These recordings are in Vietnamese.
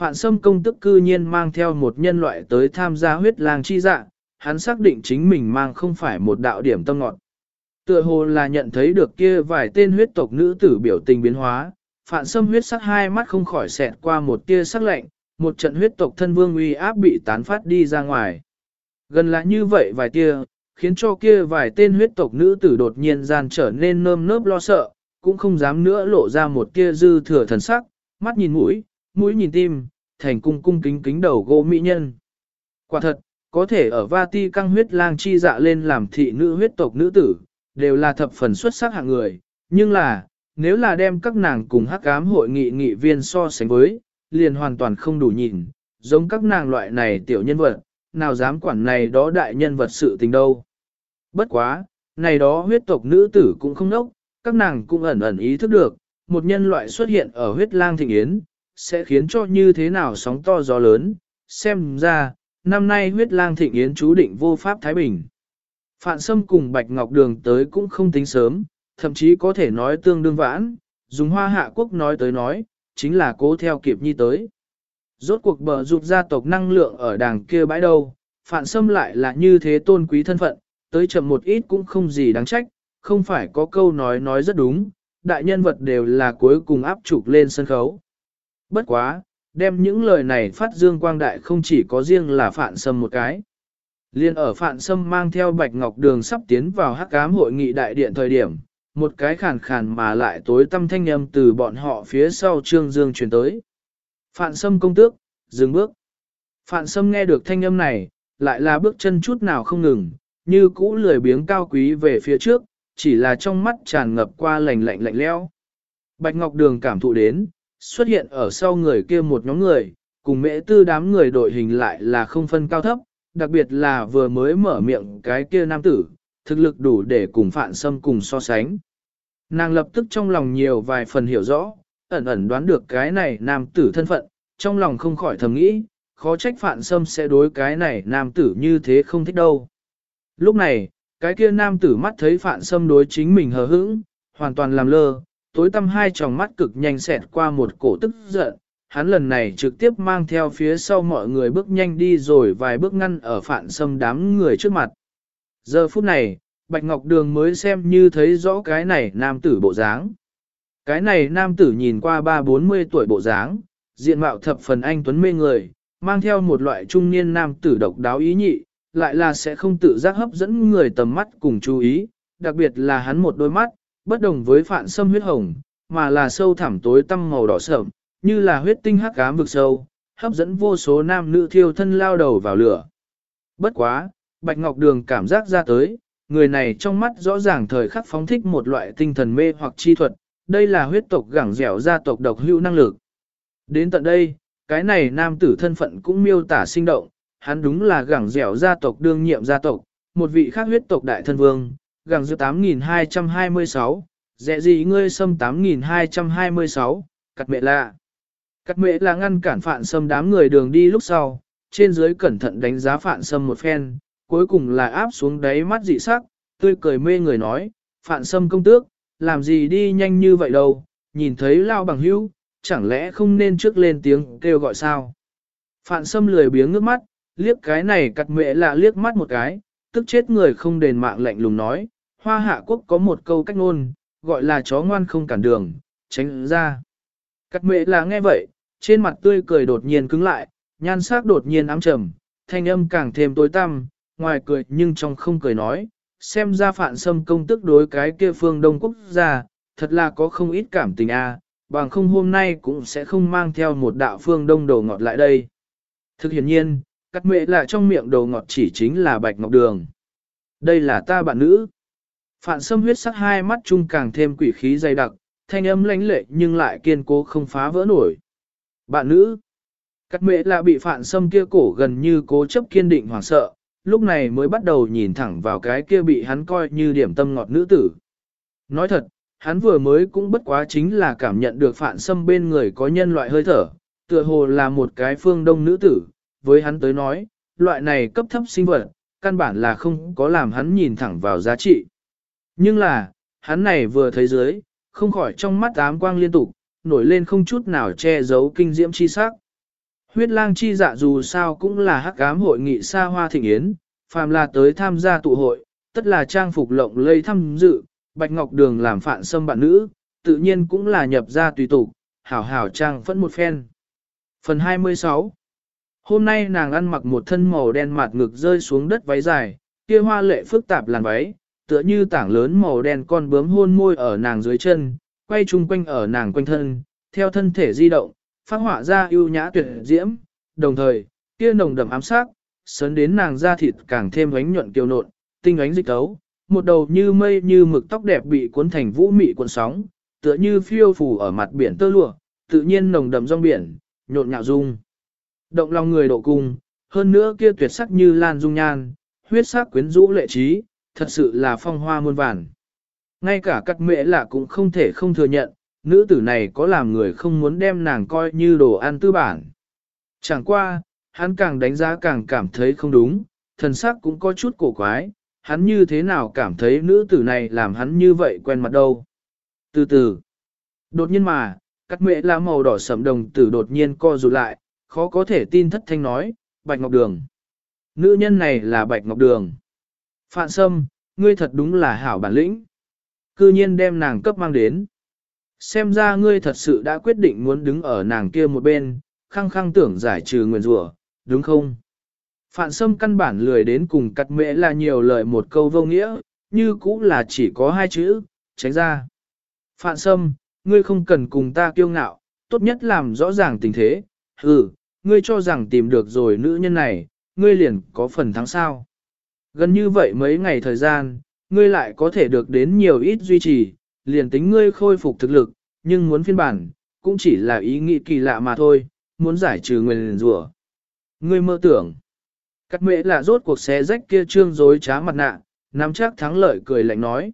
Phạn Sâm công tức cư nhiên mang theo một nhân loại tới tham gia huyết lang chi dạ, hắn xác định chính mình mang không phải một đạo điểm tâm ngọt. Tựa hồ là nhận thấy được kia vài tên huyết tộc nữ tử biểu tình biến hóa, Phạn Sâm huyết sắc hai mắt không khỏi xẹt qua một tia sắc lạnh, một trận huyết tộc thân vương uy áp bị tán phát đi ra ngoài. Gần là như vậy vài tia, khiến cho kia vài tên huyết tộc nữ tử đột nhiên gian trở nên nơm nớp lo sợ, cũng không dám nữa lộ ra một tia dư thừa thần sắc, mắt nhìn mũi, mũi nhìn tim, thành cung cung kính kính đầu gỗ mỹ nhân. Quả thật, có thể ở Vati căng huyết lang chi dạ lên làm thị nữ huyết tộc nữ tử, đều là thập phần xuất sắc hạng người, nhưng là, nếu là đem các nàng cùng hắc ám hội nghị nghị viên so sánh với, liền hoàn toàn không đủ nhìn, giống các nàng loại này tiểu nhân vật, nào dám quản này đó đại nhân vật sự tình đâu. Bất quá, này đó huyết tộc nữ tử cũng không nốc, các nàng cũng ẩn ẩn ý thức được, một nhân loại xuất hiện ở huyết lang thịnh yến, sẽ khiến cho như thế nào sóng to gió lớn, xem ra, năm nay huyết lang thịnh yến chú định vô pháp Thái Bình. Phạn Sâm cùng Bạch Ngọc Đường tới cũng không tính sớm, thậm chí có thể nói tương đương vãn, dùng hoa hạ quốc nói tới nói, chính là cố theo kịp nhi tới. Rốt cuộc bờ rụt gia tộc năng lượng ở đàng kia bãi đâu, Phạn Sâm lại là như thế tôn quý thân phận, tới chậm một ít cũng không gì đáng trách, không phải có câu nói nói rất đúng, đại nhân vật đều là cuối cùng áp trục lên sân khấu. Bất quá, đem những lời này phát dương quang đại không chỉ có riêng là Phạn Sâm một cái. Liên ở Phạn Sâm mang theo Bạch Ngọc Đường sắp tiến vào hắc cám hội nghị đại điện thời điểm, một cái khàn khàn mà lại tối tâm thanh âm từ bọn họ phía sau Trương Dương truyền tới. Phạn Sâm công tước, dừng bước. Phạn Sâm nghe được thanh âm này, lại là bước chân chút nào không ngừng, như cũ lười biếng cao quý về phía trước, chỉ là trong mắt tràn ngập qua lạnh lạnh lạnh leo. Bạch Ngọc Đường cảm thụ đến, xuất hiện ở sau người kia một nhóm người, cùng mễ tư đám người đội hình lại là không phân cao thấp, đặc biệt là vừa mới mở miệng cái kia nam tử, thực lực đủ để cùng phạn sâm cùng so sánh. Nàng lập tức trong lòng nhiều vài phần hiểu rõ, ẩn ẩn đoán được cái này nam tử thân phận, trong lòng không khỏi thầm nghĩ, khó trách phạn sâm sẽ đối cái này nam tử như thế không thích đâu. Lúc này, cái kia nam tử mắt thấy phạn sâm đối chính mình hờ hững, hoàn toàn làm lơ, tối tăm hai tròng mắt cực nhanh xẹt qua một cổ tức giận, hắn lần này trực tiếp mang theo phía sau mọi người bước nhanh đi rồi vài bước ngăn ở phạn xâm đám người trước mặt. Giờ phút này, Bạch Ngọc Đường mới xem như thấy rõ cái này nam tử bộ dáng. Cái này nam tử nhìn qua ba bốn mươi tuổi bộ dáng, diện mạo thập phần anh tuấn mê người, mang theo một loại trung niên nam tử độc đáo ý nhị, lại là sẽ không tự giác hấp dẫn người tầm mắt cùng chú ý, đặc biệt là hắn một đôi mắt, bất đồng với phạn sâm huyết hồng, mà là sâu thẳm tối tăm màu đỏ sợm, như là huyết tinh hắc ám vực sâu, hấp dẫn vô số nam nữ thiêu thân lao đầu vào lửa. Bất quá, Bạch Ngọc Đường cảm giác ra tới, người này trong mắt rõ ràng thời khắc phóng thích một loại tinh thần mê hoặc chi thuật, đây là huyết tộc gẳng dẻo gia tộc độc hữu năng lực. Đến tận đây, cái này nam tử thân phận cũng miêu tả sinh động, hắn đúng là gẳng dẻo gia tộc đương nhiệm gia tộc, một vị khác huyết tộc đại thân vương, gẳng dẻo 8226, dẹ gì ngươi xâm 8226, cắt mẹ lạ. Cắt mẹ là ngăn cản phạn xâm đám người đường đi lúc sau, trên dưới cẩn thận đánh giá phạn xâm một phen, cuối cùng là áp xuống đáy mắt dị sắc, tươi cười mê người nói, phạn xâm công tước, làm gì đi nhanh như vậy đâu, nhìn thấy lao bằng hữu, chẳng lẽ không nên trước lên tiếng kêu gọi sao. Phạn xâm lười biếng nước mắt, liếc cái này cắt mẹ lạ liếc mắt một cái, tức chết người không đền mạng lạnh lùng nói, hoa hạ quốc có một câu cách ngôn, gọi là chó ngoan không cản đường, tránh ra. Cắt mệ là nghe vậy, trên mặt tươi cười đột nhiên cứng lại, nhan sắc đột nhiên ám trầm, thanh âm càng thêm tối tăm, ngoài cười nhưng trong không cười nói, xem ra phản xâm công tức đối cái kia phương Đông Quốc gia, thật là có không ít cảm tình a, bằng không hôm nay cũng sẽ không mang theo một đạo phương Đông đồ ngọt lại đây. Thực hiện nhiên, cắt mệ là trong miệng đầu ngọt chỉ chính là bạch ngọc đường. Đây là ta bạn nữ. Phạn sâm huyết sắc hai mắt chung càng thêm quỷ khí dày đặc, thanh âm lãnh lệ nhưng lại kiên cố không phá vỡ nổi. Bạn nữ. Cắt mệ là bị phạn sâm kia cổ gần như cố chấp kiên định hoảng sợ, lúc này mới bắt đầu nhìn thẳng vào cái kia bị hắn coi như điểm tâm ngọt nữ tử. Nói thật, hắn vừa mới cũng bất quá chính là cảm nhận được phạn sâm bên người có nhân loại hơi thở, tựa hồ là một cái phương đông nữ tử, với hắn tới nói, loại này cấp thấp sinh vật, căn bản là không có làm hắn nhìn thẳng vào giá trị. Nhưng là, hắn này vừa thấy dưới, không khỏi trong mắt ám quang liên tục, nổi lên không chút nào che giấu kinh diễm chi sắc. Huyết lang chi dạ dù sao cũng là hắc ám hội nghị xa hoa thịnh yến, phàm là tới tham gia tụ hội, tất là trang phục lộng lây tham dự, Bạch Ngọc Đường làm phản xâm bạn nữ, tự nhiên cũng là nhập ra tùy tục, hảo hảo trang phẫn một phen. Phần 26 Hôm nay nàng ăn mặc một thân màu đen mạt ngực rơi xuống đất váy dài, kia hoa lệ phức tạp làn váy, tựa như tảng lớn màu đen con bướm hôn môi ở nàng dưới chân, quay chung quanh ở nàng quanh thân, theo thân thể di động, phát họa ra ưu nhã tuyệt diễm, đồng thời, kia nồng đậm ám sắc, sấn đến nàng da thịt càng thêm ánh nhuận kiều nộn, tinh ánh dịch tấu, một đầu như mây như mực tóc đẹp bị cuốn thành vũ mị cuộn sóng, tựa như phiêu phù ở mặt biển tơ lụa, tự nhiên nồng đậm rong biển, nhộn nhạo dung. Động lòng người độ cung, hơn nữa kia tuyệt sắc như lan dung nhan, huyết sắc quyến rũ lệ trí, thật sự là phong hoa muôn vàn. Ngay cả các mẹ lạ cũng không thể không thừa nhận, nữ tử này có làm người không muốn đem nàng coi như đồ ăn tư bản. Chẳng qua, hắn càng đánh giá càng cảm thấy không đúng, thần sắc cũng có chút cổ quái, hắn như thế nào cảm thấy nữ tử này làm hắn như vậy quen mặt đâu. Từ từ, đột nhiên mà, các mẹ là màu đỏ sẫm đồng tử đột nhiên co rụt lại, khó có thể tin thất thanh nói, Bạch Ngọc Đường. Nữ nhân này là Bạch Ngọc Đường. Phạn Sâm, ngươi thật đúng là hảo bản lĩnh. Cư nhiên đem nàng cấp mang đến. Xem ra ngươi thật sự đã quyết định muốn đứng ở nàng kia một bên, khăng khăng tưởng giải trừ nguyền rủa, đúng không? Phạn Sâm căn bản lười đến cùng cắt mễ là nhiều lời một câu vô nghĩa, như cũng là chỉ có hai chữ, tránh ra. Phạn Sâm, ngươi không cần cùng ta kiêu ngạo, tốt nhất làm rõ ràng tình thế, ừ, ngươi cho rằng tìm được rồi nữ nhân này, ngươi liền có phần thắng sao. Gần như vậy mấy ngày thời gian, ngươi lại có thể được đến nhiều ít duy trì, liền tính ngươi khôi phục thực lực, nhưng muốn phiên bản, cũng chỉ là ý nghĩ kỳ lạ mà thôi, muốn giải trừ nguyên rủa. Ngươi mơ tưởng. Cắt mệ là rốt cuộc xé rách kia trương dối trá mặt nạ, nắm chắc thắng lợi cười lạnh nói.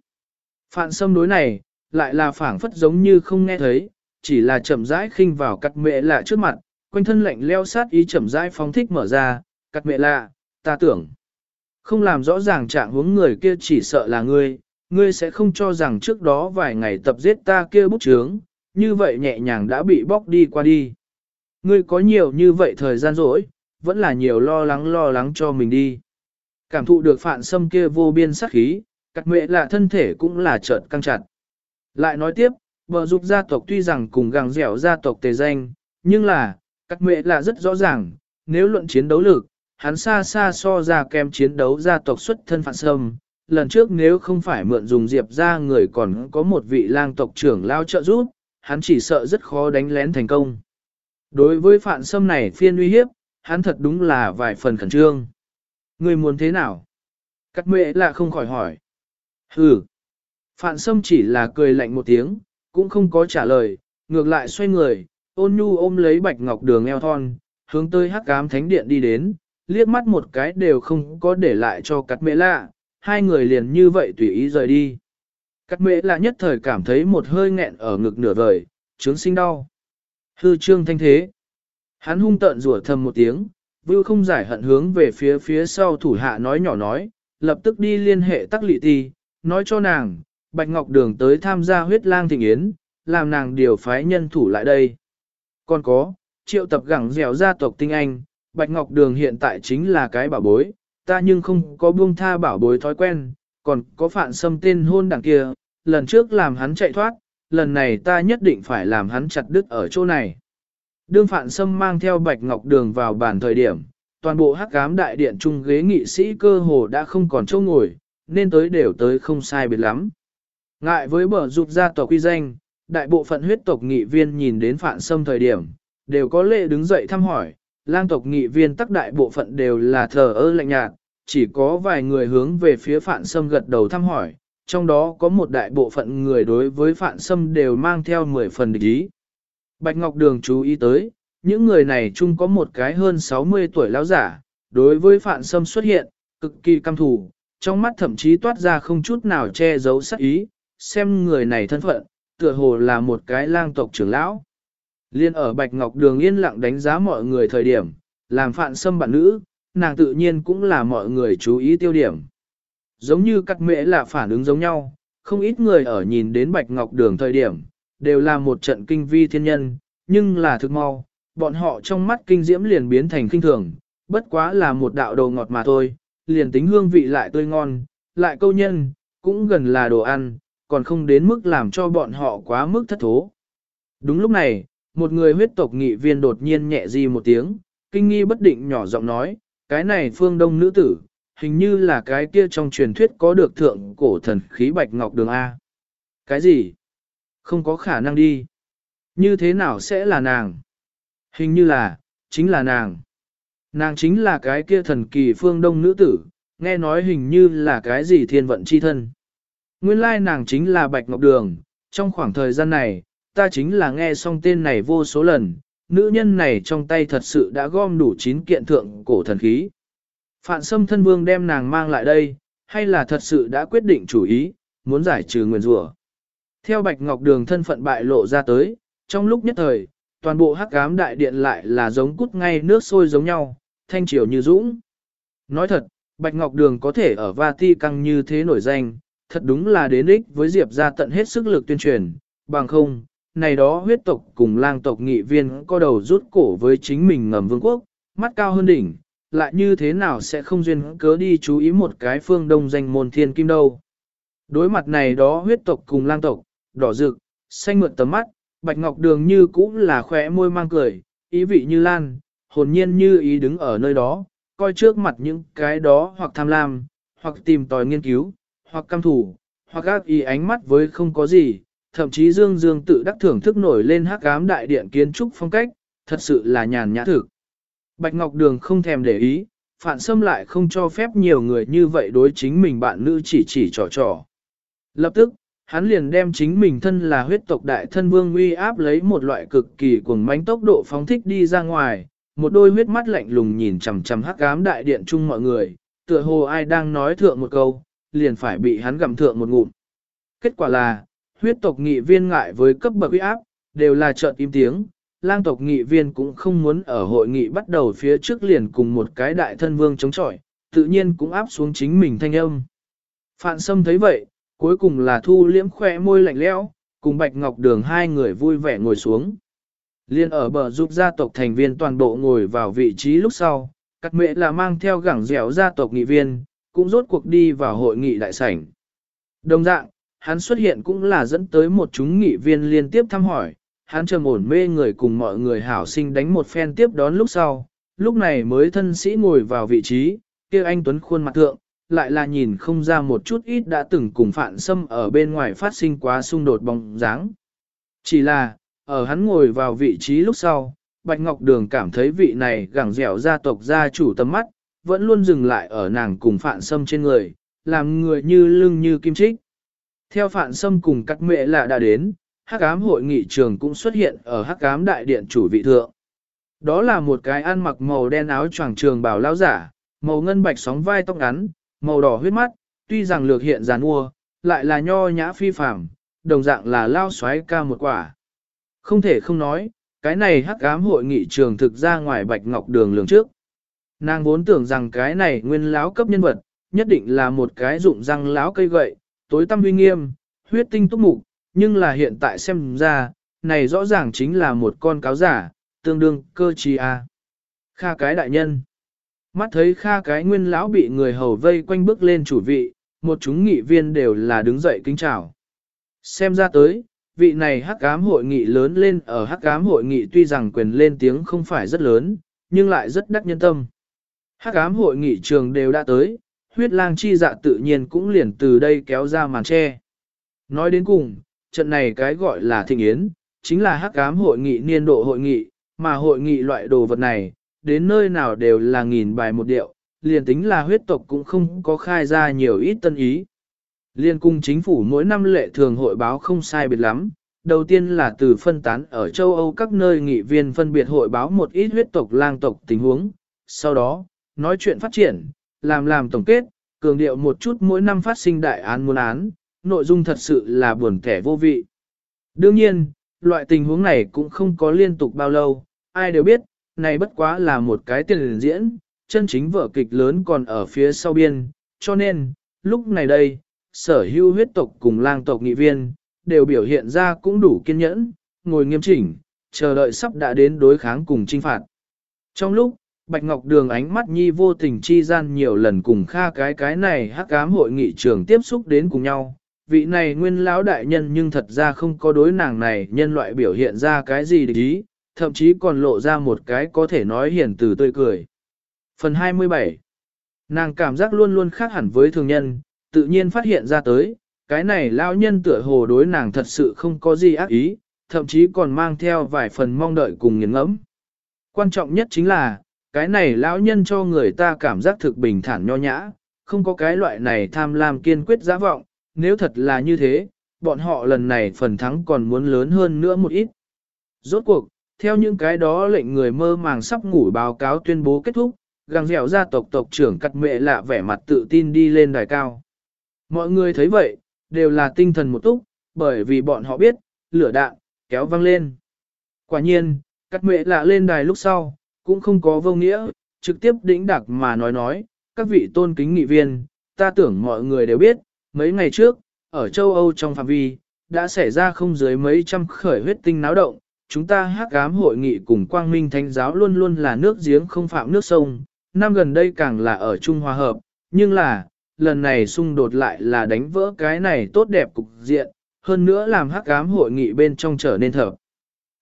Phạn xâm đối này, lại là phảng phất giống như không nghe thấy, chỉ là chậm rãi khinh vào cắt mệ lạ trước mặt, quanh thân lạnh leo sát ý chậm rãi phóng thích mở ra, cắt mẹ lạ, ta tưởng. Không làm rõ ràng trạng hướng người kia chỉ sợ là ngươi, ngươi sẽ không cho rằng trước đó vài ngày tập giết ta kia bút chướng, như vậy nhẹ nhàng đã bị bóc đi qua đi. Ngươi có nhiều như vậy thời gian rỗi, vẫn là nhiều lo lắng lo lắng cho mình đi. Cảm thụ được phạn sâm kia vô biên sát khí, cắt mẹ là thân thể cũng là chợt căng chặt. Lại nói tiếp, vợ dục gia tộc tuy rằng cùng gàng dẻo gia tộc tề danh, nhưng là, các mẹ là rất rõ ràng, nếu luận chiến đấu lực, hắn xa xa so ra kem chiến đấu gia tộc xuất thân phản sâm. Lần trước nếu không phải mượn dùng diệp ra người còn có một vị lang tộc trưởng lao trợ giúp, hắn chỉ sợ rất khó đánh lén thành công. Đối với phản sâm này phiên uy hiếp, hắn thật đúng là vài phần khẩn trương. Người muốn thế nào? Các mẹ là không khỏi hỏi. Hừ. Phạn sâm chỉ là cười lạnh một tiếng, cũng không có trả lời, ngược lại xoay người, ôn nhu ôm lấy bạch ngọc đường eo thon, hướng tới hắc ám thánh điện đi đến, liếc mắt một cái đều không có để lại cho cắt mệ lạ, hai người liền như vậy tùy ý rời đi. Cắt mệ lạ nhất thời cảm thấy một hơi nghẹn ở ngực nửa vời, trướng sinh đau. Hư trương thanh thế. Hắn hung tợn rủa thầm một tiếng, vưu không giải hận hướng về phía phía sau thủ hạ nói nhỏ nói, lập tức đi liên hệ tắc lị ti, nói cho nàng, Bạch Ngọc Đường tới tham gia huyết lang thịnh yến, làm nàng điều phái nhân thủ lại đây. Còn có, triệu tập gẳng dẻo gia tộc tinh anh, Bạch Ngọc Đường hiện tại chính là cái bảo bối, ta nhưng không có buông tha bảo bối thói quen, còn có phản xâm tên hôn đằng kia, lần trước làm hắn chạy thoát, lần này ta nhất định phải làm hắn chặt đứt ở chỗ này. Đương phạn sâm mang theo Bạch Ngọc Đường vào bản thời điểm, toàn bộ hắc cám đại điện trung ghế nghị sĩ cơ hồ đã không còn chỗ ngồi, nên tới đều tới không sai biệt lắm. Ngại với bờ rụt gia tộc quy danh, đại bộ phận huyết tộc nghị viên nhìn đến phạn sâm thời điểm, đều có lệ đứng dậy thăm hỏi, lang tộc nghị viên tắc đại bộ phận đều là thờ ơ lạnh nhạt, chỉ có vài người hướng về phía phạn sâm gật đầu thăm hỏi, trong đó có một đại bộ phận người đối với phạn sâm đều mang theo 10 phần địch ý. Bạch Ngọc Đường chú ý tới, những người này chung có một cái hơn 60 tuổi lão giả, đối với phạn sâm xuất hiện, cực kỳ căm thù, trong mắt thậm chí toát ra không chút nào che giấu sắc ý, xem người này thân phận, tựa hồ là một cái lang tộc trưởng lão. Liên ở Bạch Ngọc Đường yên lặng đánh giá mọi người thời điểm, làm phạn xâm bạn nữ, nàng tự nhiên cũng là mọi người chú ý tiêu điểm. Giống như các mễ là phản ứng giống nhau, không ít người ở nhìn đến Bạch Ngọc Đường thời điểm, đều là một trận kinh vi thiên nhân, nhưng là thực mau, bọn họ trong mắt kinh diễm liền biến thành kinh thường, bất quá là một đạo đồ ngọt mà thôi, liền tính hương vị lại tươi ngon, lại câu nhân, cũng gần là đồ ăn, còn không đến mức làm cho bọn họ quá mức thất thố. Đúng lúc này, một người huyết tộc nghị viên đột nhiên nhẹ di một tiếng, kinh nghi bất định nhỏ giọng nói, cái này phương đông nữ tử, hình như là cái kia trong truyền thuyết có được thượng cổ thần khí bạch ngọc đường A. Cái gì? Không có khả năng đi. Như thế nào sẽ là nàng? Hình như là, chính là nàng. Nàng chính là cái kia thần kỳ phương đông nữ tử, nghe nói hình như là cái gì thiên vận chi thân. Nguyên lai nàng chính là Bạch Ngọc Đường, trong khoảng thời gian này, ta chính là nghe xong tên này vô số lần, nữ nhân này trong tay thật sự đã gom đủ 9 kiện thượng cổ thần khí. Phạn Sâm thân vương đem nàng mang lại đây, hay là thật sự đã quyết định chủ ý, muốn giải trừ nguyền rủa. Theo Bạch Ngọc Đường thân phận bại lộ ra tới, trong lúc nhất thời, toàn bộ hắc ám đại điện lại là giống cút ngay nước sôi giống nhau, thanh triều như dũng. Nói thật, Bạch Ngọc Đường có thể ở Vati căng như thế nổi danh, thật đúng là đến ích với Diệp ra tận hết sức lực tuyên truyền, bằng không, này đó huyết tộc cùng lang tộc nghị viên có đầu rút cổ với chính mình ngầm vương quốc, mắt cao hơn đỉnh, lại như thế nào sẽ không duyên cớ đi chú ý một cái phương đông danh môn thiên kim đâu. Đối mặt này đó huyết tộc cùng lang tộc, đỏ rực, xanh mượn tấm mắt, bạch ngọc đường như cũng là khỏe môi mang cười, ý vị như lan, hồn nhiên như ý đứng ở nơi đó, coi trước mặt những cái đó hoặc tham lam, hoặc tìm tòi nghiên cứu, hoặc căm thủ, hoặc ác ý ánh mắt với không có gì, thậm chí Dương Dương tự đắc thưởng thức nổi lên hắc ám đại điện kiến trúc phong cách, thật sự là nhàn nhã thực. Bạch Ngọc Đường không thèm để ý, phản xâm lại không cho phép nhiều người như vậy đối chính mình bạn nữ chỉ chỉ trò trò. Lập tức, hắn liền đem chính mình thân là huyết tộc đại thân vương uy áp lấy một loại cực kỳ cuồng mãnh tốc độ phóng thích đi ra ngoài, một đôi huyết mắt lạnh lùng nhìn chằm chằm hắc ám đại điện chung mọi người, tựa hồ ai đang nói thượng một câu, liền phải bị hắn gặm thượng một ngụm. Kết quả là, huyết tộc nghị viên ngại với cấp bậc uy áp, đều là trợn im tiếng, lang tộc nghị viên cũng không muốn ở hội nghị bắt đầu phía trước liền cùng một cái đại thân vương chống chọi, tự nhiên cũng áp xuống chính mình thanh âm. Phạn Sâm thấy vậy, cuối cùng là thu liễm khoe môi lạnh lẽo, cùng Bạch Ngọc Đường hai người vui vẻ ngồi xuống. Liên ở bờ giúp gia tộc thành viên toàn bộ ngồi vào vị trí lúc sau, các mẹ là mang theo gẳng dẻo gia tộc nghị viên, cũng rốt cuộc đi vào hội nghị đại sảnh. Đồng dạng, hắn xuất hiện cũng là dẫn tới một chúng nghị viên liên tiếp thăm hỏi, hắn trầm ổn mê người cùng mọi người hảo sinh đánh một phen tiếp đón lúc sau, lúc này mới thân sĩ ngồi vào vị trí, kia anh Tuấn khuôn mặt thượng, lại là nhìn không ra một chút ít đã từng cùng phản xâm ở bên ngoài phát sinh quá xung đột bóng dáng. Chỉ là, ở hắn ngồi vào vị trí lúc sau, Bạch Ngọc Đường cảm thấy vị này gẳng dẻo gia tộc gia chủ tầm mắt, vẫn luôn dừng lại ở nàng cùng phạn sâm trên người, làm người như lưng như kim trích. Theo phạn sâm cùng các mẹ lạ đã đến, hắc ám hội nghị trường cũng xuất hiện ở hắc ám đại điện chủ vị thượng. Đó là một cái ăn mặc màu đen áo choàng trường bảo lao giả, màu ngân bạch sóng vai tóc ngắn, màu đỏ huyết mắt, tuy rằng lược hiện giàn mua, lại là nho nhã phi phàm, đồng dạng là lao xoáy ca một quả. Không thể không nói, cái này hắc ám hội nghị trường thực ra ngoài bạch ngọc đường lường trước. Nàng vốn tưởng rằng cái này nguyên láo cấp nhân vật, nhất định là một cái dụng răng láo cây gậy, tối tăm uy nghiêm, huyết tinh túc mục, nhưng là hiện tại xem ra, này rõ ràng chính là một con cáo giả, tương đương cơ trì a. Kha cái đại nhân. Mắt thấy kha cái nguyên lão bị người hầu vây quanh bước lên chủ vị, một chúng nghị viên đều là đứng dậy kính chào. Xem ra tới, vị này hắc ám hội nghị lớn lên ở hắc ám hội nghị tuy rằng quyền lên tiếng không phải rất lớn, nhưng lại rất đắc nhân tâm. Hắc ám hội nghị trường đều đã tới, huyết lang chi dạ tự nhiên cũng liền từ đây kéo ra màn che. Nói đến cùng, trận này cái gọi là thịnh yến, chính là hắc ám hội nghị niên độ hội nghị, mà hội nghị loại đồ vật này, đến nơi nào đều là nghìn bài một điệu, liền tính là huyết tộc cũng không có khai ra nhiều ít tân ý. Liên cung chính phủ mỗi năm lệ thường hội báo không sai biệt lắm, đầu tiên là từ phân tán ở châu Âu các nơi nghị viên phân biệt hội báo một ít huyết tộc lang tộc tình huống, sau đó, nói chuyện phát triển, làm làm tổng kết, cường điệu một chút mỗi năm phát sinh đại án muôn án, nội dung thật sự là buồn kẻ vô vị. Đương nhiên, loại tình huống này cũng không có liên tục bao lâu, ai đều biết, này bất quá là một cái tiền diễn, chân chính vở kịch lớn còn ở phía sau biên, cho nên, lúc này đây, sở hữu huyết tộc cùng lang tộc nghị viên, đều biểu hiện ra cũng đủ kiên nhẫn, ngồi nghiêm chỉnh, chờ đợi sắp đã đến đối kháng cùng trinh phạt. Trong lúc, Bạch Ngọc Đường ánh mắt nhi vô tình chi gian nhiều lần cùng kha cái cái này hắc ám hội nghị trường tiếp xúc đến cùng nhau. Vị này nguyên lão đại nhân nhưng thật ra không có đối nàng này nhân loại biểu hiện ra cái gì để ý, thậm chí còn lộ ra một cái có thể nói hiền từ tươi cười. Phần 27 Nàng cảm giác luôn luôn khác hẳn với thường nhân, tự nhiên phát hiện ra tới, cái này lão nhân tựa hồ đối nàng thật sự không có gì ác ý, thậm chí còn mang theo vài phần mong đợi cùng nghiền ngẫm. Quan trọng nhất chính là, cái này lão nhân cho người ta cảm giác thực bình thản nho nhã, không có cái loại này tham lam kiên quyết giả vọng, nếu thật là như thế, bọn họ lần này phần thắng còn muốn lớn hơn nữa một ít. Rốt cuộc, theo những cái đó lệnh người mơ màng sắp ngủ báo cáo tuyên bố kết thúc, gàng dẻo gia tộc tộc trưởng cắt mệ lạ vẻ mặt tự tin đi lên đài cao. Mọi người thấy vậy, đều là tinh thần một túc, bởi vì bọn họ biết, lửa đạn, kéo văng lên. Quả nhiên, cắt mệ lạ lên đài lúc sau, cũng không có vô nghĩa, trực tiếp đĩnh đặc mà nói nói, các vị tôn kính nghị viên, ta tưởng mọi người đều biết, mấy ngày trước, ở châu Âu trong phạm vi, đã xảy ra không dưới mấy trăm khởi huyết tinh náo động, chúng ta hắc ám hội nghị cùng quang minh thánh giáo luôn luôn là nước giếng không phạm nước sông, năm gần đây càng là ở Trung Hòa Hợp, nhưng là, lần này xung đột lại là đánh vỡ cái này tốt đẹp cục diện, hơn nữa làm hắc ám hội nghị bên trong trở nên thở.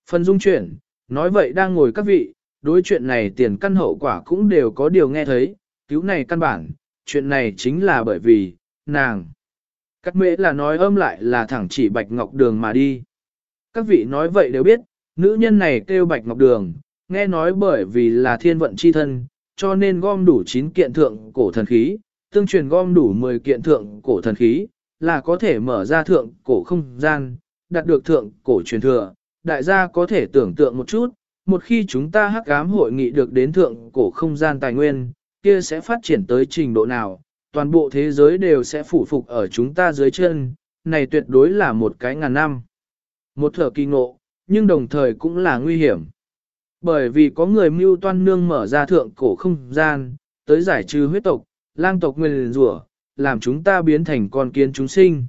Phần dung chuyển, nói vậy đang ngồi các vị, đối chuyện này tiền căn hậu quả cũng đều có điều nghe thấy, cứu này căn bản, chuyện này chính là bởi vì, nàng. Cắt mễ là nói âm lại là thẳng chỉ Bạch Ngọc Đường mà đi. Các vị nói vậy đều biết, nữ nhân này kêu Bạch Ngọc Đường, nghe nói bởi vì là thiên vận chi thân, cho nên gom đủ 9 kiện thượng cổ thần khí, tương truyền gom đủ 10 kiện thượng cổ thần khí, là có thể mở ra thượng cổ không gian, đạt được thượng cổ truyền thừa. Đại gia có thể tưởng tượng một chút, một khi chúng ta hắc ám hội nghị được đến thượng cổ không gian tài nguyên, kia sẽ phát triển tới trình độ nào, toàn bộ thế giới đều sẽ phủ phục ở chúng ta dưới chân, này tuyệt đối là một cái ngàn năm. Một thở kỳ ngộ, nhưng đồng thời cũng là nguy hiểm. Bởi vì có người mưu toan nương mở ra thượng cổ không gian, tới giải trừ huyết tộc, lang tộc nguyên rủa, làm chúng ta biến thành con kiến chúng sinh.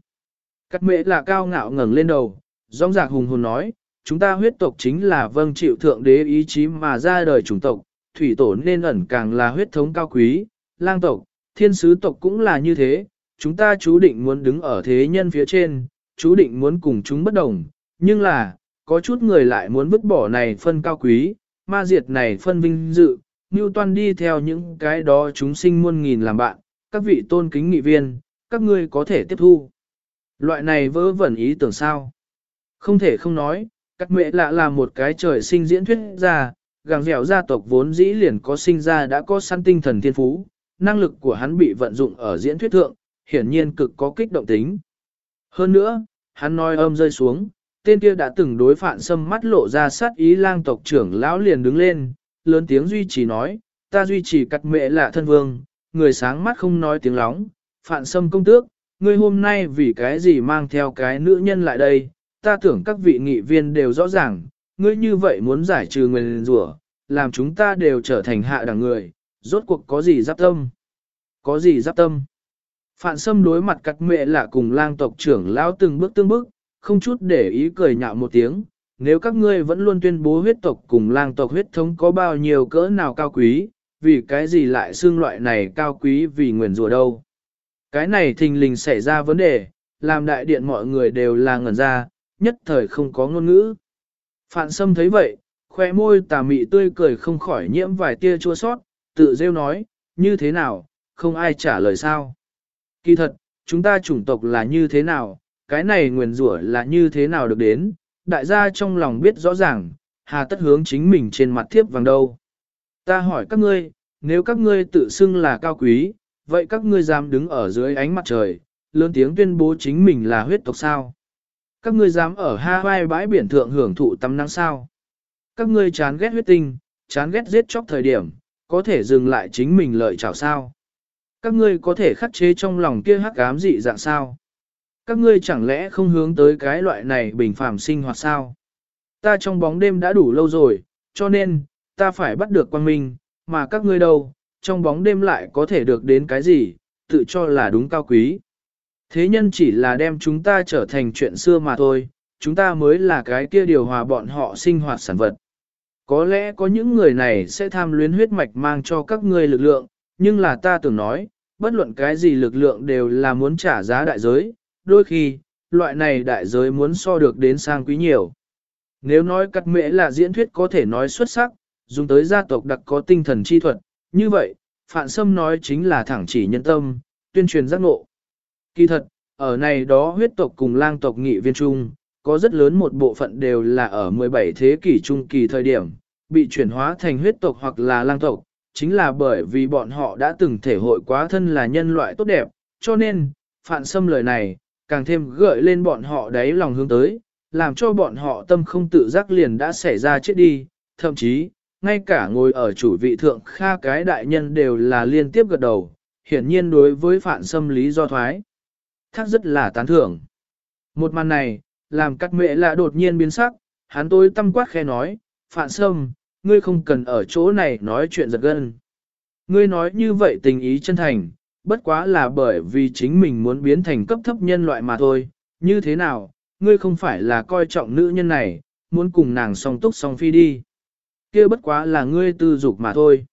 Cắt Mễ là cao ngạo ngẩng lên đầu, rong rạc hùng hồn nói, chúng ta huyết tộc chính là vâng chịu thượng đế ý chí mà ra đời chủng tộc, thủy tổ nên ẩn càng là huyết thống cao quý, lang tộc, thiên sứ tộc cũng là như thế, chúng ta chú định muốn đứng ở thế nhân phía trên, chú định muốn cùng chúng bất đồng, nhưng là, có chút người lại muốn vứt bỏ này phân cao quý, ma diệt này phân vinh dự, như toàn đi theo những cái đó chúng sinh muôn nghìn làm bạn, các vị tôn kính nghị viên, các ngươi có thể tiếp thu. Loại này vớ vẩn ý tưởng sao? Không thể không nói, Cắt mệ lạ là một cái trời sinh diễn thuyết ra, gàng dẻo gia tộc vốn dĩ liền có sinh ra đã có săn tinh thần thiên phú, năng lực của hắn bị vận dụng ở diễn thuyết thượng, hiển nhiên cực có kích động tính. Hơn nữa, hắn nói âm rơi xuống, tên kia đã từng đối phản xâm mắt lộ ra sát ý lang tộc trưởng lão liền đứng lên, lớn tiếng duy trì nói, ta duy trì cắt mệ lạ thân vương, người sáng mắt không nói tiếng lóng, phản xâm công tước, ngươi hôm nay vì cái gì mang theo cái nữ nhân lại đây, ta tưởng các vị nghị viên đều rõ ràng, ngươi như vậy muốn giải trừ nguyền rủa, làm chúng ta đều trở thành hạ đẳng người, rốt cuộc có gì giáp tâm? Có gì giáp tâm? Phạn Sâm đối mặt cắt mẹ là cùng lang tộc trưởng lão từng bước tương bước, không chút để ý cười nhạo một tiếng. Nếu các ngươi vẫn luôn tuyên bố huyết tộc cùng lang tộc huyết thống có bao nhiêu cỡ nào cao quý, vì cái gì lại xương loại này cao quý vì nguyền rủa đâu. Cái này thình lình xảy ra vấn đề, làm đại điện mọi người đều là ngẩn ra, nhất thời không có ngôn ngữ. Phạn Sâm thấy vậy, khoe môi tà mị tươi cười không khỏi nhiễm vài tia chua sót, tự rêu nói, như thế nào, không ai trả lời sao. Kỳ thật, chúng ta chủng tộc là như thế nào, cái này nguyền rủa là như thế nào được đến, đại gia trong lòng biết rõ ràng, hà tất hướng chính mình trên mặt thiếp vàng đâu. Ta hỏi các ngươi, nếu các ngươi tự xưng là cao quý, vậy các ngươi dám đứng ở dưới ánh mặt trời, lớn tiếng tuyên bố chính mình là huyết tộc sao? Các ngươi dám ở Hawaii bãi biển thượng hưởng thụ tắm nắng sao? Các ngươi chán ghét huyết tinh, chán ghét giết chóc thời điểm, có thể dừng lại chính mình lợi chảo sao? Các ngươi có thể khắc chế trong lòng kia hắc ám dị dạng sao? Các ngươi chẳng lẽ không hướng tới cái loại này bình phàm sinh hoạt sao? Ta trong bóng đêm đã đủ lâu rồi, cho nên, ta phải bắt được quang minh, mà các ngươi đâu, trong bóng đêm lại có thể được đến cái gì, tự cho là đúng cao quý. Thế nhân chỉ là đem chúng ta trở thành chuyện xưa mà thôi, chúng ta mới là cái kia điều hòa bọn họ sinh hoạt sản vật. Có lẽ có những người này sẽ tham luyến huyết mạch mang cho các ngươi lực lượng, nhưng là ta tưởng nói, bất luận cái gì lực lượng đều là muốn trả giá đại giới, đôi khi, loại này đại giới muốn so được đến sang quý nhiều. Nếu nói cắt mễ là diễn thuyết có thể nói xuất sắc, dùng tới gia tộc đặc có tinh thần chi thuật, như vậy, Phạn Sâm nói chính là thẳng chỉ nhân tâm, tuyên truyền giác ngộ. Kỳ thật, ở này đó huyết tộc cùng lang tộc nghị viên trung, có rất lớn một bộ phận đều là ở 17 thế kỷ trung kỳ thời điểm, bị chuyển hóa thành huyết tộc hoặc là lang tộc, chính là bởi vì bọn họ đã từng thể hội quá thân là nhân loại tốt đẹp, cho nên, phản xâm lời này, càng thêm gợi lên bọn họ đáy lòng hướng tới, làm cho bọn họ tâm không tự giác liền đã xảy ra chết đi, thậm chí, ngay cả ngồi ở chủ vị thượng kha cái đại nhân đều là liên tiếp gật đầu, hiển nhiên đối với phản xâm lý do thoái. Thác rất là tán thưởng. Một màn này, làm cắt mẹ lạ đột nhiên biến sắc, hắn tôi tâm quát khe nói, phạn sâm, ngươi không cần ở chỗ này nói chuyện giật gân. Ngươi nói như vậy tình ý chân thành, bất quá là bởi vì chính mình muốn biến thành cấp thấp nhân loại mà thôi, như thế nào, ngươi không phải là coi trọng nữ nhân này, muốn cùng nàng song túc song phi đi. kia bất quá là ngươi tư dục mà thôi.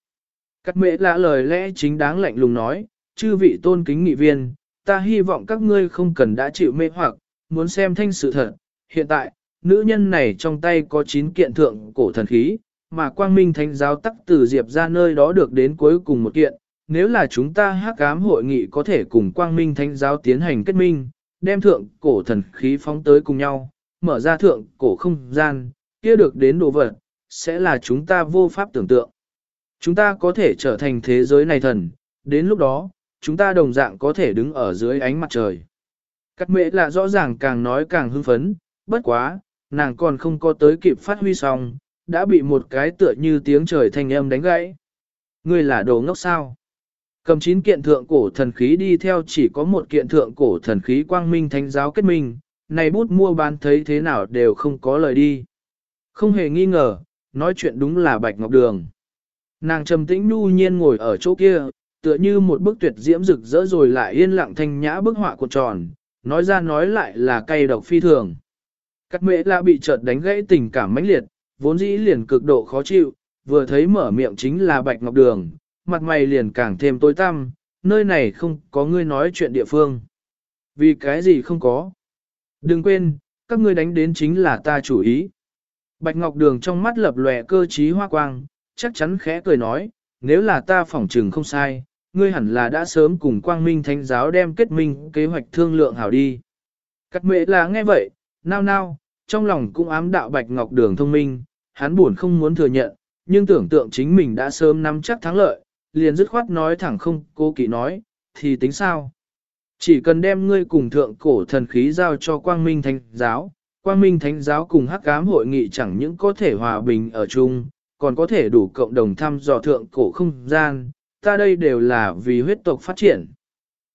Cắt mệ lạ lời lẽ chính đáng lạnh lùng nói, chư vị tôn kính nghị viên, ta hy vọng các ngươi không cần đã chịu mê hoặc, muốn xem thanh sự thật. Hiện tại, nữ nhân này trong tay có 9 kiện thượng cổ thần khí, mà quang minh thánh giáo tắc từ diệp ra nơi đó được đến cuối cùng một kiện. Nếu là chúng ta hắc ám hội nghị có thể cùng quang minh thánh giáo tiến hành kết minh, đem thượng cổ thần khí phóng tới cùng nhau, mở ra thượng cổ không gian, kia được đến đồ vật, sẽ là chúng ta vô pháp tưởng tượng. Chúng ta có thể trở thành thế giới này thần, đến lúc đó, chúng ta đồng dạng có thể đứng ở dưới ánh mặt trời. Cắt mễ là rõ ràng càng nói càng hưng phấn, bất quá, nàng còn không có tới kịp phát huy xong, đã bị một cái tựa như tiếng trời thanh âm đánh gãy. Ngươi là đồ ngốc sao? Cầm chín kiện thượng cổ thần khí đi theo chỉ có một kiện thượng cổ thần khí quang minh thánh giáo kết minh, này bút mua bán thấy thế nào đều không có lời đi. Không hề nghi ngờ, nói chuyện đúng là Bạch Ngọc Đường. Nàng trầm tĩnh nhu nhiên ngồi ở chỗ kia, tựa như một bức tuyệt diễm rực rỡ rồi lại yên lặng thanh nhã bức họa của tròn, nói ra nói lại là cay độc phi thường. Cắt mễ là bị chợt đánh gãy tình cảm mãnh liệt, vốn dĩ liền cực độ khó chịu, vừa thấy mở miệng chính là Bạch Ngọc Đường, mặt mày liền càng thêm tối tăm, nơi này không có ngươi nói chuyện địa phương. Vì cái gì không có? Đừng quên, các ngươi đánh đến chính là ta chủ ý. Bạch Ngọc Đường trong mắt lập lòe cơ trí hoa quang, chắc chắn khẽ cười nói, nếu là ta phỏng trừng không sai, ngươi hẳn là đã sớm cùng quang minh thánh giáo đem kết minh kế hoạch thương lượng hảo đi. Cắt mệ là nghe vậy, nao nao, trong lòng cũng ám đạo Bạch Ngọc Đường thông minh, hắn buồn không muốn thừa nhận, nhưng tưởng tượng chính mình đã sớm nắm chắc thắng lợi, liền dứt khoát nói thẳng không Cô kỵ nói, thì tính sao? Chỉ cần đem ngươi cùng thượng cổ thần khí giao cho quang minh thánh giáo, quang minh thánh giáo cùng hắc cám hội nghị chẳng những có thể hòa bình ở chung, còn có thể đủ cộng đồng thăm dò thượng cổ không gian, ta đây đều là vì huyết tộc phát triển.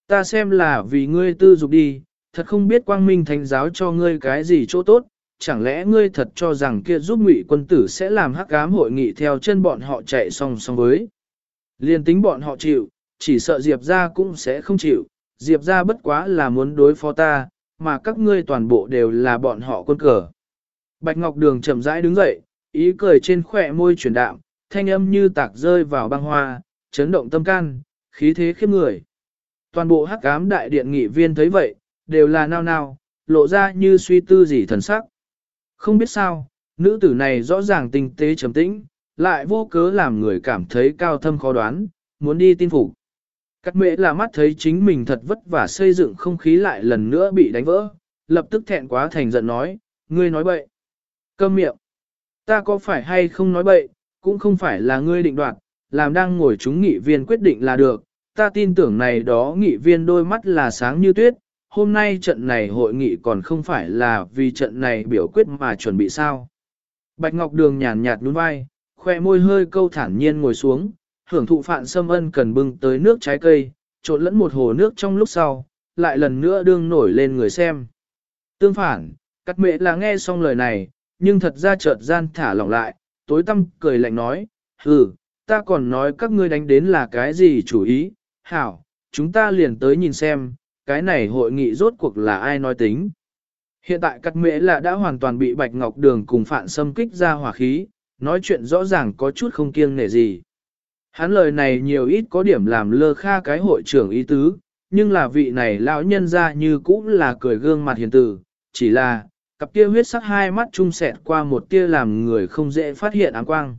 Ta xem là vì ngươi tư dục đi, thật không biết quang minh thánh giáo cho ngươi cái gì chỗ tốt, chẳng lẽ ngươi thật cho rằng kia giúp ngụy quân tử sẽ làm hắc ám hội nghị theo chân bọn họ chạy song song với. Liên tính bọn họ chịu, chỉ sợ Diệp ra cũng sẽ không chịu, Diệp ra bất quá là muốn đối phó ta, mà các ngươi toàn bộ đều là bọn họ quân cờ. Bạch Ngọc Đường chậm rãi đứng dậy, ý cười trên khỏe môi chuyển đạm, thanh âm như tạc rơi vào băng hoa, chấn động tâm can, khí thế khiếp người. Toàn bộ hắc ám đại điện nghị viên thấy vậy, đều là nao nao, lộ ra như suy tư gì thần sắc. Không biết sao, nữ tử này rõ ràng tinh tế trầm tĩnh, lại vô cớ làm người cảm thấy cao thâm khó đoán, muốn đi tin phục. Cắt mệ là mắt thấy chính mình thật vất vả xây dựng không khí lại lần nữa bị đánh vỡ, lập tức thẹn quá thành giận nói, ngươi nói bậy. Câm miệng. Ta có phải hay không nói bậy, cũng không phải là ngươi định đoạt, làm đang ngồi chúng nghị viên quyết định là được. Ta tin tưởng này đó nghị viên đôi mắt là sáng như tuyết, hôm nay trận này hội nghị còn không phải là vì trận này biểu quyết mà chuẩn bị sao. Bạch Ngọc Đường nhàn nhạt nhún vai, khoe môi hơi câu thản nhiên ngồi xuống, hưởng thụ phạn sâm ân cần bưng tới nước trái cây, trộn lẫn một hồ nước trong lúc sau, lại lần nữa đương nổi lên người xem. Tương phản, cắt mệ là nghe xong lời này, nhưng thật ra chợt gian thả lỏng lại, tối tâm cười lạnh nói, hừ, ta còn nói các ngươi đánh đến là cái gì chủ ý, hảo, chúng ta liền tới nhìn xem, cái này hội nghị rốt cuộc là ai nói tính. Hiện tại cắt mễ là đã hoàn toàn bị Bạch Ngọc Đường cùng Phạn xâm kích ra hỏa khí, nói chuyện rõ ràng có chút không kiêng nể gì. Hắn lời này nhiều ít có điểm làm lơ kha cái hội trưởng ý tứ, nhưng là vị này lão nhân ra như cũng là cười gương mặt hiền tử, chỉ là, cặp kia huyết sắc hai mắt trung sẹt qua một tia làm người không dễ phát hiện áng quang.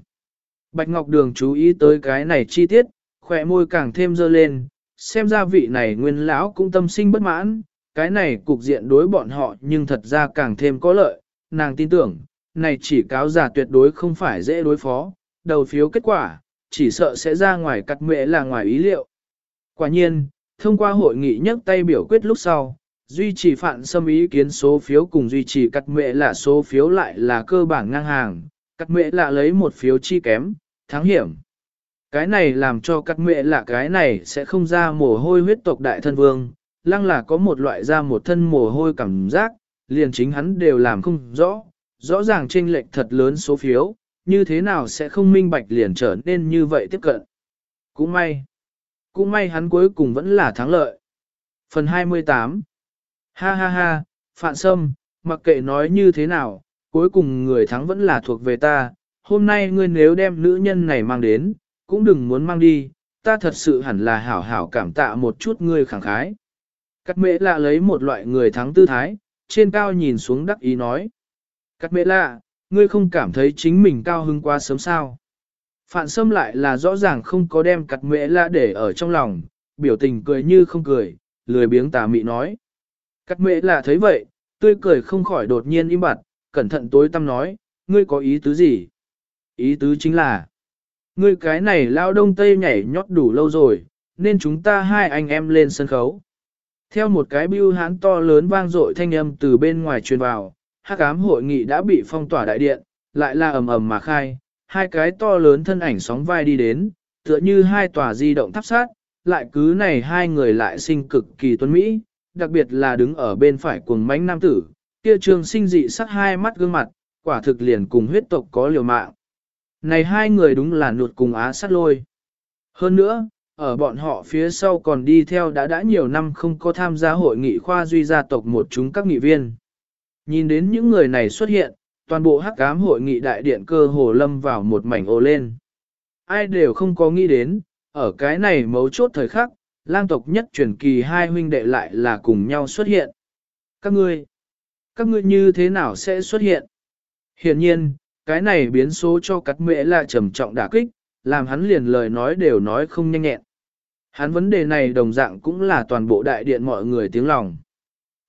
Bạch Ngọc Đường chú ý tới cái này chi tiết, khỏe môi càng thêm dơ lên, xem ra vị này nguyên lão cũng tâm sinh bất mãn, cái này cục diện đối bọn họ nhưng thật ra càng thêm có lợi, nàng tin tưởng, này chỉ cáo giả tuyệt đối không phải dễ đối phó, đầu phiếu kết quả, chỉ sợ sẽ ra ngoài cắt mệ là ngoài ý liệu. Quả nhiên, thông qua hội nghị nhấc tay biểu quyết lúc sau, duy trì phản xâm ý kiến số phiếu cùng duy trì cắt mệ là số phiếu lại là cơ bản ngang hàng, cắt mệ là lấy một phiếu chi kém, thắng hiểm. Cái này làm cho các mẹ là cái này sẽ không ra mồ hôi huyết tộc đại thân vương, lăng là có một loại ra một thân mồ hôi cảm giác, liền chính hắn đều làm không rõ, rõ ràng chênh lệch thật lớn số phiếu, như thế nào sẽ không minh bạch liền trở nên như vậy tiếp cận. Cũng may, cũng may hắn cuối cùng vẫn là thắng lợi. Phần 28 Ha ha ha, Phạn Sâm, mặc kệ nói như thế nào, cuối cùng người thắng vẫn là thuộc về ta, hôm nay ngươi nếu đem nữ nhân này mang đến, cũng đừng muốn mang đi, ta thật sự hẳn là hảo hảo cảm tạ một chút ngươi khẳng khái. Cắt mễ lạ lấy một loại người thắng tư thái, trên cao nhìn xuống đắc ý nói. Cắt mễ lạ, ngươi không cảm thấy chính mình cao hứng quá sớm sao. Phạn Sâm lại là rõ ràng không có đem cắt mễ lạ để ở trong lòng, biểu tình cười như không cười, lười biếng tà mị nói. Cắt mễ lạ thấy vậy, tươi cười không khỏi đột nhiên im bặt, cẩn thận tối tâm nói, ngươi có ý tứ gì? Ý tứ chính là, ngươi cái này lao đông tây nhảy nhót đủ lâu rồi, nên chúng ta hai anh em lên sân khấu. Theo một cái bưu hán to lớn vang dội thanh âm từ bên ngoài truyền vào, hắc ám hội nghị đã bị phong tỏa đại điện, lại là ầm ầm mà khai, hai cái to lớn thân ảnh sóng vai đi đến, tựa như hai tòa di động tháp sát, lại cứ này hai người lại sinh cực kỳ tuấn Mỹ, đặc biệt là đứng ở bên phải cuồng mánh nam tử, kia trường sinh dị sắc hai mắt gương mặt, quả thực liền cùng huyết tộc có liều mạng. Này hai người đúng là nụt cùng á sát lôi. Hơn nữa, ở bọn họ phía sau còn đi theo đã đã nhiều năm không có tham gia hội nghị khoa duy gia tộc một chúng các nghị viên. Nhìn đến những người này xuất hiện, toàn bộ hắc cám hội nghị đại điện cơ hồ lâm vào một mảnh ô lên. Ai đều không có nghĩ đến, ở cái này mấu chốt thời khắc, lang tộc nhất truyền kỳ hai huynh đệ lại là cùng nhau xuất hiện. Các ngươi, các ngươi như thế nào sẽ xuất hiện? Hiển nhiên, cái này biến số cho cắt mễ là trầm trọng đả kích, làm hắn liền lời nói đều nói không nhanh nhẹn. Hắn vấn đề này đồng dạng cũng là toàn bộ đại điện mọi người tiếng lòng.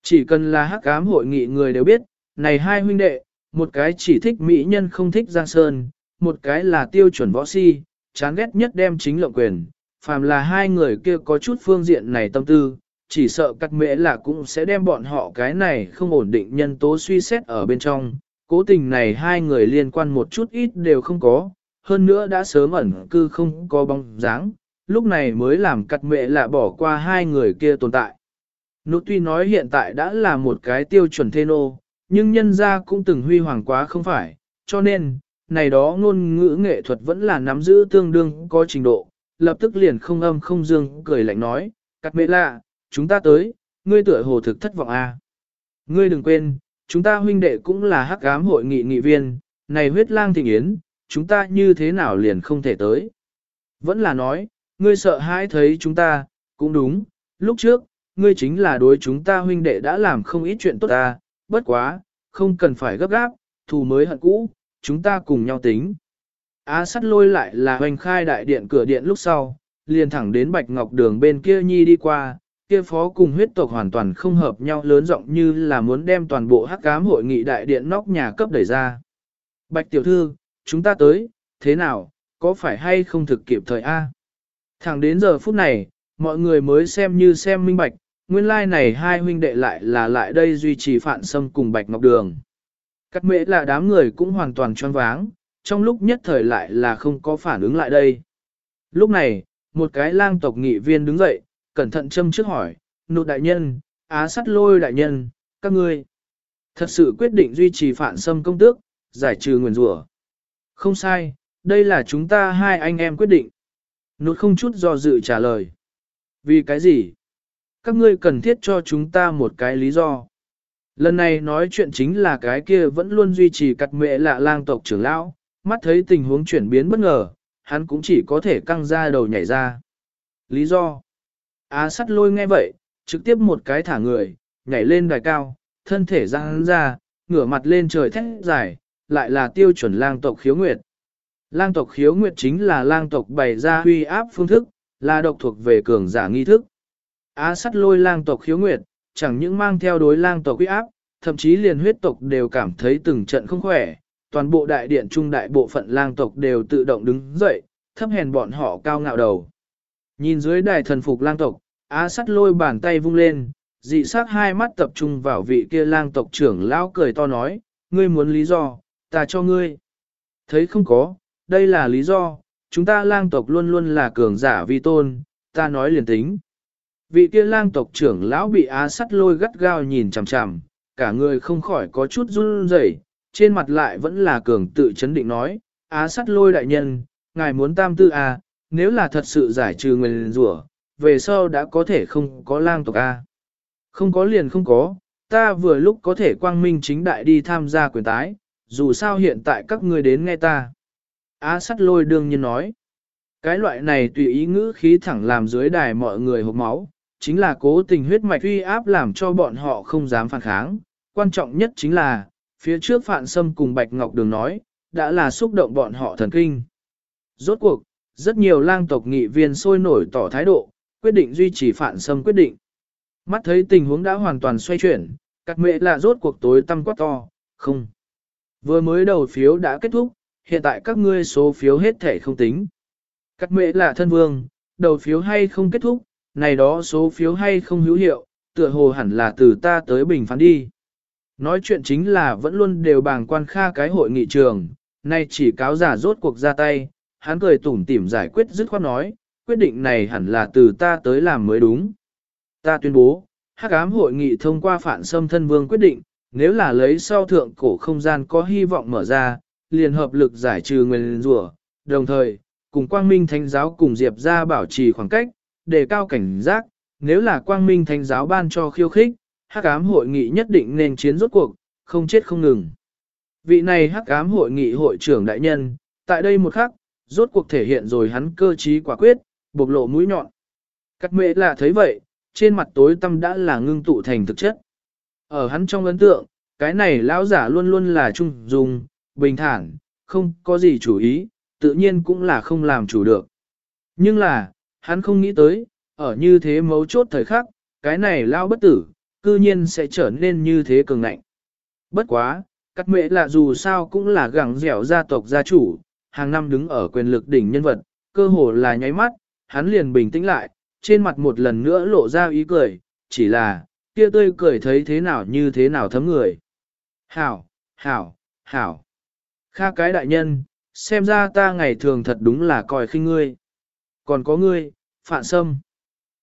Chỉ cần là hắc ám hội nghị người đều biết, này hai huynh đệ, một cái chỉ thích mỹ nhân không thích Giang Sơn, một cái là tiêu chuẩn võ si, chán ghét nhất đem chính lộng quyền. Phàm là hai người kia có chút phương diện này tâm tư, chỉ sợ cắt mễ là cũng sẽ đem bọn họ cái này không ổn định nhân tố suy xét ở bên trong. Cố tình này hai người liên quan một chút ít đều không có, hơn nữa đã sớm ẩn cư không có bóng dáng, lúc này mới làm cắt mẹ là bỏ qua hai người kia tồn tại. Nụ tuy nói hiện tại đã là một cái tiêu chuẩn thê nô, nhưng nhân ra cũng từng huy hoàng quá không phải, cho nên, này đó ngôn ngữ nghệ thuật vẫn là nắm giữ tương đương có trình độ, lập tức liền không âm không dương cười lạnh nói, cắt mẹ lạ, chúng ta tới, ngươi tựa hồ thực thất vọng à. Ngươi đừng quên, chúng ta huynh đệ cũng là hắc ám hội nghị nghị viên, này huyết lang thịnh yến, chúng ta như thế nào liền không thể tới. Vẫn là nói, ngươi sợ hãi thấy chúng ta, cũng đúng, lúc trước, ngươi chính là đối chúng ta huynh đệ đã làm không ít chuyện tốt ta, bất quá, không cần phải gấp gáp, thù mới hận cũ, chúng ta cùng nhau tính. Á sắt lôi lại là hoành khai đại điện cửa điện lúc sau, liền thẳng đến bạch ngọc đường bên kia nhi đi qua, kia phó cùng huyết tộc hoàn toàn không hợp nhau lớn rộng như là muốn đem toàn bộ hắc cám hội nghị đại điện nóc nhà cấp đẩy ra. Bạch tiểu thư, chúng ta tới, thế nào, có phải hay không thực kịp thời A? Thẳng đến giờ phút này, mọi người mới xem như xem minh bạch, nguyên lai like này hai huynh đệ lại là lại đây duy trì phản xâm cùng Bạch Ngọc Đường. Cắt mễ là đám người cũng hoàn toàn choáng váng, trong lúc nhất thời lại là không có phản ứng lại đây. Lúc này, một cái lang tộc nghị viên đứng dậy, cẩn thận châm trước hỏi, nụ đại nhân, á sắt lôi đại nhân, các ngươi. Thật sự quyết định duy trì phản xâm công tước, giải trừ nguyền rủa. Không sai, đây là chúng ta hai anh em quyết định. Nút không chút do dự trả lời. Vì cái gì? Các ngươi cần thiết cho chúng ta một cái lý do. Lần này nói chuyện chính là cái kia vẫn luôn duy trì cặt mệ lạ lang tộc trưởng lão, mắt thấy tình huống chuyển biến bất ngờ, hắn cũng chỉ có thể căng ra đầu nhảy ra. Lý do? Á sắt lôi nghe vậy, trực tiếp một cái thả người, nhảy lên đài cao, thân thể ra hắn ra, ngửa mặt lên trời thét dài, lại là tiêu chuẩn lang tộc khiếu nguyệt. Lang tộc khiếu nguyệt chính là lang tộc bày ra huy áp phương thức, là độc thuộc về cường giả nghi thức. Á sắt lôi lang tộc khiếu nguyệt, chẳng những mang theo đối lang tộc huy áp, thậm chí liền huyết tộc đều cảm thấy từng trận không khỏe, toàn bộ đại điện trung đại bộ phận lang tộc đều tự động đứng dậy, thấp hèn bọn họ cao ngạo đầu. Nhìn dưới đài thần phục lang tộc, á sắt lôi bàn tay vung lên, dị sắc hai mắt tập trung vào vị kia lang tộc trưởng lão cười to nói, ngươi muốn lý do, ta cho ngươi. Thấy không có, đây là lý do, chúng ta lang tộc luôn luôn là cường giả vi tôn, ta nói liền tính. Vị kia lang tộc trưởng lão bị á sắt lôi gắt gao nhìn chằm chằm, cả người không khỏi có chút run rẩy, trên mặt lại vẫn là cường tự chấn định nói, á sắt lôi đại nhân, ngài muốn tam tư à, nếu là thật sự giải trừ nguyên rủa, về sau đã có thể không có lang tộc A. Không có liền không có, ta vừa lúc có thể quang minh chính đại đi tham gia quyền tái, dù sao hiện tại các ngươi đến nghe ta. Á sắt lôi đương nhiên nói, cái loại này tùy ý ngữ khí thẳng làm dưới đài mọi người hộp máu, chính là cố tình huyết mạch uy áp làm cho bọn họ không dám phản kháng. Quan trọng nhất chính là, phía trước Phạn Sâm cùng Bạch Ngọc Đường nói, đã là xúc động bọn họ thần kinh. Rốt cuộc, rất nhiều lang tộc nghị viên sôi nổi tỏ thái độ, quyết định duy trì phản xâm quyết định. Mắt thấy tình huống đã hoàn toàn xoay chuyển, các mẹ là rốt cuộc tối tăm quá to, không. Vừa mới đầu phiếu đã kết thúc, hiện tại các ngươi số phiếu hết thể không tính. Các mẹ là thân vương, đầu phiếu hay không kết thúc, này đó số phiếu hay không hữu hiệu, tựa hồ hẳn là từ ta tới bình phán đi. Nói chuyện chính là vẫn luôn đều bàng quan kha cái hội nghị trường, nay chỉ cáo giả rốt cuộc ra tay, hắn cười tủm tỉm giải quyết dứt khoát nói, quyết định này hẳn là từ ta tới làm mới đúng. Ta tuyên bố, hắc ám hội nghị thông qua phản xâm thân vương quyết định, nếu là lấy sau thượng cổ không gian có hy vọng mở ra, liền hợp lực giải trừ nguyên rủa, đồng thời, cùng quang minh thánh giáo cùng diệp ra bảo trì khoảng cách, đề cao cảnh giác, nếu là quang minh thánh giáo ban cho khiêu khích, hắc ám hội nghị nhất định nên chiến rốt cuộc, không chết không ngừng. Vị này hắc ám hội nghị hội trưởng đại nhân, tại đây một khắc, rốt cuộc thể hiện rồi hắn cơ trí quả quyết, bộc lộ mũi nhọn. Cắt mệ là thấy vậy, trên mặt tối tâm đã là ngưng tụ thành thực chất. Ở hắn trong ấn tượng, cái này lão giả luôn luôn là trung dung, bình thản, không có gì chủ ý, tự nhiên cũng là không làm chủ được. Nhưng là, hắn không nghĩ tới, ở như thế mấu chốt thời khắc, cái này lao bất tử, cư nhiên sẽ trở nên như thế cường ngạnh. Bất quá, cắt mệ là dù sao cũng là gẳng dẻo gia tộc gia chủ, hàng năm đứng ở quyền lực đỉnh nhân vật, cơ hồ là nháy mắt, hắn liền bình tĩnh lại, trên mặt một lần nữa lộ ra ý cười, chỉ là, kia tươi cười thấy thế nào như thế nào thấm người. Hảo, hảo, hảo. Kha cái đại nhân, xem ra ta ngày thường thật đúng là coi khinh ngươi. Còn có ngươi, phạn sâm.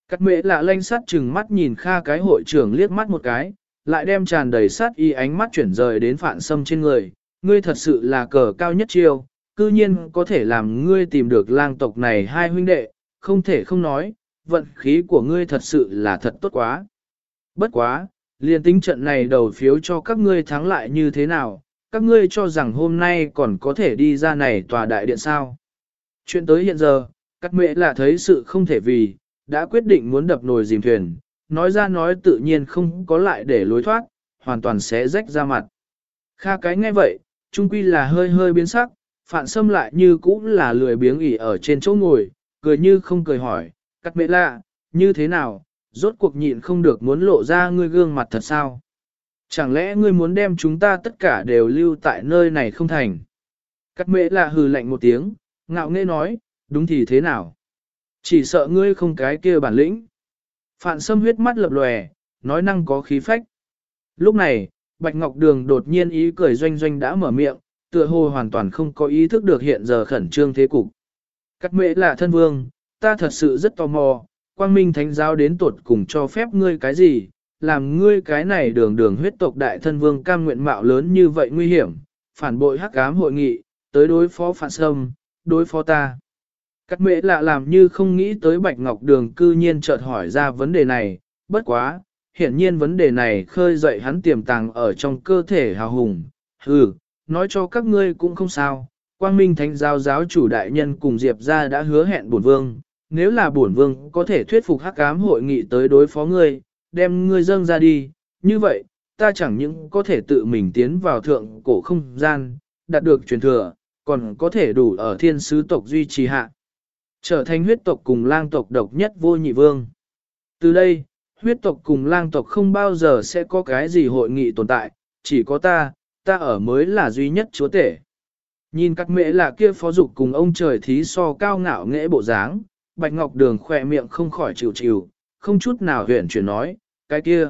Cắt mệ lạ lanh sát chừng mắt nhìn Kha cái hội trưởng liếc mắt một cái, lại đem tràn đầy sát y ánh mắt chuyển rời đến phạn sâm trên người. Ngươi thật sự là cờ cao nhất chiêu, cư nhiên có thể làm ngươi tìm được lang tộc này hai huynh đệ, không thể không nói, vận khí của ngươi thật sự là thật tốt quá. Bất quá, liền tính trận này đầu phiếu cho các ngươi thắng lại như thế nào, các ngươi cho rằng hôm nay còn có thể đi ra này tòa đại điện sao. Chuyện tới hiện giờ, các mẹ là thấy sự không thể vì, đã quyết định muốn đập nồi dìm thuyền, nói ra nói tự nhiên không có lại để lối thoát, hoàn toàn sẽ rách ra mặt. Kha cái nghe vậy, trung quy là hơi hơi biến sắc, Phạn Sâm lại như cũng là lười biếng ỉ ở trên chỗ ngồi, cười như không cười hỏi, cắt mẹ lạ, như thế nào, rốt cuộc nhịn không được muốn lộ ra ngươi gương mặt thật sao? Chẳng lẽ ngươi muốn đem chúng ta tất cả đều lưu tại nơi này không thành? Cắt mẹ lạ hừ lạnh một tiếng, ngạo nghễ nói, đúng thì thế nào? Chỉ sợ ngươi không cái kia bản lĩnh. Phạn sâm huyết mắt lập lòe, nói năng có khí phách. Lúc này, Bạch Ngọc Đường đột nhiên ý cười doanh doanh đã mở miệng, tựa hồ hoàn toàn không có ý thức được hiện giờ khẩn trương thế cục. Cắt mễ là thân vương, ta thật sự rất tò mò, quang minh thánh giáo đến tuột cùng cho phép ngươi cái gì, làm ngươi cái này đường đường huyết tộc đại thân vương cam nguyện mạo lớn như vậy nguy hiểm, phản bội hắc ám hội nghị, tới đối phó phản sâm, đối phó ta. Cắt mễ lạ làm như không nghĩ tới Bạch Ngọc Đường cư nhiên chợt hỏi ra vấn đề này, bất quá, hiển nhiên vấn đề này khơi dậy hắn tiềm tàng ở trong cơ thể hào hùng. Hừ, nói cho các ngươi cũng không sao, quang minh thánh giáo giáo chủ đại nhân cùng Diệp ra đã hứa hẹn bổn vương, nếu là bổn vương có thể thuyết phục hắc ám hội nghị tới đối phó ngươi, đem ngươi dâng ra đi, như vậy, ta chẳng những có thể tự mình tiến vào thượng cổ không gian, đạt được truyền thừa, còn có thể đủ ở thiên sứ tộc duy trì hạ. Trở thành huyết tộc cùng lang tộc độc nhất vô nhị vương. Từ đây, huyết tộc cùng lang tộc không bao giờ sẽ có cái gì hội nghị tồn tại, chỉ có ta, ta ở mới là duy nhất chúa tể. Nhìn các mẹ là kia phó dục cùng ông trời thí so cao ngạo nghệ bộ dáng, Bạch Ngọc Đường khỏe miệng không khỏi chịu chịu, không chút nào huyền chuyển nói, cái kia.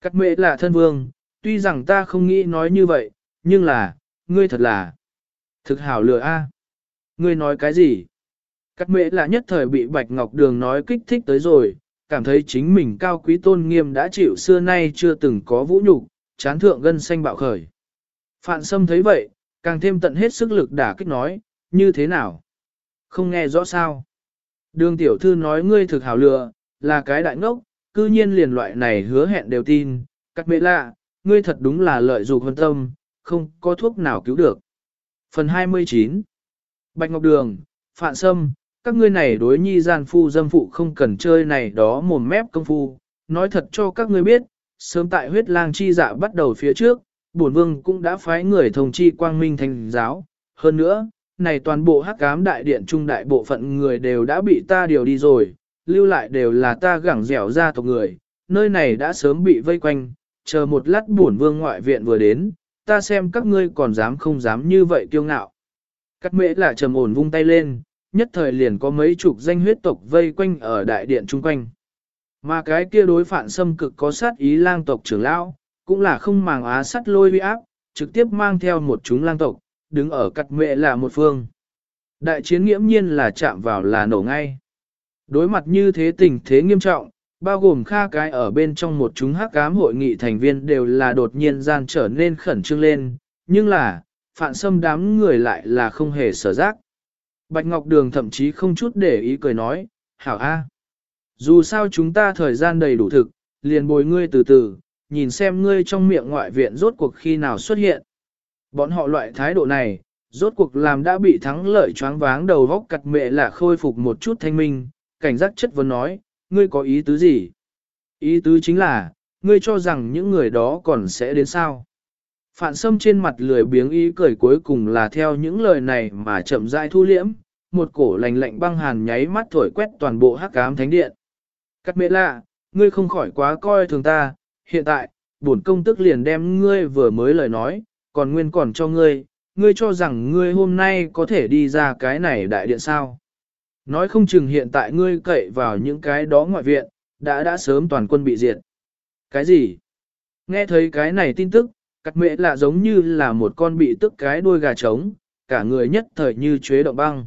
Các mẹ là thân vương, tuy rằng ta không nghĩ nói như vậy, nhưng là, ngươi thật là thực hảo lừa a. Ngươi nói cái gì? Các mẹ là nhất thời bị Bạch Ngọc Đường nói kích thích tới rồi, cảm thấy chính mình cao quý tôn nghiêm đã chịu xưa nay chưa từng có vũ nhục, chán thượng gân xanh bạo khởi. Phạn Sâm thấy vậy, càng thêm tận hết sức lực đả kích nói, như thế nào? Không nghe rõ sao? Đường tiểu thư nói ngươi thực hảo lừa, là cái đại ngốc, cư nhiên liền loại này hứa hẹn đều tin, cắt mẹ lạ, ngươi thật đúng là lợi dụng hân tâm, không có thuốc nào cứu được. Phần 29 Bạch Ngọc Đường, Phạn Sâm, các ngươi này đối nhi gian phu dâm phụ không cần chơi này đó mồm mép công phu, nói thật cho các ngươi biết, sớm tại huyết lang chi dạ bắt đầu phía trước, bổn vương cũng đã phái người thông chi quang minh thành giáo, hơn nữa, này toàn bộ hắc cám đại điện trung đại bộ phận người đều đã bị ta điều đi rồi, lưu lại đều là ta gẳng dẻo ra tộc người, nơi này đã sớm bị vây quanh, chờ một lát bổn vương ngoại viện vừa đến, ta xem các ngươi còn dám không dám như vậy kiêu ngạo. Cắt mễ là trầm ổn vung tay lên, nhất thời liền có mấy chục danh huyết tộc vây quanh ở đại điện chung quanh. Mà cái kia đối phản xâm cực có sát ý lang tộc trưởng lão, cũng là không màng á sắt lôi uy áp, trực tiếp mang theo một chúng lang tộc, đứng ở cặt mệ là một phương. Đại chiến nghiễm nhiên là chạm vào là nổ ngay. Đối mặt như thế tình thế nghiêm trọng, bao gồm kha cái ở bên trong một chúng hắc ám hội nghị thành viên đều là đột nhiên gian trở nên khẩn trương lên, nhưng là, phản xâm đám người lại là không hề sở giác. Bạch Ngọc Đường thậm chí không chút để ý cười nói, hảo a, Dù sao chúng ta thời gian đầy đủ thực, liền bồi ngươi từ từ, nhìn xem ngươi trong miệng ngoại viện rốt cuộc khi nào xuất hiện. Bọn họ loại thái độ này, rốt cuộc làm đã bị thắng lợi choáng váng đầu vóc cặt mẹ là khôi phục một chút thanh minh, cảnh giác chất vấn nói, ngươi có ý tứ gì? Ý tứ chính là, ngươi cho rằng những người đó còn sẽ đến sao? Phạn sâm trên mặt lười biếng ý cười cuối cùng là theo những lời này mà chậm rãi thu liễm, một cổ lạnh lạnh băng hàn nháy mắt thổi quét toàn bộ hắc ám thánh điện. Cắt mẹ lạ, ngươi không khỏi quá coi thường ta, hiện tại, bổn công tức liền đem ngươi vừa mới lời nói, còn nguyên còn cho ngươi, ngươi cho rằng ngươi hôm nay có thể đi ra cái này đại điện sao. Nói không chừng hiện tại ngươi cậy vào những cái đó ngoại viện, đã đã sớm toàn quân bị diệt. Cái gì? Nghe thấy cái này tin tức, cắt mệ lạ giống như là một con bị tức cái đuôi gà trống, cả người nhất thời như chế động băng.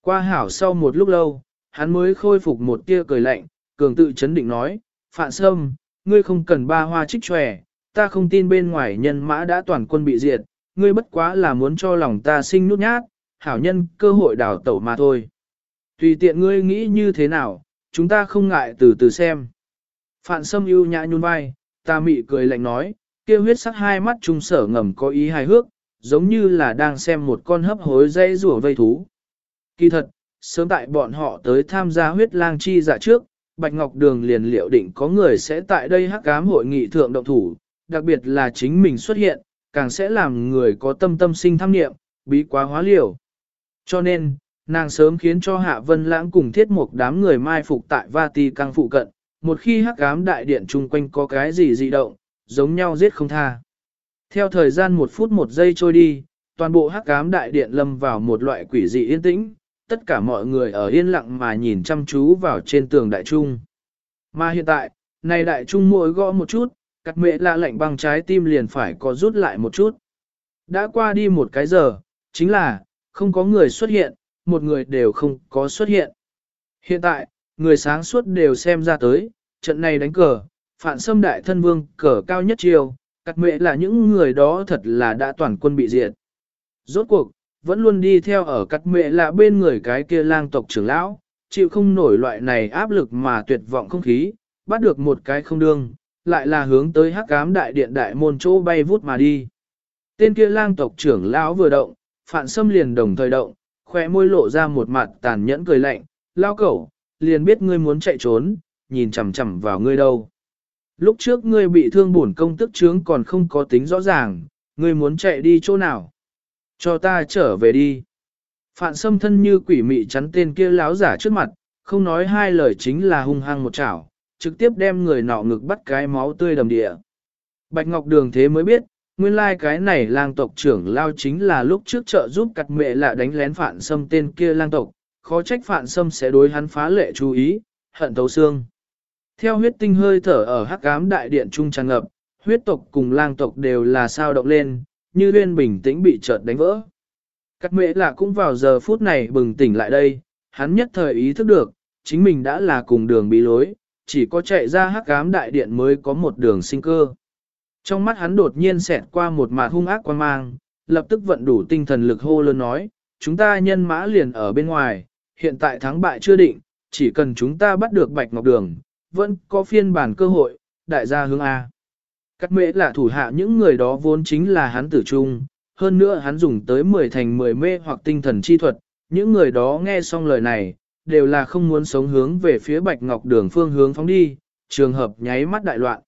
Qua hảo sau một lúc lâu, hắn mới khôi phục một tia cười lạnh, cường tự chấn định nói, Phạn Sâm, ngươi không cần ba hoa trích tròe, ta không tin bên ngoài nhân mã đã toàn quân bị diệt, ngươi bất quá là muốn cho lòng ta sinh nút nhát, hảo nhân cơ hội đào tẩu mà thôi. Tùy tiện ngươi nghĩ như thế nào, chúng ta không ngại từ từ xem. Phạn Sâm ưu nhã nhún vai, ta mị cười lạnh nói, kia huyết sắc hai mắt trung sở ngầm có ý hài hước, giống như là đang xem một con hấp hối dây rùa vây thú. Kỳ thật, sớm tại bọn họ tới tham gia huyết lang chi dạ trước, Bạch Ngọc Đường liền liệu định có người sẽ tại đây hắc cám hội nghị thượng động thủ, đặc biệt là chính mình xuất hiện, càng sẽ làm người có tâm tâm sinh tham niệm, bí quá hóa liều. Cho nên, nàng sớm khiến cho Hạ Vân Lãng cùng thiết một đám người mai phục tại Vati căng phụ cận, một khi hắc cám đại điện chung quanh có cái gì dị động, giống nhau giết không tha. Theo thời gian một phút một giây trôi đi, toàn bộ hắc cám đại điện lâm vào một loại quỷ dị yên tĩnh, tất cả mọi người ở yên lặng mà nhìn chăm chú vào trên tường đại trung. Mà hiện tại, này đại trung mỗi gõ một chút, cắt mệ lạ lạnh băng trái tim liền phải có rút lại một chút. Đã qua đi một cái giờ, chính là, không có người xuất hiện, một người đều không có xuất hiện. Hiện tại, người sáng suốt đều xem ra tới, trận này đánh cờ, phản xâm đại thân vương cờ cao nhất chiều, cắt mệ là những người đó thật là đã toàn quân bị diệt. Rốt cuộc, vẫn luôn đi theo ở cắt mẹ là bên người cái kia lang tộc trưởng lão, chịu không nổi loại này áp lực mà tuyệt vọng không khí, bắt được một cái không đương, lại là hướng tới hắc cám đại điện đại môn chỗ bay vút mà đi. Tên kia lang tộc trưởng lão vừa động, phản xâm liền đồng thời động, khỏe môi lộ ra một mặt tàn nhẫn cười lạnh, lao cẩu, liền biết ngươi muốn chạy trốn, nhìn chằm chằm vào ngươi đâu. Lúc trước ngươi bị thương bổn công tức trướng còn không có tính rõ ràng, ngươi muốn chạy đi chỗ nào? Cho ta trở về đi. Phạn sâm thân như quỷ mị chắn tên kia láo giả trước mặt, không nói hai lời chính là hung hăng một chảo, trực tiếp đem người nọ ngực bắt cái máu tươi đầm địa. Bạch Ngọc Đường thế mới biết, nguyên lai like cái này lang tộc trưởng lao chính là lúc trước trợ giúp cặt mẹ lạ đánh lén phạn sâm tên kia lang tộc, khó trách phạn sâm sẽ đối hắn phá lệ chú ý, hận tấu xương. Theo huyết tinh hơi thở ở hắc ám đại điện trung tràn ngập, huyết tộc cùng lang tộc đều là sao động lên, như huyên bình tĩnh bị chợt đánh vỡ. Cắt mệ lạ cũng vào giờ phút này bừng tỉnh lại đây, hắn nhất thời ý thức được, chính mình đã là cùng đường bị lối, chỉ có chạy ra hắc ám đại điện mới có một đường sinh cơ. Trong mắt hắn đột nhiên xẹt qua một mạt hung ác quan mang, lập tức vận đủ tinh thần lực hô lớn nói, chúng ta nhân mã liền ở bên ngoài, hiện tại thắng bại chưa định, chỉ cần chúng ta bắt được Bạch Ngọc Đường, vẫn có phiên bản cơ hội, đại gia hướng A. Cắt mễ là thủ hạ những người đó vốn chính là hắn tử trung, hơn nữa hắn dùng tới 10 thành 10 mê hoặc tinh thần chi thuật, những người đó nghe xong lời này, đều là không muốn sống hướng về phía Bạch Ngọc Đường phương hướng phóng đi, trường hợp nháy mắt đại loạn.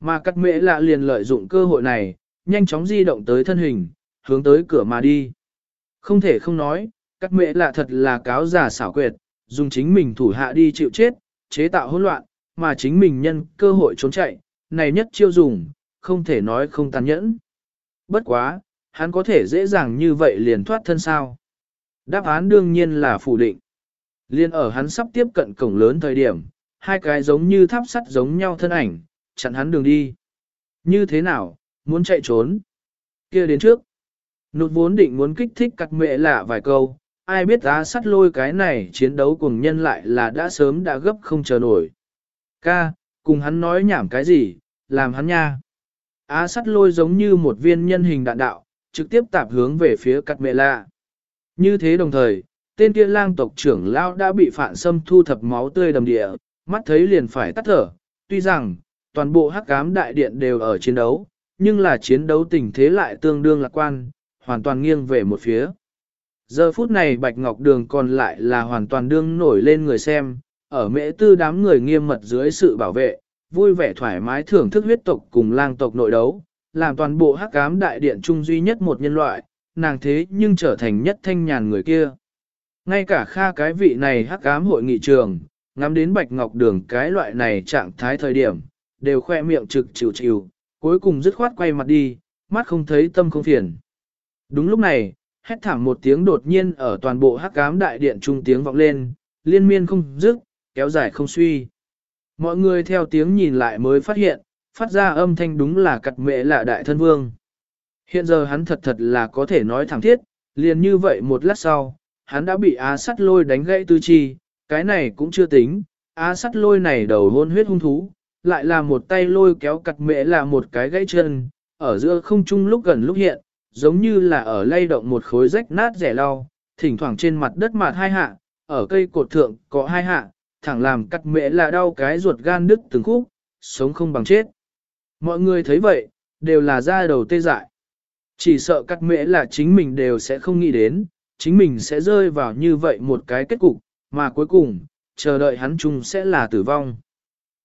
Mà cắt mễ lạ liền lợi dụng cơ hội này, nhanh chóng di động tới thân hình, hướng tới cửa mà đi. Không thể không nói, cắt mễ lạ thật là cáo giả xảo quyệt, dùng chính mình thủ hạ đi chịu chết, chế tạo hỗn loạn, mà chính mình nhân cơ hội trốn chạy, này nhất chiêu dùng, không thể nói không tàn nhẫn. Bất quá, hắn có thể dễ dàng như vậy liền thoát thân sao. Đáp án đương nhiên là phủ định. Liên ở hắn sắp tiếp cận cổng lớn thời điểm, hai cái giống như tháp sắt giống nhau thân ảnh, chặn hắn đường đi. Như thế nào, muốn chạy trốn? kia đến trước. Nụt vốn định muốn kích thích cắt mẹ lạ vài câu, ai biết á sắt lôi cái này chiến đấu cùng nhân lại là đã sớm đã gấp không chờ nổi. Ca, cùng hắn nói nhảm cái gì, làm hắn nha. Á sắt lôi giống như một viên nhân hình đạn đạo, trực tiếp tạp hướng về phía cắt mẹ lạ. Như thế đồng thời, tên kia lang tộc trưởng lao đã bị phản xâm thu thập máu tươi đầm địa, mắt thấy liền phải tắt thở. Tuy rằng, toàn bộ hắc cám đại điện đều ở chiến đấu, nhưng là chiến đấu tình thế lại tương đương lạc quan, hoàn toàn nghiêng về một phía. Giờ phút này Bạch Ngọc Đường còn lại là hoàn toàn đương nổi lên người xem, ở mễ tư đám người nghiêm mật dưới sự bảo vệ, vui vẻ thoải mái thưởng thức huyết tộc cùng lang tộc nội đấu, làm toàn bộ hắc ám đại điện trung duy nhất một nhân loại, nàng thế nhưng trở thành nhất thanh nhàn người kia. Ngay cả kha cái vị này hắc ám hội nghị trường, ngắm đến Bạch Ngọc Đường cái loại này trạng thái thời điểm, đều khoe miệng trực chịu chịu, cuối cùng dứt khoát quay mặt đi, mắt không thấy tâm không phiền. Đúng lúc này, hét thảm một tiếng đột nhiên ở toàn bộ hắc ám đại điện trung tiếng vọng lên, liên miên không dứt, kéo dài không suy. Mọi người theo tiếng nhìn lại mới phát hiện, phát ra âm thanh đúng là cặt mẹ là đại thân vương. Hiện giờ hắn thật thật là có thể nói thẳng thiết, liền như vậy một lát sau, hắn đã bị á sắt lôi đánh gãy tư chi, cái này cũng chưa tính, á sắt lôi này đầu hôn huyết hung thú, lại là một tay lôi kéo cặt mẹ là một cái gãy chân, ở giữa không trung lúc gần lúc hiện, giống như là ở lay động một khối rách nát rẻ lau, thỉnh thoảng trên mặt đất mạt hai hạ, ở cây cột thượng có hai hạ, thẳng làm cắt mẹ là đau cái ruột gan đứt từng khúc, sống không bằng chết. Mọi người thấy vậy, đều là ra đầu tê dại. Chỉ sợ cắt mẹ là chính mình đều sẽ không nghĩ đến, chính mình sẽ rơi vào như vậy một cái kết cục, mà cuối cùng, chờ đợi hắn chung sẽ là tử vong.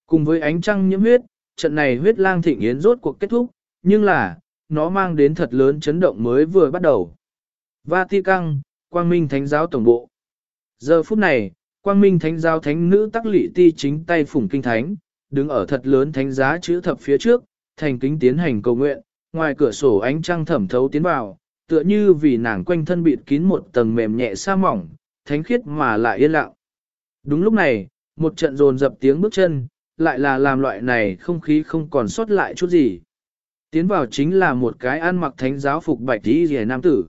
Cùng với ánh trăng nhiễm huyết, trận này huyết lang thịnh yến rốt cuộc kết thúc, nhưng là, nó mang đến thật lớn chấn động mới vừa bắt đầu. Vatican, Quang Minh Thánh giáo tổng bộ. Giờ phút này, Quang Minh Thánh giáo thánh nữ tắc lị ti chính tay phủng kinh thánh, đứng ở thật lớn thánh giá chữ thập phía trước, thành kính tiến hành cầu nguyện, ngoài cửa sổ ánh trăng thẩm thấu tiến vào, tựa như vì nàng quanh thân bịt kín một tầng mềm nhẹ sa mỏng, thánh khiết mà lại yên lặng. Đúng lúc này, một trận rồn dập tiếng bước chân, lại là làm loại này không khí không còn sót lại chút gì. Tiến vào chính là một cái ăn mặc thánh giáo phục bạch tí rẻ nam tử.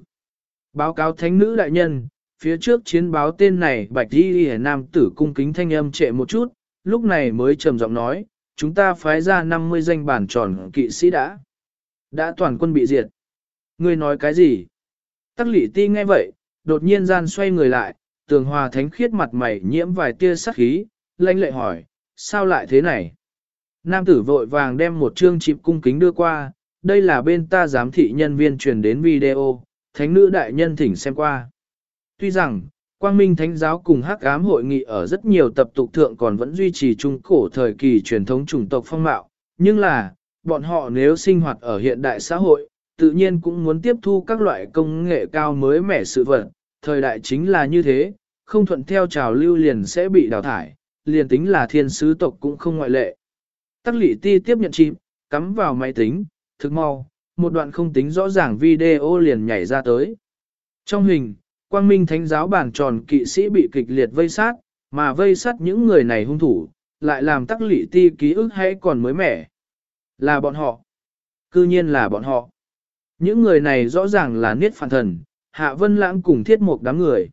Báo cáo thánh nữ đại nhân, phía trước chiến báo tên này bạch đi rìa nam tử cung kính thanh âm trệ một chút, lúc này mới trầm giọng nói, chúng ta phái ra 50 danh bản tròn kỵ sĩ đã. Đã toàn quân bị diệt. Ngươi nói cái gì? Tắc lị ti nghe vậy, đột nhiên gian xoay người lại, tường hòa thánh khiết mặt mày nhiễm vài tia sắc khí, lanh lệ hỏi, sao lại thế này? Nam tử vội vàng đem một chương chịp cung kính đưa qua, đây là bên ta giám thị nhân viên truyền đến video, thánh nữ đại nhân thỉnh xem qua. Tuy rằng, Quang Minh Thánh giáo cùng Hắc ám hội nghị ở rất nhiều tập tục thượng còn vẫn duy trì trung cổ thời kỳ truyền thống chủng tộc phong mạo, nhưng là, bọn họ nếu sinh hoạt ở hiện đại xã hội, tự nhiên cũng muốn tiếp thu các loại công nghệ cao mới mẻ sự vật, thời đại chính là như thế, không thuận theo trào lưu liền sẽ bị đào thải, liền tính là thiên sứ tộc cũng không ngoại lệ. Tắc lị ti tiếp nhận chim, cắm vào máy tính, thực mau, một đoạn không tính rõ ràng video liền nhảy ra tới. Trong hình, quang minh thánh giáo bản tròn kỵ sĩ bị kịch liệt vây sát, mà vây sát những người này hung thủ, lại làm tắc lị ti ký ức hay còn mới mẻ. Là bọn họ. Cư nhiên là bọn họ. Những người này rõ ràng là niết phản thần, hạ vân lãng cùng thiết mục đám người.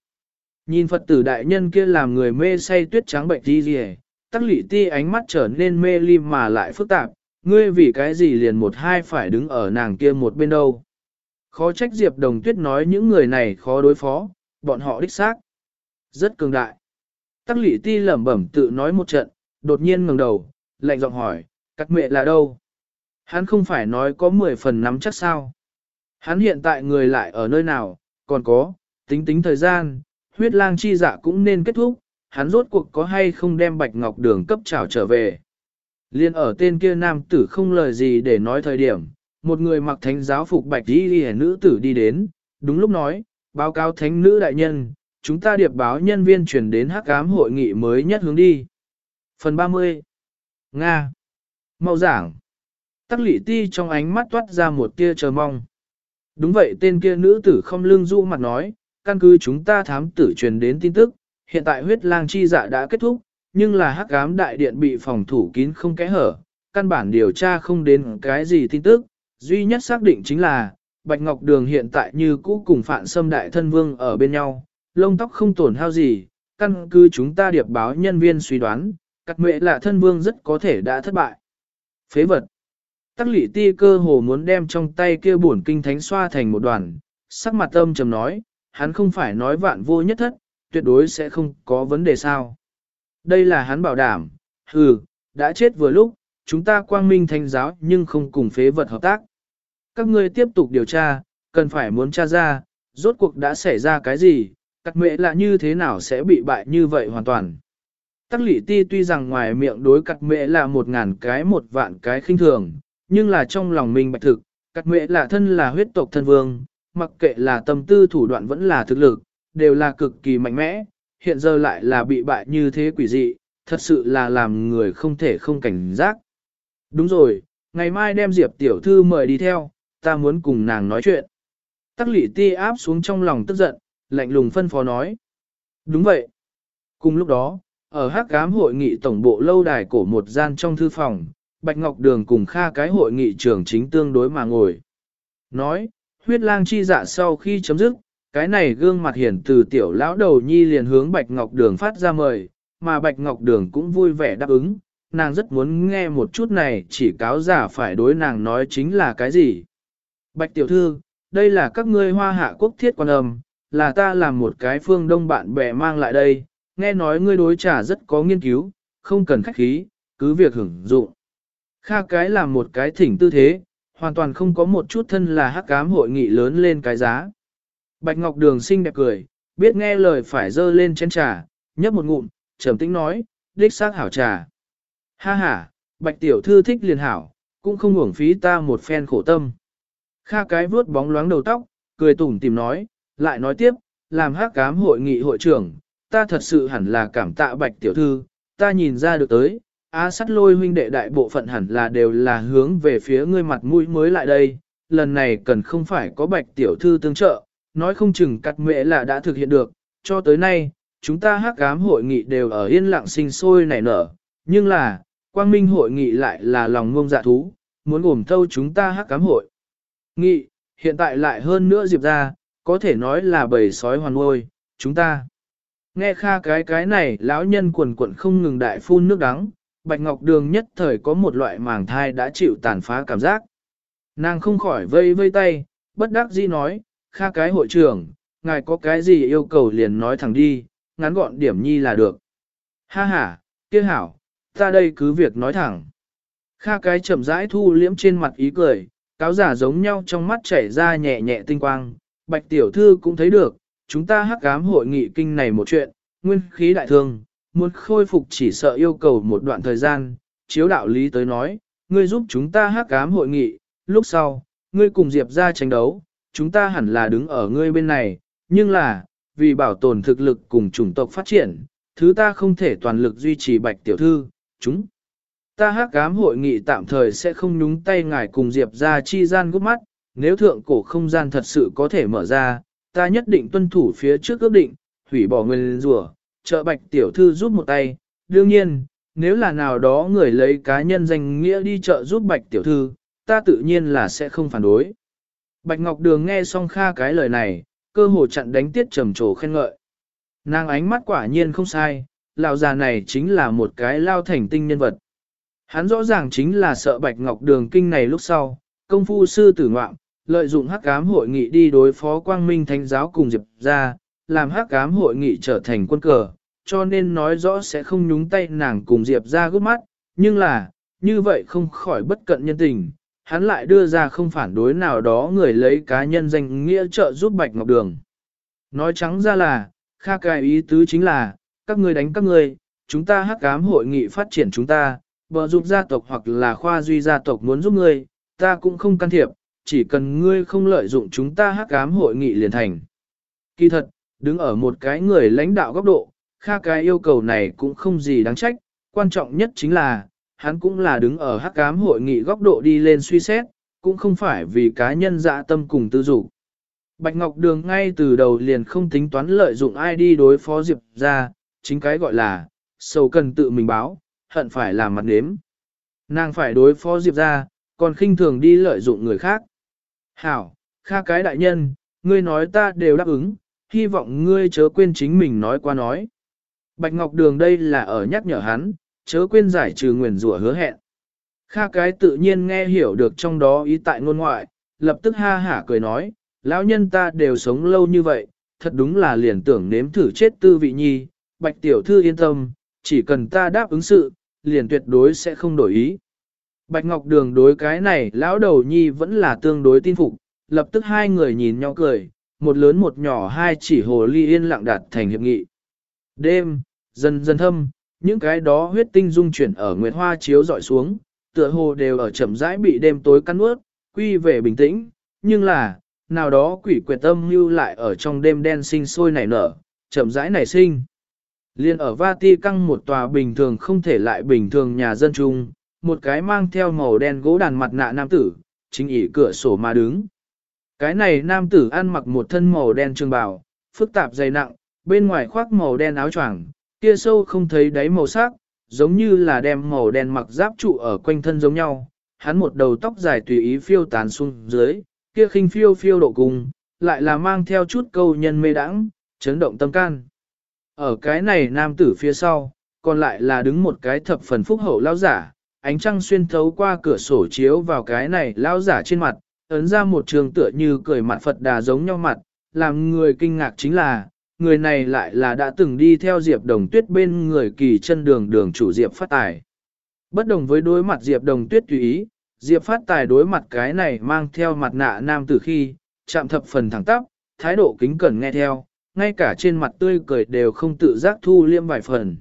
Nhìn Phật tử đại nhân kia làm người mê say tuyết trắng bệnh đi gì tắc lị ti ánh mắt trở nên mê lim mà lại phức tạp, ngươi vì cái gì liền một hai phải đứng ở nàng kia một bên đâu. Khó trách Diệp Đồng Tuyết nói những người này khó đối phó, bọn họ đích xác. Rất cường đại. Tắc lị ti lẩm bẩm tự nói một trận, đột nhiên ngẩng đầu, lạnh giọng hỏi, các mẹ là đâu? Hắn không phải nói có 10 phần nắm chắc sao? Hắn hiện tại người lại ở nơi nào, còn có, tính tính thời gian, huyết lang chi dạ cũng nên kết thúc, hắn rốt cuộc có hay không đem bạch ngọc đường cấp trảo trở về. Liên ở tên kia nam tử không lời gì để nói thời điểm, một người mặc thánh giáo phục bạch đi đi nữ tử đi đến, đúng lúc nói, báo cáo thánh nữ đại nhân, chúng ta điệp báo nhân viên chuyển đến hắc ám hội nghị mới nhất hướng đi. Phần 30 Nga Mau giảng Tắc lị ti trong ánh mắt toát ra một tia chờ mong. Đúng vậy tên kia nữ tử không lương du mặt nói, căn cứ chúng ta thám tử truyền đến tin tức, hiện tại huyết lang chi dạ đã kết thúc, nhưng là hắc ám đại điện bị phòng thủ kín không kẽ hở, căn bản điều tra không đến cái gì tin tức, duy nhất xác định chính là, Bạch Ngọc Đường hiện tại như cũ cùng phạn sâm đại thân vương ở bên nhau, lông tóc không tổn hao gì, căn cứ chúng ta điệp báo nhân viên suy đoán, cắt mệ là thân vương rất có thể đã thất bại. Phế vật Tắc lị ti cơ hồ muốn đem trong tay kia bổn kinh thánh xoa thành một đoàn, sắc mặt âm trầm nói, hắn không phải nói vạn vô nhất thất, tuyệt đối sẽ không có vấn đề sao. Đây là hắn bảo đảm, hừ, đã chết vừa lúc, chúng ta quang minh thanh giáo nhưng không cùng phế vật hợp tác. Các ngươi tiếp tục điều tra, cần phải muốn tra ra, rốt cuộc đã xảy ra cái gì, các mệ là như thế nào sẽ bị bại như vậy hoàn toàn. Tắc lỷ ti tuy rằng ngoài miệng đối cặt mệ là một ngàn cái một vạn cái khinh thường, nhưng là trong lòng mình bạch thực, cặt mệ là thân là huyết tộc thân vương, mặc kệ là tâm tư thủ đoạn vẫn là thực lực, đều là cực kỳ mạnh mẽ, hiện giờ lại là bị bại như thế quỷ dị, thật sự là làm người không thể không cảnh giác. Đúng rồi, ngày mai đem Diệp tiểu thư mời đi theo, ta muốn cùng nàng nói chuyện. Tắc lị ti áp xuống trong lòng tức giận, lạnh lùng phân phó nói. Đúng vậy. Cùng lúc đó, ở hắc cám hội nghị tổng bộ lâu đài cổ một gian trong thư phòng, Bạch Ngọc Đường cùng Kha cái hội nghị trưởng chính tương đối mà ngồi. Nói, huyết lang chi dạ sau khi chấm dứt, cái này gương mặt hiển từ tiểu lão đầu nhi liền hướng Bạch Ngọc Đường phát ra mời, mà Bạch Ngọc Đường cũng vui vẻ đáp ứng, nàng rất muốn nghe một chút này chỉ cáo giả phải đối nàng nói chính là cái gì. Bạch tiểu thư, đây là các ngươi hoa hạ quốc thiết quan âm, là ta làm một cái phương đông bạn bè mang lại đây, nghe nói ngươi đối trả rất có nghiên cứu, không cần khách khí, cứ việc hưởng dụng. Kha cái làm một cái thỉnh tư thế, hoàn toàn không có một chút thân là hắc cám hội nghị lớn lên cái giá. Bạch Ngọc Đường xinh đẹp cười, biết nghe lời phải dơ lên chén trà, nhấp một ngụm, trầm tĩnh nói, đích xác hảo trà. Ha ha, Bạch Tiểu Thư thích liền hảo, cũng không uổng phí ta một phen khổ tâm. Kha cái vuốt bóng loáng đầu tóc, cười tủm tìm nói, lại nói tiếp, làm hắc cám hội nghị hội trưởng, ta thật sự hẳn là cảm tạ Bạch Tiểu Thư, ta nhìn ra được tới, á sắt lôi huynh đệ đại bộ phận hẳn là đều là hướng về phía ngươi mặt mũi mới lại đây, lần này cần không phải có bạch tiểu thư tương trợ, nói không chừng cắt mệ là đã thực hiện được, cho tới nay, chúng ta hắc cám hội nghị đều ở yên lặng sinh sôi nảy nở, nhưng là, quang minh hội nghị lại là lòng ngông dạ thú, muốn gồm thâu chúng ta hắc cám hội. Nghị, hiện tại lại hơn nữa diệp ra, có thể nói là bầy sói hoàn ngôi, chúng ta. Nghe kha cái cái này, lão nhân quần quận không ngừng đại phun nước đắng, Bạch Ngọc Đường nhất thời có một loại màng thai đã chịu tàn phá cảm giác. Nàng không khỏi vây vây tay, bất đắc dĩ nói, kha cái hội trưởng, ngài có cái gì yêu cầu liền nói thẳng đi, ngắn gọn điểm nhi là được. Ha ha, kia hảo, ta đây cứ việc nói thẳng. Kha cái chậm rãi thu liễm trên mặt ý cười, cáo giả giống nhau trong mắt chảy ra nhẹ nhẹ tinh quang, bạch tiểu thư cũng thấy được, chúng ta hắc ám hội nghị kinh này một chuyện, nguyên khí đại thương, muốn khôi phục chỉ sợ yêu cầu một đoạn thời gian, chiếu đạo lý tới nói, ngươi giúp chúng ta hắc ám hội nghị, lúc sau, ngươi cùng Diệp ra tranh đấu, chúng ta hẳn là đứng ở ngươi bên này, nhưng là, vì bảo tồn thực lực cùng chủng tộc phát triển, thứ ta không thể toàn lực duy trì bạch tiểu thư, chúng. Ta hắc ám hội nghị tạm thời sẽ không nhúng tay ngài cùng Diệp ra chi gian gút mắt, nếu thượng cổ không gian thật sự có thể mở ra, ta nhất định tuân thủ phía trước ước định, hủy bỏ nguyên rùa, trợ bạch tiểu thư giúp một tay. Đương nhiên, nếu là nào đó người lấy cá nhân danh nghĩa đi chợ giúp bạch tiểu thư, ta tự nhiên là sẽ không phản đối. Bạch Ngọc Đường nghe xong Kha cái lời này, cơ hồ chặn đánh tiết trầm trồ khen ngợi. Nàng ánh mắt quả nhiên không sai, lão già này chính là một cái lao thành tinh nhân vật. Hắn rõ ràng chính là sợ Bạch Ngọc Đường kinh này lúc sau, công phu sư tử ngoạm, lợi dụng hắc ám hội nghị đi đối phó quang minh thánh giáo cùng Diệp ra, làm hắc ám hội nghị trở thành quân cờ, cho nên nói rõ sẽ không nhúng tay nàng cùng Diệp ra gấp mắt, nhưng là, như vậy không khỏi bất cận nhân tình, hắn lại đưa ra không phản đối nào đó người lấy cá nhân danh nghĩa trợ giúp Bạch Ngọc Đường. Nói trắng ra là, kha cài ý tứ chính là, các người đánh các người, chúng ta hắc ám hội nghị phát triển chúng ta, bờ giúp gia tộc hoặc là khoa duy gia tộc muốn giúp ngươi, ta cũng không can thiệp, chỉ cần ngươi không lợi dụng chúng ta hắc ám hội nghị liền thành. Kỳ thật, đứng ở một cái người lãnh đạo góc độ, kha cái yêu cầu này cũng không gì đáng trách, quan trọng nhất chính là, hắn cũng là đứng ở hắc ám hội nghị góc độ đi lên suy xét, cũng không phải vì cá nhân dạ tâm cùng tư dục. Bạch Ngọc Đường ngay từ đầu liền không tính toán lợi dụng ai đi đối phó Diệp ra, chính cái gọi là, sầu cần tự mình báo, hận phải làm mặt nếm. Nàng phải đối phó Diệp ra, còn khinh thường đi lợi dụng người khác. Hảo, kha cái đại nhân, ngươi nói ta đều đáp ứng, hy vọng ngươi chớ quên chính mình nói qua nói. Bạch Ngọc Đường đây là ở nhắc nhở hắn, chớ quên giải trừ nguyền rủa hứa hẹn. Kha cái tự nhiên nghe hiểu được trong đó ý tại ngôn ngoại, lập tức ha hả cười nói, lão nhân ta đều sống lâu như vậy, thật đúng là liền tưởng nếm thử chết tư vị nhi, bạch tiểu thư yên tâm, chỉ cần ta đáp ứng sự, liền tuyệt đối sẽ không đổi ý. Bạch Ngọc Đường đối cái này lão đầu nhi vẫn là tương đối tin phục, lập tức hai người nhìn nhau cười, một lớn một nhỏ hai chỉ hồ ly yên lặng đạt thành hiệp nghị. Đêm, dần dần thâm, những cái đó huyết tinh dung chuyển ở nguyệt hoa chiếu dọi xuống, tựa hồ đều ở chậm rãi bị đêm tối cắn ướt, quy về bình tĩnh, nhưng là, nào đó quỷ quyệt tâm lưu lại ở trong đêm đen sinh sôi nảy nở, chậm rãi nảy sinh. Liên ở Vati căng một tòa bình thường không thể lại bình thường nhà dân chung, một cái mang theo màu đen gỗ đàn mặt nạ nam tử, chính ỉ cửa sổ mà đứng. Cái này nam tử ăn mặc một thân màu đen trường bào, phức tạp dày nặng, bên ngoài khoác màu đen áo choàng, kia sâu không thấy đáy màu sắc, giống như là đem màu đen mặc giáp trụ ở quanh thân giống nhau. Hắn một đầu tóc dài tùy ý phiêu tán xuống dưới, kia khinh phiêu phiêu độ cùng, lại là mang theo chút câu nhân mê đãng, chấn động tâm can. Ở cái này nam tử phía sau, còn lại là đứng một cái thập phần phúc hậu lao giả, ánh trăng xuyên thấu qua cửa sổ chiếu vào cái này lao giả trên mặt, ấn ra một trường tựa như cười mặt Phật đà giống nhau mặt, làm người kinh ngạc chính là, người này lại là đã từng đi theo Diệp Đồng Tuyết bên người kỳ chân đường đường chủ Diệp Phát Tài. Bất đồng với đối mặt Diệp Đồng Tuyết tùy ý, Diệp Phát Tài đối mặt cái này mang theo mặt nạ nam từ khi, chạm thập phần thẳng tắp, thái độ kính cẩn nghe theo, ngay cả trên mặt tươi cười đều không tự giác thu liêm vài phần.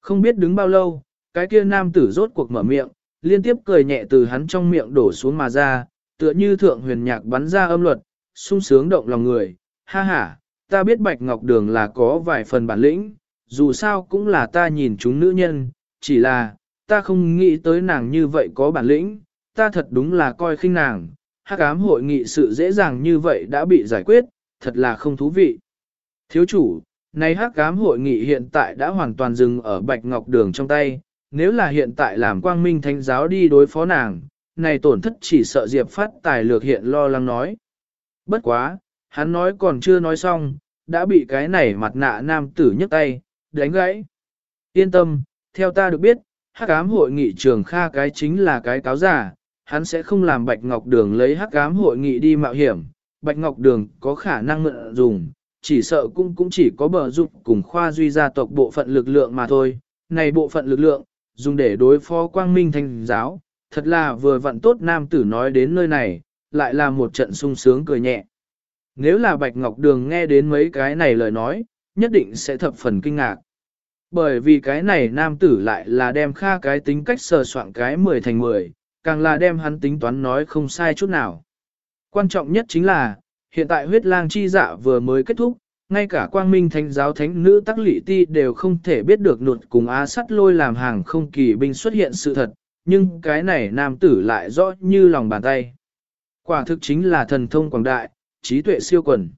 Không biết đứng bao lâu, cái kia nam tử rốt cuộc mở miệng, liên tiếp cười nhẹ từ hắn trong miệng đổ xuống mà ra, tựa như thượng huyền nhạc bắn ra âm luật, sung sướng động lòng người, ha ha, ta biết Bạch Ngọc Đường là có vài phần bản lĩnh, dù sao cũng là ta nhìn chúng nữ nhân, chỉ là, ta không nghĩ tới nàng như vậy có bản lĩnh, ta thật đúng là coi khinh nàng, hắc ám hội nghị sự dễ dàng như vậy đã bị giải quyết, thật là không thú vị. Thiếu chủ, này hắc cám hội nghị hiện tại đã hoàn toàn dừng ở Bạch Ngọc Đường trong tay, nếu là hiện tại làm quang minh thánh giáo đi đối phó nàng, này tổn thất chỉ sợ Diệp phát tài lược hiện lo lắng nói. Bất quá, hắn nói còn chưa nói xong, đã bị cái này mặt nạ nam tử nhấc tay, đánh gãy. Yên tâm, theo ta được biết, hắc ám hội nghị trường kha cái chính là cái cáo giả, hắn sẽ không làm Bạch Ngọc Đường lấy hắc ám hội nghị đi mạo hiểm. Bạch Ngọc Đường có khả năng mượn dùng, chỉ sợ cũng cũng chỉ có bờ dụng cùng khoa duy gia tộc bộ phận lực lượng mà thôi. Này bộ phận lực lượng, dùng để đối phó quang minh thành giáo, thật là vừa vặn tốt nam tử nói đến nơi này, lại là một trận sung sướng cười nhẹ. Nếu là Bạch Ngọc Đường nghe đến mấy cái này lời nói, nhất định sẽ thập phần kinh ngạc. Bởi vì cái này nam tử lại là đem kha cái tính cách sờ soạn cái 10 thành 10, càng là đem hắn tính toán nói không sai chút nào. Quan trọng nhất chính là, hiện tại huyết lang chi dạ vừa mới kết thúc, ngay cả quang minh thánh giáo thánh nữ tắc lị ti đều không thể biết được nụt cùng á sắt lôi làm hàng không kỳ binh xuất hiện sự thật, nhưng cái này nam tử lại rõ như lòng bàn tay. Quả thực chính là thần thông quảng đại, trí tuệ siêu quần.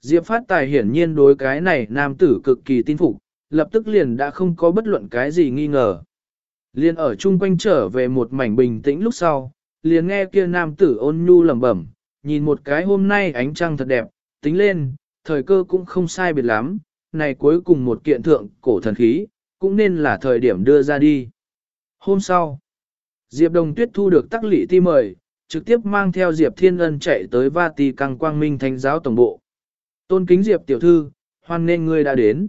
Diệp phát tài hiển nhiên đối cái này nam tử cực kỳ tin phục, lập tức liền đã không có bất luận cái gì nghi ngờ. Liền ở chung quanh trở về một mảnh bình tĩnh lúc sau, liền nghe kia nam tử ôn nhu lẩm bẩm, nhìn một cái hôm nay ánh trăng thật đẹp, tính lên, thời cơ cũng không sai biệt lắm, này cuối cùng một kiện thượng cổ thần khí, cũng nên là thời điểm đưa ra đi. Hôm sau, Diệp Đồng Tuyết thu được Tắc lị ti mời, trực tiếp mang theo Diệp Thiên Ân chạy tới Vati Căng Quang Minh Thánh giáo tổng bộ. Tôn kính Diệp tiểu thư, hoan nên ngươi đã đến.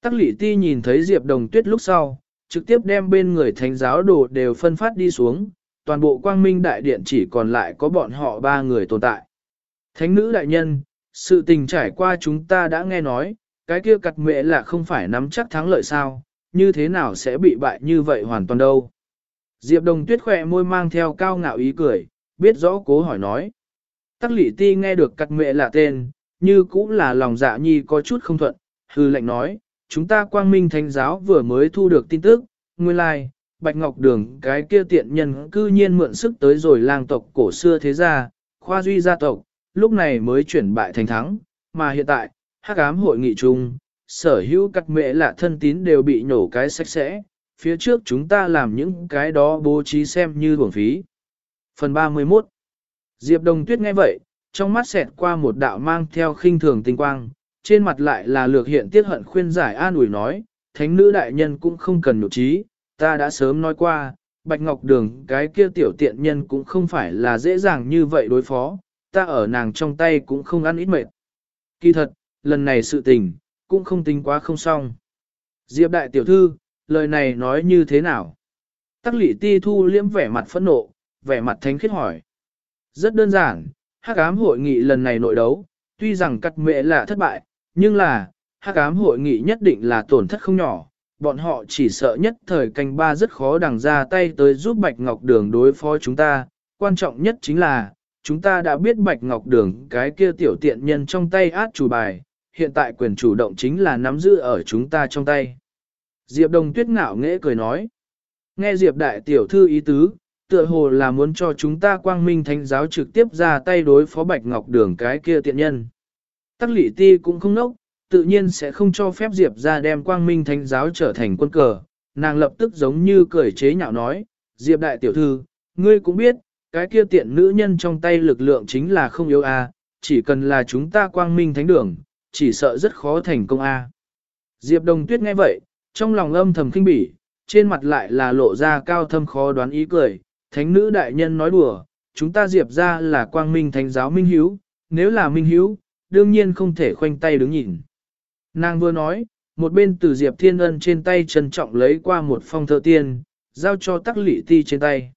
Tắc lị ti nhìn thấy Diệp Đồng Tuyết lúc sau, trực tiếp đem bên người thánh giáo đồ đều phân phát đi xuống, toàn bộ quang minh đại điện chỉ còn lại có bọn họ ba người tồn tại. Thánh nữ đại nhân, sự tình trải qua chúng ta đã nghe nói, cái kia cặt mẹ là không phải nắm chắc thắng lợi sao, như thế nào sẽ bị bại như vậy hoàn toàn đâu. Diệp đồng tuyết khỏe môi mang theo cao ngạo ý cười, biết rõ cố hỏi nói. Tắc lị ti nghe được cặt mẹ là tên, như cũng là lòng dạ nhi có chút không thuận, hư lệnh nói, chúng ta quang minh thánh giáo vừa mới thu được tin tức, nguyên lai, like, Bạch Ngọc Đường cái kia tiện nhân cư nhiên mượn sức tới rồi lang tộc cổ xưa thế gia, khoa duy gia tộc, lúc này mới chuyển bại thành thắng, mà hiện tại, hắc ám hội nghị chung, sở hữu các mẹ lạ thân tín đều bị nhổ cái sạch sẽ, phía trước chúng ta làm những cái đó bố trí xem như bổng phí. Phần 31 Diệp Đồng Tuyết nghe vậy, trong mắt xẹt qua một đạo mang theo khinh thường tinh quang, trên mặt lại là lược hiện tiết hận khuyên giải an ủi nói, thánh nữ đại nhân cũng không cần nhục trí, ta đã sớm nói qua, Bạch Ngọc Đường cái kia tiểu tiện nhân cũng không phải là dễ dàng như vậy đối phó, ta ở nàng trong tay cũng không ăn ít mệt. Kỳ thật, lần này sự tình, cũng không tính quá không xong. Diệp đại tiểu thư, lời này nói như thế nào? Tắc lị ti thu liễm vẻ mặt phẫn nộ, vẻ mặt thánh khiết hỏi. Rất đơn giản, hắc ám hội nghị lần này nội đấu, tuy rằng cắt mệ là thất bại, nhưng là, hắc ám hội nghị nhất định là tổn thất không nhỏ, bọn họ chỉ sợ nhất thời canh ba rất khó đằng ra tay tới giúp Bạch Ngọc Đường đối phó chúng ta, quan trọng nhất chính là, chúng ta đã biết Bạch Ngọc Đường cái kia tiểu tiện nhân trong tay át chủ bài, hiện tại quyền chủ động chính là nắm giữ ở chúng ta trong tay. Diệp Đồng Tuyết ngạo nghễ cười nói, nghe Diệp Đại Tiểu Thư ý tứ, tựa hồ là muốn cho chúng ta quang minh thánh giáo trực tiếp ra tay đối phó Bạch Ngọc Đường cái kia tiện nhân. Tắc lị ti cũng không nốc, tự nhiên sẽ không cho phép Diệp ra đem quang minh thánh giáo trở thành quân cờ. Nàng lập tức giống như cười chế nhạo nói, Diệp đại tiểu thư, ngươi cũng biết, cái kia tiện nữ nhân trong tay lực lượng chính là không yếu a, chỉ cần là chúng ta quang minh thánh đường, chỉ sợ rất khó thành công a. Diệp đồng tuyết nghe vậy, trong lòng âm thầm kinh bỉ, trên mặt lại là lộ ra cao thâm khó đoán ý cười, thánh nữ đại nhân nói đùa, chúng ta diệp ra là quang minh thánh giáo minh hiếu, nếu là minh hiếu, đương nhiên không thể khoanh tay đứng nhìn. Nàng vừa nói, một bên từ Diệp Thiên Ân trên tay trân trọng lấy qua một phong thơ tiên, giao cho tắc lị ti trên tay.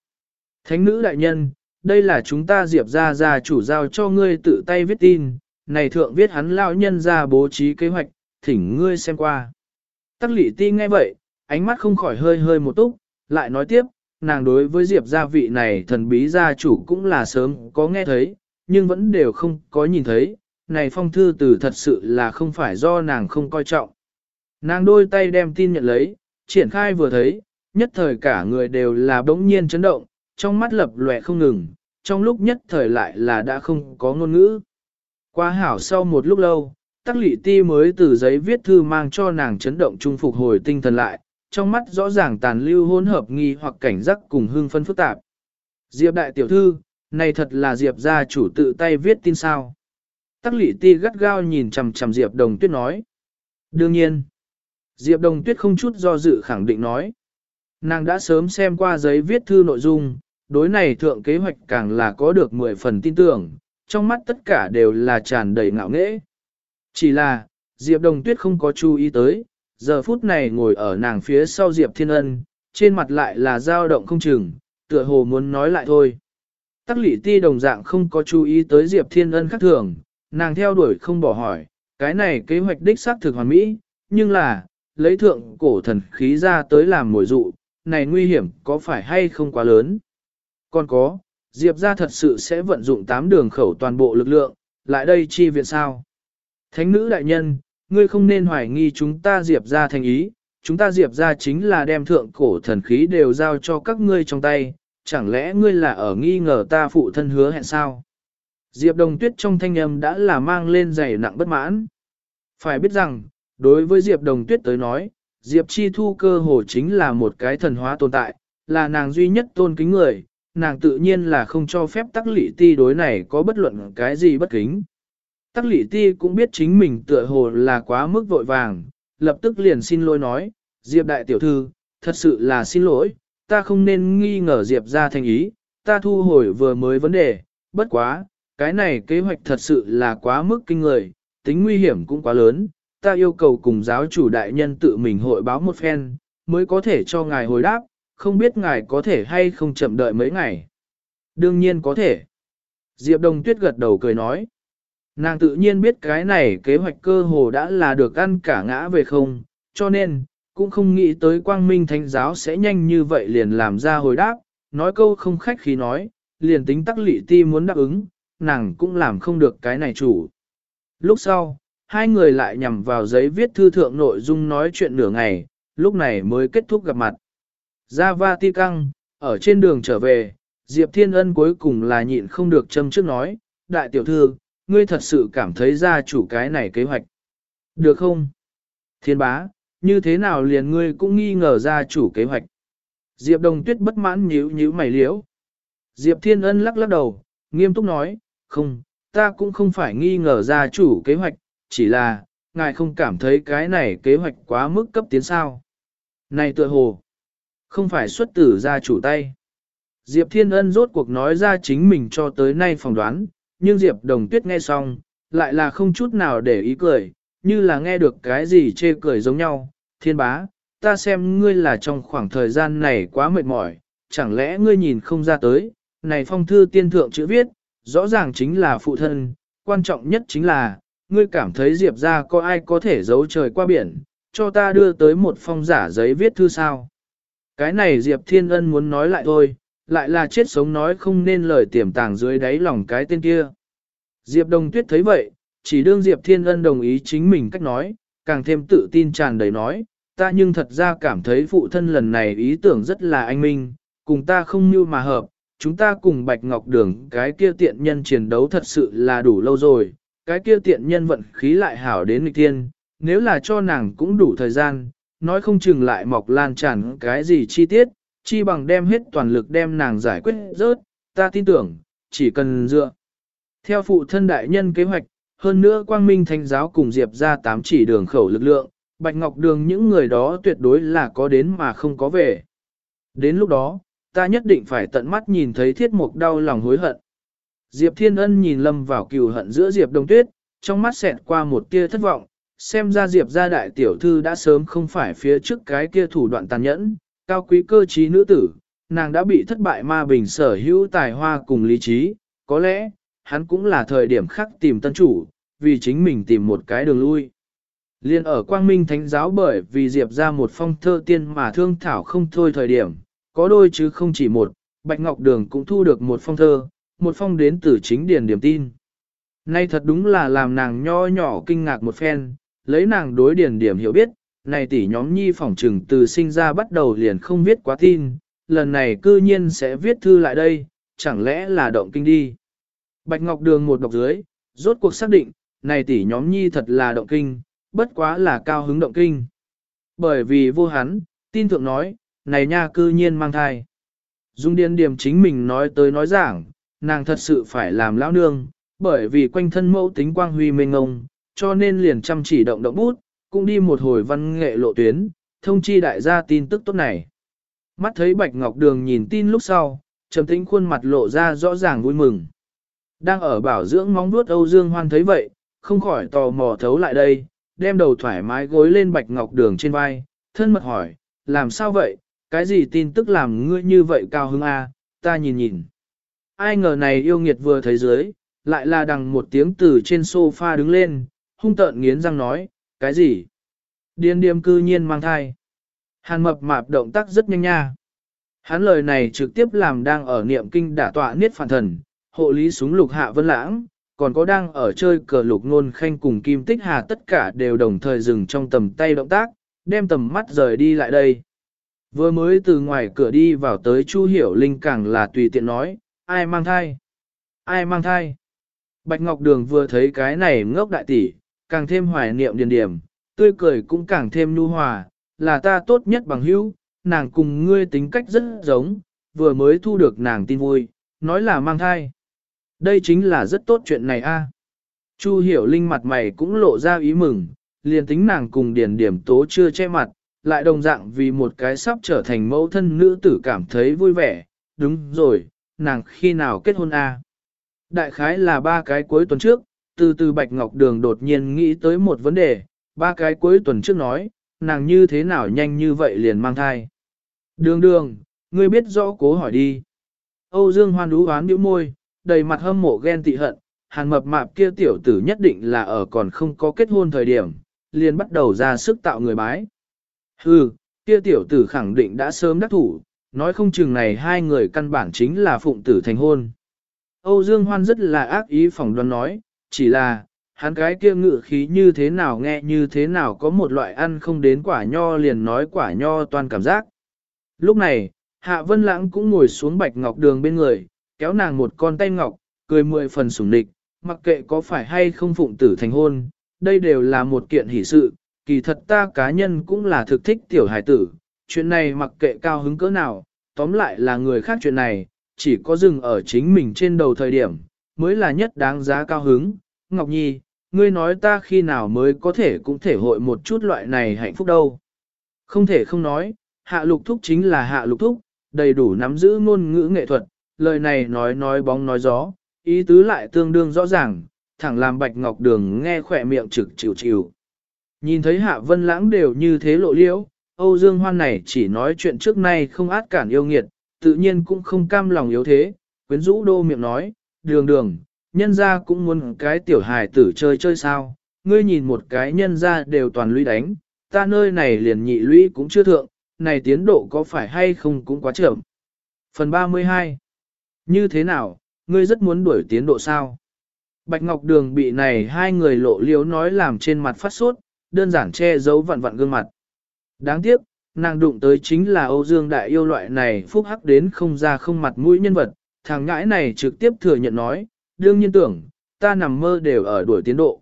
Thánh nữ đại nhân, đây là chúng ta Diệp ra ra chủ giao cho ngươi tự tay viết tin, này thượng viết hắn lão nhân ra bố trí kế hoạch, thỉnh ngươi xem qua. Tắc lị ti nghe vậy, ánh mắt không khỏi hơi hơi một túc, lại nói tiếp, nàng đối với Diệp gia vị này thần bí gia chủ cũng là sớm có nghe thấy, nhưng vẫn đều không có nhìn thấy, này phong thư từ thật sự là không phải do nàng không coi trọng. Nàng đôi tay đem tin nhận lấy, triển khai vừa thấy, nhất thời cả người đều là bỗng nhiên chấn động, trong mắt lập lòe không ngừng, trong lúc nhất thời lại là đã không có ngôn ngữ. Qua hảo sau một lúc lâu, tắc lị ti mới từ giấy viết thư mang cho nàng chấn động trung phục hồi tinh thần lại, trong mắt rõ ràng tàn lưu hỗn hợp nghi hoặc cảnh giác cùng hương phân phức tạp. Diệp đại tiểu thư, này thật là Diệp gia chủ tự tay viết tin sao. Tắc lị ti gắt gao nhìn chằm chằm Diệp Đồng Tuyết nói. Đương nhiên, Diệp Đồng Tuyết không chút do dự khẳng định nói. Nàng đã sớm xem qua giấy viết thư nội dung, đối này thượng kế hoạch càng là có được 10 phần tin tưởng, trong mắt tất cả đều là tràn đầy ngạo nghễ. Chỉ là, Diệp Đồng Tuyết không có chú ý tới, giờ phút này ngồi ở nàng phía sau Diệp Thiên Ân, trên mặt lại là dao động không chừng, tựa hồ muốn nói lại thôi. Tắc lị ti đồng dạng không có chú ý tới Diệp Thiên Ân khác thường, nàng theo đuổi không bỏ hỏi, cái này kế hoạch đích xác thực hoàn mỹ, nhưng là, lấy thượng cổ thần khí ra tới làm mồi dụ, này nguy hiểm có phải hay không quá lớn. Còn có, Diệp ra thật sự sẽ vận dụng tám đường khẩu toàn bộ lực lượng, lại đây chi viện sao. Thánh nữ đại nhân, ngươi không nên hoài nghi chúng ta Diệp ra thành ý, chúng ta Diệp ra chính là đem thượng cổ thần khí đều giao cho các ngươi trong tay, chẳng lẽ ngươi là ở nghi ngờ ta phụ thân hứa hẹn sao? Diệp Đồng Tuyết trong thanh âm đã là mang lên dày nặng bất mãn. Phải biết rằng, đối với Diệp Đồng Tuyết tới nói, Diệp Chi Thu cơ hồ chính là một cái thần hóa tồn tại, là nàng duy nhất tôn kính người, nàng tự nhiên là không cho phép tắc lị ti đối này có bất luận cái gì bất kính. Tắc lị ti cũng biết chính mình tựa hồ là quá mức vội vàng, lập tức liền xin lỗi nói, Diệp đại tiểu thư, thật sự là xin lỗi, ta không nên nghi ngờ Diệp ra thành ý, ta thu hồi vừa mới vấn đề, bất quá, cái này kế hoạch thật sự là quá mức kinh người, tính nguy hiểm cũng quá lớn, ta yêu cầu cùng giáo chủ đại nhân tự mình hội báo một phen, mới có thể cho ngài hồi đáp, không biết ngài có thể hay không chậm đợi mấy ngày. Đương nhiên có thể. Diệp Đồng Tuyết gật đầu cười nói. Nàng tự nhiên biết cái này kế hoạch cơ hồ đã là được ăn cả ngã về không, cho nên, cũng không nghĩ tới quang minh thánh giáo sẽ nhanh như vậy liền làm ra hồi đáp, nói câu không khách khí nói, liền tính tắc lị ti muốn đáp ứng, nàng cũng làm không được cái này chủ. Lúc sau, hai người lại nhằm vào giấy viết thư thượng nội dung nói chuyện nửa ngày, lúc này mới kết thúc gặp mặt. Ra va ti căng, ở trên đường trở về, Diệp Thiên Ân cuối cùng là nhịn không được châm trước nói, đại tiểu thư, ngươi thật sự cảm thấy gia chủ cái này kế hoạch. Được không? Thiên bá, như thế nào liền ngươi cũng nghi ngờ gia chủ kế hoạch. Diệp Đồng Tuyết bất mãn nhíu nhíu mày liễu. Diệp Thiên Ân lắc lắc đầu, nghiêm túc nói, không, ta cũng không phải nghi ngờ gia chủ kế hoạch, chỉ là, ngài không cảm thấy cái này kế hoạch quá mức cấp tiến sao. Này tựa hồ, không phải xuất tử gia chủ tay. Diệp Thiên Ân rốt cuộc nói ra chính mình cho tới nay phỏng đoán, nhưng Diệp Đồng Tuyết nghe xong, lại là không chút nào để ý cười, như là nghe được cái gì chê cười giống nhau. Thiên bá, ta xem ngươi là trong khoảng thời gian này quá mệt mỏi, chẳng lẽ ngươi nhìn không ra tới, này phong thư tiên thượng chữ viết, rõ ràng chính là phụ thân, quan trọng nhất chính là, ngươi cảm thấy Diệp ra có ai có thể giấu trời qua biển, cho ta đưa tới một phong giả giấy viết thư sao. Cái này Diệp Thiên Ân muốn nói lại thôi, lại là chết sống nói không nên lời tiềm tàng dưới đáy lòng cái tên kia. Diệp Đồng Tuyết thấy vậy, chỉ đương Diệp Thiên Ân đồng ý chính mình cách nói, càng thêm tự tin tràn đầy nói, ta nhưng thật ra cảm thấy phụ thân lần này ý tưởng rất là anh minh, cùng ta không như mà hợp, chúng ta cùng Bạch Ngọc Đường cái kia tiện nhân chiến đấu thật sự là đủ lâu rồi, cái kia tiện nhân vận khí lại hảo đến nghịch thiên, nếu là cho nàng cũng đủ thời gian, nói không chừng lại mọc lan tràn cái gì chi tiết, chi bằng đem hết toàn lực đem nàng giải quyết rớt, ta tin tưởng, chỉ cần dựa. Theo phụ thân đại nhân kế hoạch, hơn nữa quang minh thánh giáo cùng diệp ra tám chỉ đường khẩu lực lượng, bạch ngọc đường những người đó tuyệt đối là có đến mà không có về. Đến lúc đó, ta nhất định phải tận mắt nhìn thấy thiết mục đau lòng hối hận. Diệp Thiên Ân nhìn lâm vào cừu hận giữa Diệp Đông Tuyết, trong mắt xẹt qua một tia thất vọng, xem ra Diệp gia đại tiểu thư đã sớm không phải phía trước cái kia thủ đoạn tàn nhẫn, cao quý cơ trí nữ tử, nàng đã bị thất bại ma bình sở hữu tài hoa cùng lý trí, có lẽ, hắn cũng là thời điểm khắc tìm tân chủ, vì chính mình tìm một cái đường lui. Liên ở Quang Minh Thánh giáo bởi vì Diệp ra một phong thơ tiên mà thương thảo không thôi thời điểm, có đôi chứ không chỉ một, Bạch Ngọc Đường cũng thu được một phong thơ, một phong đến từ chính điển điểm tin. Nay thật đúng là làm nàng nho nhỏ kinh ngạc một phen, lấy nàng đối điển điểm hiểu biết, này tỷ nhóm nhi phỏng trừng từ sinh ra bắt đầu liền không viết quá tin, lần này cư nhiên sẽ viết thư lại đây, chẳng lẽ là động kinh đi. Bạch Ngọc Đường một đọc dưới, rốt cuộc xác định, này tỷ nhóm nhi thật là động kinh, bất quá là cao hứng động kinh. Bởi vì vô hắn, tin thượng nói, này nha cư nhiên mang thai. Dung điên điểm chính mình nói tới nói giảng, nàng thật sự phải làm lão nương, bởi vì quanh thân mẫu tính quang huy mênh ngông, cho nên liền chăm chỉ động động bút, cũng đi một hồi văn nghệ lộ tuyến, thông chi đại gia tin tức tốt này. Mắt thấy Bạch Ngọc Đường nhìn tin lúc sau, trầm tĩnh khuôn mặt lộ ra rõ ràng vui mừng. Đang ở bảo dưỡng móng vuốt Âu Dương Hoan thấy vậy, không khỏi tò mò thấu lại đây, đem đầu thoải mái gối lên Bạch Ngọc Đường trên vai, thân mật hỏi, làm sao vậy, cái gì tin tức làm ngươi như vậy cao hứng a? ta nhìn nhìn. Ai ngờ này yêu nghiệt vừa thấy dưới, lại là đằng một tiếng từ trên sofa đứng lên, hung tợn nghiến răng nói, cái gì? Điên điềm cư nhiên mang thai. Hàn mập mạp động tác rất nhanh nha. Hắn lời này trực tiếp làm đang ở niệm kinh đả tọa niết phản thần, hộ lý súng lục hạ vân lãng, còn có đang ở chơi cờ lục nôn khanh cùng kim tích hà tất cả đều đồng thời dừng trong tầm tay động tác, đem tầm mắt rời đi lại đây. Vừa mới từ ngoài cửa đi vào tới Chu Hiểu Linh càng là tùy tiện nói, ai mang thai? Ai mang thai? Bạch Ngọc Đường vừa thấy cái này ngốc đại tỷ, càng thêm hoài niệm điền điểm, tươi cười cũng càng thêm nhu hòa, là ta tốt nhất bằng hữu, nàng cùng ngươi tính cách rất giống, vừa mới thu được nàng tin vui, nói là mang thai. Đây chính là rất tốt chuyện này a. Chu hiểu linh mặt mày cũng lộ ra ý mừng, liền tính nàng cùng Điền điểm tố chưa che mặt, lại đồng dạng vì một cái sắp trở thành mẫu thân nữ tử cảm thấy vui vẻ, đúng rồi, nàng khi nào kết hôn a? Đại khái là ba cái cuối tuần trước, từ từ Bạch Ngọc Đường đột nhiên nghĩ tới một vấn đề, ba cái cuối tuần trước nói, nàng như thế nào nhanh như vậy liền mang thai. Đường đường, ngươi biết rõ cố hỏi đi. Âu Dương Hoan đú hoán biểu môi, đầy mặt hâm mộ ghen tị hận, hàn mập mạp kia tiểu tử nhất định là ở còn không có kết hôn thời điểm, liền bắt đầu ra sức tạo người bái. Hừ, kia tiểu tử khẳng định đã sớm đắc thủ, nói không chừng này hai người căn bản chính là phụng tử thành hôn. Âu Dương Hoan rất là ác ý phỏng đoán nói, chỉ là, hắn cái kia ngự khí như thế nào nghe như thế nào có một loại ăn không đến quả nho liền nói quả nho toàn cảm giác. Lúc này, Hạ Vân Lãng cũng ngồi xuống bạch ngọc đường bên người, kéo nàng một con tay ngọc, cười mười phần sủng nịch, mặc kệ có phải hay không phụng tử thành hôn, đây đều là một kiện hỷ sự, kỳ thật ta cá nhân cũng là thực thích tiểu hải tử, chuyện này mặc kệ cao hứng cỡ nào, tóm lại là người khác chuyện này, chỉ có dừng ở chính mình trên đầu thời điểm, mới là nhất đáng giá cao hứng. Ngọc Nhi, ngươi nói ta khi nào mới có thể cũng thể hội một chút loại này hạnh phúc đâu. Không thể không nói, hạ lục thúc chính là hạ lục thúc, đầy đủ nắm giữ ngôn ngữ nghệ thuật, lời này nói nói bóng nói gió, ý tứ lại tương đương rõ ràng, thẳng làm bạch ngọc đường nghe khỏe miệng trực chịu chịu. Nhìn thấy hạ vân lãng đều như thế lộ liễu, Âu Dương Hoan này chỉ nói chuyện trước nay không át cản yêu nghiệt, tự nhiên cũng không cam lòng yếu thế, quyến rũ đô miệng nói, đường đường, nhân ra cũng muốn cái tiểu hài tử chơi chơi sao, ngươi nhìn một cái nhân ra đều toàn lũy đánh, ta nơi này liền nhị lũy cũng chưa thượng, này tiến độ có phải hay không cũng quá chậm. Phần 32 Như thế nào, ngươi rất muốn đuổi tiến độ sao? Bạch Ngọc Đường bị này hai người lộ liếu nói làm trên mặt phát sốt, đơn giản che giấu vặn vặn gương mặt. Đáng tiếc, nàng đụng tới chính là Âu Dương Đại yêu loại này phúc hắc đến không ra không mặt mũi nhân vật, thằng ngãi này trực tiếp thừa nhận nói, đương nhiên tưởng, ta nằm mơ đều ở đuổi tiến độ.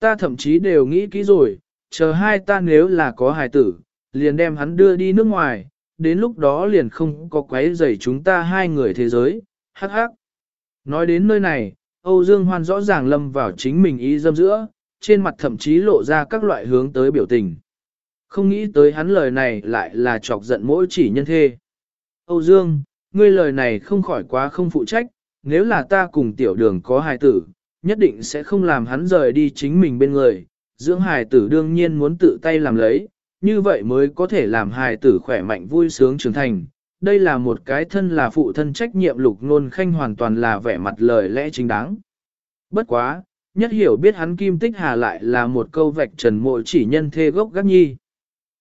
Ta thậm chí đều nghĩ kỹ rồi, chờ hai ta nếu là có hài tử, liền đem hắn đưa đi nước ngoài, đến lúc đó liền không có quấy rầy chúng ta hai người thế giới, hắc hắc. Nói đến nơi này, Âu Dương Hoan rõ ràng lâm vào chính mình ý dâm giữa, trên mặt thậm chí lộ ra các loại hướng tới biểu tình. Không nghĩ tới hắn lời này lại là chọc giận mỗi chỉ nhân thê. Âu Dương, ngươi lời này không khỏi quá không phụ trách, nếu là ta cùng tiểu đường có hài tử, nhất định sẽ không làm hắn rời đi chính mình bên người. Dưỡng hài tử đương nhiên muốn tự tay làm lấy, như vậy mới có thể làm hài tử khỏe mạnh vui sướng trưởng thành. Đây là một cái thân là phụ thân trách nhiệm lục nôn khanh hoàn toàn là vẻ mặt lời lẽ chính đáng. Bất quá, nhất hiểu biết hắn kim tích hà lại là một câu vạch trần mộ chỉ nhân thê gốc gác nhi.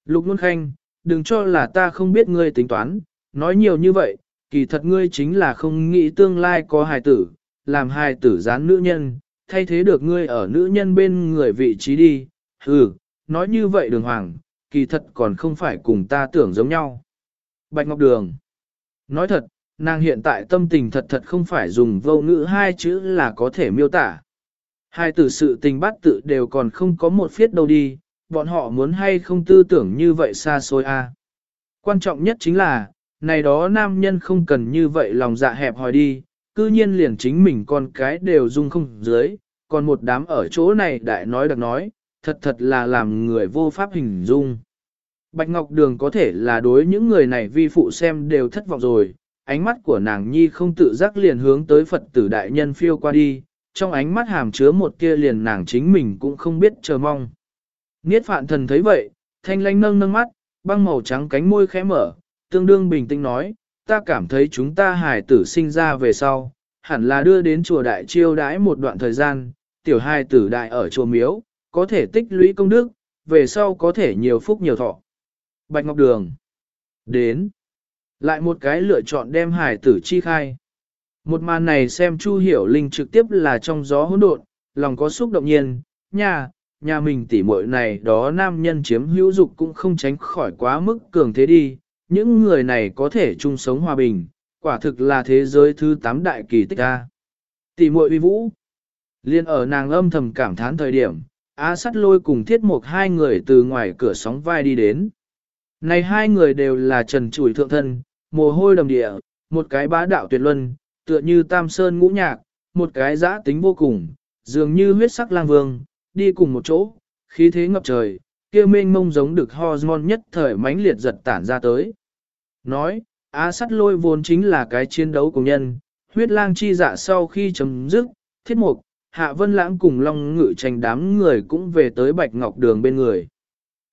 Lục nôn khanh, đừng cho là ta không biết ngươi tính toán, nói nhiều như vậy, kỳ thật ngươi chính là không nghĩ tương lai có hài tử, làm hài tử gián nữ nhân, thay thế được ngươi ở nữ nhân bên người vị trí đi, ừ, nói như vậy đường hoàng, kỳ thật còn không phải cùng ta tưởng giống nhau. Bạch Ngọc Đường Nói thật, nàng hiện tại tâm tình thật thật không phải dùng vô ngữ hai chữ là có thể miêu tả. Hai tử sự tình bắt tự đều còn không có một phiết đâu đi, bọn họ muốn hay không tư tưởng như vậy xa xôi a. À. Quan trọng nhất chính là, này đó nam nhân không cần như vậy lòng dạ hẹp hòi đi, cư nhiên liền chính mình con cái đều dung không dưới, còn một đám ở chỗ này đại nói đặc nói, thật thật là làm người vô pháp hình dung. Bạch Ngọc Đường có thể là đối những người này vi phụ xem đều thất vọng rồi, ánh mắt của nàng nhi không tự giác liền hướng tới Phật tử đại nhân phiêu qua đi, trong ánh mắt hàm chứa một kia liền nàng chính mình cũng không biết chờ mong. Niết phạn thần thấy vậy, thanh lanh nâng nâng mắt, băng màu trắng cánh môi khẽ mở, tương đương bình tĩnh nói, ta cảm thấy chúng ta hài tử sinh ra về sau, hẳn là đưa đến chùa đại chiêu đãi một đoạn thời gian, tiểu hài tử đại ở chùa miếu, có thể tích lũy công đức, về sau có thể nhiều phúc nhiều thọ. Bạch Ngọc Đường Đến Lại một cái lựa chọn đem hài tử chi khai. Một màn này xem Chu Hiểu Linh trực tiếp là trong gió hỗn độn, lòng có xúc động nhiên, nhà, nhà mình tỉ muội này đó nam nhân chiếm hữu dục cũng không tránh khỏi quá mức cường thế đi, những người này có thể chung sống hòa bình, quả thực là thế giới thứ tám đại kỳ tích a. Tỷ muội uy vũ. Liên ở nàng âm thầm cảm thán thời điểm, Á sắt lôi cùng thiết mục hai người từ ngoài cửa sóng vai đi đến. Này hai người đều là trần chủi thượng thân, mồ hôi đầm địa, một cái bá đạo tuyệt luân, tựa như tam sơn ngũ nhạc, một cái giã tính vô cùng, dường như huyết sắc lang vương, đi cùng một chỗ, khí thế ngập trời, kia mênh mông giống được hormone nhất thời mãnh liệt giật tản ra tới. Nói, Á sắt lôi vốn chính là cái chiến đấu của nhân, huyết lang chi dạ sau khi chấm dứt, thiết mục, hạ vân lãng cùng long ngự tranh đám người cũng về tới bạch ngọc đường bên người.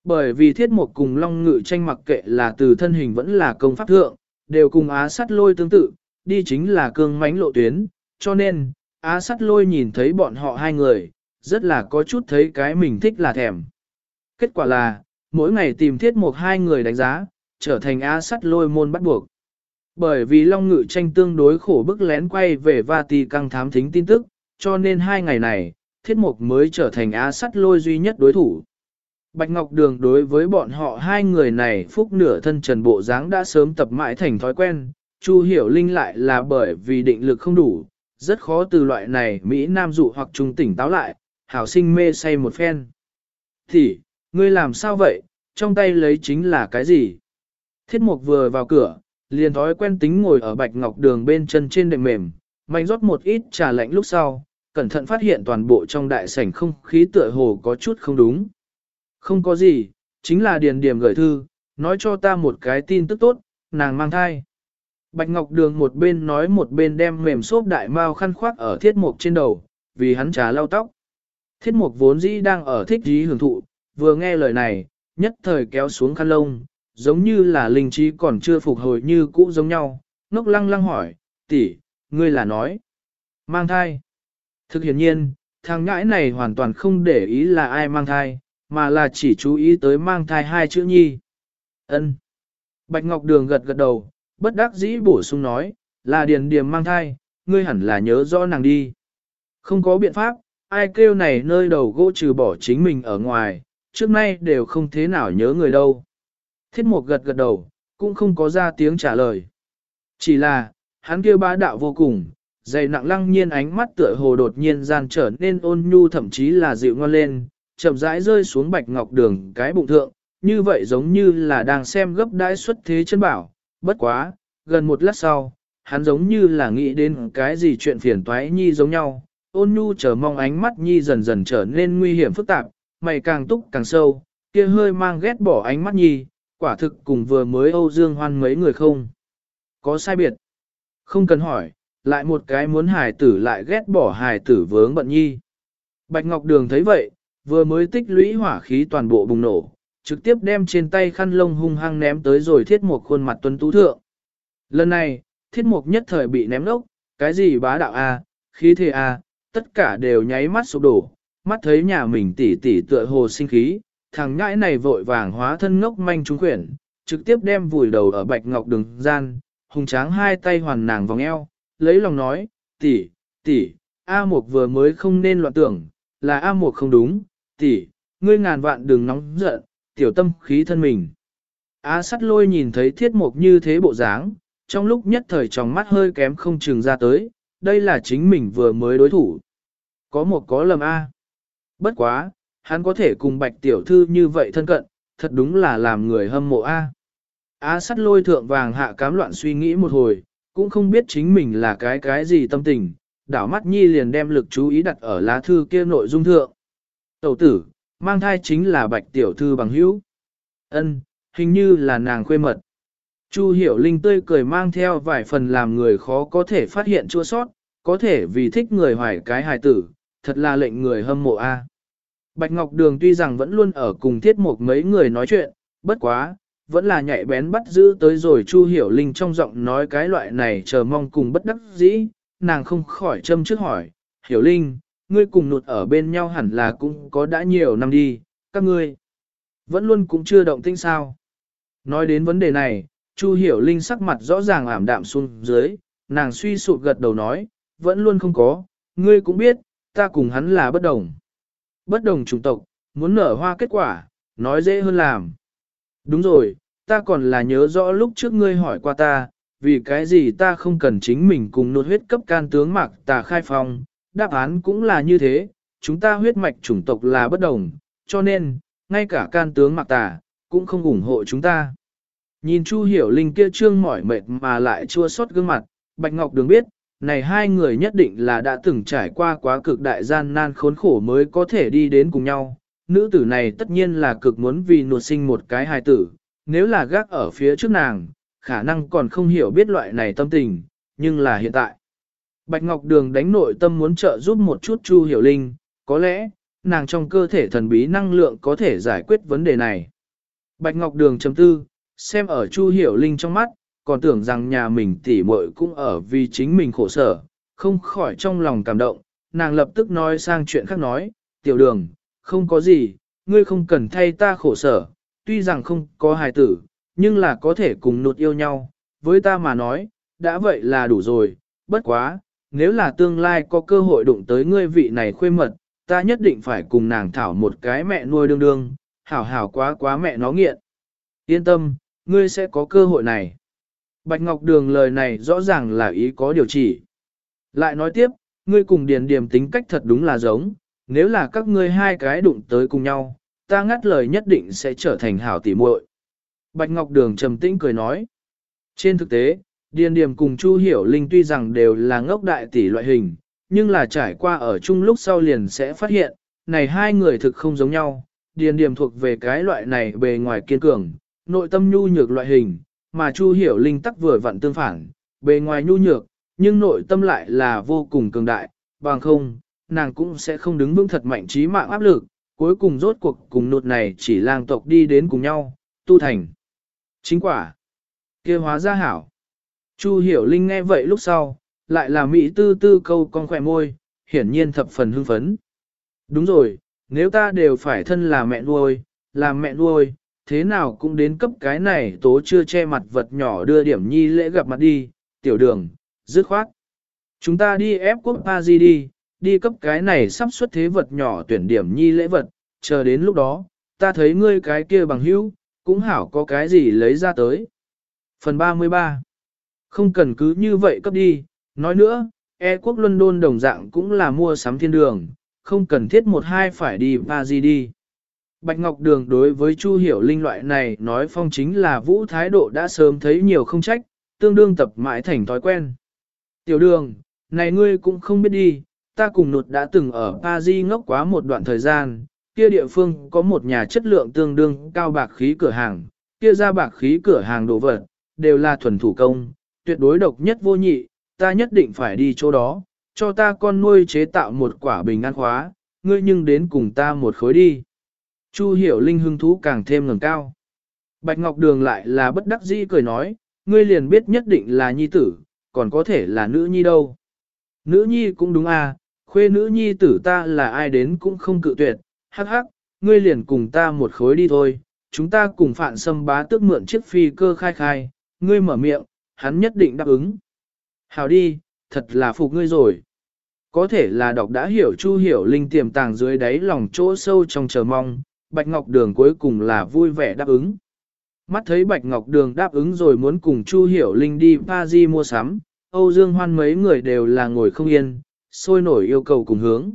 Bởi vì thiết mục cùng long ngự tranh mặc kệ là từ thân hình vẫn là công pháp thượng, đều cùng á sắt lôi tương tự, đi chính là cương mánh lộ tuyến, cho nên, á sắt lôi nhìn thấy bọn họ hai người, rất là có chút thấy cái mình thích là thèm. Kết quả là, mỗi ngày tìm thiết mục hai người đánh giá, trở thành á sắt lôi môn bắt buộc. Bởi vì Long Ngự tranh tương đối khổ bức lén quay về Vati căng thám thính tin tức, cho nên hai ngày này, thiết mục mới trở thành á sắt lôi duy nhất đối thủ. Bạch Ngọc Đường đối với bọn họ hai người này phúc nửa thân trần bộ dáng đã sớm tập mãi thành thói quen, Chu Hiểu Linh lại là bởi vì định lực không đủ, rất khó từ loại này Mỹ Nam dụ hoặc trung tỉnh táo lại, hảo sinh mê say một phen. Thì, ngươi làm sao vậy, trong tay lấy chính là cái gì? Thiết mục vừa vào cửa, liền thói quen tính ngồi ở bạch ngọc đường bên chân trên đệm mềm, mạnh rót một ít trà lạnh lúc sau, cẩn thận phát hiện toàn bộ trong đại sảnh không khí tựa hồ có chút không đúng. Không có gì, chính là điền điểm gửi thư, nói cho ta một cái tin tức tốt, nàng mang thai. Bạch Ngọc Đường một bên nói một bên đem mềm xốp đại mao khăn khoác ở thiết mục trên đầu, vì hắn trà lau tóc. Thiết mục vốn dĩ đang ở thích dí hưởng thụ, vừa nghe lời này, nhất thời kéo xuống khăn lông, giống như là linh trí còn chưa phục hồi như cũ giống nhau, ngốc lăng lăng hỏi, tỷ, ngươi là nói, mang thai. Thực hiện nhiên, thằng ngãi này hoàn toàn không để ý là ai mang thai, mà là chỉ chú ý tới mang thai hai chữ nhi. Ân. Bạch Ngọc Đường gật gật đầu, bất đắc dĩ bổ sung nói, là điền điềm mang thai, ngươi hẳn là nhớ rõ nàng đi. Không có biện pháp, ai kêu này nơi đầu gỗ trừ bỏ chính mình ở ngoài, trước nay đều không thế nào nhớ người đâu. Thiết mục gật gật đầu, cũng không có ra tiếng trả lời. Chỉ là, hắn kia bá đạo vô cùng, dày nặng lăng nhiên ánh mắt tựa hồ đột nhiên gian trở nên ôn nhu thậm chí là dịu ngon lên, chậm rãi rơi xuống bạch ngọc đường cái bụng thượng, như vậy giống như là đang xem gấp đãi xuất thế chân bảo, bất quá, gần một lát sau, hắn giống như là nghĩ đến cái gì chuyện phiền toái nhi giống nhau, ôn nhu chờ mong ánh mắt nhi dần dần trở nên nguy hiểm phức tạp, mày càng túc càng sâu, kia hơi mang ghét bỏ ánh mắt nhi, quả thực cùng vừa mới Âu Dương Hoan mấy người không. Có sai biệt. Không cần hỏi, lại một cái muốn hài tử lại ghét bỏ hài tử vướng bận nhi. Bạch Ngọc Đường thấy vậy, vừa mới tích lũy hỏa khí toàn bộ bùng nổ, trực tiếp đem trên tay khăn lông hung hăng ném tới rồi thiết mục khuôn mặt tuấn tú thượng. Lần này, thiết mục nhất thời bị ném lốc, cái gì bá đạo a, khí thế a, tất cả đều nháy mắt sụp đổ, mắt thấy nhà mình tỉ tỉ tựa hồ sinh khí, thằng nhãi này vội vàng hóa thân ngốc manh trúng quyển, trực tiếp đem vùi đầu ở bạch ngọc đường gian, hùng tráng hai tay hoàn nàng vòng eo, lấy lòng nói, tỷ, tỷ, A Mục vừa mới không nên loạn tưởng, là A Mục không đúng, tỷ, ngươi ngàn vạn đừng nóng giận, tiểu tâm khí thân mình. A sắt lôi nhìn thấy thiết mục như thế bộ dáng, trong lúc nhất thời trong mắt hơi kém không chừng ra tới, đây là chính mình vừa mới đối thủ. Có một có lầm A. Bất quá, hắn có thể cùng bạch tiểu thư như vậy thân cận, thật đúng là làm người hâm mộ A. A sắt lôi thượng vàng hạ cám loạn suy nghĩ một hồi, cũng không biết chính mình là cái cái gì tâm tình, đảo mắt nhi liền đem lực chú ý đặt ở lá thư kia nội dung thượng. Tẩu tử, mang thai chính là bạch tiểu thư bằng hữu. Ân, hình như là nàng khuê mật. Chu hiểu linh tươi cười mang theo vài phần làm người khó có thể phát hiện chua sót, có thể vì thích người hoài cái hài tử, thật là lệnh người hâm mộ a. Bạch Ngọc Đường tuy rằng vẫn luôn ở cùng thiết một mấy người nói chuyện, bất quá, vẫn là nhạy bén bắt giữ tới rồi Chu Hiểu Linh trong giọng nói cái loại này chờ mong cùng bất đắc dĩ, nàng không khỏi châm trước hỏi, Hiểu Linh, ngươi cùng nụt ở bên nhau hẳn là cũng có đã nhiều năm đi, các ngươi vẫn luôn cũng chưa động tĩnh sao. Nói đến vấn đề này, Chu Hiểu Linh sắc mặt rõ ràng ảm đạm xuống dưới, nàng suy sụp gật đầu nói, vẫn luôn không có, ngươi cũng biết, ta cùng hắn là bất đồng. Bất đồng chủng tộc, muốn nở hoa kết quả, nói dễ hơn làm. Đúng rồi, ta còn là nhớ rõ lúc trước ngươi hỏi qua ta, vì cái gì ta không cần chính mình cùng nốt huyết cấp can tướng mạc tà khai phong, đáp án cũng là như thế, chúng ta huyết mạch chủng tộc là bất đồng, cho nên, ngay cả can tướng mạc tà, cũng không ủng hộ chúng ta. Nhìn Chu Hiểu Linh kia trương mỏi mệt mà lại chua xót gương mặt, Bạch Ngọc Đường biết, này hai người nhất định là đã từng trải qua quá cực đại gian nan khốn khổ mới có thể đi đến cùng nhau. Nữ tử này tất nhiên là cực muốn vì nuột sinh một cái hài tử, nếu là gác ở phía trước nàng, khả năng còn không hiểu biết loại này tâm tình, nhưng là hiện tại. Bạch Ngọc Đường đánh nội tâm muốn trợ giúp một chút Chu Hiểu Linh, có lẽ, nàng trong cơ thể thần bí năng lượng có thể giải quyết vấn đề này. Bạch Ngọc Đường chấm tư, xem ở Chu Hiểu Linh trong mắt, còn tưởng rằng nhà mình tỉ muội cũng ở vì chính mình khổ sở, không khỏi trong lòng cảm động, nàng lập tức nói sang chuyện khác nói, tiểu đường, không có gì, ngươi không cần thay ta khổ sở, tuy rằng không có hài tử, nhưng là có thể cùng nụt yêu nhau, với ta mà nói, đã vậy là đủ rồi, bất quá, nếu là tương lai có cơ hội đụng tới ngươi vị này khuê mật, ta nhất định phải cùng nàng thảo một cái mẹ nuôi đương đương, hảo hảo quá quá mẹ nó nghiện. Yên tâm, ngươi sẽ có cơ hội này. Bạch Ngọc Đường lời này rõ ràng là ý có điều chỉ. Lại nói tiếp, ngươi cùng Điền Điềm tính cách thật đúng là giống, nếu là các ngươi hai cái đụng tới cùng nhau, ta ngắt lời nhất định sẽ trở thành hảo tỉ muội. Bạch Ngọc Đường trầm tĩnh cười nói. Trên thực tế, Điền Điềm cùng Chu Hiểu Linh tuy rằng đều là ngốc đại tỷ loại hình, nhưng là trải qua ở chung lúc sau liền sẽ phát hiện, này hai người thực không giống nhau. Điền Điềm thuộc về cái loại này bề ngoài kiên cường, nội tâm nhu nhược loại hình, mà Chu Hiểu Linh tắc vừa vặn tương phản, bề ngoài nhu nhược, nhưng nội tâm lại là vô cùng cường đại, bằng không, nàng cũng sẽ không đứng vững thật mạnh trí mạng áp lực, cuối cùng rốt cuộc cùng nột này chỉ lang tộc đi đến cùng nhau, tu thành. Chính quả, kia hóa ra hảo. Chu Hiểu Linh nghe vậy lúc sau, lại là Mỹ tư tư câu con khỏe môi, hiển nhiên thập phần hưng phấn. Đúng rồi, nếu ta đều phải thân là mẹ nuôi, làm mẹ nuôi, thế nào cũng đến cấp cái này tố chưa che mặt vật nhỏ đưa điểm nhi lễ gặp mặt đi, tiểu đường, dứt khoát. Chúng ta đi ép quốc gì đi, đi cấp cái này sắp xuất thế vật nhỏ tuyển điểm nhi lễ vật, chờ đến lúc đó, ta thấy ngươi cái kia bằng hữu, cũng hảo có cái gì lấy ra tới. Phần 33 không cần cứ như vậy cấp đi, nói nữa, e quốc London đồng dạng cũng là mua sắm thiên đường, không cần thiết một hai phải đi Paris đi. Bạch Ngọc Đường đối với Chu Hiểu Linh loại này nói phong chính là vũ thái độ đã sớm thấy nhiều không trách, tương đương tập mãi thành thói quen. Tiểu đường, này ngươi cũng không biết đi, ta cùng nụt đã từng ở Paris ngốc quá một đoạn thời gian, kia địa phương có một nhà chất lượng tương đương cao bạc khí cửa hàng, kia ra bạc khí cửa hàng đồ vật, đều là thuần thủ công, tuyệt đối độc nhất vô nhị, ta nhất định phải đi chỗ đó, cho ta con nuôi chế tạo một quả bình an khóa, ngươi nhưng đến cùng ta một khối đi. Chu hiểu linh hưng thú càng thêm ngẩng cao. Bạch Ngọc Đường lại là bất đắc dĩ cười nói, ngươi liền biết nhất định là nhi tử, còn có thể là nữ nhi đâu. Nữ nhi cũng đúng à, khuê nữ nhi tử ta là ai đến cũng không cự tuyệt, hắc hắc, ngươi liền cùng ta một khối đi thôi, chúng ta cùng phạn xâm bá tước mượn chiếc phi cơ khai khai, ngươi mở miệng, hắn nhất định đáp ứng. Hào đi, thật là phục ngươi rồi. Có thể là đọc đã hiểu chu hiểu linh tiềm tàng dưới đáy lòng chỗ sâu trong chờ mong, Bạch Ngọc Đường cuối cùng là vui vẻ đáp ứng. Mắt thấy Bạch Ngọc Đường đáp ứng rồi muốn cùng Chu Hiểu Linh đi Paris mua sắm, Âu Dương Hoan mấy người đều là ngồi không yên, sôi nổi yêu cầu cùng hướng.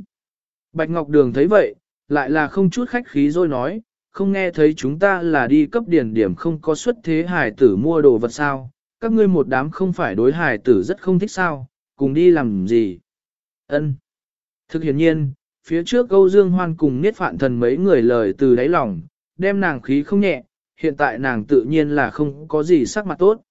Bạch Ngọc Đường thấy vậy, lại là không chút khách khí rồi nói, không nghe thấy chúng ta là đi cấp điển điểm không có xuất thế hải tử mua đồ vật sao, các ngươi một đám không phải đối hải tử rất không thích sao, cùng đi làm gì. Ân. Thực hiện nhiên, phía trước Âu Dương Hoan cùng Niết Phạn Thần mấy người lời từ đáy lòng, đem nàng khí không nhẹ, hiện tại nàng tự nhiên là không có gì sắc mặt tốt.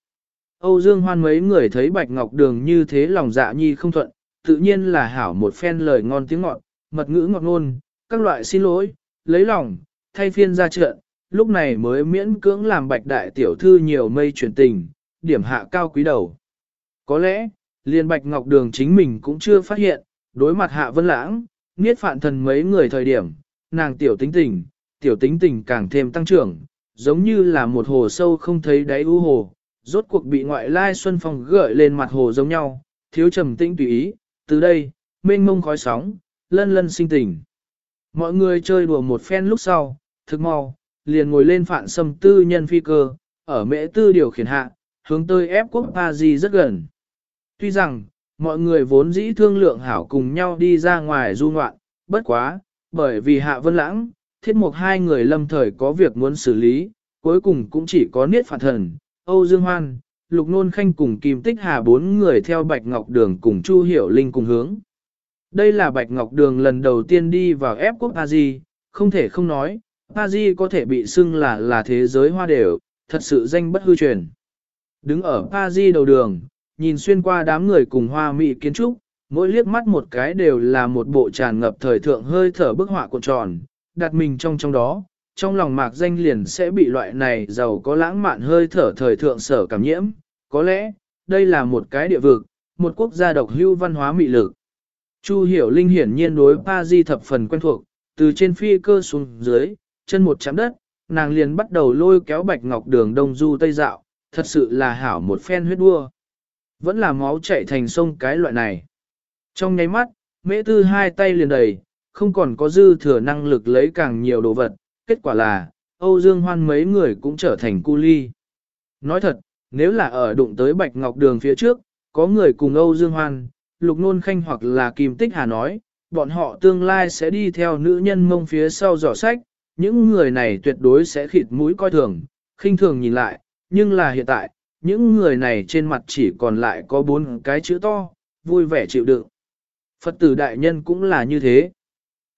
Âu Dương Hoan mấy người thấy Bạch Ngọc Đường như thế lòng dạ nhi không thuận, tự nhiên là hảo một phen lời ngon tiếng ngọt, mật ngữ ngọt ngôn, các loại xin lỗi, lấy lòng, thay phiên ra trận, lúc này mới miễn cưỡng làm bạch đại tiểu thư nhiều mây chuyển tình, điểm hạ cao quý đầu. Có lẽ, liền bạch ngọc đường chính mình cũng chưa phát hiện, đối mặt hạ vân lãng, niết phạn thần mấy người thời điểm, nàng tiểu tính tình, tiểu tính tình càng thêm tăng trưởng, giống như là một hồ sâu không thấy đáy u hồ, rốt cuộc bị ngoại lai xuân phong gợi lên mặt hồ giống nhau, thiếu trầm tĩnh tùy ý, từ đây, mênh mông khói sóng, lân lân sinh tình. Mọi người chơi đùa một phen lúc sau, thực mau, liền ngồi lên phạn sâm tư nhân phi cơ, ở mễ tư điều khiển hạ, hướng tới ép quốc Paris rất gần. Tuy rằng, mọi người vốn dĩ thương lượng hảo cùng nhau đi ra ngoài du ngoạn, bất quá, bởi vì hạ vân lãng, thiết mục hai người lâm thời có việc muốn xử lý, cuối cùng cũng chỉ có niết phản thần, Âu Dương Hoan, Lục Nôn Khanh cùng Kim Tích Hà bốn người theo Bạch Ngọc Đường cùng Chu Hiểu Linh cùng hướng. Đây là Bạch Ngọc Đường lần đầu tiên đi vào ép quốc Paris, không thể không nói, Paris có thể bị xưng là là thế giới hoa đều, thật sự danh bất hư truyền. Đứng ở Paris đầu đường, nhìn xuyên qua đám người cùng hoa mỹ kiến trúc, mỗi liếc mắt một cái đều là một bộ tràn ngập thời thượng hơi thở bức họa cuộn tròn, đặt mình trong trong đó, trong lòng mạc danh liền sẽ bị loại này giàu có lãng mạn hơi thở thời thượng sở cảm nhiễm, có lẽ, đây là một cái địa vực, một quốc gia độc hưu văn hóa mị lực. Chu hiểu linh hiển nhiên đối Paris thập phần quen thuộc, từ trên phi cơ xuống dưới, chân một chạm đất, nàng liền bắt đầu lôi kéo bạch ngọc đường đông du tây dạo, thật sự là hảo một phen huyết đua. Vẫn là máu chạy thành sông cái loại này. Trong nháy mắt, mễ tư hai tay liền đầy, không còn có dư thừa năng lực lấy càng nhiều đồ vật, kết quả là, Âu Dương Hoan mấy người cũng trở thành cu ly. Nói thật, nếu là ở đụng tới Bạch Ngọc Đường phía trước, có người cùng Âu Dương Hoan, Lục Nôn Khanh hoặc là Kim Tích Hà nói, bọn họ tương lai sẽ đi theo nữ nhân mông phía sau giỏ sách, những người này tuyệt đối sẽ khịt mũi coi thường, khinh thường nhìn lại, nhưng là hiện tại, những người này trên mặt chỉ còn lại có bốn cái chữ to, vui vẻ chịu đựng. Phật tử đại nhân cũng là như thế.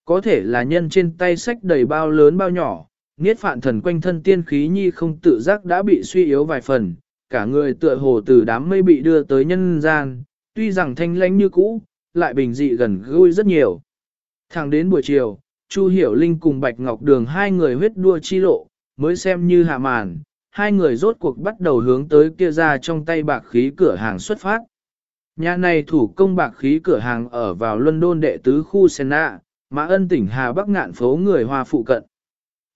Có thể là nhân trên tay sách đầy bao lớn bao nhỏ, niết phạn thần quanh thân tiên khí nhi không tự giác đã bị suy yếu vài phần, cả người tựa hồ từ đám mây bị đưa tới nhân gian, tuy rằng thanh lãnh như cũ, lại bình dị gần gũi rất nhiều. Thẳng đến buổi chiều, Chu Hiểu Linh cùng Bạch Ngọc Đường hai người huyết đua chi lộ, mới xem như hạ màn, hai người rốt cuộc bắt đầu hướng tới kia ra trong tay bạc khí cửa hàng xuất phát. Nhà này thủ công bạc khí cửa hàng ở vào London đệ tứ khu Senna, mà ân tỉnh Hà Bắc ngạn phố người Hoa phụ cận.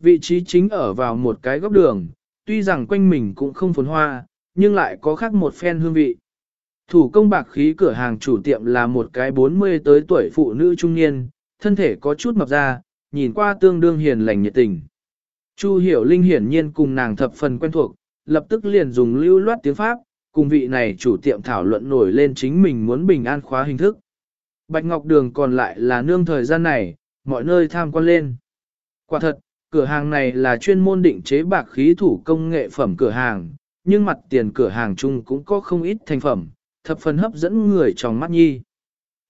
Vị trí chính ở vào một cái góc đường, tuy rằng quanh mình cũng không phồn hoa, nhưng lại có khác một phen hương vị. Thủ công bạc khí cửa hàng chủ tiệm là một cái 40 tới tuổi phụ nữ trung niên, thân thể có chút mập ra, nhìn qua tương đương hiền lành nhiệt tình. Chu hiểu linh hiển nhiên cùng nàng thập phần quen thuộc, lập tức liền dùng lưu loát tiếng Pháp, cùng vị này chủ tiệm thảo luận nổi lên chính mình muốn bình an khóa hình thức. Bạch Ngọc Đường còn lại là nương thời gian này, mọi nơi tham quan lên. Quả thật, cửa hàng này là chuyên môn định chế bạc khí thủ công nghệ phẩm cửa hàng, nhưng mặt tiền cửa hàng chung cũng có không ít thành phẩm, thập phần hấp dẫn người trong mắt nhi.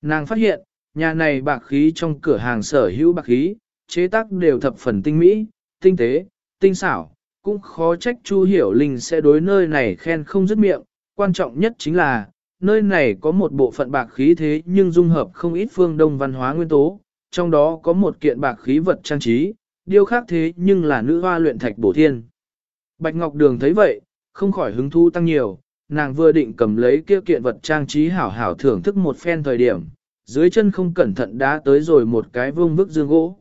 Nàng phát hiện, nhà này bạc khí trong cửa hàng sở hữu bạc khí, chế tác đều thập phần tinh mỹ, tinh tế, tinh xảo, cũng khó trách Chu Hiểu Linh sẽ đối nơi này khen không dứt miệng, quan trọng nhất chính là, nơi này có một bộ phận bạc khí thế nhưng dung hợp không ít phương đông văn hóa nguyên tố, trong đó có một kiện bạc khí vật trang trí, điêu khác thế nhưng là nữ hoa luyện thạch bổ thiên. Bạch Ngọc Đường thấy vậy, không khỏi hứng thu tăng nhiều, nàng vừa định cầm lấy kia kiện vật trang trí hảo hảo thưởng thức một phen thời điểm, dưới chân không cẩn thận đã tới rồi một cái vương bức dương gỗ.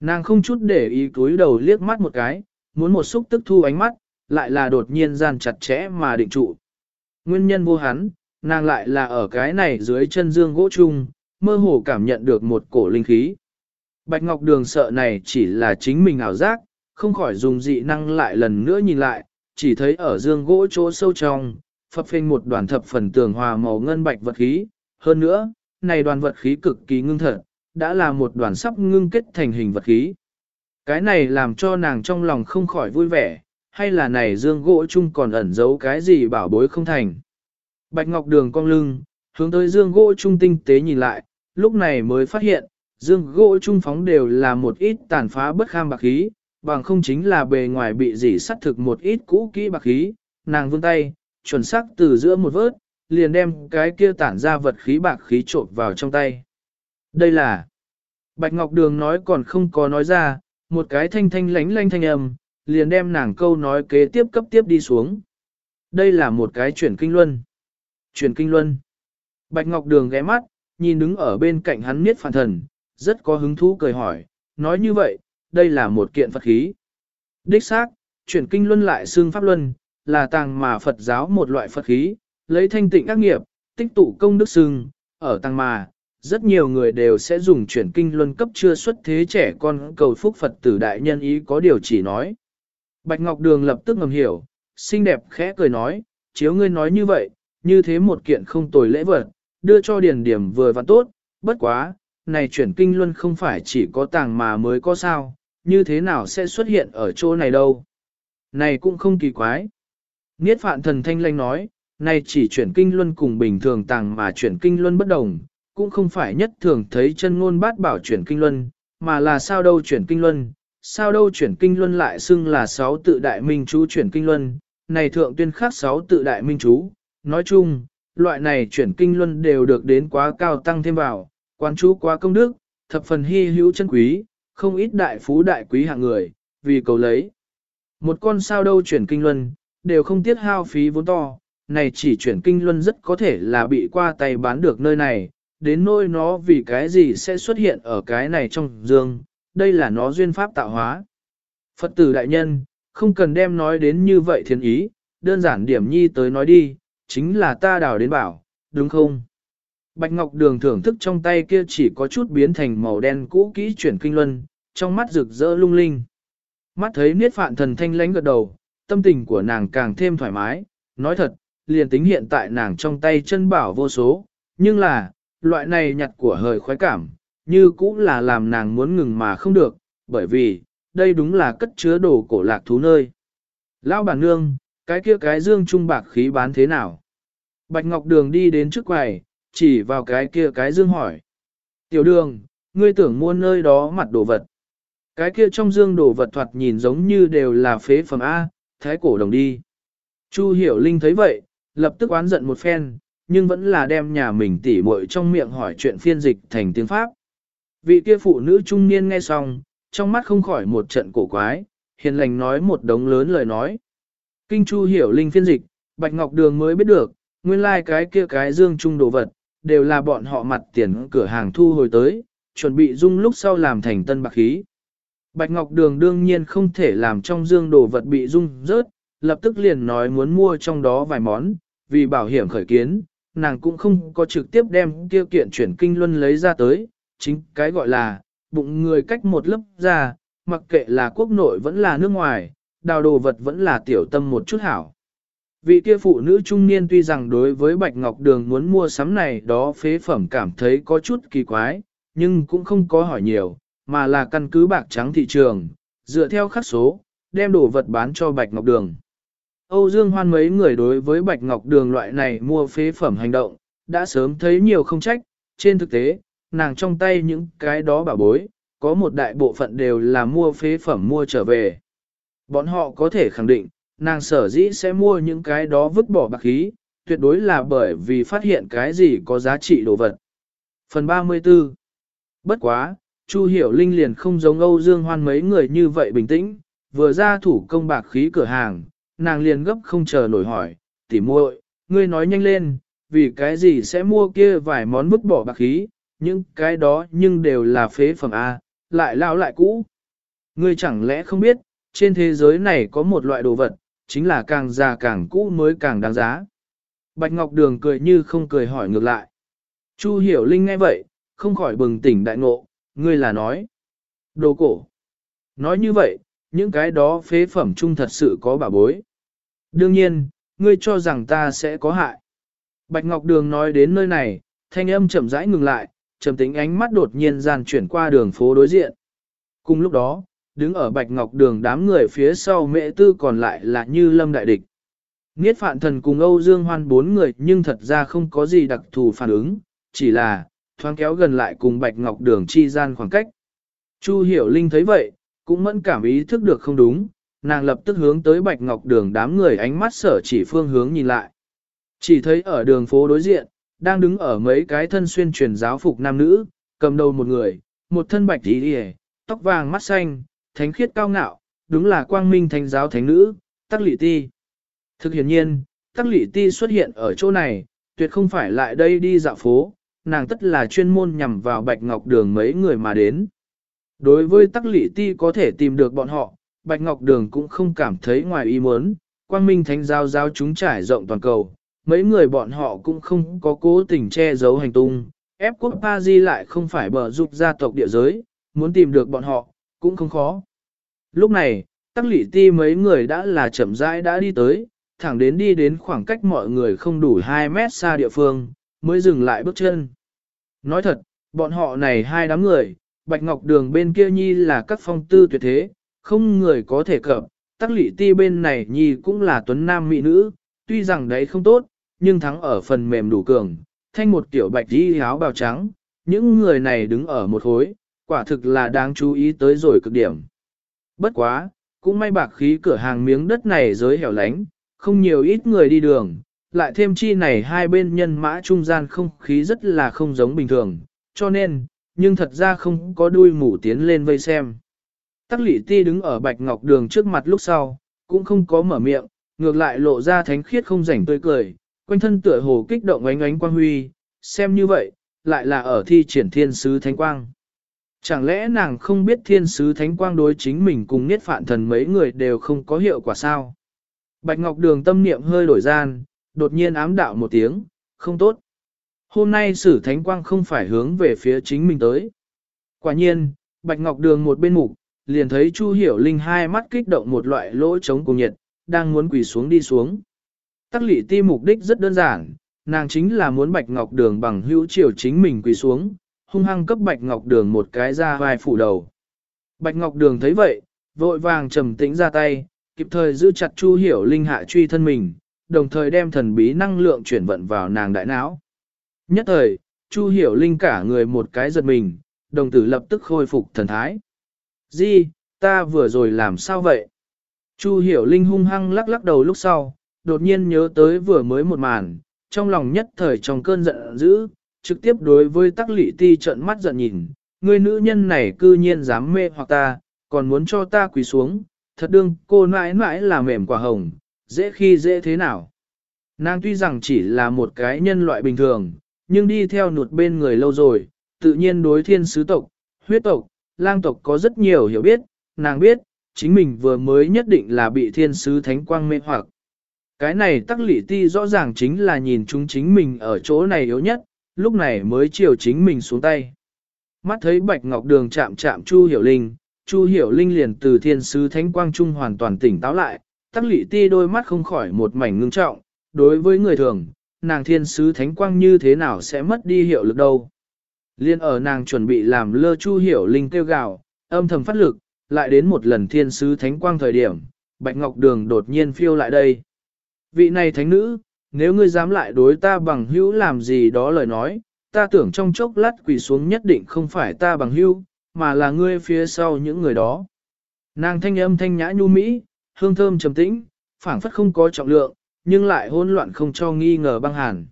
Nàng không chút để ý cúi đầu liếc mắt một cái, muốn một xúc tức thu ánh mắt, lại là đột nhiên gian chặt chẽ mà định trụ. Nguyên nhân vô hắn, nàng lại là ở cái này dưới chân dương gỗ chung, mơ hồ cảm nhận được một cổ linh khí. Bạch Ngọc Đường sợ này chỉ là chính mình ảo giác, không khỏi dùng dị năng lại lần nữa nhìn lại, chỉ thấy ở dương gỗ chỗ sâu trong, phập phênh một đoàn thập phần tường hòa màu ngân bạch vật khí. Hơn nữa, này đoàn vật khí cực kỳ ngưng thật, đã là một đoàn sắp ngưng kết thành hình vật khí. Cái này làm cho nàng trong lòng không khỏi vui vẻ, hay là này dương gỗ chung còn ẩn giấu cái gì bảo bối không thành. Bạch Ngọc Đường cong lưng, hướng tới dương gỗ trung tinh tế nhìn lại, lúc này mới phát hiện, dương gỗ trung phóng đều là một ít tàn phá bất kham bạc khí, bằng không chính là bề ngoài bị dỉ sắt thực một ít cũ kỹ bạc khí, nàng vươn tay, chuẩn xác từ giữa một vớt, liền đem cái kia tản ra vật khí bạc khí trộn vào trong tay. Đây là Bạch Ngọc Đường nói còn không có nói ra, một cái thanh thanh lánh lanh thanh âm, liền đem nàng câu nói kế tiếp cấp tiếp đi xuống. Đây là một cái chuyển kinh luân. Chuyển kinh luân. Bạch Ngọc Đường ghé mắt, nhìn đứng ở bên cạnh hắn miết phản thần, rất có hứng thú cười hỏi, nói như vậy, đây là một kiện Phật khí. Đích xác, chuyển kinh luân lại xương pháp luân, là tàng mà Phật giáo một loại Phật khí, lấy thanh tịnh ác nghiệp, tích tụ công đức xương, ở tàng mà, rất nhiều người đều sẽ dùng chuyển kinh luân cấp chưa xuất thế trẻ con cầu phúc Phật tử đại nhân ý có điều chỉ nói. Bạch Ngọc Đường lập tức ngầm hiểu, xinh đẹp khẽ cười nói, chiếu ngươi nói như vậy, như thế một kiện không tồi lễ vật, đưa cho điển điểm vừa và tốt, bất quá, này chuyển kinh luân không phải chỉ có tàng mà mới có sao, như thế nào sẽ xuất hiện ở chỗ này đâu. Này cũng không kỳ quái. Niết phạn thần thanh lanh nói, này chỉ chuyển kinh luân cùng bình thường tàng mà chuyển kinh luân bất đồng, cũng không phải nhất thường thấy chân ngôn bát bảo chuyển kinh luân, mà là sao đâu chuyển kinh luân, sao đâu chuyển kinh luân lại xưng là sáu tự đại minh chú chuyển kinh luân, này thượng tuyên khắc sáu tự đại minh chú, nói chung, loại này chuyển kinh luân đều được đến quá cao tăng thêm vào, quan chú quá công đức, thập phần hy hữu chân quý, không ít đại phú đại quý hạng người, vì cầu lấy. Một con sao đâu chuyển kinh luân, đều không tiết hao phí vốn to, này chỉ chuyển kinh luân rất có thể là bị qua tay bán được nơi này, đến nỗi nó vì cái gì sẽ xuất hiện ở cái này trong dương, đây là nó duyên pháp tạo hóa. Phật tử đại nhân, không cần đem nói đến như vậy thiên ý, đơn giản điểm nhi tới nói đi, chính là ta đào đến bảo, đúng không? Bạch Ngọc Đường thưởng thức trong tay kia chỉ có chút biến thành màu đen cũ kỹ chuyển kinh luân, trong mắt rực rỡ lung linh. Mắt thấy niết phạn thần thanh lánh gật đầu, tâm tình của nàng càng thêm thoải mái, nói thật, liền tính hiện tại nàng trong tay chân bảo vô số, nhưng là, loại này nhặt của hời khoái cảm, như cũng là làm nàng muốn ngừng mà không được, bởi vì, đây đúng là cất chứa đồ cổ lạc thú nơi. Lão bản nương, cái kia cái dương trung bạc khí bán thế nào? Bạch Ngọc Đường đi đến trước quầy, chỉ vào cái kia cái dương hỏi. Tiểu đường, ngươi tưởng mua nơi đó mặt đồ vật. Cái kia trong dương đồ vật thoạt nhìn giống như đều là phế phẩm A, thái cổ đồng đi. Chu Hiểu Linh thấy vậy, lập tức oán giận một phen, nhưng vẫn là đem nhà mình tỉ muội trong miệng hỏi chuyện phiên dịch thành tiếng Pháp. Vị kia phụ nữ trung niên nghe xong, trong mắt không khỏi một trận cổ quái, hiền lành nói một đống lớn lời nói. Kinh Chu Hiểu Linh phiên dịch, Bạch Ngọc Đường mới biết được, nguyên lai like cái kia cái dương trung đồ vật, đều là bọn họ mặt tiền cửa hàng thu hồi tới, chuẩn bị dung lúc sau làm thành tân bạc khí. Bạch Ngọc Đường đương nhiên không thể làm trong dương đồ vật bị dung rớt, lập tức liền nói muốn mua trong đó vài món, vì bảo hiểm khởi kiến, nàng cũng không có trực tiếp đem kia kiện chuyển kinh luân lấy ra tới, chính cái gọi là, bụng người cách một lớp ra, mặc kệ là quốc nội vẫn là nước ngoài, đào đồ vật vẫn là tiểu tâm một chút hảo. Vị kia phụ nữ trung niên tuy rằng đối với Bạch Ngọc Đường muốn mua sắm này đó phế phẩm cảm thấy có chút kỳ quái, nhưng cũng không có hỏi nhiều, mà là căn cứ bạc trắng thị trường, dựa theo khắc số, đem đồ vật bán cho Bạch Ngọc Đường. Âu Dương Hoan mấy người đối với Bạch Ngọc Đường loại này mua phế phẩm hành động, đã sớm thấy nhiều không trách, trên thực tế, nàng trong tay những cái đó bảo bối, có một đại bộ phận đều là mua phế phẩm mua trở về. Bọn họ có thể khẳng định, nàng sở dĩ sẽ mua những cái đó vứt bỏ bạc khí, tuyệt đối là bởi vì phát hiện cái gì có giá trị đồ vật. Phần 34 Bất quá, Chu Hiểu Linh liền không giống Âu Dương Hoan mấy người như vậy bình tĩnh, vừa ra thủ công bạc khí cửa hàng, nàng liền gấp không chờ nổi hỏi, tỉ muội, ngươi nói nhanh lên, vì cái gì sẽ mua kia vài món vứt bỏ bạc khí, những cái đó nhưng đều là phế phẩm A, lại lao lại cũ. Ngươi chẳng lẽ không biết, trên thế giới này có một loại đồ vật, chính là càng già càng cũ mới càng đáng giá. Bạch Ngọc Đường cười như không cười hỏi ngược lại. Chu Hiểu Linh nghe vậy, không khỏi bừng tỉnh đại ngộ, ngươi là nói. Đồ cổ. Nói như vậy, những cái đó phế phẩm chung thật sự có bà bối. Đương nhiên, ngươi cho rằng ta sẽ có hại. Bạch Ngọc Đường nói đến nơi này, thanh âm chậm rãi ngừng lại, trầm tính ánh mắt đột nhiên gian chuyển qua đường phố đối diện. Cùng lúc đó, đứng ở Bạch Ngọc Đường đám người phía sau mẹ tư còn lại là như lâm đại địch. Niết Phạn Thần cùng Âu Dương Hoan bốn người nhưng thật ra không có gì đặc thù phản ứng, chỉ là thoáng kéo gần lại cùng Bạch Ngọc Đường chi gian khoảng cách. Chu Hiểu Linh thấy vậy, cũng mẫn cảm ý thức được không đúng, nàng lập tức hướng tới Bạch Ngọc Đường đám người ánh mắt sở chỉ phương hướng nhìn lại. Chỉ thấy ở đường phố đối diện, đang đứng ở mấy cái thân xuyên truyền giáo phục nam nữ, cầm đầu một người, một thân bạch tí đi tóc vàng mắt xanh, thánh khiết cao ngạo, đúng là quang minh thánh giáo thánh nữ, Tắc Lị Ti. Thực hiện nhiên, Tắc Lị Ti xuất hiện ở chỗ này, tuyệt không phải lại đây đi dạo phố, nàng tất là chuyên môn nhằm vào Bạch Ngọc Đường mấy người mà đến. Đối với Tắc Lị Ti có thể tìm được bọn họ, Bạch Ngọc Đường cũng không cảm thấy ngoài ý muốn, quang minh thánh giáo giáo chúng trải rộng toàn cầu, mấy người bọn họ cũng không có cố tình che giấu hành tung, ép quốc Pa Di lại không phải bờ dục gia tộc địa giới, muốn tìm được bọn họ, cũng không khó. Lúc này, tắc lỷ ti mấy người đã là chậm rãi đã đi tới, thẳng đến đi đến khoảng cách mọi người không đủ 2 mét xa địa phương, mới dừng lại bước chân. Nói thật, bọn họ này hai đám người, Bạch Ngọc Đường bên kia nhi là các phong tư tuyệt thế, không người có thể cập, tắc lị ti bên này nhi cũng là tuấn nam mỹ nữ, tuy rằng đấy không tốt, nhưng thắng ở phần mềm đủ cường, thanh một tiểu bạch đi áo bào trắng, những người này đứng ở một hối, quả thực là đáng chú ý tới rồi cực điểm. Bất quá, cũng may bạc khí cửa hàng miếng đất này giới hẻo lánh, không nhiều ít người đi đường, lại thêm chi này hai bên nhân mã trung gian không khí rất là không giống bình thường, cho nên, nhưng thật ra không có đuôi mủ tiến lên vây xem. Tắc lị ti đứng ở bạch ngọc đường trước mặt lúc sau, cũng không có mở miệng, ngược lại lộ ra thánh khiết không rảnh tươi cười, quanh thân tựa hồ kích động ánh ánh quang huy, xem như vậy, lại là ở thi triển thiên sứ thánh quang. Chẳng lẽ nàng không biết thiên sứ thánh quang đối chính mình cùng niết phạn thần mấy người đều không có hiệu quả sao? Bạch Ngọc Đường tâm niệm hơi đổi gian, đột nhiên ám đạo một tiếng, không tốt. Hôm nay sử thánh quang không phải hướng về phía chính mình tới. Quả nhiên, Bạch Ngọc Đường một bên mục, liền thấy Chu Hiểu Linh hai mắt kích động một loại lỗ chống cùng nhiệt, đang muốn quỳ xuống đi xuống. Tắc lị ti mục đích rất đơn giản, nàng chính là muốn Bạch Ngọc Đường bằng hữu chiều chính mình quỳ xuống, hung hăng cấp Bạch Ngọc Đường một cái ra vai phủ đầu. Bạch Ngọc Đường thấy vậy, vội vàng trầm tĩnh ra tay, kịp thời giữ chặt Chu Hiểu Linh hạ truy thân mình, đồng thời đem thần bí năng lượng chuyển vận vào nàng đại não. Nhất thời, Chu Hiểu Linh cả người một cái giật mình, đồng tử lập tức khôi phục thần thái. Di, ta vừa rồi làm sao vậy? Chu Hiểu Linh hung hăng lắc lắc đầu lúc sau, đột nhiên nhớ tới vừa mới một màn, trong lòng nhất thời trong cơn giận dữ, trực tiếp đối với tắc lị ti trợn mắt giận nhìn, người nữ nhân này cư nhiên dám mê hoặc ta, còn muốn cho ta quỳ xuống, thật đương cô mãi mãi là mềm quả hồng, dễ khi dễ thế nào. Nàng tuy rằng chỉ là một cái nhân loại bình thường, nhưng đi theo nụt bên người lâu rồi, tự nhiên đối thiên sứ tộc, huyết tộc, lang tộc có rất nhiều hiểu biết, nàng biết, chính mình vừa mới nhất định là bị thiên sứ thánh quang mê hoặc. Cái này tắc lị ti rõ ràng chính là nhìn chúng chính mình ở chỗ này yếu nhất, lúc này mới chiều chính mình xuống tay. Mắt thấy bạch ngọc đường chạm chạm Chu Hiểu Linh, Chu Hiểu Linh liền từ thiên sứ thánh quang trung hoàn toàn tỉnh táo lại, tắc lị ti đôi mắt không khỏi một mảnh ngưng trọng, đối với người thường, nàng thiên sứ thánh quang như thế nào sẽ mất đi hiệu lực đâu. Liên ở nàng chuẩn bị làm lơ Chu Hiểu Linh kêu gào, âm thầm phát lực, lại đến một lần thiên sứ thánh quang thời điểm, Bạch Ngọc Đường đột nhiên phiêu lại đây. Vị này thánh nữ, nếu ngươi dám lại đối ta bằng hữu làm gì đó lời nói, ta tưởng trong chốc lát quỳ xuống nhất định không phải ta bằng hữu, mà là ngươi phía sau những người đó. Nàng thanh âm thanh nhã nhu mỹ, hương thơm trầm tĩnh, phảng phất không có trọng lượng, nhưng lại hỗn loạn không cho nghi ngờ băng hàn.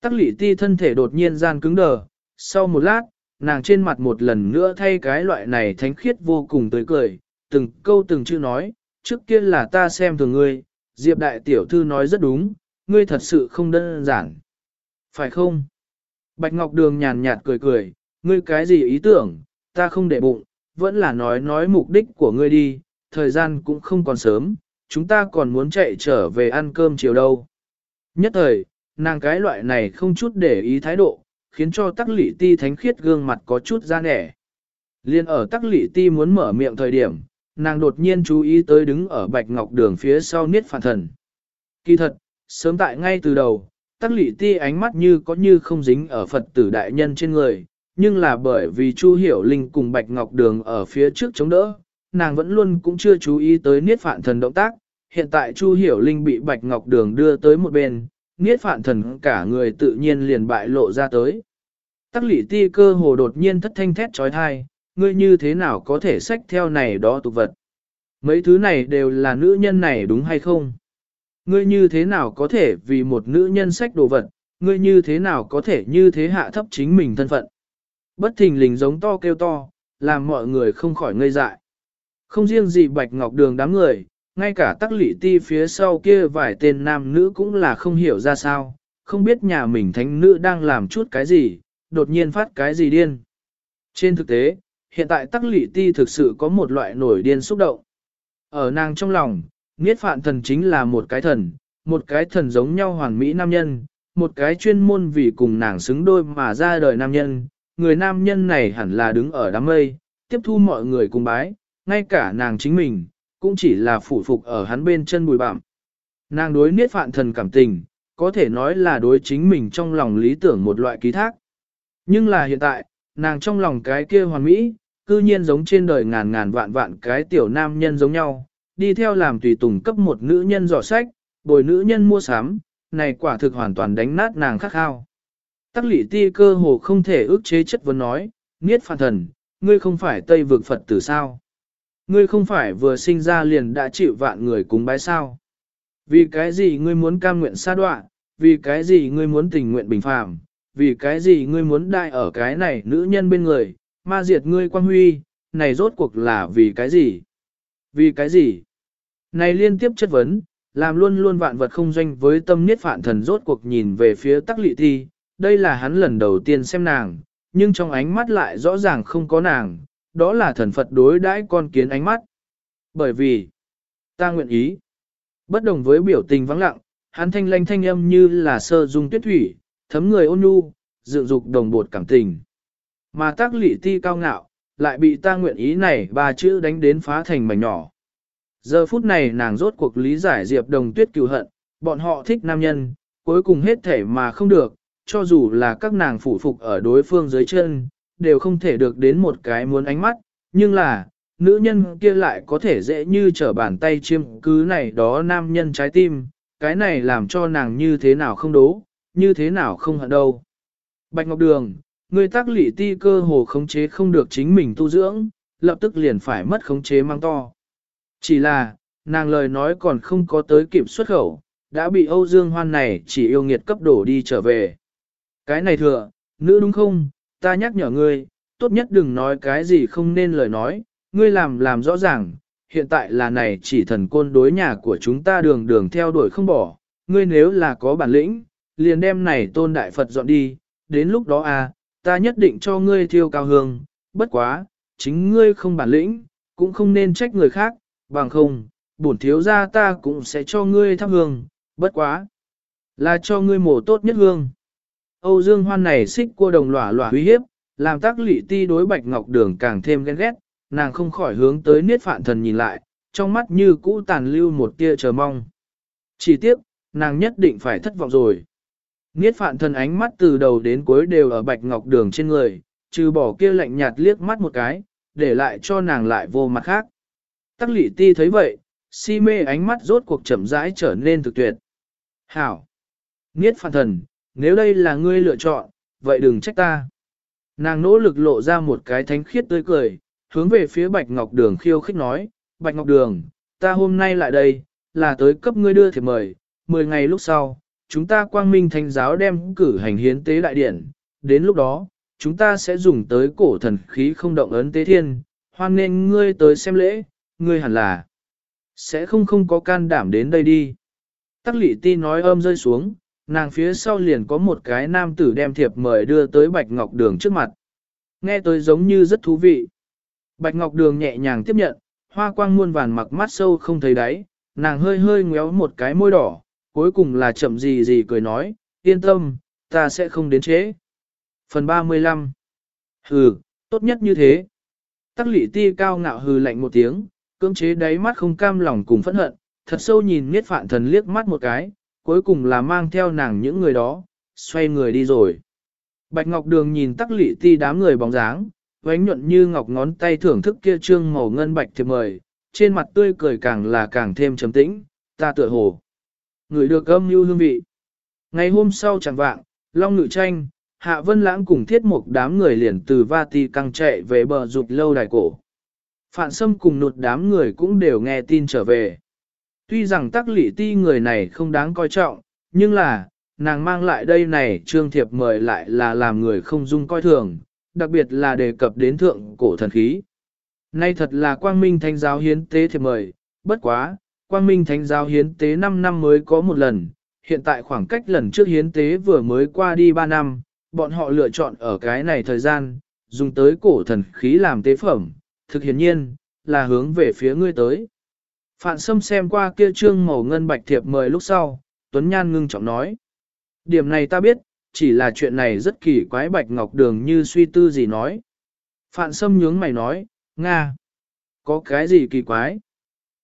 Tắc lị ti thân thể đột nhiên gian cứng đờ, sau một lát, nàng trên mặt một lần nữa thay cái loại này thánh khiết vô cùng tươi cười, từng câu từng chữ nói, trước kia là ta xem thường ngươi, Diệp đại tiểu thư nói rất đúng, ngươi thật sự không đơn giản. Phải không? Bạch Ngọc Đường nhàn nhạt cười cười, ngươi cái gì ý tưởng, ta không để bụng, vẫn là nói nói mục đích của ngươi đi, thời gian cũng không còn sớm, chúng ta còn muốn chạy trở về ăn cơm chiều đâu. Nhất thời, nàng cái loại này không chút để ý thái độ, khiến cho tắc lị ti thánh khiết gương mặt có chút ra nẻ. Liên ở tắc lị ti muốn mở miệng thời điểm, nàng đột nhiên chú ý tới đứng ở bạch ngọc đường phía sau niết phản thần. Kỳ thật, sớm tại ngay từ đầu, tắc lị ti ánh mắt như có như không dính ở Phật tử đại nhân trên người, nhưng là bởi vì Chu Hiểu Linh cùng bạch ngọc đường ở phía trước chống đỡ, nàng vẫn luôn cũng chưa chú ý tới niết phản thần động tác. Hiện tại Chu Hiểu Linh bị bạch ngọc đường đưa tới một bên, niết phản thần cả người tự nhiên liền bại lộ ra tới. Tắc lị ti cơ hồ đột nhiên thất thanh thét trói thai, ngươi như thế nào có thể xách theo này đó tục vật. Mấy thứ này đều là nữ nhân này đúng hay không? Ngươi như thế nào có thể vì một nữ nhân xách đồ vật, ngươi như thế nào có thể như thế hạ thấp chính mình thân phận. Bất thình lình giống to kêu to, làm mọi người không khỏi ngây dại. Không riêng gì Bạch Ngọc Đường đám người, ngay cả tắc lị ti phía sau kia vài tên nam nữ cũng là không hiểu ra sao, không biết nhà mình thánh nữ đang làm chút cái gì, đột nhiên phát cái gì điên. Trên thực tế, hiện tại tắc lị ti thực sự có một loại nổi điên xúc động. Ở nàng trong lòng, Niết Phạn Thần chính là một cái thần, một cái thần giống nhau hoàn mỹ nam nhân, một cái chuyên môn vì cùng nàng xứng đôi mà ra đời nam nhân. Người nam nhân này hẳn là đứng ở đám mây, tiếp thu mọi người cùng bái, ngay cả nàng chính mình, cũng chỉ là phủ phục ở hắn bên chân bùi bạm. Nàng đối Niết Phạn Thần cảm tình, có thể nói là đối chính mình trong lòng lý tưởng một loại ký thác. Nhưng là hiện tại, nàng trong lòng cái kia hoàn mỹ, cư nhiên giống trên đời ngàn ngàn vạn vạn cái tiểu nam nhân giống nhau, đi theo làm tùy tùng cấp một nữ nhân dò sách, bồi nữ nhân mua sắm, này quả thực hoàn toàn đánh nát nàng khắc khao. Tắc lị ti cơ hồ không thể ước chế chất vấn nói, Niết phạn thần, ngươi không phải Tây vực Phật tử sao? Ngươi không phải vừa sinh ra liền đã chịu vạn người cúng bái sao? Vì cái gì ngươi muốn cam nguyện xa đoạn, vì cái gì ngươi muốn tình nguyện bình phàm, vì cái gì ngươi muốn đại ở cái này nữ nhân bên người, ma diệt ngươi quan huy, này rốt cuộc là vì cái gì? Vì cái gì? Này liên tiếp chất vấn, làm luôn luôn vạn vật không doanh với tâm niết phản thần rốt cuộc nhìn về phía tắc lị thi, đây là hắn lần đầu tiên xem nàng, nhưng trong ánh mắt lại rõ ràng không có nàng, đó là thần Phật đối đãi con kiến ánh mắt. Bởi vì, ta nguyện ý. Bất đồng với biểu tình vắng lặng, hắn thanh lanh thanh âm như là sơ dung tuyết thủy, thấm người ôn nhu, dựng dục đồng bột cảm tình. Mà tác lị ti cao ngạo, lại bị ta nguyện ý này ba chữ đánh đến phá thành mảnh nhỏ. Giờ phút này nàng rốt cuộc lý giải Diệp Đồng Tuyết cựu hận, bọn họ thích nam nhân, cuối cùng hết thể mà không được, cho dù là các nàng phủ phục ở đối phương dưới chân, đều không thể được đến một cái muốn ánh mắt, nhưng là, nữ nhân kia lại có thể dễ như trở bàn tay chiêm cứ này đó nam nhân trái tim, cái này làm cho nàng như thế nào không đố, như thế nào không hận đâu. Bạch Ngọc Đường, người tác lị ti cơ hồ khống chế không được chính mình tu dưỡng, lập tức liền phải mất khống chế mang to. Chỉ là, nàng lời nói còn không có tới kịp xuất khẩu, đã bị Âu Dương Hoan này chỉ yêu nghiệt cấp đổ đi trở về. Cái này thừa, nữ đúng không, ta nhắc nhở ngươi, tốt nhất đừng nói cái gì không nên lời nói, ngươi làm làm rõ ràng, hiện tại là này chỉ thần côn đối nhà của chúng ta đường đường theo đuổi không bỏ, ngươi nếu là có bản lĩnh, liền đem này tôn đại Phật dọn đi, đến lúc đó à, ta nhất định cho ngươi thiêu cao hương, bất quá, chính ngươi không bản lĩnh, cũng không nên trách người khác, bằng không, bổn thiếu gia ta cũng sẽ cho ngươi thắp hương, bất quá, là cho ngươi mổ tốt nhất hương. Âu Dương Hoan này xích cua đồng lỏa lỏa uy hiếp, làm tác lị ti đối bạch ngọc đường càng thêm ghen ghét, nàng không khỏi hướng tới niết phạn thần nhìn lại, trong mắt như cũ tàn lưu một tia chờ mong. Chỉ tiếc, nàng nhất định phải thất vọng rồi. Niết phạn thần ánh mắt từ đầu đến cuối đều ở bạch ngọc đường trên người, trừ bỏ kia lạnh nhạt liếc mắt một cái, để lại cho nàng lại vô mặt khác. Tắc lị ti thấy vậy, si mê ánh mắt rốt cuộc chậm rãi trở nên thực tuyệt. Hảo! Niết phạn thần, nếu đây là ngươi lựa chọn, vậy đừng trách ta. Nàng nỗ lực lộ ra một cái thánh khiết tươi cười, hướng về phía Bạch Ngọc Đường khiêu khích nói, Bạch Ngọc Đường, ta hôm nay lại đây, là tới cấp ngươi đưa thiệp mời, 10 ngày lúc sau, chúng ta quang minh thánh giáo đem cử hành hiến tế đại điển, đến lúc đó, chúng ta sẽ dùng tới cổ thần khí không động ấn tế thiên, hoan nên ngươi tới xem lễ, ngươi hẳn là sẽ không không có can đảm đến đây đi. Tắc lị ti nói ôm rơi xuống, nàng phía sau liền có một cái nam tử đem thiệp mời đưa tới Bạch Ngọc Đường trước mặt. Nghe tới giống như rất thú vị. Bạch Ngọc Đường nhẹ nhàng tiếp nhận, hoa quang muôn vàn mặc mắt sâu không thấy đáy, nàng hơi hơi ngéo một cái môi đỏ, cuối cùng là chậm gì gì cười nói, yên tâm, ta sẽ không đến chế. Phần 35 Hừ, tốt nhất như thế. Tắc lị ti cao ngạo hừ lạnh một tiếng, cưỡng chế đáy mắt không cam lòng cùng phẫn hận, thật sâu nhìn miết phạn thần liếc mắt một cái, cuối cùng là mang theo nàng những người đó, xoay người đi rồi. Bạch Ngọc Đường nhìn tắc lị ti đám người bóng dáng, vánh nhuận như ngọc ngón tay thưởng thức kia trương màu ngân bạch thiệp mời, trên mặt tươi cười càng là càng thêm trầm tĩnh, ta tựa hồ. Người được âm như hương vị. Ngày hôm sau chẳng vạng, Long Ngự Tranh, Hạ Vân Lãng cùng thiết một đám người liền từ Vati căng chạy về bờ rụt lâu đài cổ. Phạn Sâm cùng nụt đám người cũng đều nghe tin trở về. Tuy rằng tắc lị ti người này không đáng coi trọng, nhưng là, nàng mang lại đây này trương thiệp mời lại là làm người không dung coi thường, đặc biệt là đề cập đến thượng cổ thần khí. Nay thật là quang minh thánh giáo hiến tế thiệp mời, bất quá, quang minh thánh giáo hiến tế 5 năm mới có một lần, hiện tại khoảng cách lần trước hiến tế vừa mới qua đi 3 năm, bọn họ lựa chọn ở cái này thời gian, dùng tới cổ thần khí làm tế phẩm, thực hiển nhiên, là hướng về phía ngươi tới. Phạn Sâm xem qua kia trương màu ngân bạch thiệp mời lúc sau, Tuấn Nhan ngưng trọng nói. Điểm này ta biết, chỉ là chuyện này rất kỳ quái bạch ngọc đường như suy tư gì nói. Phạn Sâm nhướng mày nói, Nga, có cái gì kỳ quái?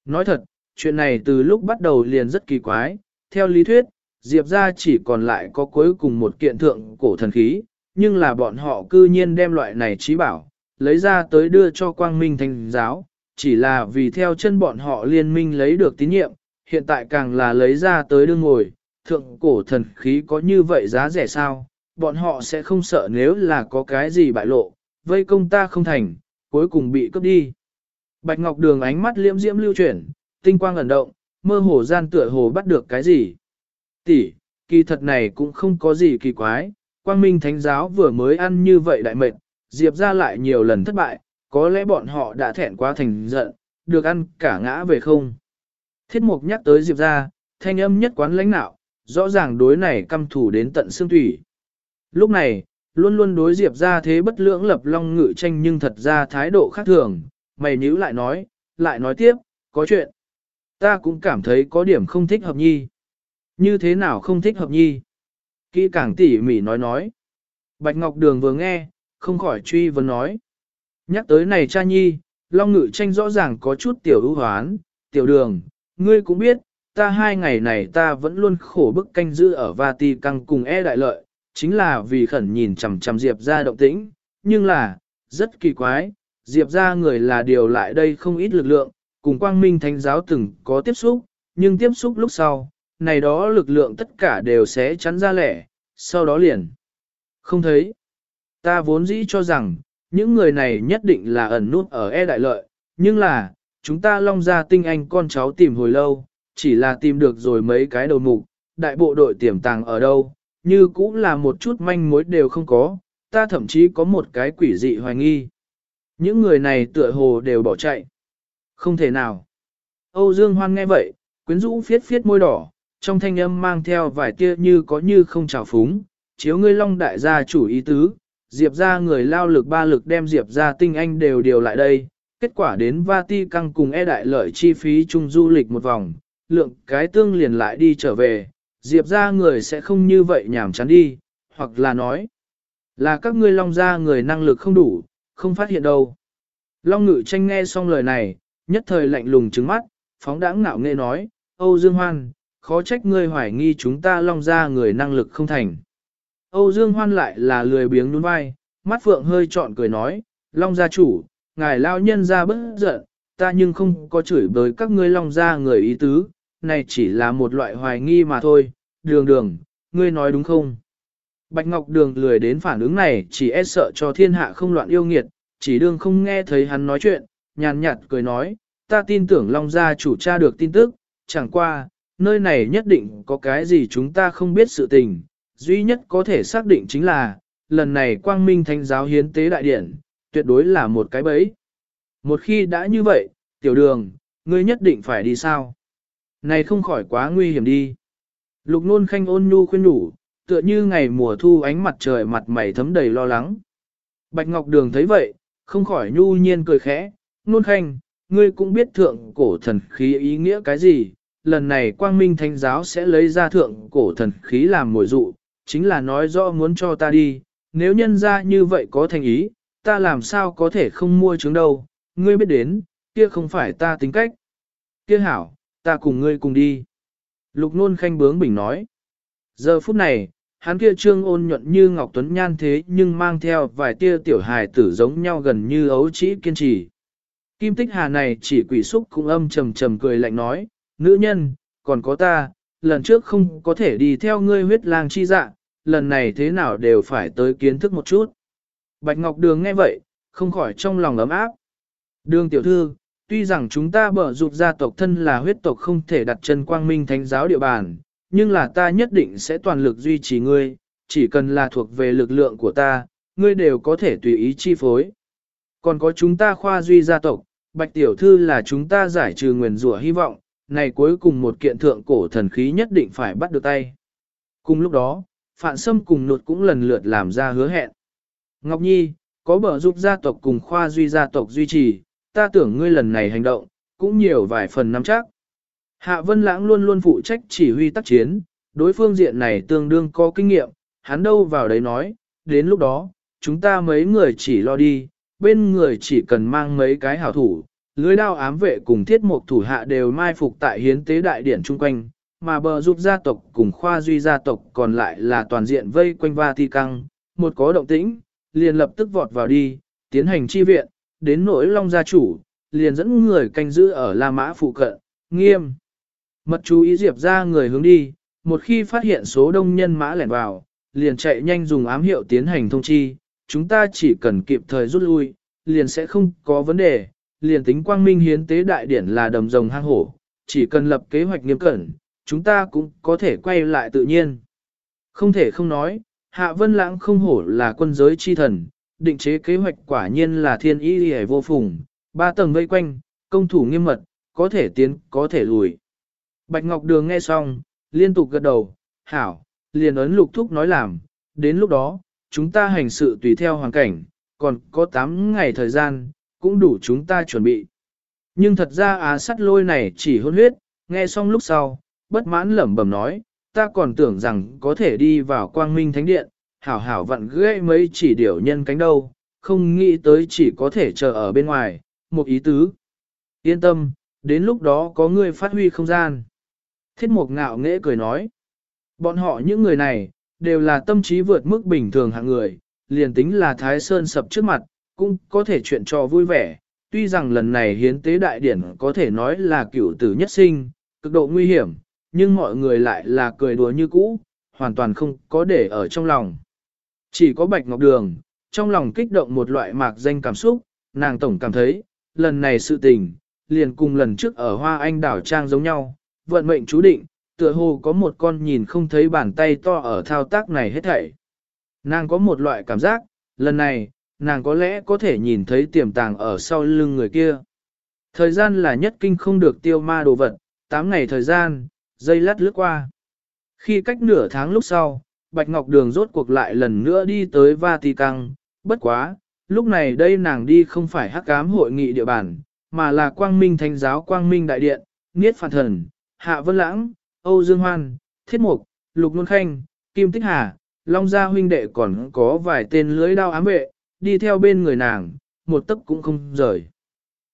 Nói thật, chuyện này từ lúc bắt đầu liền rất kỳ quái, theo lý thuyết, Diệp ra chỉ còn lại có cuối cùng một kiện thượng cổ thần khí, nhưng là bọn họ cư nhiên đem loại này trí bảo, lấy ra tới đưa cho quang minh thành giáo, chỉ là vì theo chân bọn họ liên minh lấy được tín nhiệm, hiện tại càng là lấy ra tới đương ngồi, thượng cổ thần khí có như vậy giá rẻ sao, bọn họ sẽ không sợ nếu là có cái gì bại lộ, vây công ta không thành, cuối cùng bị cướp đi. Bạch Ngọc Đường ánh mắt liễm diễm lưu chuyển, tinh quang ẩn động, mơ hồ gian tựa hồ bắt được cái gì. Tỷ, kỳ thật này cũng không có gì kỳ quái, quang minh thánh giáo vừa mới ăn như vậy đại mệt, Diệp ra lại nhiều lần thất bại, có lẽ bọn họ đã thẹn quá thành giận, được ăn cả ngã về không. Thiết mục nhắc tới Diệp ra, thanh âm nhất quán lãnh nạo, rõ ràng đối này căm thủ đến tận xương thủy. Lúc này, luôn luôn đối Diệp ra thế bất lưỡng lập long ngự tranh nhưng thật ra thái độ khác thường, mày nhíu lại nói, lại nói tiếp, có chuyện. Ta cũng cảm thấy có điểm không thích hợp nhi. Như thế nào không thích hợp nhi? Kỹ càng tỉ mỉ nói nói. Bạch Ngọc Đường vừa nghe, không khỏi truy vấn nói. Nhắc tới này cha nhi, Long Ngự tranh rõ ràng có chút tiểu ưu hoán, tiểu đường, ngươi cũng biết, ta hai ngày này ta vẫn luôn khổ bức canh giữ ở Vati căng cùng e đại lợi, chính là vì khẩn nhìn chằm chằm Diệp ra động tĩnh, nhưng là, rất kỳ quái, Diệp ra người là điều lại đây không ít lực lượng, cùng quang minh thánh giáo từng có tiếp xúc, nhưng tiếp xúc lúc sau, này đó lực lượng tất cả đều sẽ chắn ra lẻ, sau đó liền. Không thấy. Ta vốn dĩ cho rằng, những người này nhất định là ẩn nút ở e đại lợi, nhưng là, chúng ta long ra tinh anh con cháu tìm hồi lâu, chỉ là tìm được rồi mấy cái đầu mục, đại bộ đội tiềm tàng ở đâu, như cũng là một chút manh mối đều không có, ta thậm chí có một cái quỷ dị hoài nghi. Những người này tựa hồ đều bỏ chạy. Không thể nào. Âu Dương Hoan nghe vậy, quyến rũ phiết phiết môi đỏ, trong thanh âm mang theo vài tia như có như không trào phúng, chiếu ngươi long đại gia chủ ý tứ, Diệp ra người lao lực ba lực đem Diệp ra tinh anh đều điều lại đây, kết quả đến Vati căng cùng e đại lợi chi phí chung du lịch một vòng, lượng cái tương liền lại đi trở về, Diệp ra người sẽ không như vậy nhảm chán đi, hoặc là nói, là các ngươi long ra người năng lực không đủ, không phát hiện đâu. Long ngự tranh nghe xong lời này, nhất thời lạnh lùng trứng mắt, phóng đãng ngạo nghe nói, Âu Dương Hoan, khó trách ngươi hoài nghi chúng ta long ra người năng lực không thành. Âu Dương Hoan lại là lười biếng nhún vai, mắt phượng hơi trọn cười nói, long gia chủ, ngài lao nhân ra bất giận, ta nhưng không có chửi bới các ngươi long gia người ý tứ, này chỉ là một loại hoài nghi mà thôi, đường đường, ngươi nói đúng không? Bạch Ngọc Đường lười đến phản ứng này chỉ e sợ cho thiên hạ không loạn yêu nghiệt, chỉ đương không nghe thấy hắn nói chuyện, nhàn nhạt cười nói, ta tin tưởng Long Gia chủ tra được tin tức, chẳng qua, nơi này nhất định có cái gì chúng ta không biết sự tình, duy nhất có thể xác định chính là, lần này quang minh thánh giáo hiến tế đại điển, tuyệt đối là một cái bẫy. Một khi đã như vậy, tiểu đường, ngươi nhất định phải đi sao? Này không khỏi quá nguy hiểm đi. Lục nôn khanh ôn nhu khuyên đủ, tựa như ngày mùa thu ánh mặt trời mặt mày thấm đầy lo lắng. Bạch Ngọc Đường thấy vậy, không khỏi nhu nhiên cười khẽ, nôn khanh, ngươi cũng biết thượng cổ thần khí ý nghĩa cái gì, lần này quang minh thánh giáo sẽ lấy ra thượng cổ thần khí làm mồi dụ, chính là nói rõ muốn cho ta đi, nếu nhân ra như vậy có thành ý, ta làm sao có thể không mua trứng đâu, ngươi biết đến, kia không phải ta tính cách. Kia hảo, ta cùng ngươi cùng đi. Lục nôn khanh bướng bình nói. Giờ phút này, hắn kia trương ôn nhuận như Ngọc Tuấn Nhan thế nhưng mang theo vài tia tiểu hài tử giống nhau gần như ấu trĩ kiên trì. Kim tích hà này chỉ quỷ xúc cũng âm trầm trầm cười lạnh nói, nữ nhân, còn có ta, lần trước không có thể đi theo ngươi huyết lang chi dạ, lần này thế nào đều phải tới kiến thức một chút. Bạch Ngọc Đường nghe vậy, không khỏi trong lòng ấm áp. Đường tiểu thư, tuy rằng chúng ta bở rụt gia tộc thân là huyết tộc không thể đặt chân quang minh thánh giáo địa bàn, nhưng là ta nhất định sẽ toàn lực duy trì ngươi, chỉ cần là thuộc về lực lượng của ta, ngươi đều có thể tùy ý chi phối. Còn có chúng ta khoa duy gia tộc, Bạch Tiểu Thư là chúng ta giải trừ nguyền rủa hy vọng, này cuối cùng một kiện thượng cổ thần khí nhất định phải bắt được tay. Cùng lúc đó, Phạn Sâm cùng nụt cũng lần lượt làm ra hứa hẹn. Ngọc Nhi, có bờ giúp gia tộc cùng khoa duy gia tộc duy trì, ta tưởng ngươi lần này hành động, cũng nhiều vài phần nắm chắc. Hạ Vân Lãng luôn luôn phụ trách chỉ huy tác chiến, đối phương diện này tương đương có kinh nghiệm, hắn đâu vào đấy nói, đến lúc đó, chúng ta mấy người chỉ lo đi, bên người chỉ cần mang mấy cái hảo thủ, lưới đao ám vệ cùng thiết mục thủ hạ đều mai phục tại hiến tế đại điển chung quanh, mà bờ giúp gia tộc cùng khoa duy gia tộc còn lại là toàn diện vây quanh va thi căng, một có động tĩnh, liền lập tức vọt vào đi, tiến hành chi viện, đến nỗi long gia chủ, liền dẫn người canh giữ ở La Mã phụ cận, nghiêm. Mật chú ý diệp ra người hướng đi, một khi phát hiện số đông nhân mã lẻn vào, liền chạy nhanh dùng ám hiệu tiến hành thông chi, chúng ta chỉ cần kịp thời rút lui, liền sẽ không có vấn đề, liền tính quang minh hiến tế đại điển là đầm rồng hang hổ, chỉ cần lập kế hoạch nghiêm cẩn, chúng ta cũng có thể quay lại tự nhiên. Không thể không nói, Hạ Vân Lãng không hổ là quân giới chi thần, định chế kế hoạch quả nhiên là thiên ý hề vô phùng, ba tầng vây quanh, công thủ nghiêm mật, có thể tiến, có thể lùi. Bạch Ngọc Đường nghe xong, liên tục gật đầu, hảo, liền ấn lục thúc nói làm, đến lúc đó, chúng ta hành sự tùy theo hoàn cảnh, còn có 8 ngày thời gian, cũng đủ chúng ta chuẩn bị. Nhưng thật ra á sắt lôi này chỉ hôn huyết, nghe xong lúc sau, bất mãn lẩm bẩm nói, ta còn tưởng rằng có thể đi vào quang minh thánh điện, hảo hảo vặn gãy mấy chỉ điểu nhân cánh đâu, không nghĩ tới chỉ có thể chờ ở bên ngoài, một ý tứ. Yên tâm, đến lúc đó có người phát huy không gian. Thiết mục ngạo nghễ cười nói, bọn họ những người này, đều là tâm trí vượt mức bình thường hạng người, liền tính là Thái Sơn sập trước mặt, cũng có thể chuyện trò vui vẻ. Tuy rằng lần này hiến tế đại điển có thể nói là cửu tử nhất sinh, cực độ nguy hiểm, nhưng mọi người lại là cười đùa như cũ, hoàn toàn không có để ở trong lòng. Chỉ có Bạch Ngọc Đường, trong lòng kích động một loại mạc danh cảm xúc, nàng tổng cảm thấy, lần này sự tình, liền cùng lần trước ở Hoa Anh đảo Trang giống nhau, vận mệnh chú định, tựa hồ có một con nhìn không thấy bàn tay to ở thao tác này hết thảy. Nàng có một loại cảm giác, lần này, nàng có lẽ có thể nhìn thấy tiềm tàng ở sau lưng người kia. Thời gian là nhất kinh không được tiêu ma đồ vật, 8 ngày thời gian, dây lát lướt qua. Khi cách nửa tháng lúc sau, Bạch Ngọc Đường rốt cuộc lại lần nữa đi tới Vatican, bất quá, lúc này đây nàng đi không phải hắc ám hội nghị địa bàn, mà là quang minh thánh giáo quang minh đại điện, Niết Phản Thần, Hạ Vân Lãng, Âu Dương Hoan, Thiết Mục, Lục Luân Khanh, Kim Tích Hà, Long Gia huynh đệ còn có vài tên lưới đao ám vệ, đi theo bên người nàng, một tấc cũng không rời.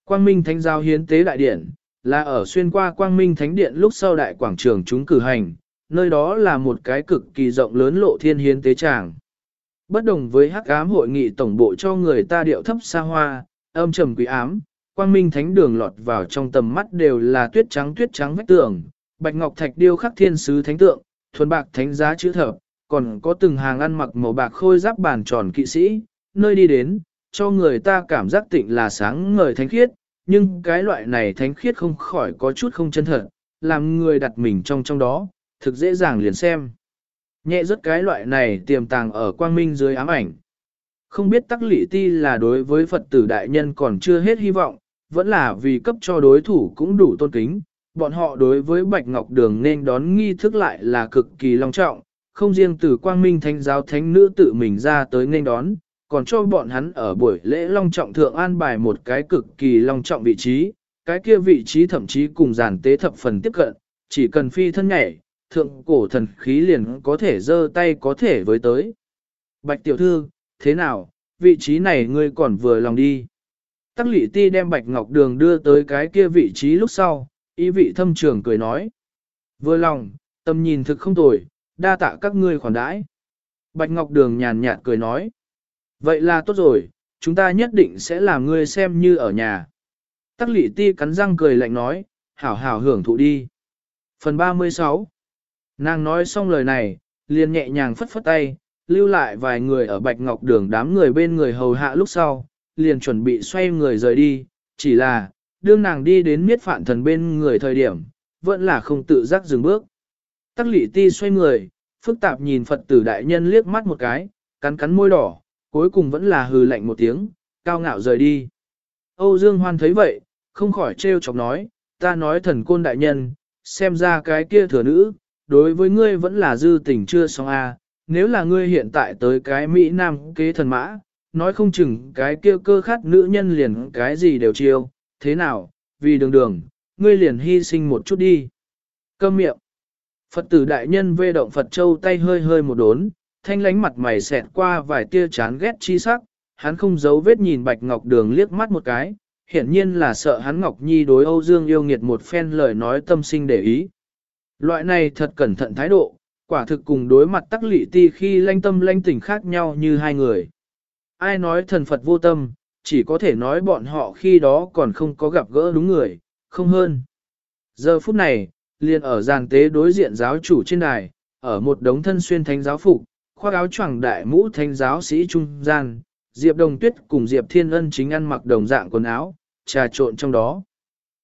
Quang Minh Thánh Giao Hiến Tế Đại Điện, là ở xuyên qua Quang Minh Thánh Điện lúc sau đại quảng trường chúng cử hành, nơi đó là một cái cực kỳ rộng lớn lộ thiên hiến tế tràng. Bất đồng với hắc ám hội nghị tổng bộ cho người ta điệu thấp xa hoa, âm trầm quý ám, Quang Minh Thánh đường lọt vào trong tầm mắt đều là tuyết trắng tuyết trắng vách tường, bạch ngọc thạch điêu khắc thiên sứ thánh tượng, thuần bạc thánh giá chữ thập, còn có từng hàng ăn mặc màu bạc khôi giáp bàn tròn kỵ sĩ, nơi đi đến, cho người ta cảm giác tịnh là sáng ngời thánh khiết, nhưng cái loại này thánh khiết không khỏi có chút không chân thật, làm người đặt mình trong trong đó, thực dễ dàng liền xem. Nhẹ rất cái loại này tiềm tàng ở quang minh dưới ám ảnh. Không biết tắc lị ti là đối với Phật tử đại nhân còn chưa hết hy vọng, vẫn là vì cấp cho đối thủ cũng đủ tôn kính. Bọn họ đối với Bạch Ngọc Đường nên đón nghi thức lại là cực kỳ long trọng, không riêng từ quang minh thánh giáo thánh nữ tự mình ra tới nên đón, còn cho bọn hắn ở buổi lễ long trọng thượng an bài một cái cực kỳ long trọng vị trí, cái kia vị trí thậm chí cùng giàn tế thập phần tiếp cận, chỉ cần phi thân nhảy, thượng cổ thần khí liền có thể giơ tay có thể với tới. Bạch tiểu thư, thế nào, vị trí này ngươi còn vừa lòng đi. Tắc lị ti đem bạch ngọc đường đưa tới cái kia vị trí lúc sau, ý vị thâm trường cười nói. Vừa lòng, tâm nhìn thực không tồi, đa tạ các ngươi khoản đãi. Bạch ngọc đường nhàn nhạt cười nói. Vậy là tốt rồi, chúng ta nhất định sẽ làm ngươi xem như ở nhà. Tắc lị ti cắn răng cười lạnh nói, hảo hảo hưởng thụ đi. Phần 36 Nàng nói xong lời này, liền nhẹ nhàng phất phất tay, lưu lại vài người ở bạch ngọc đường đám người bên người hầu hạ lúc sau, liền chuẩn bị xoay người rời đi, chỉ là, đương nàng đi đến miết phạn thần bên người thời điểm, vẫn là không tự giác dừng bước. Tắc lị ti xoay người, phức tạp nhìn Phật tử đại nhân liếc mắt một cái, cắn cắn môi đỏ, cuối cùng vẫn là hừ lạnh một tiếng, cao ngạo rời đi. Âu Dương Hoan thấy vậy, không khỏi trêu chọc nói, ta nói thần côn đại nhân, xem ra cái kia thừa nữ, đối với ngươi vẫn là dư tình chưa xong a. nếu là ngươi hiện tại tới cái Mỹ Nam kế thần mã, nói không chừng cái kia cơ khát nữ nhân liền cái gì đều chiêu, thế nào, vì đường đường, ngươi liền hy sinh một chút đi. Câm miệng. Phật tử đại nhân vê động Phật châu tay hơi hơi một đốn, thanh lánh mặt mày xẹt qua vài tia chán ghét chi sắc, hắn không giấu vết nhìn Bạch Ngọc Đường liếc mắt một cái, hiển nhiên là sợ hắn Ngọc Nhi đối Âu Dương yêu nghiệt một phen lời nói tâm sinh để ý. Loại này thật cẩn thận thái độ, quả thực cùng đối mặt tắc lị ti khi lanh tâm lanh tỉnh khác nhau như hai người. Ai nói thần Phật vô tâm, chỉ có thể nói bọn họ khi đó còn không có gặp gỡ đúng người, không hơn. Giờ phút này, liền ở giàn tế đối diện giáo chủ trên đài, ở một đống thân xuyên thánh giáo phục, khoác áo choàng đại mũ thánh giáo sĩ trung gian, Diệp Đồng Tuyết cùng Diệp Thiên Ân chính ăn mặc đồng dạng quần áo, trà trộn trong đó.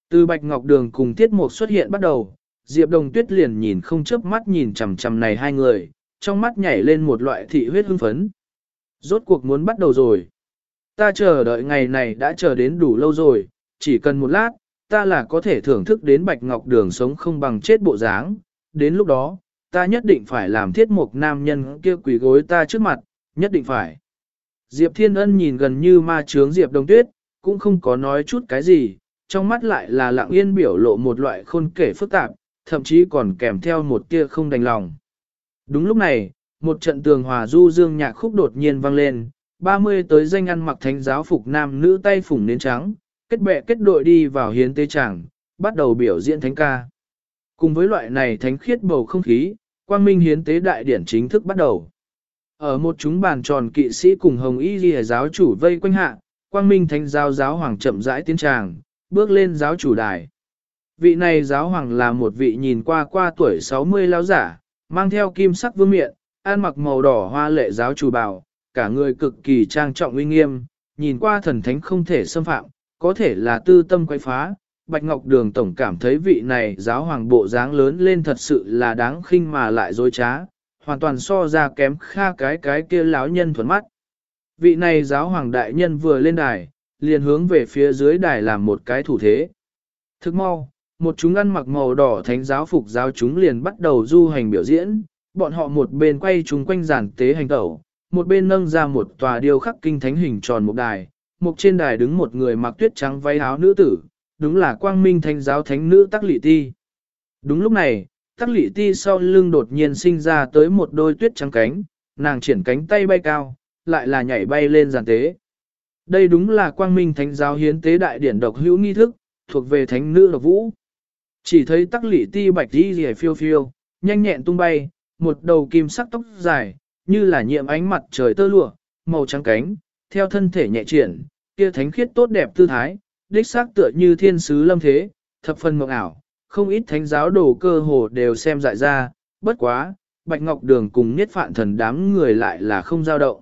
Từ Bạch Ngọc Đường cùng Tiết Mục xuất hiện bắt đầu, Diệp Đồng Tuyết liền nhìn không chớp mắt nhìn chằm chằm này hai người, trong mắt nhảy lên một loại thị huyết hưng phấn. Rốt cuộc muốn bắt đầu rồi. Ta chờ đợi ngày này đã chờ đến đủ lâu rồi, chỉ cần một lát, ta là có thể thưởng thức đến Bạch Ngọc Đường sống không bằng chết bộ dáng. Đến lúc đó, ta nhất định phải làm thiết mục nam nhân kia quỷ gối ta trước mặt, nhất định phải. Diệp Thiên Ân nhìn gần như ma trướng Diệp Đồng Tuyết, cũng không có nói chút cái gì, trong mắt lại là lặng yên biểu lộ một loại khôn kể phức tạp, thậm chí còn kèm theo một tia không đành lòng. Đúng lúc này, một trận tường hòa du dương nhạc khúc đột nhiên vang lên, 30 tới danh ăn mặc thánh giáo phục nam nữ tay phủng nến trắng, kết bè kết đội đi vào hiến tế tràng, bắt đầu biểu diễn thánh ca. Cùng với loại này thánh khiết bầu không khí, quang minh hiến tế đại điển chính thức bắt đầu. Ở một chúng bàn tròn kỵ sĩ cùng hồng y ghi giáo chủ vây quanh hạ, quang minh thánh giáo giáo hoàng chậm rãi tiến tràng, bước lên giáo chủ đài. Vị này giáo hoàng là một vị nhìn qua qua tuổi 60 lão giả, mang theo kim sắc vương miện, ăn mặc màu đỏ hoa lệ giáo chủ bào, cả người cực kỳ trang trọng uy nghiêm, nhìn qua thần thánh không thể xâm phạm, có thể là tư tâm quay phá. Bạch Ngọc Đường Tổng cảm thấy vị này giáo hoàng bộ dáng lớn lên thật sự là đáng khinh mà lại dối trá, hoàn toàn so ra kém kha cái cái kia lão nhân thuần mắt. Vị này giáo hoàng đại nhân vừa lên đài, liền hướng về phía dưới đài làm một cái thủ thế. Thức mau, một chúng ăn mặc màu đỏ thánh giáo phục giáo chúng liền bắt đầu du hành biểu diễn, bọn họ một bên quay chúng quanh giản tế hành tẩu, một bên nâng ra một tòa điêu khắc kinh thánh hình tròn một đài, một trên đài đứng một người mặc tuyết trắng váy áo nữ tử, đúng là quang minh thánh giáo thánh nữ Tắc Lị Ti. Đúng lúc này, Tắc Lị Ti sau lưng đột nhiên sinh ra tới một đôi tuyết trắng cánh, nàng triển cánh tay bay cao, lại là nhảy bay lên giàn tế. Đây đúng là quang minh thánh giáo hiến tế đại điển độc hữu nghi thức, thuộc về thánh nữ độc vũ. Chỉ thấy tắc lị ti bạch đi rìa phiêu phiêu, nhanh nhẹn tung bay, một đầu kim sắc tóc dài, như là nhiệm ánh mặt trời tơ lụa, màu trắng cánh, theo thân thể nhẹ triển, kia thánh khiết tốt đẹp tư thái, đích xác tựa như thiên sứ lâm thế, thập phần mộng ảo, không ít thánh giáo đồ cơ hồ đều xem dại ra, bất quá, Bạch Ngọc Đường cùng Niết Phạn Thần đám người lại là không dao động.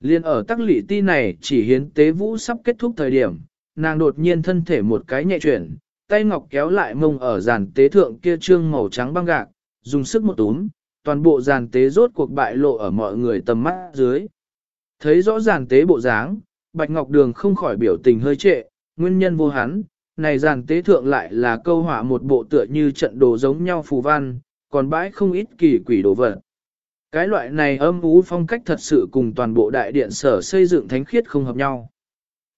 Liên ở tắc lị ti này chỉ hiến tế vũ sắp kết thúc thời điểm, nàng đột nhiên thân thể một cái nhẹ chuyển, tay ngọc kéo lại mông ở giàn tế thượng kia trương màu trắng băng gạc, dùng sức một túm, toàn bộ giàn tế rốt cuộc bại lộ ở mọi người tầm mắt dưới. Thấy rõ giàn tế bộ dáng, Bạch Ngọc Đường không khỏi biểu tình hơi trệ, nguyên nhân vô hắn, này giàn tế thượng lại là câu họa một bộ tựa như trận đồ giống nhau phù văn, còn bãi không ít kỳ quỷ đồ vật. Cái loại này âm ú phong cách thật sự cùng toàn bộ đại điện sở xây dựng thánh khiết không hợp nhau.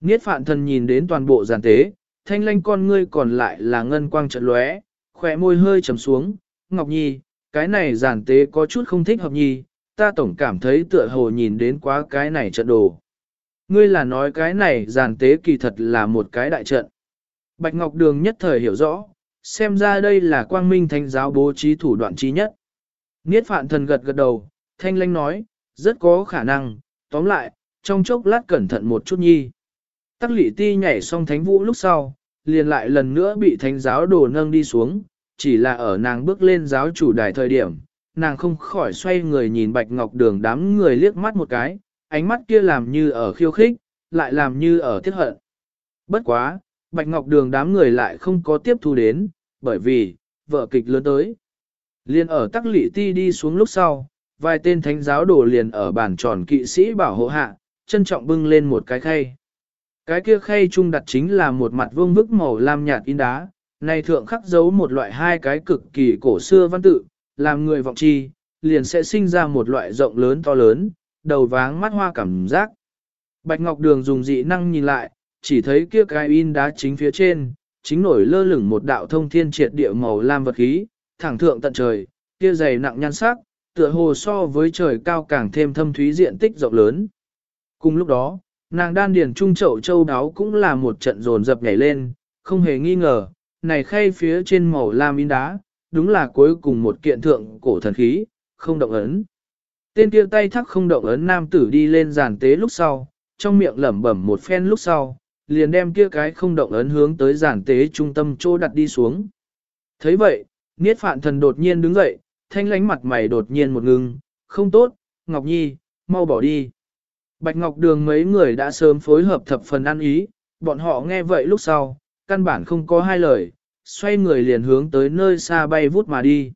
Niết phạn thần nhìn đến toàn bộ giàn tế, thanh lanh con ngươi còn lại là ngân quang trận lóe, khỏe môi hơi trầm xuống, Ngọc Nhi, cái này giàn tế có chút không thích hợp nhi, ta tổng cảm thấy tựa hồ nhìn đến quá cái này trận đồ. Ngươi là nói cái này giàn tế kỳ thật là một cái đại trận. Bạch Ngọc Đường nhất thời hiểu rõ, xem ra đây là quang minh thánh giáo bố trí thủ đoạn trí nhất. Niết phạn thần gật gật đầu, thanh lanh nói, rất có khả năng, tóm lại, trong chốc lát cẩn thận một chút nhi. Tắc lị ti nhảy xong thánh vũ lúc sau, liền lại lần nữa bị thánh giáo đồ nâng đi xuống, chỉ là ở nàng bước lên giáo chủ đài thời điểm, nàng không khỏi xoay người nhìn bạch ngọc đường đám người liếc mắt một cái, ánh mắt kia làm như ở khiêu khích, lại làm như ở thiết hận. Bất quá, bạch ngọc đường đám người lại không có tiếp thu đến, bởi vì, vợ kịch lớn tới. Liên ở tắc lị ti đi xuống lúc sau, vài tên thánh giáo đổ liền ở bàn tròn kỵ sĩ bảo hộ hạ, trân trọng bưng lên một cái khay. Cái kia khay trung đặt chính là một mặt vương bức màu lam nhạt in đá, này thượng khắc dấu một loại hai cái cực kỳ cổ xưa văn tự, làm người vọng chi, liền sẽ sinh ra một loại rộng lớn to lớn, đầu váng mắt hoa cảm giác. Bạch Ngọc Đường dùng dị năng nhìn lại, chỉ thấy kia cái in đá chính phía trên, chính nổi lơ lửng một đạo thông thiên triệt địa màu lam vật khí, thẳng thượng tận trời, kia dày nặng nhan sắc, tựa hồ so với trời cao càng thêm thâm thúy diện tích rộng lớn. Cùng lúc đó, nàng đan điền trung chậu châu đáo cũng là một trận rồn dập nhảy lên, không hề nghi ngờ, này khay phía trên màu lam in đá, đúng là cuối cùng một kiện thượng cổ thần khí, không động ấn. Tên kia tay thắc không động ấn nam tử đi lên giàn tế lúc sau, trong miệng lẩm bẩm một phen lúc sau, liền đem kia cái không động ấn hướng tới giàn tế trung tâm chỗ đặt đi xuống. thấy vậy, Niết Phạn Thần đột nhiên đứng dậy, thanh lánh mặt mày đột nhiên một ngưng, không tốt, Ngọc Nhi, mau bỏ đi. Bạch Ngọc Đường mấy người đã sớm phối hợp thập phần ăn ý, bọn họ nghe vậy lúc sau, căn bản không có hai lời, xoay người liền hướng tới nơi xa bay vút mà đi.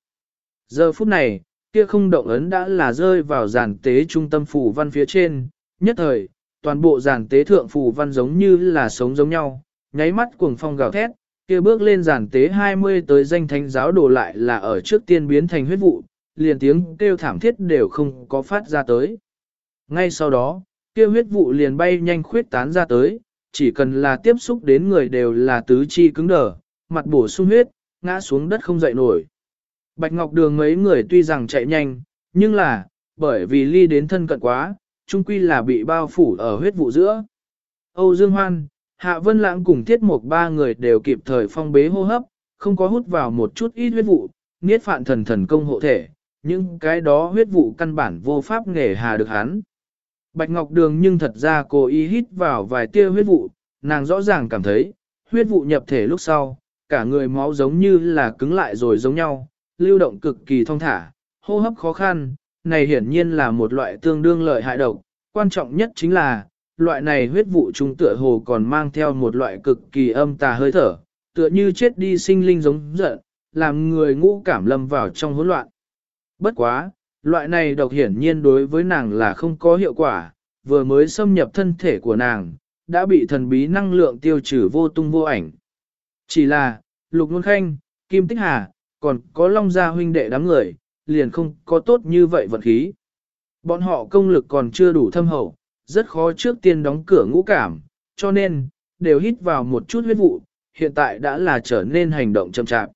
Giờ phút này, kia không động ấn đã là rơi vào giàn tế trung tâm phủ văn phía trên, nhất thời, toàn bộ giàn tế thượng phủ văn giống như là sống giống nhau, nháy mắt cuồng phong gào thét, kia bước lên giàn tế 20 tới danh thánh giáo đồ lại là ở trước tiên biến thành huyết vụ, liền tiếng kêu thảm thiết đều không có phát ra tới. Ngay sau đó, kia huyết vụ liền bay nhanh khuyết tán ra tới, chỉ cần là tiếp xúc đến người đều là tứ chi cứng đờ, mặt bổ sung huyết, ngã xuống đất không dậy nổi. Bạch Ngọc Đường mấy người tuy rằng chạy nhanh, nhưng là, bởi vì ly đến thân cận quá, chung quy là bị bao phủ ở huyết vụ giữa. Âu Dương Hoan, Hạ Vân Lãng cùng Tiết Mục ba người đều kịp thời phong bế hô hấp, không có hút vào một chút ít huyết vụ, niết phạn thần thần công hộ thể, nhưng cái đó huyết vụ căn bản vô pháp nghề hà được hắn. Bạch Ngọc Đường nhưng thật ra cô ý hít vào vài tia huyết vụ, nàng rõ ràng cảm thấy, huyết vụ nhập thể lúc sau, cả người máu giống như là cứng lại rồi giống nhau, lưu động cực kỳ thông thả, hô hấp khó khăn, này hiển nhiên là một loại tương đương lợi hại độc, quan trọng nhất chính là, loại này huyết vụ trung tựa hồ còn mang theo một loại cực kỳ âm tà hơi thở, tựa như chết đi sinh linh giống giận, làm người ngũ cảm lâm vào trong hỗn loạn. Bất quá, loại này độc hiển nhiên đối với nàng là không có hiệu quả, vừa mới xâm nhập thân thể của nàng, đã bị thần bí năng lượng tiêu trừ vô tung vô ảnh. Chỉ là, Lục nguồn Khanh, Kim Tích Hà, còn có Long Gia huynh đệ đám người, liền không có tốt như vậy vận khí. Bọn họ công lực còn chưa đủ thâm hậu, rất khó trước tiên đóng cửa ngũ cảm, cho nên, đều hít vào một chút huyết vụ, hiện tại đã là trở nên hành động chậm chạp.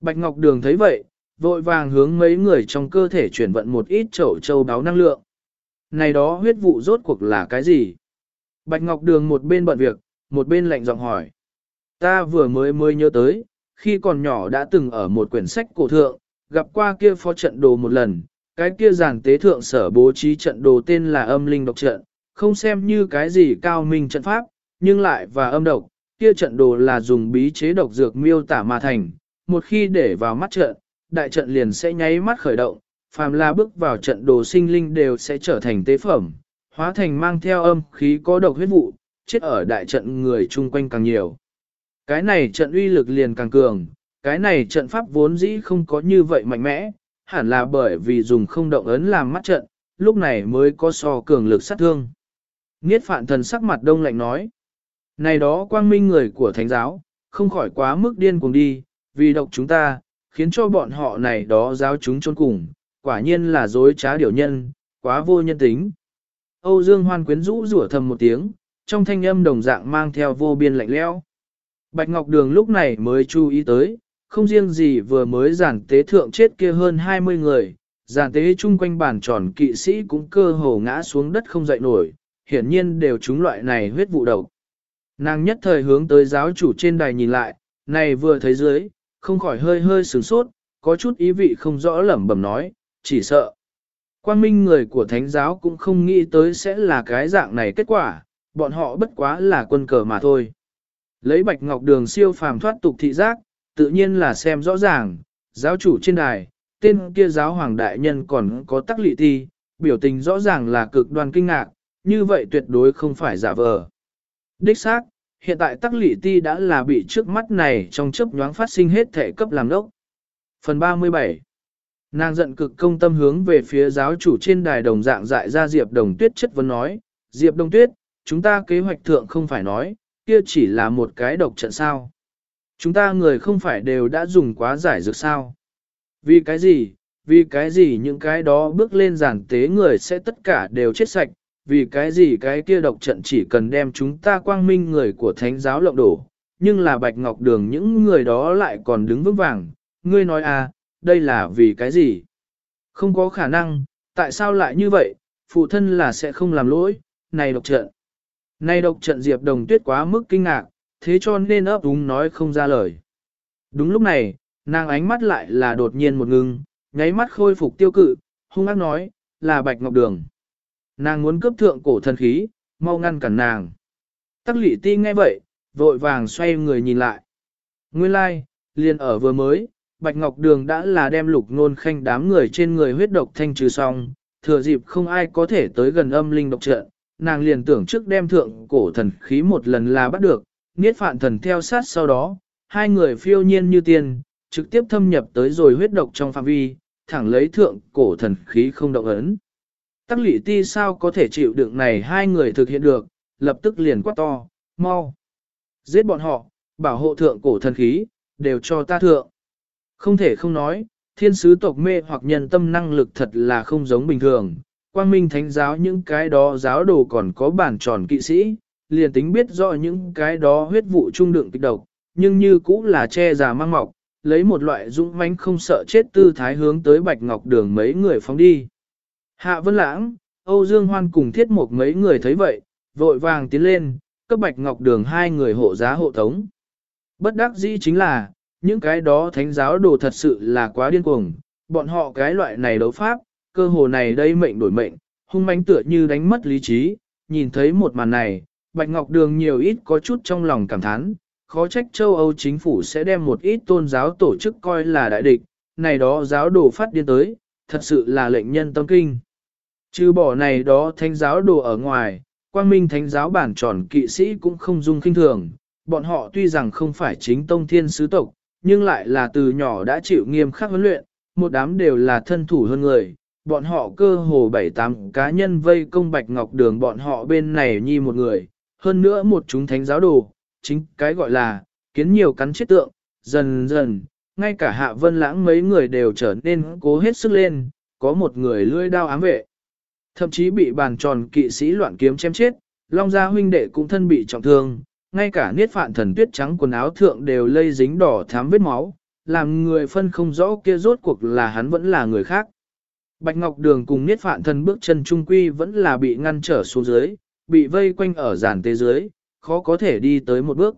Bạch Ngọc Đường thấy vậy, vội vàng hướng mấy người trong cơ thể chuyển vận một ít chậu châu báo năng lượng. Này đó huyết vụ rốt cuộc là cái gì? Bạch Ngọc Đường một bên bận việc, một bên lạnh giọng hỏi. Ta vừa mới mới nhớ tới, khi còn nhỏ đã từng ở một quyển sách cổ thượng, gặp qua kia phó trận đồ một lần, cái kia giàn tế thượng sở bố trí trận đồ tên là âm linh độc trận, không xem như cái gì cao minh trận pháp, nhưng lại và âm độc, kia trận đồ là dùng bí chế độc dược miêu tả mà thành, một khi để vào mắt trận, đại trận liền sẽ nháy mắt khởi động, phàm là bước vào trận đồ sinh linh đều sẽ trở thành tế phẩm, hóa thành mang theo âm khí có độc huyết vụ, chết ở đại trận người chung quanh càng nhiều. Cái này trận uy lực liền càng cường, cái này trận pháp vốn dĩ không có như vậy mạnh mẽ, hẳn là bởi vì dùng không động ấn làm mắt trận, lúc này mới có so cường lực sát thương. Niết phạn thần sắc mặt đông lạnh nói, này đó quang minh người của thánh giáo, không khỏi quá mức điên cuồng đi, vì độc chúng ta, khiến cho bọn họ này đó giáo chúng trốn cùng, quả nhiên là dối trá điều nhân, quá vô nhân tính. Âu Dương Hoan quyến rũ rủa thầm một tiếng, trong thanh âm đồng dạng mang theo vô biên lạnh lẽo. Bạch Ngọc Đường lúc này mới chú ý tới, không riêng gì vừa mới giản tế thượng chết kia hơn 20 người, giản tế chung quanh bàn tròn kỵ sĩ cũng cơ hồ ngã xuống đất không dậy nổi, hiển nhiên đều chúng loại này huyết vụ độc. Nàng nhất thời hướng tới giáo chủ trên đài nhìn lại, này vừa thấy dưới, không khỏi hơi hơi sửng sốt, có chút ý vị không rõ lẩm bẩm nói, chỉ sợ. Quang minh người của thánh giáo cũng không nghĩ tới sẽ là cái dạng này kết quả, bọn họ bất quá là quân cờ mà thôi. Lấy bạch ngọc đường siêu phàm thoát tục thị giác, tự nhiên là xem rõ ràng, giáo chủ trên đài, tên kia giáo hoàng đại nhân còn có tắc lị ti, biểu tình rõ ràng là cực đoan kinh ngạc, như vậy tuyệt đối không phải giả vờ. Đích xác, hiện tại tắc lị ti đã là bị trước mắt này trong chớp nhoáng phát sinh hết thể cấp làm đốc. Phần 37 Nàng giận cực công tâm hướng về phía giáo chủ trên đài đồng dạng dại ra Diệp Đồng Tuyết chất vấn nói, Diệp Đồng Tuyết, chúng ta kế hoạch thượng không phải nói, kia chỉ là một cái độc trận sao. Chúng ta người không phải đều đã dùng quá giải dược sao. Vì cái gì, vì cái gì những cái đó bước lên giản tế người sẽ tất cả đều chết sạch, vì cái gì cái kia độc trận chỉ cần đem chúng ta quang minh người của thánh giáo lộng đổ, nhưng là bạch ngọc đường những người đó lại còn đứng vững vàng, ngươi nói à, đây là vì cái gì? Không có khả năng, tại sao lại như vậy, phụ thân là sẽ không làm lỗi, này độc trận nay độc trận Diệp Đồng Tuyết quá mức kinh ngạc, thế cho nên ấp úng nói không ra lời. Đúng lúc này, nàng ánh mắt lại là đột nhiên một ngưng, nháy mắt khôi phục tiêu cự, hung ác nói, là Bạch Ngọc Đường. Nàng muốn cướp thượng cổ thần khí, mau ngăn cản nàng. Tắc lị ti nghe vậy, vội vàng xoay người nhìn lại. Nguyên lai, like, liền ở vừa mới, Bạch Ngọc Đường đã là đem lục nôn khanh đám người trên người huyết độc thanh trừ xong, thừa dịp không ai có thể tới gần âm linh độc trận, nàng liền tưởng trước đem thượng cổ thần khí một lần là bắt được, niết phạn thần theo sát sau đó, hai người phiêu nhiên như tiên, trực tiếp thâm nhập tới rồi huyết độc trong phạm vi, thẳng lấy thượng cổ thần khí không động ấn. Tắc lị ti sao có thể chịu đựng này hai người thực hiện được, lập tức liền quát to, mau. Giết bọn họ, bảo hộ thượng cổ thần khí, đều cho ta thượng. Không thể không nói, thiên sứ tộc mê hoặc nhân tâm năng lực thật là không giống bình thường. Quang minh thánh giáo những cái đó giáo đồ còn có bản tròn kỵ sĩ, liền tính biết rõ những cái đó huyết vụ trung đựng kịch độc, nhưng như cũng là che già mang mọc, lấy một loại dũng mãnh không sợ chết tư thái hướng tới bạch ngọc đường mấy người phóng đi. Hạ Vân Lãng, Âu Dương Hoan cùng thiết một mấy người thấy vậy, vội vàng tiến lên, cấp bạch ngọc đường hai người hộ giá hộ tống. Bất đắc dĩ chính là, những cái đó thánh giáo đồ thật sự là quá điên cuồng, bọn họ cái loại này đấu pháp, cơ hồ này đây mệnh đổi mệnh, hung mãnh tựa như đánh mất lý trí, nhìn thấy một màn này, Bạch Ngọc Đường nhiều ít có chút trong lòng cảm thán, khó trách châu Âu chính phủ sẽ đem một ít tôn giáo tổ chức coi là đại địch, này đó giáo đồ phát điên tới, thật sự là lệnh nhân tâm kinh. Trừ bỏ này đó thánh giáo đồ ở ngoài, quang minh thánh giáo bản tròn kỵ sĩ cũng không dung kinh thường, bọn họ tuy rằng không phải chính tông thiên sứ tộc, nhưng lại là từ nhỏ đã chịu nghiêm khắc huấn luyện, một đám đều là thân thủ hơn người. Bọn họ cơ hồ bảy tám cá nhân vây công bạch ngọc đường bọn họ bên này nhi một người, hơn nữa một chúng thánh giáo đồ, chính cái gọi là, kiến nhiều cắn chết tượng, dần dần, ngay cả hạ vân lãng mấy người đều trở nên cố hết sức lên, có một người lưỡi đao ám vệ. Thậm chí bị bàn tròn kỵ sĩ loạn kiếm chém chết, Long Gia huynh đệ cũng thân bị trọng thương, ngay cả niết phạn thần tuyết trắng quần áo thượng đều lây dính đỏ thám vết máu, làm người phân không rõ kia rốt cuộc là hắn vẫn là người khác. Bạch Ngọc Đường cùng niết phạn thần bước chân trung quy vẫn là bị ngăn trở xuống dưới, bị vây quanh ở giàn tế dưới, khó có thể đi tới một bước.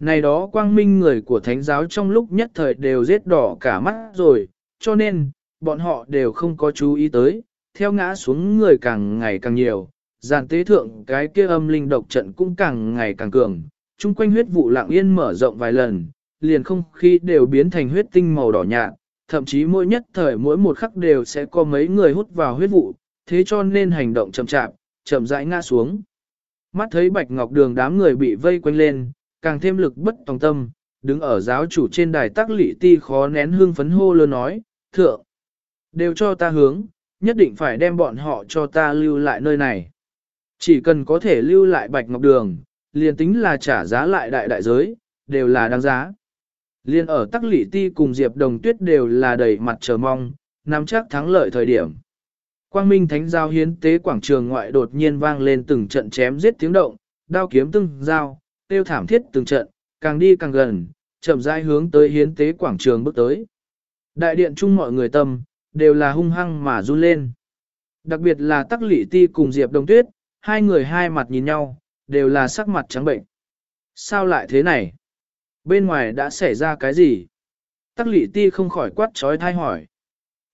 Này đó quang minh người của thánh giáo trong lúc nhất thời đều giết đỏ cả mắt rồi, cho nên, bọn họ đều không có chú ý tới, theo ngã xuống người càng ngày càng nhiều, giàn tế thượng cái kia âm linh độc trận cũng càng ngày càng cường, chung quanh huyết vụ lặng yên mở rộng vài lần, liền không khí đều biến thành huyết tinh màu đỏ nhạt, thậm chí mỗi nhất thời mỗi một khắc đều sẽ có mấy người hút vào huyết vụ, thế cho nên hành động chậm chạp, chậm rãi ngã xuống. Mắt thấy bạch ngọc đường đám người bị vây quanh lên, càng thêm lực bất tòng tâm, đứng ở giáo chủ trên đài tác lị ti khó nén hương phấn hô lơ nói, thượng, đều cho ta hướng, nhất định phải đem bọn họ cho ta lưu lại nơi này. Chỉ cần có thể lưu lại bạch ngọc đường, liền tính là trả giá lại đại đại giới, đều là đáng giá. Liên ở Tắc Lỷ Ti cùng Diệp Đồng Tuyết đều là đầy mặt chờ mong, nắm chắc thắng lợi thời điểm. Quang Minh Thánh Giao hiến tế quảng trường ngoại đột nhiên vang lên từng trận chém giết tiếng động, đao kiếm từng dao, tiêu thảm thiết từng trận, càng đi càng gần, chậm rãi hướng tới hiến tế quảng trường bước tới. Đại điện chung mọi người tâm, đều là hung hăng mà run lên. Đặc biệt là Tắc Lỷ Ti cùng Diệp Đồng Tuyết, hai người hai mặt nhìn nhau, đều là sắc mặt trắng bệnh. Sao lại thế này? Bên ngoài đã xảy ra cái gì? Tắc lị ti không khỏi quát trói thai hỏi.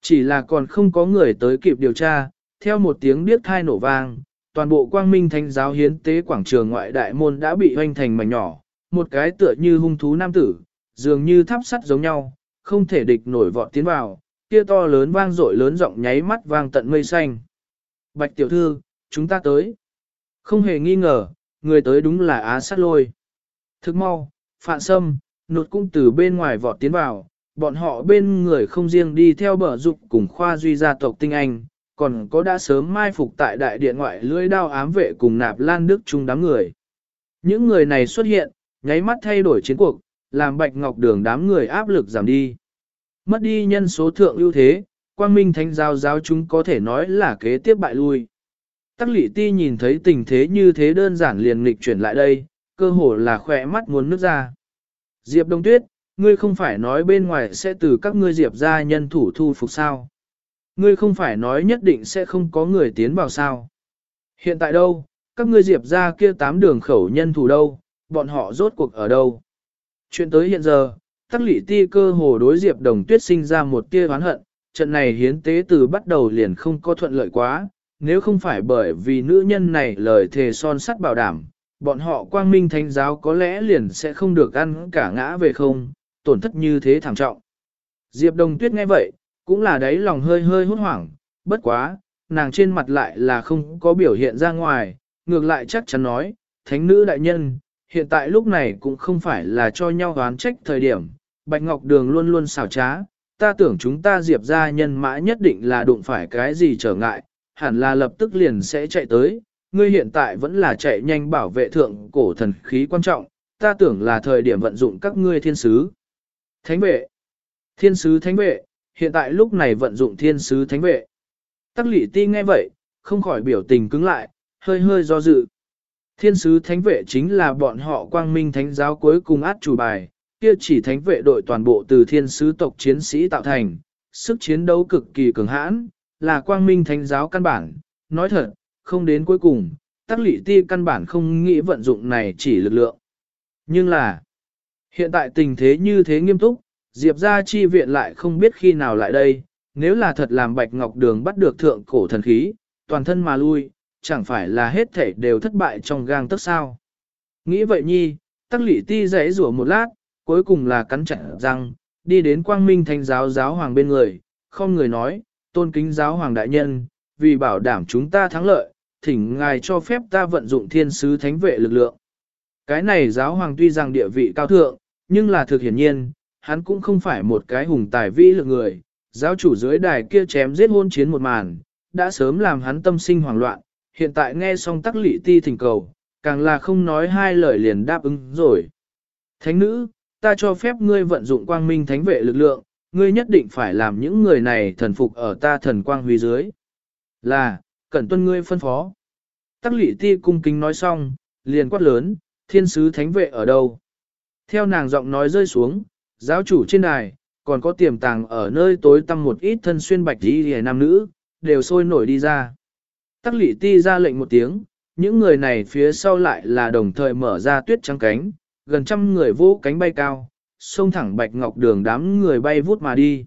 Chỉ là còn không có người tới kịp điều tra, theo một tiếng điếc thai nổ vang, toàn bộ quang minh thánh giáo hiến tế quảng trường ngoại đại môn đã bị hoanh thành mảnh nhỏ, một cái tựa như hung thú nam tử, dường như tháp sắt giống nhau, không thể địch nổi vọt tiến vào, kia to lớn vang dội lớn giọng nháy mắt vang tận mây xanh. Bạch tiểu thư, chúng ta tới. Không hề nghi ngờ, người tới đúng là Á sát lôi. Thức mau, phạn sâm, nụt cũng từ bên ngoài vọt tiến vào, bọn họ bên người không riêng đi theo bờ dục cùng khoa duy gia tộc tinh anh, còn có đã sớm mai phục tại đại điện ngoại lưỡi đao ám vệ cùng nạp lan đức chung đám người. Những người này xuất hiện, nháy mắt thay đổi chiến cuộc, làm bạch ngọc đường đám người áp lực giảm đi. Mất đi nhân số thượng ưu thế, quang minh thánh giáo giáo chúng có thể nói là kế tiếp bại lui. Tắc lị ti nhìn thấy tình thế như thế đơn giản liền nghịch chuyển lại đây, cơ hồ là khỏe mắt muốn nước ra. Diệp Đông Tuyết, ngươi không phải nói bên ngoài sẽ từ các ngươi Diệp ra nhân thủ thu phục sao. Ngươi không phải nói nhất định sẽ không có người tiến vào sao. Hiện tại đâu, các ngươi Diệp ra kia tám đường khẩu nhân thủ đâu, bọn họ rốt cuộc ở đâu. Chuyện tới hiện giờ, tắc Lệ ti cơ hồ đối Diệp Đồng Tuyết sinh ra một tia oán hận, trận này hiến tế từ bắt đầu liền không có thuận lợi quá, nếu không phải bởi vì nữ nhân này lời thề son sắt bảo đảm, bọn họ quang minh thánh giáo có lẽ liền sẽ không được ăn cả ngã về không, tổn thất như thế thảm trọng. Diệp Đồng Tuyết nghe vậy, cũng là đấy lòng hơi hơi hốt hoảng, bất quá, nàng trên mặt lại là không có biểu hiện ra ngoài, ngược lại chắc chắn nói, thánh nữ đại nhân, hiện tại lúc này cũng không phải là cho nhau đoán trách thời điểm, Bạch Ngọc Đường luôn luôn xảo trá, ta tưởng chúng ta diệp ra nhân mã nhất định là đụng phải cái gì trở ngại, hẳn là lập tức liền sẽ chạy tới, ngươi hiện tại vẫn là chạy nhanh bảo vệ thượng cổ thần khí quan trọng, ta tưởng là thời điểm vận dụng các ngươi thiên sứ. Thánh vệ, thiên sứ thánh vệ, hiện tại lúc này vận dụng thiên sứ thánh vệ. Tắc lị ti nghe vậy, không khỏi biểu tình cứng lại, hơi hơi do dự. Thiên sứ thánh vệ chính là bọn họ quang minh thánh giáo cuối cùng át chủ bài, kia chỉ thánh vệ đội toàn bộ từ thiên sứ tộc chiến sĩ tạo thành, sức chiến đấu cực kỳ cường hãn, là quang minh thánh giáo căn bản, nói thật, không đến cuối cùng, tắc lị ti căn bản không nghĩ vận dụng này chỉ lực lượng. Nhưng là, hiện tại tình thế như thế nghiêm túc, Diệp ra chi viện lại không biết khi nào lại đây, nếu là thật làm Bạch Ngọc Đường bắt được thượng cổ thần khí, toàn thân mà lui, chẳng phải là hết thể đều thất bại trong gang tức sao. Nghĩ vậy nhi, tắc lị ti giấy rủa một lát, cuối cùng là cắn chặt răng, đi đến quang minh thanh giáo giáo hoàng bên người, không người nói, tôn kính giáo hoàng đại nhân, vì bảo đảm chúng ta thắng lợi, thỉnh ngài cho phép ta vận dụng thiên sứ thánh vệ lực lượng. Cái này giáo hoàng tuy rằng địa vị cao thượng, nhưng là thực hiển nhiên, hắn cũng không phải một cái hùng tài vĩ lực người, giáo chủ dưới đài kia chém giết hôn chiến một màn, đã sớm làm hắn tâm sinh hoảng loạn, hiện tại nghe xong tắc lị ti thỉnh cầu, càng là không nói hai lời liền đáp ứng rồi. Thánh nữ, ta cho phép ngươi vận dụng quang minh thánh vệ lực lượng, ngươi nhất định phải làm những người này thần phục ở ta thần quang huy dưới. Là, cẩn tuân ngươi phân phó. Tắc lị ti cung kính nói xong, liền quát lớn, thiên sứ thánh vệ ở đâu? Theo nàng giọng nói rơi xuống, giáo chủ trên đài, còn có tiềm tàng ở nơi tối tăm một ít thân xuyên bạch đi hề nam nữ, đều sôi nổi đi ra. Tắc lị ti ra lệnh một tiếng, những người này phía sau lại là đồng thời mở ra tuyết trắng cánh, gần trăm người vô cánh bay cao, xông thẳng bạch ngọc đường đám người bay vút mà đi.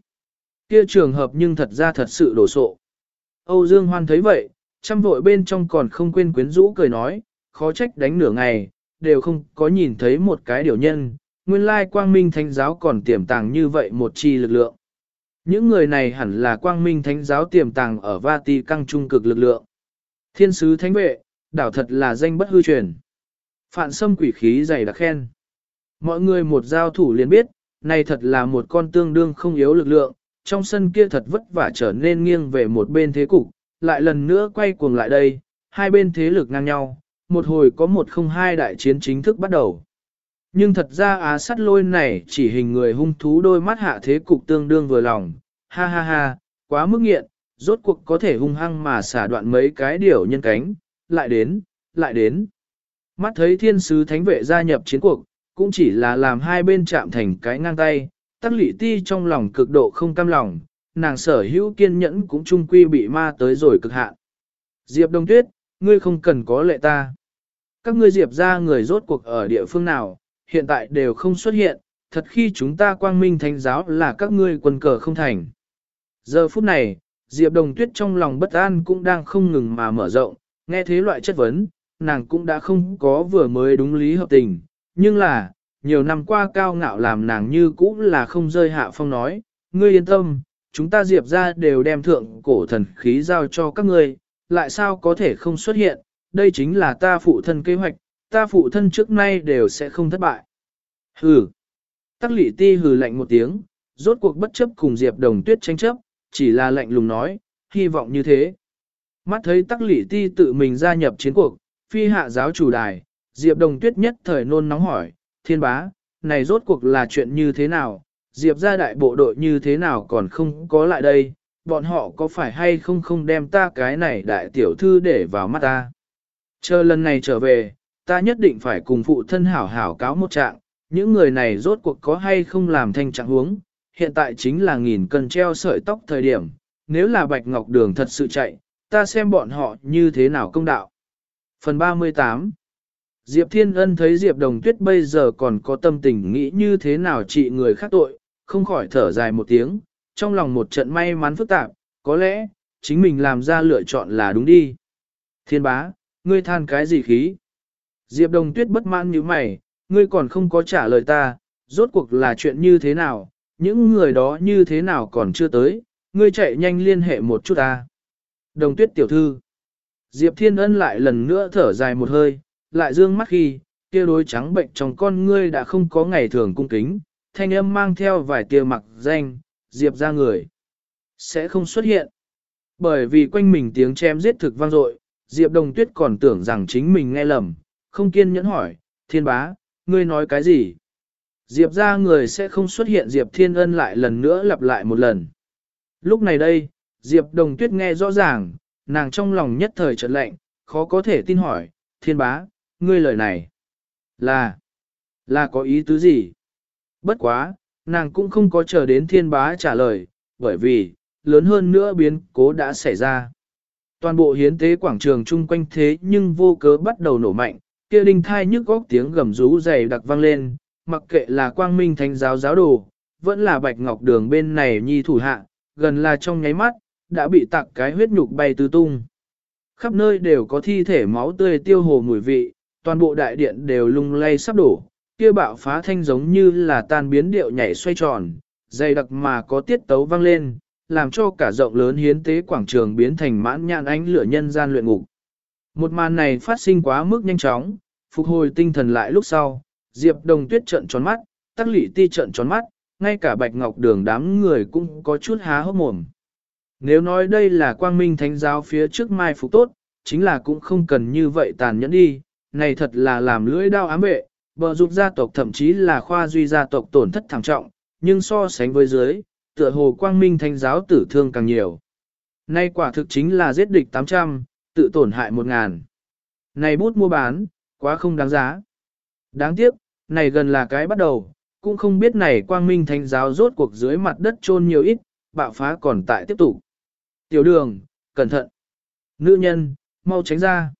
Kia trường hợp nhưng thật ra thật sự đổ sộ. Âu Dương Hoan thấy vậy, trăm vội bên trong còn không quên quyến rũ cười nói, khó trách đánh nửa ngày, đều không có nhìn thấy một cái điều nhân, nguyên lai quang minh thánh giáo còn tiềm tàng như vậy một chi lực lượng. Những người này hẳn là quang minh thánh giáo tiềm tàng ở Vati căng trung cực lực lượng. Thiên sứ thánh vệ, đảo thật là danh bất hư truyền. Phạn sâm quỷ khí dày đặc khen. Mọi người một giao thủ liền biết, này thật là một con tương đương không yếu lực lượng, trong sân kia thật vất vả trở nên nghiêng về một bên thế cục, lại lần nữa quay cuồng lại đây, hai bên thế lực ngang nhau, một hồi có một không hai đại chiến chính thức bắt đầu. Nhưng thật ra á sắt lôi này chỉ hình người hung thú đôi mắt hạ thế cục tương đương vừa lòng, ha ha ha, quá mức nghiện, rốt cuộc có thể hung hăng mà xả đoạn mấy cái điều nhân cánh, lại đến, lại đến. Mắt thấy thiên sứ thánh vệ gia nhập chiến cuộc, cũng chỉ là làm hai bên chạm thành cái ngang tay, tắc lị ti trong lòng cực độ không cam lòng, nàng sở hữu kiên nhẫn cũng trung quy bị ma tới rồi cực hạn. Diệp Đông Tuyết, ngươi không cần có lệ ta. Các ngươi Diệp ra người rốt cuộc ở địa phương nào, hiện tại đều không xuất hiện, thật khi chúng ta quang minh thánh giáo là các ngươi quân cờ không thành. Giờ phút này, Diệp Đồng Tuyết trong lòng bất an cũng đang không ngừng mà mở rộng, nghe thế loại chất vấn, nàng cũng đã không có vừa mới đúng lý hợp tình, nhưng là, nhiều năm qua cao ngạo làm nàng như cũ là không rơi hạ phong nói, ngươi yên tâm, chúng ta diệp ra đều đem thượng cổ thần khí giao cho các ngươi, lại sao có thể không xuất hiện, đây chính là ta phụ thân kế hoạch, ta phụ thân trước nay đều sẽ không thất bại. Hừ. Tắc lị ti hừ lạnh một tiếng, rốt cuộc bất chấp cùng diệp đồng tuyết tranh chấp, chỉ là lạnh lùng nói, hy vọng như thế. Mắt thấy tắc lỷ ti tự mình gia nhập chiến cuộc, phi hạ giáo chủ đài, Diệp Đồng Tuyết nhất thời nôn nóng hỏi, thiên bá, này rốt cuộc là chuyện như thế nào, Diệp ra đại bộ đội như thế nào còn không có lại đây, bọn họ có phải hay không không đem ta cái này đại tiểu thư để vào mắt ta. Chờ lần này trở về, ta nhất định phải cùng phụ thân hảo hảo cáo một trạng, những người này rốt cuộc có hay không làm thanh trạng huống, hiện tại chính là nghìn cân treo sợi tóc thời điểm, nếu là Bạch Ngọc Đường thật sự chạy, ta xem bọn họ như thế nào công đạo. Phần 38 Diệp Thiên Ân thấy Diệp Đồng Tuyết bây giờ còn có tâm tình nghĩ như thế nào trị người khác tội, không khỏi thở dài một tiếng, trong lòng một trận may mắn phức tạp, có lẽ, chính mình làm ra lựa chọn là đúng đi. Thiên bá, ngươi than cái gì khí? Diệp Đồng Tuyết bất mãn như mày, ngươi còn không có trả lời ta, rốt cuộc là chuyện như thế nào, những người đó như thế nào còn chưa tới, ngươi chạy nhanh liên hệ một chút ta. Đồng Tuyết tiểu thư. Diệp Thiên Ân lại lần nữa thở dài một hơi, lại dương mắt khi, kia đối trắng bệnh trong con ngươi đã không có ngày thường cung kính, thanh âm mang theo vài tia mặc danh, Diệp ra người. Sẽ không xuất hiện. Bởi vì quanh mình tiếng chém giết thực vang dội, Diệp Đồng Tuyết còn tưởng rằng chính mình nghe lầm, không kiên nhẫn hỏi, thiên bá, ngươi nói cái gì? Diệp ra người sẽ không xuất hiện Diệp Thiên Ân lại lần nữa lặp lại một lần. Lúc này đây, Diệp Đồng Tuyết nghe rõ ràng, nàng trong lòng nhất thời trật lạnh, khó có thể tin hỏi, thiên bá, ngươi lời này là, là có ý tứ gì? Bất quá, nàng cũng không có chờ đến thiên bá trả lời, bởi vì, lớn hơn nữa biến cố đã xảy ra. Toàn bộ hiến tế quảng trường chung quanh thế nhưng vô cớ bắt đầu nổ mạnh, kia đinh thai nhức góc tiếng gầm rú dày đặc vang lên, mặc kệ là quang minh thánh giáo giáo đồ, vẫn là bạch ngọc đường bên này nhi thủ hạ, gần là trong nháy mắt, đã bị tặng cái huyết nhục bay tứ tung. Khắp nơi đều có thi thể máu tươi tiêu hồ mùi vị, toàn bộ đại điện đều lung lay sắp đổ, kia bạo phá thanh giống như là tan biến điệu nhảy xoay tròn, dày đặc mà có tiết tấu vang lên, làm cho cả rộng lớn hiến tế quảng trường biến thành mãn nhãn ánh lửa nhân gian luyện ngục. Một màn này phát sinh quá mức nhanh chóng, phục hồi tinh thần lại lúc sau, Diệp Đồng Tuyết trợn tròn mắt, Tắc Lệ Ti trợn tròn mắt, ngay cả Bạch Ngọc Đường đám người cũng có chút há hốc mồm. Nếu nói đây là quang minh thánh giáo phía trước mai phục tốt, chính là cũng không cần như vậy tàn nhẫn đi, này thật là làm lưỡi đao ám vệ, bờ rụt gia tộc thậm chí là khoa duy gia tộc tổn thất thảm trọng, nhưng so sánh với dưới, tựa hồ quang minh thanh giáo tử thương càng nhiều. Nay quả thực chính là giết địch 800, tự tổn hại 1.000. Này bút mua bán, quá không đáng giá. Đáng tiếc, này gần là cái bắt đầu, cũng không biết này quang minh thánh giáo rốt cuộc dưới mặt đất trôn nhiều ít, bạo phá còn tại tiếp tục. Tiểu đường, cẩn thận. Nữ nhân, mau tránh ra.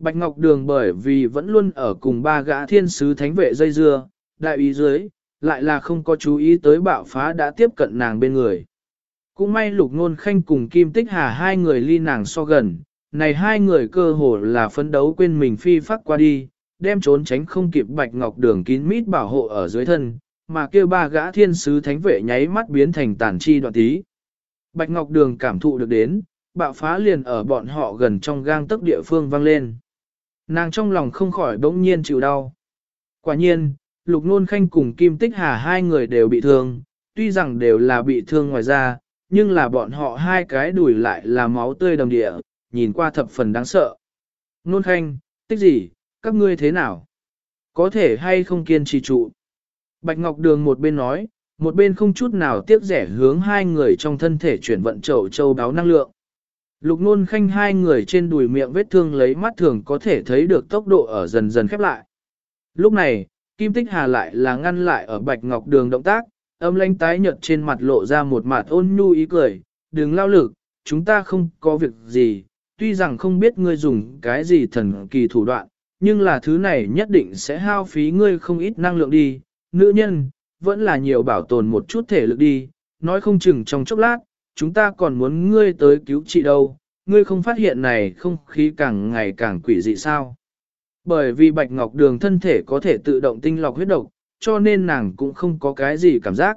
Bạch Ngọc Đường bởi vì vẫn luôn ở cùng ba gã thiên sứ thánh vệ dây dưa, đại ý dưới, lại là không có chú ý tới bạo phá đã tiếp cận nàng bên người. Cũng may lục nôn khanh cùng kim tích hà hai người ly nàng so gần, này hai người cơ hồ là phấn đấu quên mình phi phát qua đi, đem trốn tránh không kịp Bạch Ngọc Đường kín mít bảo hộ ở dưới thân, mà kêu ba gã thiên sứ thánh vệ nháy mắt biến thành tàn chi đoạn tí. Bạch Ngọc Đường cảm thụ được đến, bạo phá liền ở bọn họ gần trong gang tấc địa phương vang lên. Nàng trong lòng không khỏi bỗng nhiên chịu đau. Quả nhiên, Lục Nôn Khanh cùng Kim Tích Hà hai người đều bị thương, tuy rằng đều là bị thương ngoài da, nhưng là bọn họ hai cái đùi lại là máu tươi đồng địa, nhìn qua thập phần đáng sợ. Nôn Khanh, tích gì, các ngươi thế nào? Có thể hay không kiên trì trụ? Bạch Ngọc Đường một bên nói, một bên không chút nào tiếc rẻ hướng hai người trong thân thể chuyển vận chậu châu đáo năng lượng. Lục nôn khanh hai người trên đùi miệng vết thương lấy mắt thường có thể thấy được tốc độ ở dần dần khép lại. Lúc này, Kim Tích Hà lại là ngăn lại ở Bạch Ngọc Đường động tác, âm lanh tái nhợt trên mặt lộ ra một mặt ôn nhu ý cười, đừng lao lực, chúng ta không có việc gì, tuy rằng không biết ngươi dùng cái gì thần kỳ thủ đoạn, nhưng là thứ này nhất định sẽ hao phí ngươi không ít năng lượng đi, nữ nhân, vẫn là nhiều bảo tồn một chút thể lực đi, nói không chừng trong chốc lát, chúng ta còn muốn ngươi tới cứu trị đâu, ngươi không phát hiện này không khí càng ngày càng quỷ dị sao. Bởi vì bạch ngọc đường thân thể có thể tự động tinh lọc huyết độc, cho nên nàng cũng không có cái gì cảm giác.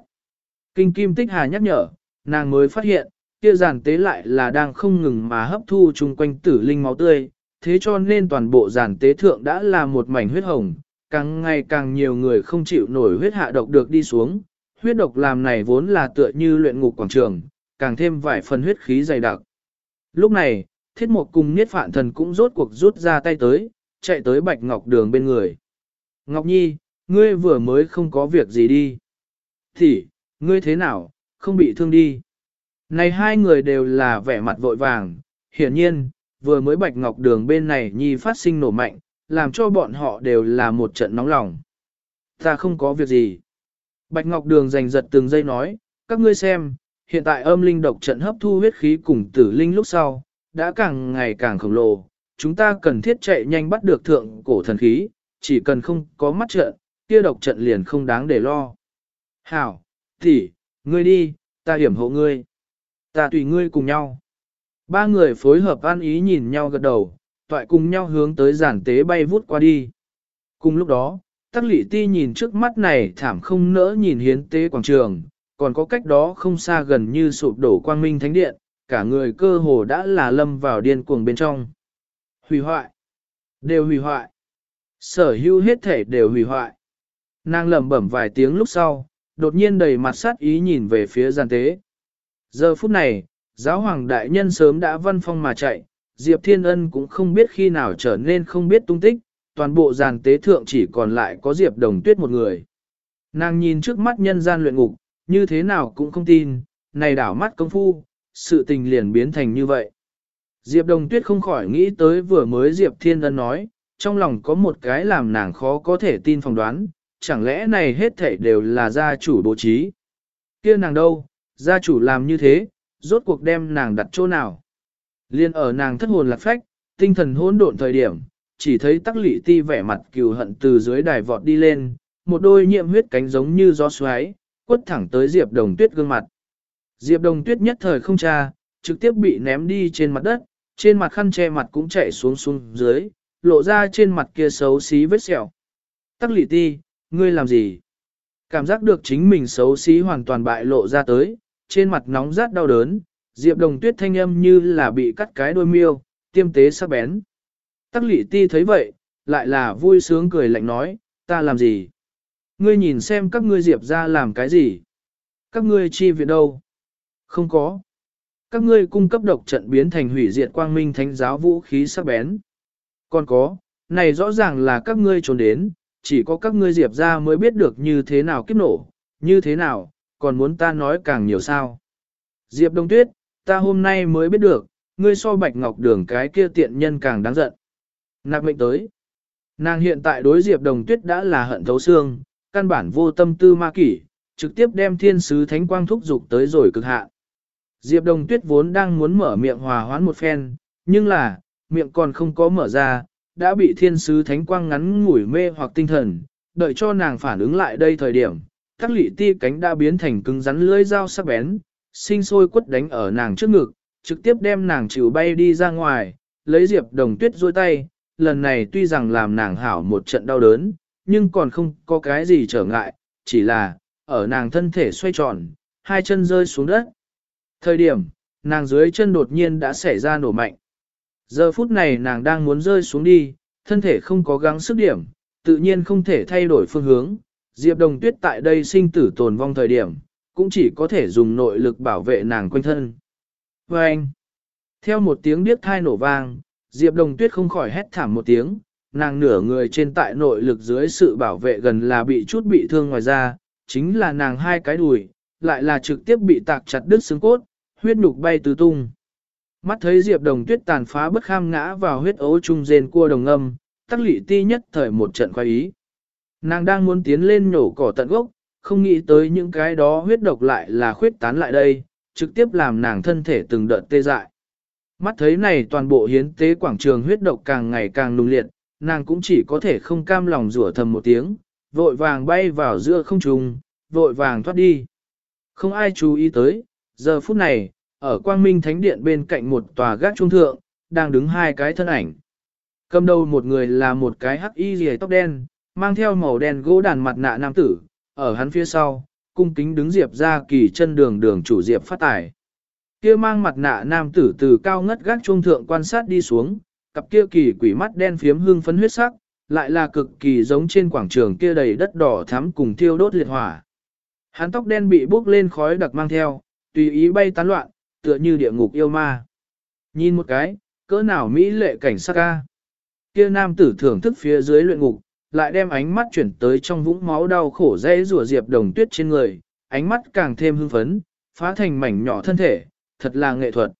Kinh kim tích hà nhắc nhở, nàng mới phát hiện, kia giàn tế lại là đang không ngừng mà hấp thu chung quanh tử linh máu tươi, thế cho nên toàn bộ giàn tế thượng đã là một mảnh huyết hồng, càng ngày càng nhiều người không chịu nổi huyết hạ độc được đi xuống, huyết độc làm này vốn là tựa như luyện ngục quảng trường, càng thêm vài phần huyết khí dày đặc. Lúc này, thiết mục cùng niết phạn thần cũng rốt cuộc rút ra tay tới, chạy tới bạch ngọc đường bên người. Ngọc Nhi, ngươi vừa mới không có việc gì đi. Thì, ngươi thế nào, không bị thương đi. Này hai người đều là vẻ mặt vội vàng, hiển nhiên, vừa mới bạch ngọc đường bên này Nhi phát sinh nổ mạnh, làm cho bọn họ đều là một trận nóng lòng. Ta không có việc gì. Bạch ngọc đường giành giật từng giây nói, các ngươi xem, hiện tại âm linh độc trận hấp thu huyết khí cùng tử linh lúc sau, đã càng ngày càng khổng lồ, chúng ta cần thiết chạy nhanh bắt được thượng cổ thần khí, chỉ cần không có mắt trận, kia độc trận liền không đáng để lo. Hảo, tỷ, ngươi đi, ta hiểm hộ ngươi. Ta tùy ngươi cùng nhau. Ba người phối hợp an ý nhìn nhau gật đầu, toại cùng nhau hướng tới giản tế bay vút qua đi. Cùng lúc đó, tắc lị ti nhìn trước mắt này thảm không nỡ nhìn hiến tế quảng trường, còn có cách đó không xa gần như sụp đổ quang minh thánh điện, cả người cơ hồ đã là lâm vào điên cuồng bên trong. Hủy hoại. Đều hủy hoại. Sở hữu hết thể đều hủy hoại. Nàng lẩm bẩm vài tiếng lúc sau, đột nhiên đầy mặt sát ý nhìn về phía giàn tế. Giờ phút này, giáo hoàng đại nhân sớm đã văn phong mà chạy, Diệp Thiên Ân cũng không biết khi nào trở nên không biết tung tích, toàn bộ giàn tế thượng chỉ còn lại có Diệp Đồng Tuyết một người. Nàng nhìn trước mắt nhân gian luyện ngục, như thế nào cũng không tin, này đảo mắt công phu, sự tình liền biến thành như vậy. Diệp Đồng Tuyết không khỏi nghĩ tới vừa mới Diệp Thiên Ân nói, trong lòng có một cái làm nàng khó có thể tin phỏng đoán, chẳng lẽ này hết thảy đều là gia chủ bố trí. kia nàng đâu, gia chủ làm như thế, rốt cuộc đem nàng đặt chỗ nào. Liên ở nàng thất hồn lạc phách, tinh thần hỗn độn thời điểm, chỉ thấy tắc lị ti vẻ mặt cừu hận từ dưới đài vọt đi lên, một đôi nhiệm huyết cánh giống như gió xoáy, quất thẳng tới Diệp Đồng Tuyết gương mặt. Diệp Đồng Tuyết nhất thời không tra, trực tiếp bị ném đi trên mặt đất, trên mặt khăn che mặt cũng chạy xuống xuống dưới, lộ ra trên mặt kia xấu xí vết sẹo. Tắc lị ti, ngươi làm gì? Cảm giác được chính mình xấu xí hoàn toàn bại lộ ra tới, trên mặt nóng rát đau đớn, Diệp Đồng Tuyết thanh âm như là bị cắt cái đôi miêu, tiêm tế sắc bén. Tắc lị ti thấy vậy, lại là vui sướng cười lạnh nói, ta làm gì? Ngươi nhìn xem các ngươi Diệp ra làm cái gì? Các ngươi chi viện đâu? Không có. Các ngươi cung cấp độc trận biến thành hủy diệt quang minh thánh giáo vũ khí sắc bén. Còn có, này rõ ràng là các ngươi trốn đến, chỉ có các ngươi diệp ra mới biết được như thế nào kiếp nổ, như thế nào, còn muốn ta nói càng nhiều sao. Diệp Đông Tuyết, ta hôm nay mới biết được, ngươi so bạch ngọc đường cái kia tiện nhân càng đáng giận. Nạp mệnh tới. Nàng hiện tại đối Diệp Đồng Tuyết đã là hận thấu xương, căn bản vô tâm tư ma kỷ, trực tiếp đem thiên sứ thánh quang thúc dục tới rồi cực hạn. Diệp Đồng Tuyết vốn đang muốn mở miệng hòa hoãn một phen, nhưng là, miệng còn không có mở ra, đã bị thiên sứ thánh quang ngắn ngủi mê hoặc tinh thần, đợi cho nàng phản ứng lại đây thời điểm, các lị ti cánh đã biến thành cứng rắn lưỡi dao sắc bén, sinh sôi quất đánh ở nàng trước ngực, trực tiếp đem nàng chịu bay đi ra ngoài, lấy Diệp Đồng Tuyết dôi tay, lần này tuy rằng làm nàng hảo một trận đau đớn, nhưng còn không có cái gì trở ngại, chỉ là, ở nàng thân thể xoay tròn, hai chân rơi xuống đất, Thời điểm, nàng dưới chân đột nhiên đã xảy ra nổ mạnh. Giờ phút này nàng đang muốn rơi xuống đi, thân thể không có gắng sức điểm, tự nhiên không thể thay đổi phương hướng. Diệp Đồng Tuyết tại đây sinh tử tồn vong thời điểm, cũng chỉ có thể dùng nội lực bảo vệ nàng quanh thân. Và anh, theo một tiếng điếc thai nổ vang, Diệp Đồng Tuyết không khỏi hét thảm một tiếng, nàng nửa người trên tại nội lực dưới sự bảo vệ gần là bị chút bị thương ngoài ra, chính là nàng hai cái đùi, lại là trực tiếp bị tạc chặt đứt xương cốt, huyết nhục bay tứ tung. Mắt thấy Diệp Đồng Tuyết tàn phá bất kham ngã vào huyết ấu trung rên cua đồng âm, tắc lị ti nhất thời một trận khoái ý. Nàng đang muốn tiến lên nhổ cỏ tận gốc, không nghĩ tới những cái đó huyết độc lại là khuyết tán lại đây, trực tiếp làm nàng thân thể từng đợt tê dại. Mắt thấy này toàn bộ hiến tế quảng trường huyết độc càng ngày càng nung liệt, nàng cũng chỉ có thể không cam lòng rủa thầm một tiếng, vội vàng bay vào giữa không trung, vội vàng thoát đi. Không ai chú ý tới, giờ phút này, ở quang minh thánh điện bên cạnh một tòa gác trung thượng, đang đứng hai cái thân ảnh. Cầm đầu một người là một cái hắc y rìa tóc đen, mang theo màu đen gỗ đàn mặt nạ nam tử, ở hắn phía sau, cung kính đứng diệp ra kỳ chân đường đường chủ diệp phát tài. Kia mang mặt nạ nam tử từ cao ngất gác trung thượng quan sát đi xuống, cặp kia kỳ quỷ mắt đen phiếm hương phấn huyết sắc, lại là cực kỳ giống trên quảng trường kia đầy đất đỏ thắm cùng thiêu đốt liệt hỏa. Hắn tóc đen bị bốc lên khói đặc mang theo, tùy ý bay tán loạn, tựa như địa ngục yêu ma. Nhìn một cái, cỡ nào Mỹ lệ cảnh sắc ca. Kia nam tử thưởng thức phía dưới luyện ngục, lại đem ánh mắt chuyển tới trong vũng máu đau khổ dễ rủa diệp đồng tuyết trên người, ánh mắt càng thêm hưng phấn, phá thành mảnh nhỏ thân thể, thật là nghệ thuật.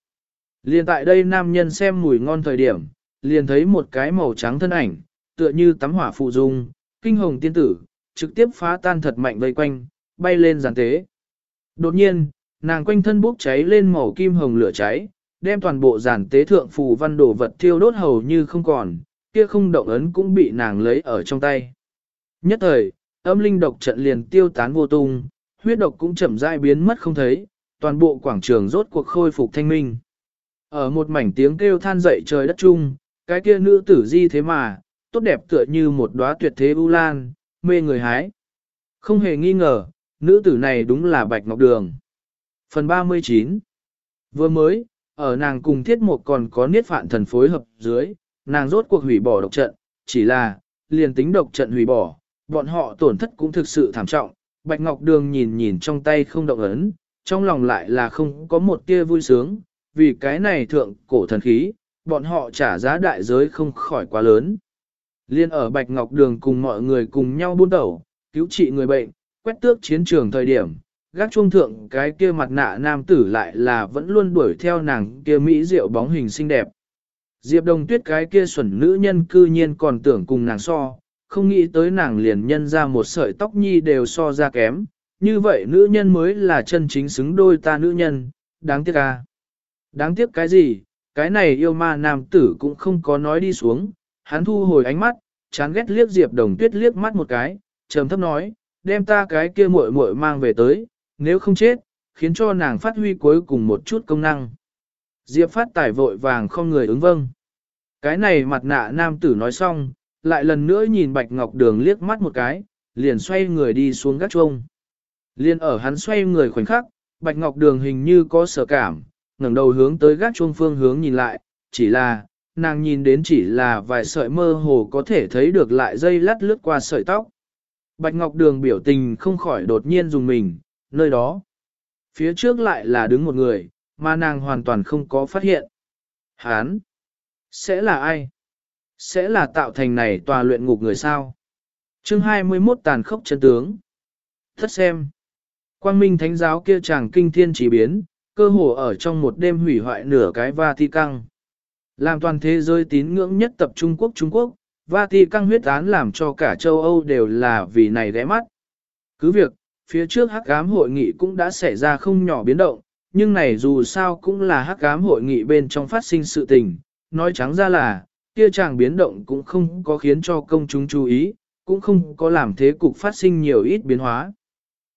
Liền tại đây nam nhân xem mùi ngon thời điểm, liền thấy một cái màu trắng thân ảnh, tựa như tắm hỏa phụ dung, kinh hồng tiên tử, trực tiếp phá tan thật mạnh vây quanh, bay lên giàn tế. Đột nhiên, nàng quanh thân bốc cháy lên màu kim hồng lửa cháy, đem toàn bộ giàn tế thượng phù văn đồ vật thiêu đốt hầu như không còn, kia không động ấn cũng bị nàng lấy ở trong tay. Nhất thời, âm linh độc trận liền tiêu tán vô tung, huyết độc cũng chậm rãi biến mất không thấy, toàn bộ quảng trường rốt cuộc khôi phục thanh minh. Ở một mảnh tiếng kêu than dậy trời đất chung, cái kia nữ tử di thế mà, tốt đẹp tựa như một đóa tuyệt thế ưu lan, mê người hái. Không hề nghi ngờ, nữ tử này đúng là Bạch Ngọc Đường. Phần 39 Vừa mới, ở nàng cùng thiết một còn có niết phạn thần phối hợp dưới, nàng rốt cuộc hủy bỏ độc trận, chỉ là, liền tính độc trận hủy bỏ, bọn họ tổn thất cũng thực sự thảm trọng. Bạch Ngọc Đường nhìn nhìn trong tay không động ấn, trong lòng lại là không có một tia vui sướng, vì cái này thượng cổ thần khí, bọn họ trả giá đại giới không khỏi quá lớn. Liên ở Bạch Ngọc Đường cùng mọi người cùng nhau buôn tẩu, cứu trị người bệnh, quét tước chiến trường thời điểm, gác trung thượng cái kia mặt nạ nam tử lại là vẫn luôn đuổi theo nàng kia mỹ diệu bóng hình xinh đẹp. Diệp Đồng Tuyết cái kia xuẩn nữ nhân cư nhiên còn tưởng cùng nàng so, không nghĩ tới nàng liền nhân ra một sợi tóc nhi đều so ra kém, như vậy nữ nhân mới là chân chính xứng đôi ta nữ nhân, đáng tiếc à. Đáng tiếc cái gì, cái này yêu ma nam tử cũng không có nói đi xuống, hắn thu hồi ánh mắt, chán ghét liếc Diệp Đồng Tuyết liếc mắt một cái, trầm thấp nói, đem ta cái kia muội muội mang về tới, nếu không chết, khiến cho nàng phát huy cuối cùng một chút công năng. Diệp phát Tài vội vàng không người ứng vâng. Cái này mặt nạ nam tử nói xong, lại lần nữa nhìn Bạch Ngọc Đường liếc mắt một cái, liền xoay người đi xuống gác chuông. Liên ở hắn xoay người khoảnh khắc, Bạch Ngọc Đường hình như có sở cảm, ngẩng đầu hướng tới gác chuông phương hướng nhìn lại, chỉ là, nàng nhìn đến chỉ là vài sợi mơ hồ có thể thấy được lại dây lắt lướt qua sợi tóc. Bạch Ngọc Đường biểu tình không khỏi đột nhiên dùng mình, nơi đó. Phía trước lại là đứng một người, mà nàng hoàn toàn không có phát hiện. Hán! Sẽ là ai? Sẽ là tạo thành này tòa luyện ngục người sao? chương 21 tàn khốc chân tướng. Thất xem. Quang Minh Thánh giáo kia chàng kinh thiên chỉ biến, cơ hồ ở trong một đêm hủy hoại nửa cái Vatican. Làm toàn thế giới tín ngưỡng nhất tập Trung Quốc Trung Quốc, Vatican huyết án làm cho cả châu Âu đều là vì này ghé mắt. Cứ việc, phía trước hắc ám hội nghị cũng đã xảy ra không nhỏ biến động, nhưng này dù sao cũng là hắc ám hội nghị bên trong phát sinh sự tình, nói trắng ra là, kia chàng biến động cũng không có khiến cho công chúng chú ý, cũng không có làm thế cục phát sinh nhiều ít biến hóa.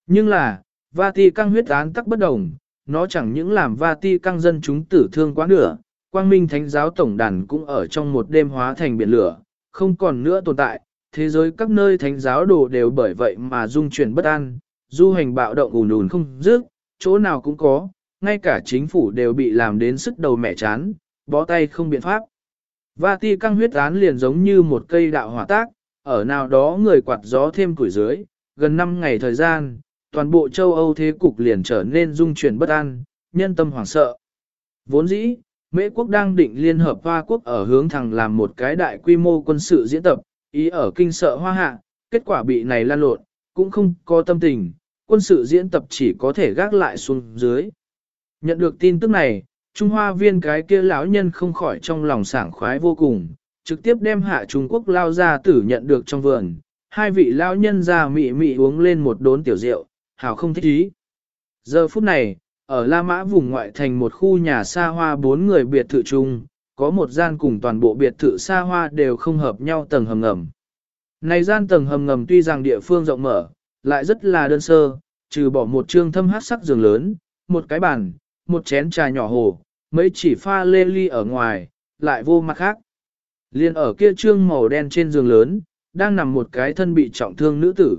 Nhưng là, Vatican huyết án tắc bất đồng, nó chẳng những làm Vatican dân chúng tử thương quá nửa, quang minh thánh giáo tổng đàn cũng ở trong một đêm hóa thành biển lửa, không còn nữa tồn tại, thế giới các nơi thánh giáo đồ đều bởi vậy mà dung chuyển bất an, du hành bạo động ùn ùn không dứt, chỗ nào cũng có, ngay cả chính phủ đều bị làm đến sức đầu mẹ chán, bó tay không biện pháp. Vati căng huyết án liền giống như một cây đạo hỏa tác, ở nào đó người quạt gió thêm củi dưới, gần 5 ngày thời gian, toàn bộ châu Âu thế cục liền trở nên dung chuyển bất an, nhân tâm hoảng sợ. Vốn dĩ, Mễ quốc đang định liên hợp Hoa quốc ở hướng thẳng làm một cái đại quy mô quân sự diễn tập, ý ở kinh sợ Hoa hạ, kết quả bị này lan lộn, cũng không có tâm tình, quân sự diễn tập chỉ có thể gác lại xuống dưới. Nhận được tin tức này, Trung Hoa viên cái kia lão nhân không khỏi trong lòng sảng khoái vô cùng, trực tiếp đem hạ Trung Quốc lao ra tử nhận được trong vườn. Hai vị lão nhân ra mị mị uống lên một đốn tiểu rượu, hảo không thích ý. Giờ phút này, ở La Mã vùng ngoại thành một khu nhà xa hoa bốn người biệt thự chung, có một gian cùng toàn bộ biệt thự xa hoa đều không hợp nhau tầng hầm ngầm. Này gian tầng hầm ngầm tuy rằng địa phương rộng mở, lại rất là đơn sơ, trừ bỏ một trương thâm hát sắc giường lớn, một cái bàn, một chén trà nhỏ hồ, mấy chỉ pha lê ly ở ngoài, lại vô mặt khác. Liên ở kia trương màu đen trên giường lớn, đang nằm một cái thân bị trọng thương nữ tử.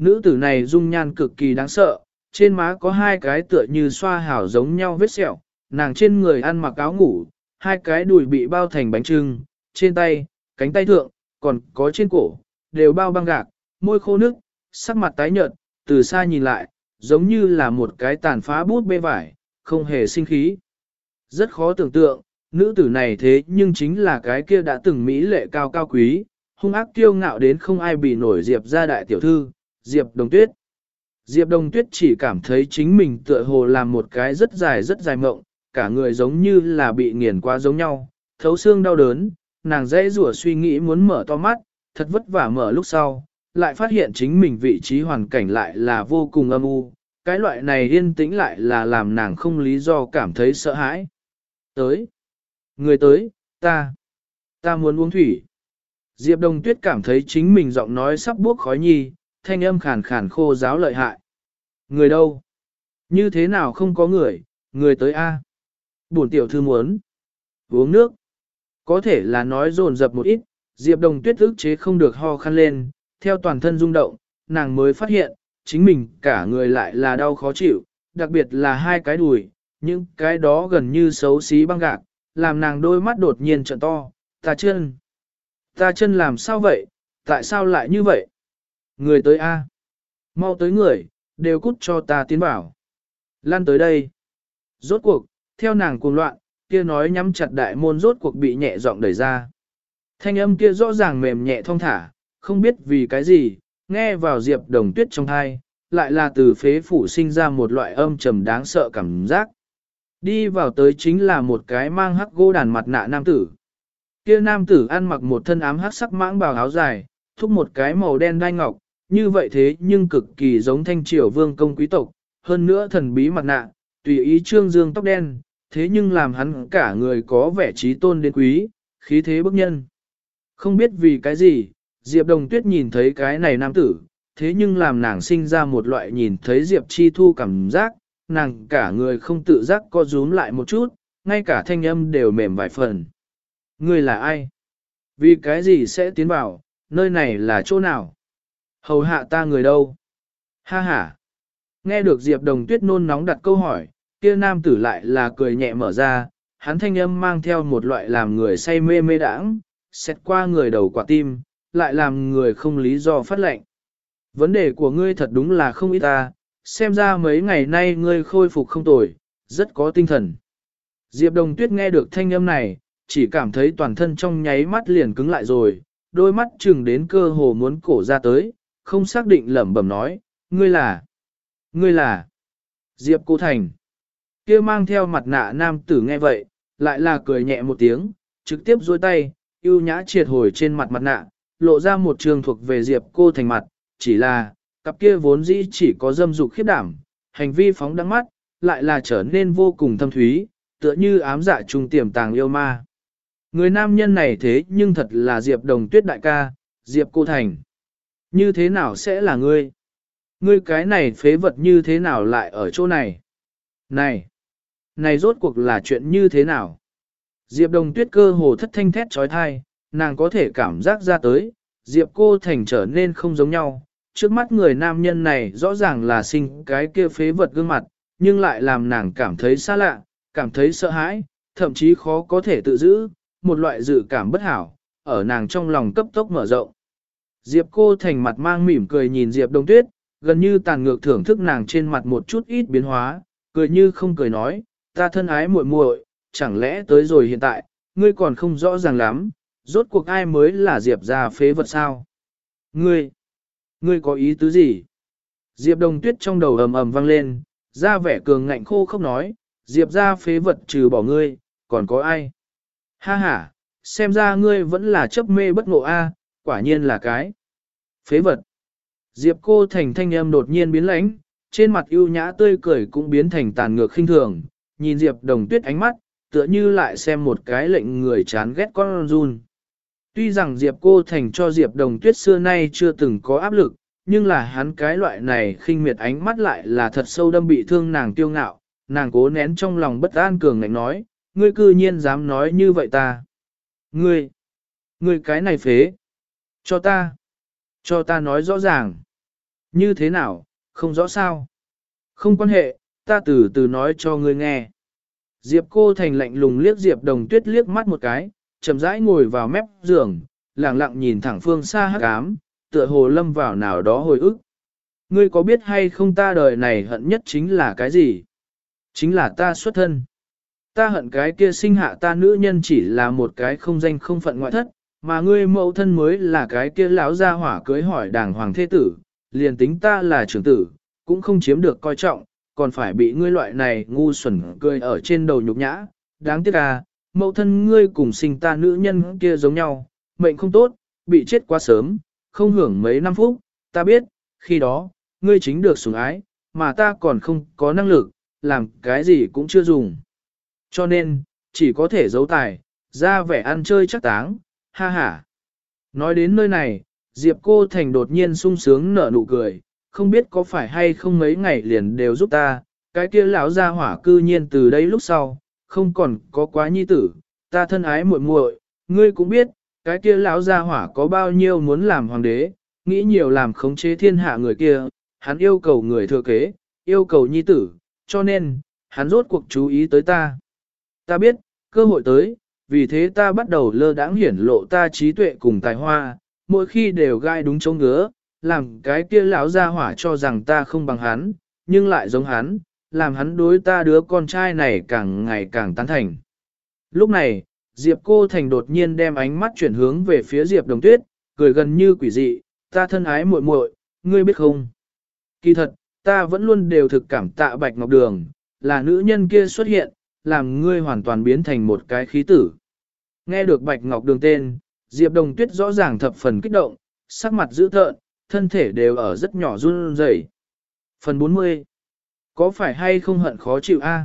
Nữ tử này dung nhan cực kỳ đáng sợ, trên má có hai cái tựa như xoa hảo giống nhau vết sẹo, nàng trên người ăn mặc áo ngủ, hai cái đùi bị bao thành bánh trưng, trên tay, cánh tay thượng, còn có trên cổ, đều bao băng gạc, môi khô nước, sắc mặt tái nhợt, từ xa nhìn lại, giống như là một cái tàn phá bút bê vải, không hề sinh khí. Rất khó tưởng tượng, nữ tử này thế nhưng chính là cái kia đã từng mỹ lệ cao cao quý, hung ác kiêu ngạo đến không ai bị nổi Diệp ra đại tiểu thư, Diệp Đồng Tuyết. Diệp Đồng Tuyết chỉ cảm thấy chính mình tựa hồ làm một cái rất dài rất dài mộng, cả người giống như là bị nghiền qua giống nhau, thấu xương đau đớn, nàng dễ rủa suy nghĩ muốn mở to mắt, thật vất vả mở lúc sau, lại phát hiện chính mình vị trí hoàn cảnh lại là vô cùng âm u, cái loại này yên tĩnh lại là làm nàng không lý do cảm thấy sợ hãi. Tới, người tới, ta, ta muốn uống thủy. Diệp Đồng Tuyết cảm thấy chính mình giọng nói sắp buốc khói nhi, thanh âm khàn khàn khô giáo lợi hại. Người đâu? Như thế nào không có người, người tới A. Bổn tiểu thư muốn. Uống nước. Có thể là nói dồn dập một ít, Diệp Đồng Tuyết ức chế không được ho khăn lên, theo toàn thân rung động, nàng mới phát hiện, chính mình cả người lại là đau khó chịu, đặc biệt là hai cái đùi, những cái đó gần như xấu xí băng gạc, làm nàng đôi mắt đột nhiên trợn to, ta chân. Ta chân làm sao vậy, tại sao lại như vậy? Người tới A. Mau tới người, đều cút cho ta tiến bảo. Lan tới đây. Rốt cuộc, theo nàng cuồng loạn, kia nói nhắm chặt đại môn rốt cuộc bị nhẹ giọng đẩy ra. Thanh âm kia rõ ràng mềm nhẹ thong thả, không biết vì cái gì, nghe vào diệp đồng tuyết trong thai, lại là từ phế phủ sinh ra một loại âm trầm đáng sợ cảm giác. Đi vào tới chính là một cái mang hắc gỗ đàn mặt nạ nam tử. Kia nam tử ăn mặc một thân ám hắc sắc mãng bào áo dài, thúc một cái màu đen đai ngọc, như vậy thế nhưng cực kỳ giống thanh triều vương công quý tộc, hơn nữa thần bí mặt nạ, tùy ý trương dương tóc đen, thế nhưng làm hắn cả người có vẻ trí tôn đến quý, khí thế bức nhân. Không biết vì cái gì, Diệp Đồng Tuyết nhìn thấy cái này nam tử, thế nhưng làm nàng sinh ra một loại nhìn thấy Diệp Chi Thu cảm giác, nàng cả người không tự giác co rúm lại một chút, ngay cả thanh âm đều mềm vài phần. Ngươi là ai? Vì cái gì sẽ tiến vào, nơi này là chỗ nào? Hầu hạ ta người đâu? Ha ha! Nghe được Diệp Đồng Tuyết nôn nóng đặt câu hỏi, kia nam tử lại là cười nhẹ mở ra, hắn thanh âm mang theo một loại làm người say mê mê đãng, xét qua người đầu quả tim, lại làm người không lý do phát lệnh. Vấn đề của ngươi thật đúng là không ít ta, xem ra mấy ngày nay ngươi khôi phục không tồi, rất có tinh thần. Diệp Đồng Tuyết nghe được thanh âm này, chỉ cảm thấy toàn thân trong nháy mắt liền cứng lại rồi, đôi mắt chừng đến cơ hồ muốn cổ ra tới, không xác định lẩm bẩm nói, ngươi là, ngươi là, Diệp Cô Thành. kia mang theo mặt nạ nam tử nghe vậy, lại là cười nhẹ một tiếng, trực tiếp dôi tay, yêu nhã triệt hồi trên mặt mặt nạ, lộ ra một trường thuộc về Diệp Cô Thành mặt, chỉ là, cặp kia vốn dĩ chỉ có dâm dục khiếp đảm, hành vi phóng đắng mắt, lại là trở nên vô cùng thâm thúy, tựa như ám dạ trung tiềm tàng yêu ma. Người nam nhân này thế nhưng thật là Diệp Đồng Tuyết đại ca, Diệp Cô Thành. Như thế nào sẽ là ngươi? Ngươi cái này phế vật như thế nào lại ở chỗ này? Này! Này rốt cuộc là chuyện như thế nào? Diệp Đồng Tuyết cơ hồ thất thanh thét trói thai, nàng có thể cảm giác ra tới, Diệp Cô Thành trở nên không giống nhau. Trước mắt người nam nhân này rõ ràng là sinh cái kia phế vật gương mặt, nhưng lại làm nàng cảm thấy xa lạ, cảm thấy sợ hãi, thậm chí khó có thể tự giữ, một loại dự cảm bất hảo, ở nàng trong lòng cấp tốc mở rộng. Diệp cô thành mặt mang mỉm cười nhìn Diệp Đông Tuyết, gần như tàn ngược thưởng thức nàng trên mặt một chút ít biến hóa, cười như không cười nói, ta thân ái muội muội, chẳng lẽ tới rồi hiện tại, ngươi còn không rõ ràng lắm, rốt cuộc ai mới là Diệp gia phế vật sao? Ngươi, ngươi có ý tứ gì? Diệp Đông Tuyết trong đầu ầm ầm vang lên, ra vẻ cường ngạnh khô không nói, Diệp gia phế vật trừ bỏ ngươi, còn có ai? Ha ha, xem ra ngươi vẫn là chấp mê bất ngộ a, quả nhiên là cái. Phế vật. Diệp cô thành thanh âm đột nhiên biến lãnh, trên mặt ưu nhã tươi cười cũng biến thành tàn ngược khinh thường, nhìn Diệp đồng tuyết ánh mắt, tựa như lại xem một cái lệnh người chán ghét con run. Tuy rằng Diệp cô thành cho Diệp đồng tuyết xưa nay chưa từng có áp lực, nhưng là hắn cái loại này khinh miệt ánh mắt lại là thật sâu đâm bị thương nàng tiêu ngạo, nàng cố nén trong lòng bất an cường ngạnh nói, ngươi cư nhiên dám nói như vậy ta. Ngươi, ngươi cái này phế. Cho ta, cho ta nói rõ ràng. Như thế nào, không rõ sao. Không quan hệ, ta từ từ nói cho ngươi nghe. Diệp cô thành lạnh lùng liếc Diệp đồng tuyết liếc mắt một cái, chậm rãi ngồi vào mép giường, lặng lặng nhìn thẳng phương xa hắc ám, tựa hồ lâm vào nào đó hồi ức. Ngươi có biết hay không ta đời này hận nhất chính là cái gì? Chính là ta xuất thân. ta hận cái kia sinh hạ ta nữ nhân chỉ là một cái không danh không phận ngoại thất, mà ngươi mẫu thân mới là cái kia lão gia hỏa cưới hỏi đàng hoàng thế tử, liền tính ta là trưởng tử, cũng không chiếm được coi trọng, còn phải bị ngươi loại này ngu xuẩn cười ở trên đầu nhục nhã, đáng tiếc à, mẫu thân ngươi cùng sinh ta nữ nhân kia giống nhau, mệnh không tốt, bị chết quá sớm, không hưởng mấy năm phút, ta biết, khi đó, ngươi chính được sủng ái, mà ta còn không có năng lực, làm cái gì cũng chưa dùng. Cho nên, chỉ có thể giấu tài, ra vẻ ăn chơi chắc táng, ha ha. Nói đến nơi này, Diệp cô thành đột nhiên sung sướng nở nụ cười, không biết có phải hay không mấy ngày liền đều giúp ta, cái kia lão gia hỏa cư nhiên từ đây lúc sau, không còn có quá nhi tử, ta thân ái muội muội, ngươi cũng biết, cái kia lão gia hỏa có bao nhiêu muốn làm hoàng đế, nghĩ nhiều làm khống chế thiên hạ người kia, hắn yêu cầu người thừa kế, yêu cầu nhi tử, cho nên, hắn rốt cuộc chú ý tới ta. Ta biết, cơ hội tới, vì thế ta bắt đầu lơ đãng hiển lộ ta trí tuệ cùng tài hoa, mỗi khi đều gai đúng chỗ ngứa, làm cái kia lão gia hỏa cho rằng ta không bằng hắn, nhưng lại giống hắn, làm hắn đối ta đứa con trai này càng ngày càng tán thành. Lúc này, Diệp cô thành đột nhiên đem ánh mắt chuyển hướng về phía Diệp đồng tuyết, cười gần như quỷ dị, ta thân ái muội muội, ngươi biết không? Kỳ thật, ta vẫn luôn đều thực cảm tạ Bạch Ngọc Đường, là nữ nhân kia xuất hiện, làm ngươi hoàn toàn biến thành một cái khí tử. Nghe được Bạch Ngọc Đường tên, Diệp Đồng Tuyết rõ ràng thập phần kích động, sắc mặt dữ thợn, thân thể đều ở rất nhỏ run rẩy. Phần 40. Có phải hay không hận khó chịu a?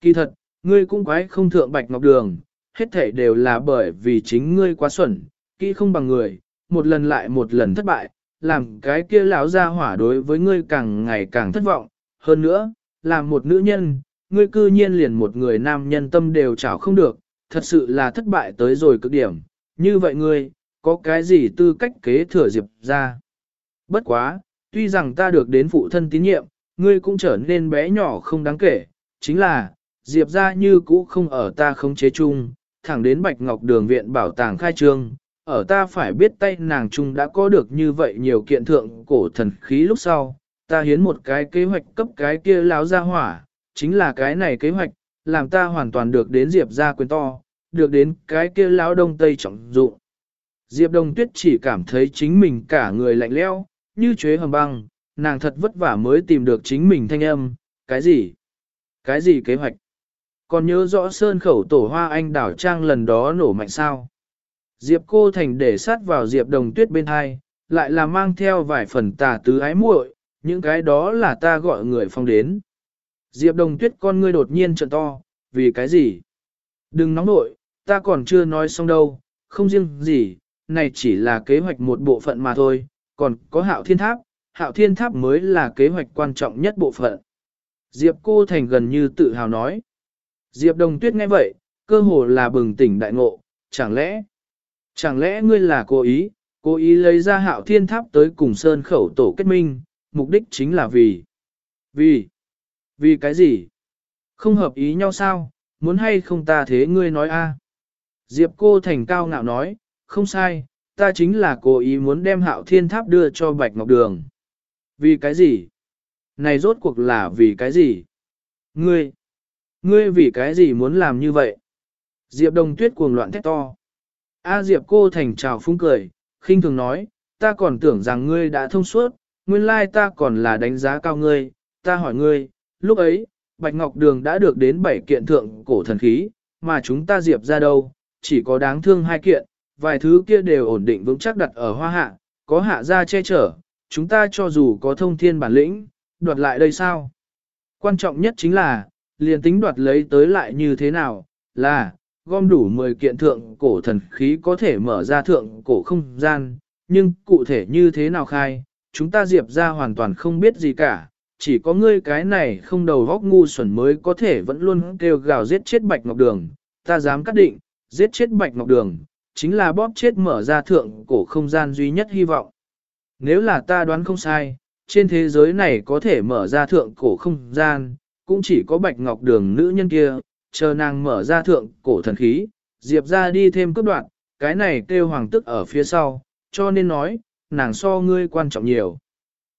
Kỳ thật, ngươi cũng quái không thượng Bạch Ngọc Đường, hết thể đều là bởi vì chính ngươi quá xuẩn, kỹ không bằng người, một lần lại một lần thất bại, làm cái kia lão gia hỏa đối với ngươi càng ngày càng thất vọng. Hơn nữa, làm một nữ nhân, ngươi cư nhiên liền một người nam nhân tâm đều chảo không được, thật sự là thất bại tới rồi cực điểm. Như vậy ngươi, có cái gì tư cách kế thừa Diệp ra? Bất quá, tuy rằng ta được đến phụ thân tín nhiệm, ngươi cũng trở nên bé nhỏ không đáng kể, chính là, Diệp ra như cũ không ở ta không chế chung, thẳng đến Bạch Ngọc Đường viện bảo tàng khai trương, ở ta phải biết tay nàng chung đã có được như vậy nhiều kiện thượng cổ thần khí lúc sau, ta hiến một cái kế hoạch cấp cái kia láo ra hỏa, chính là cái này kế hoạch, làm ta hoàn toàn được đến Diệp ra quyền to, được đến cái kia lão đông tây trọng dụng. Diệp Đông Tuyết chỉ cảm thấy chính mình cả người lạnh lẽo như chuế hầm băng, nàng thật vất vả mới tìm được chính mình thanh âm, cái gì? Cái gì kế hoạch? Còn nhớ rõ sơn khẩu tổ hoa anh đảo trang lần đó nổ mạnh sao? Diệp cô thành để sát vào Diệp đồng tuyết bên hai, lại là mang theo vài phần tà tứ ái muội, những cái đó là ta gọi người phong đến. Diệp đồng tuyết con ngươi đột nhiên trợn to, vì cái gì? Đừng nóng nội, ta còn chưa nói xong đâu, không riêng gì, này chỉ là kế hoạch một bộ phận mà thôi, còn có hạo thiên tháp, hạo thiên tháp mới là kế hoạch quan trọng nhất bộ phận. Diệp cô thành gần như tự hào nói. Diệp đồng tuyết nghe vậy, cơ hồ là bừng tỉnh đại ngộ, chẳng lẽ, chẳng lẽ ngươi là cố ý, cố ý lấy ra hạo thiên tháp tới cùng sơn khẩu tổ kết minh, mục đích chính là vì, vì, vì cái gì? Không hợp ý nhau sao, muốn hay không ta thế ngươi nói a? Diệp cô thành cao ngạo nói, không sai, ta chính là cố ý muốn đem hạo thiên tháp đưa cho Bạch Ngọc Đường. Vì cái gì? Này rốt cuộc là vì cái gì? Ngươi! Ngươi vì cái gì muốn làm như vậy? Diệp đồng tuyết cuồng loạn thét to. A Diệp cô thành trào phúng cười, khinh thường nói, ta còn tưởng rằng ngươi đã thông suốt, nguyên lai ta còn là đánh giá cao ngươi, ta hỏi ngươi, lúc ấy, Bạch Ngọc Đường đã được đến bảy kiện thượng cổ thần khí, mà chúng ta Diệp ra đâu, chỉ có đáng thương hai kiện, vài thứ kia đều ổn định vững chắc đặt ở hoa hạ, có hạ ra che chở, chúng ta cho dù có thông thiên bản lĩnh, đoạt lại đây sao? Quan trọng nhất chính là, liền tính đoạt lấy tới lại như thế nào, là, gom đủ 10 kiện thượng cổ thần khí có thể mở ra thượng cổ không gian, nhưng cụ thể như thế nào khai, chúng ta diệp ra hoàn toàn không biết gì cả, chỉ có ngươi cái này không đầu góc ngu xuẩn mới có thể vẫn luôn kêu gào giết chết Bạch Ngọc Đường, ta dám cắt định, giết chết Bạch Ngọc Đường, chính là bóp chết mở ra thượng cổ không gian duy nhất hy vọng. Nếu là ta đoán không sai, trên thế giới này có thể mở ra thượng cổ không gian, cũng chỉ có bạch ngọc đường nữ nhân kia, chờ nàng mở ra thượng cổ thần khí, diệp ra đi thêm cấp đoạn, cái này kêu hoàng tức ở phía sau, cho nên nói, nàng so ngươi quan trọng nhiều.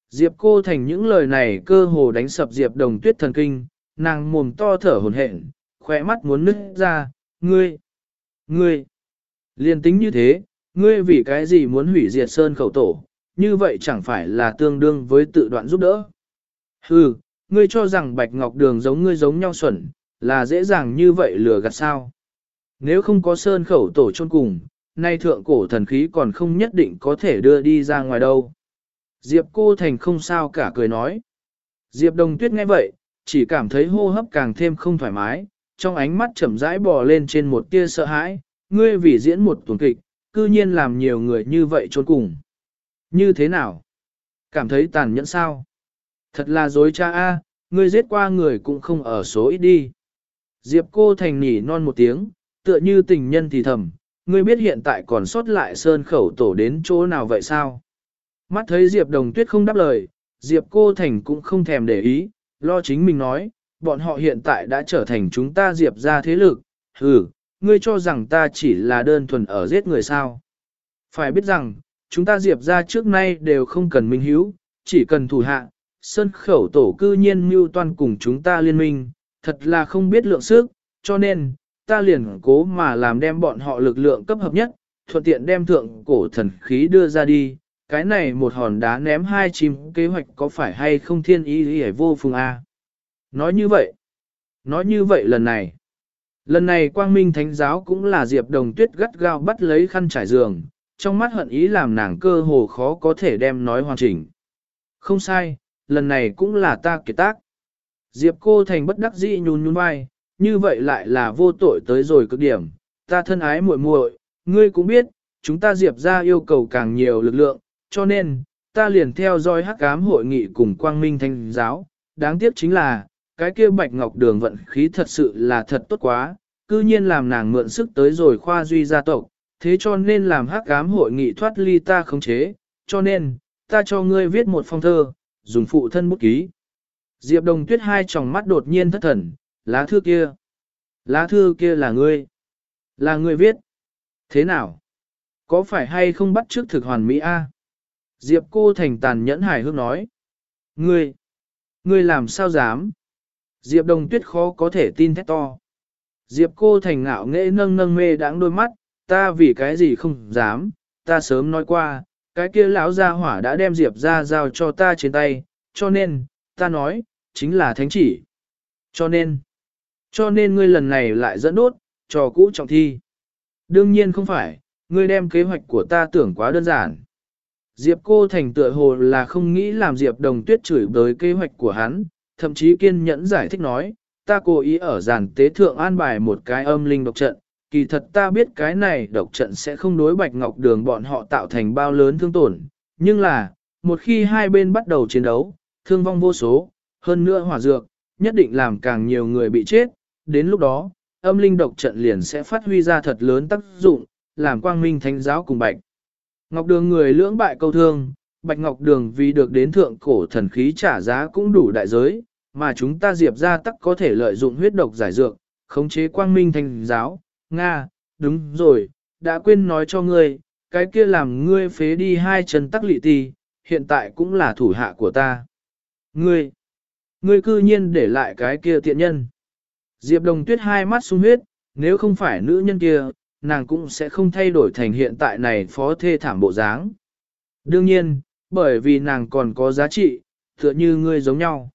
Diệp cô thành những lời này cơ hồ đánh sập diệp đồng tuyết thần kinh, nàng mồm to thở hồn hển, khỏe mắt muốn nứt ra, ngươi, ngươi, liền tính như thế, ngươi vì cái gì muốn hủy diệt sơn khẩu tổ, như vậy chẳng phải là tương đương với tự đoạn giúp đỡ. Hừ, ngươi cho rằng bạch ngọc đường giống ngươi giống nhau xuẩn, là dễ dàng như vậy lừa gạt sao. Nếu không có sơn khẩu tổ chôn cùng, nay thượng cổ thần khí còn không nhất định có thể đưa đi ra ngoài đâu. Diệp cô thành không sao cả cười nói. Diệp đồng tuyết nghe vậy, chỉ cảm thấy hô hấp càng thêm không thoải mái, trong ánh mắt chậm rãi bò lên trên một tia sợ hãi, ngươi vì diễn một tuần kịch, cư nhiên làm nhiều người như vậy trốn cùng. Như thế nào? Cảm thấy tàn nhẫn sao? Thật là dối cha a, ngươi giết qua người cũng không ở số ít đi. Diệp cô thành nỉ non một tiếng, tựa như tình nhân thì thầm, ngươi biết hiện tại còn sót lại sơn khẩu tổ đến chỗ nào vậy sao? Mắt thấy Diệp đồng tuyết không đáp lời, Diệp cô thành cũng không thèm để ý, lo chính mình nói, bọn họ hiện tại đã trở thành chúng ta Diệp ra thế lực, hừ, ngươi cho rằng ta chỉ là đơn thuần ở giết người sao. Phải biết rằng, chúng ta Diệp ra trước nay đều không cần minh hiếu, chỉ cần thủ hạ, sơn khẩu tổ cư nhiên mưu toan cùng chúng ta liên minh, thật là không biết lượng sức, cho nên, ta liền cố mà làm đem bọn họ lực lượng cấp hợp nhất, thuận tiện đem thượng cổ thần khí đưa ra đi, cái này một hòn đá ném hai chim kế hoạch có phải hay không thiên ý ý vô phương A. Nói như vậy, nói như vậy lần này, lần này quang minh thánh giáo cũng là diệp đồng tuyết gắt gao bắt lấy khăn trải giường, trong mắt hận ý làm nàng cơ hồ khó có thể đem nói hoàn chỉnh. Không sai, lần này cũng là ta kiệt tác. Diệp cô thành bất đắc dĩ nhún nhún vai, như vậy lại là vô tội tới rồi cực điểm. Ta thân ái muội muội, ngươi cũng biết, chúng ta diệp ra yêu cầu càng nhiều lực lượng, cho nên, ta liền theo dõi hắc ám hội nghị cùng quang minh thanh giáo. Đáng tiếc chính là, cái kia bạch ngọc đường vận khí thật sự là thật tốt quá, cư nhiên làm nàng mượn sức tới rồi khoa duy gia tộc, thế cho nên làm hắc ám hội nghị thoát ly ta khống chế, cho nên, ta cho ngươi viết một phong thơ, dùng phụ thân bút ký. Diệp đồng tuyết hai tròng mắt đột nhiên thất thần, lá thư kia. Lá thư kia là ngươi. Là ngươi viết. Thế nào? Có phải hay không bắt trước thực hoàn mỹ a? Diệp cô thành tàn nhẫn hài hước nói. Ngươi, ngươi làm sao dám? Diệp đồng tuyết khó có thể tin thét to. Diệp cô thành ngạo nghễ nâng nâng mê đáng đôi mắt, ta vì cái gì không dám, ta sớm nói qua, cái kia lão gia hỏa đã đem Diệp ra giao cho ta trên tay, cho nên, ta nói, chính là thánh chỉ. Cho nên, cho nên ngươi lần này lại dẫn đốt, trò cũ trọng thi. Đương nhiên không phải, ngươi đem kế hoạch của ta tưởng quá đơn giản. Diệp cô thành tựa hồ là không nghĩ làm Diệp đồng tuyết chửi bới kế hoạch của hắn, thậm chí kiên nhẫn giải thích nói, ta cố ý ở giàn tế thượng an bài một cái âm linh độc trận, kỳ thật ta biết cái này độc trận sẽ không đối bạch ngọc đường bọn họ tạo thành bao lớn thương tổn, nhưng là, một khi hai bên bắt đầu chiến đấu, thương vong vô số, hơn nữa hỏa dược, nhất định làm càng nhiều người bị chết, đến lúc đó, âm linh độc trận liền sẽ phát huy ra thật lớn tác dụng, làm quang minh thánh giáo cùng bạch. Ngọc Đường người lưỡng bại câu thương, Bạch Ngọc Đường vì được đến thượng cổ thần khí trả giá cũng đủ đại giới, mà chúng ta diệp ra tắc có thể lợi dụng huyết độc giải dược, khống chế quang minh thành giáo. Nga, đúng rồi, đã quên nói cho ngươi, cái kia làm ngươi phế đi hai chân tắc lị ti, hiện tại cũng là thủ hạ của ta. Ngươi, ngươi cư nhiên để lại cái kia tiện nhân. Diệp đồng tuyết hai mắt sung huyết, nếu không phải nữ nhân kia, nàng cũng sẽ không thay đổi thành hiện tại này phó thê thảm bộ dáng. Đương nhiên, bởi vì nàng còn có giá trị, tựa như ngươi giống nhau.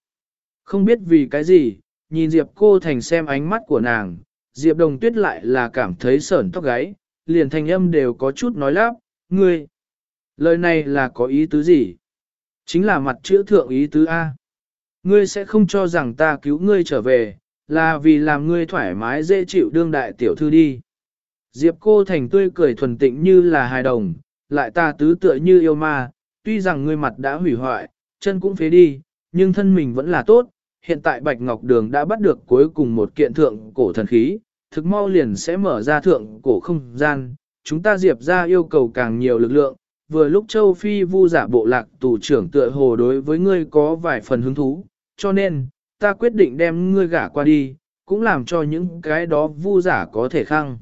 Không biết vì cái gì, nhìn Diệp cô thành xem ánh mắt của nàng, Diệp đồng tuyết lại là cảm thấy sởn tóc gáy, liền thanh âm đều có chút nói lắp, ngươi. Lời này là có ý tứ gì? Chính là mặt chữ thượng ý tứ A. Ngươi sẽ không cho rằng ta cứu ngươi trở về, là vì làm ngươi thoải mái dễ chịu đương đại tiểu thư đi. Diệp cô thành tươi cười thuần tịnh như là hài đồng, lại ta tứ tựa như yêu ma, tuy rằng ngươi mặt đã hủy hoại, chân cũng phế đi, nhưng thân mình vẫn là tốt. Hiện tại Bạch Ngọc Đường đã bắt được cuối cùng một kiện thượng cổ thần khí, thực mau liền sẽ mở ra thượng cổ không gian. Chúng ta diệp ra yêu cầu càng nhiều lực lượng, vừa lúc châu Phi vu giả bộ lạc tù trưởng tựa hồ đối với ngươi có vài phần hứng thú, cho nên, ta quyết định đem ngươi gả qua đi, cũng làm cho những cái đó vu giả có thể khăng.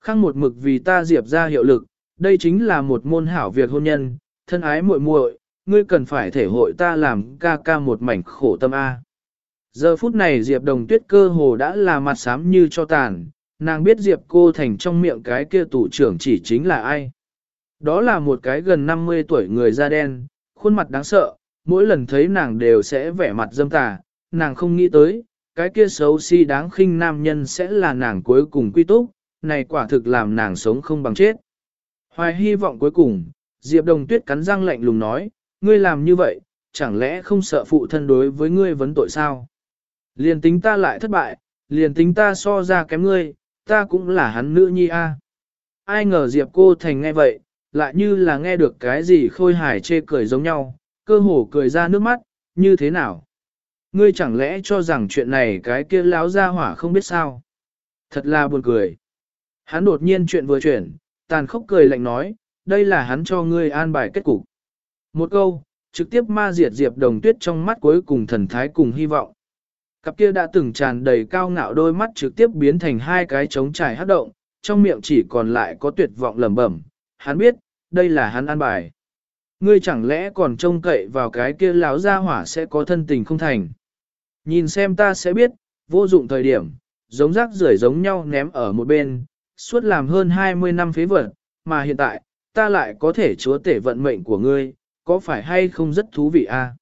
Khăng một mực vì ta diệp ra hiệu lực, đây chính là một môn hảo việc hôn nhân, thân ái muội muội, ngươi cần phải thể hội ta làm ca ca một mảnh khổ tâm A. Giờ phút này Diệp Đồng Tuyết cơ hồ đã là mặt xám như cho tàn, nàng biết Diệp cô thành trong miệng cái kia tủ trưởng chỉ chính là ai. Đó là một cái gần 50 tuổi người da đen, khuôn mặt đáng sợ, mỗi lần thấy nàng đều sẽ vẻ mặt dâm tà, nàng không nghĩ tới, cái kia xấu xí si đáng khinh nam nhân sẽ là nàng cuối cùng quy túc, này quả thực làm nàng sống không bằng chết. Hoài hy vọng cuối cùng, Diệp Đồng Tuyết cắn răng lạnh lùng nói, ngươi làm như vậy, chẳng lẽ không sợ phụ thân đối với ngươi vấn tội sao? Liền tính ta lại thất bại, liền tính ta so ra kém ngươi, ta cũng là hắn nữ nhi a. Ai ngờ Diệp cô thành nghe vậy, lại như là nghe được cái gì khôi hài chê cười giống nhau, cơ hồ cười ra nước mắt, như thế nào? Ngươi chẳng lẽ cho rằng chuyện này cái kia láo ra hỏa không biết sao? Thật là buồn cười. Hắn đột nhiên chuyện vừa chuyển, tàn khốc cười lạnh nói, đây là hắn cho ngươi an bài kết cục. Một câu, trực tiếp ma diệt diệp đồng tuyết trong mắt cuối cùng thần thái cùng hy vọng. Cặp kia đã từng tràn đầy cao ngạo đôi mắt trực tiếp biến thành hai cái trống trải hát động, trong miệng chỉ còn lại có tuyệt vọng lẩm bẩm. Hắn biết, đây là hắn an bài. Ngươi chẳng lẽ còn trông cậy vào cái kia lão gia hỏa sẽ có thân tình không thành. Nhìn xem ta sẽ biết, vô dụng thời điểm, giống rác rưởi giống nhau ném ở một bên, suốt làm hơn 20 năm phế vật, mà hiện tại, ta lại có thể chúa tể vận mệnh của ngươi, có phải hay không rất thú vị a?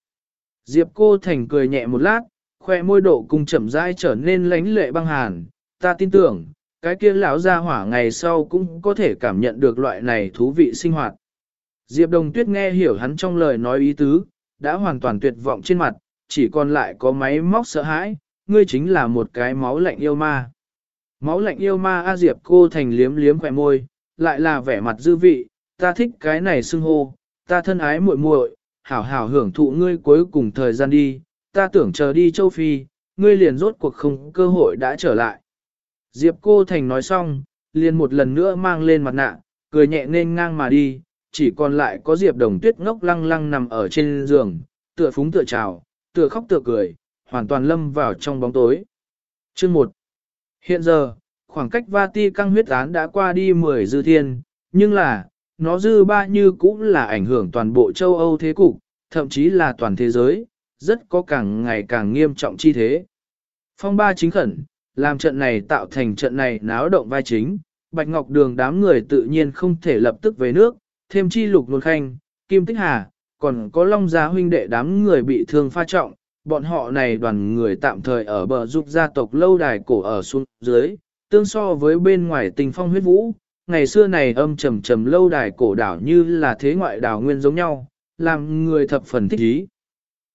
Diệp cô thành cười nhẹ một lát, khoe môi độ cùng chậm rãi trở nên lánh lệ băng hàn, ta tin tưởng, cái kia lão gia hỏa ngày sau cũng có thể cảm nhận được loại này thú vị sinh hoạt. Diệp Đồng Tuyết nghe hiểu hắn trong lời nói ý tứ, đã hoàn toàn tuyệt vọng trên mặt, chỉ còn lại có máy móc sợ hãi, ngươi chính là một cái máu lạnh yêu ma. Máu lạnh yêu ma A Diệp cô thành liếm liếm khỏe môi, lại là vẻ mặt dư vị, ta thích cái này xưng hô, ta thân ái muội muội, hảo hảo hưởng thụ ngươi cuối cùng thời gian đi, ta tưởng chờ đi châu Phi, ngươi liền rốt cuộc không cơ hội đã trở lại. Diệp cô thành nói xong, liền một lần nữa mang lên mặt nạ, cười nhẹ nên ngang mà đi, chỉ còn lại có Diệp đồng tuyết ngốc lăng lăng nằm ở trên giường, tựa phúng tựa trào, tựa khóc tựa cười, hoàn toàn lâm vào trong bóng tối. Chương 1 Hiện giờ, khoảng cách Vati căng huyết án đã qua đi 10 dư thiên, nhưng là, nó dư ba như cũng là ảnh hưởng toàn bộ châu Âu thế cục, thậm chí là toàn thế giới, rất có càng ngày càng nghiêm trọng chi thế. Phong ba chính khẩn, làm trận này tạo thành trận này náo động vai chính, Bạch Ngọc Đường đám người tự nhiên không thể lập tức về nước, thêm chi lục nôn khanh, Kim Tích Hà, còn có Long Gia huynh đệ đám người bị thương pha trọng, bọn họ này đoàn người tạm thời ở bờ giúp gia tộc lâu đài cổ ở xuống dưới, tương so với bên ngoài tình phong huyết vũ, ngày xưa này âm trầm trầm lâu đài cổ đảo như là thế ngoại đảo nguyên giống nhau, làm người thập phần thích ý.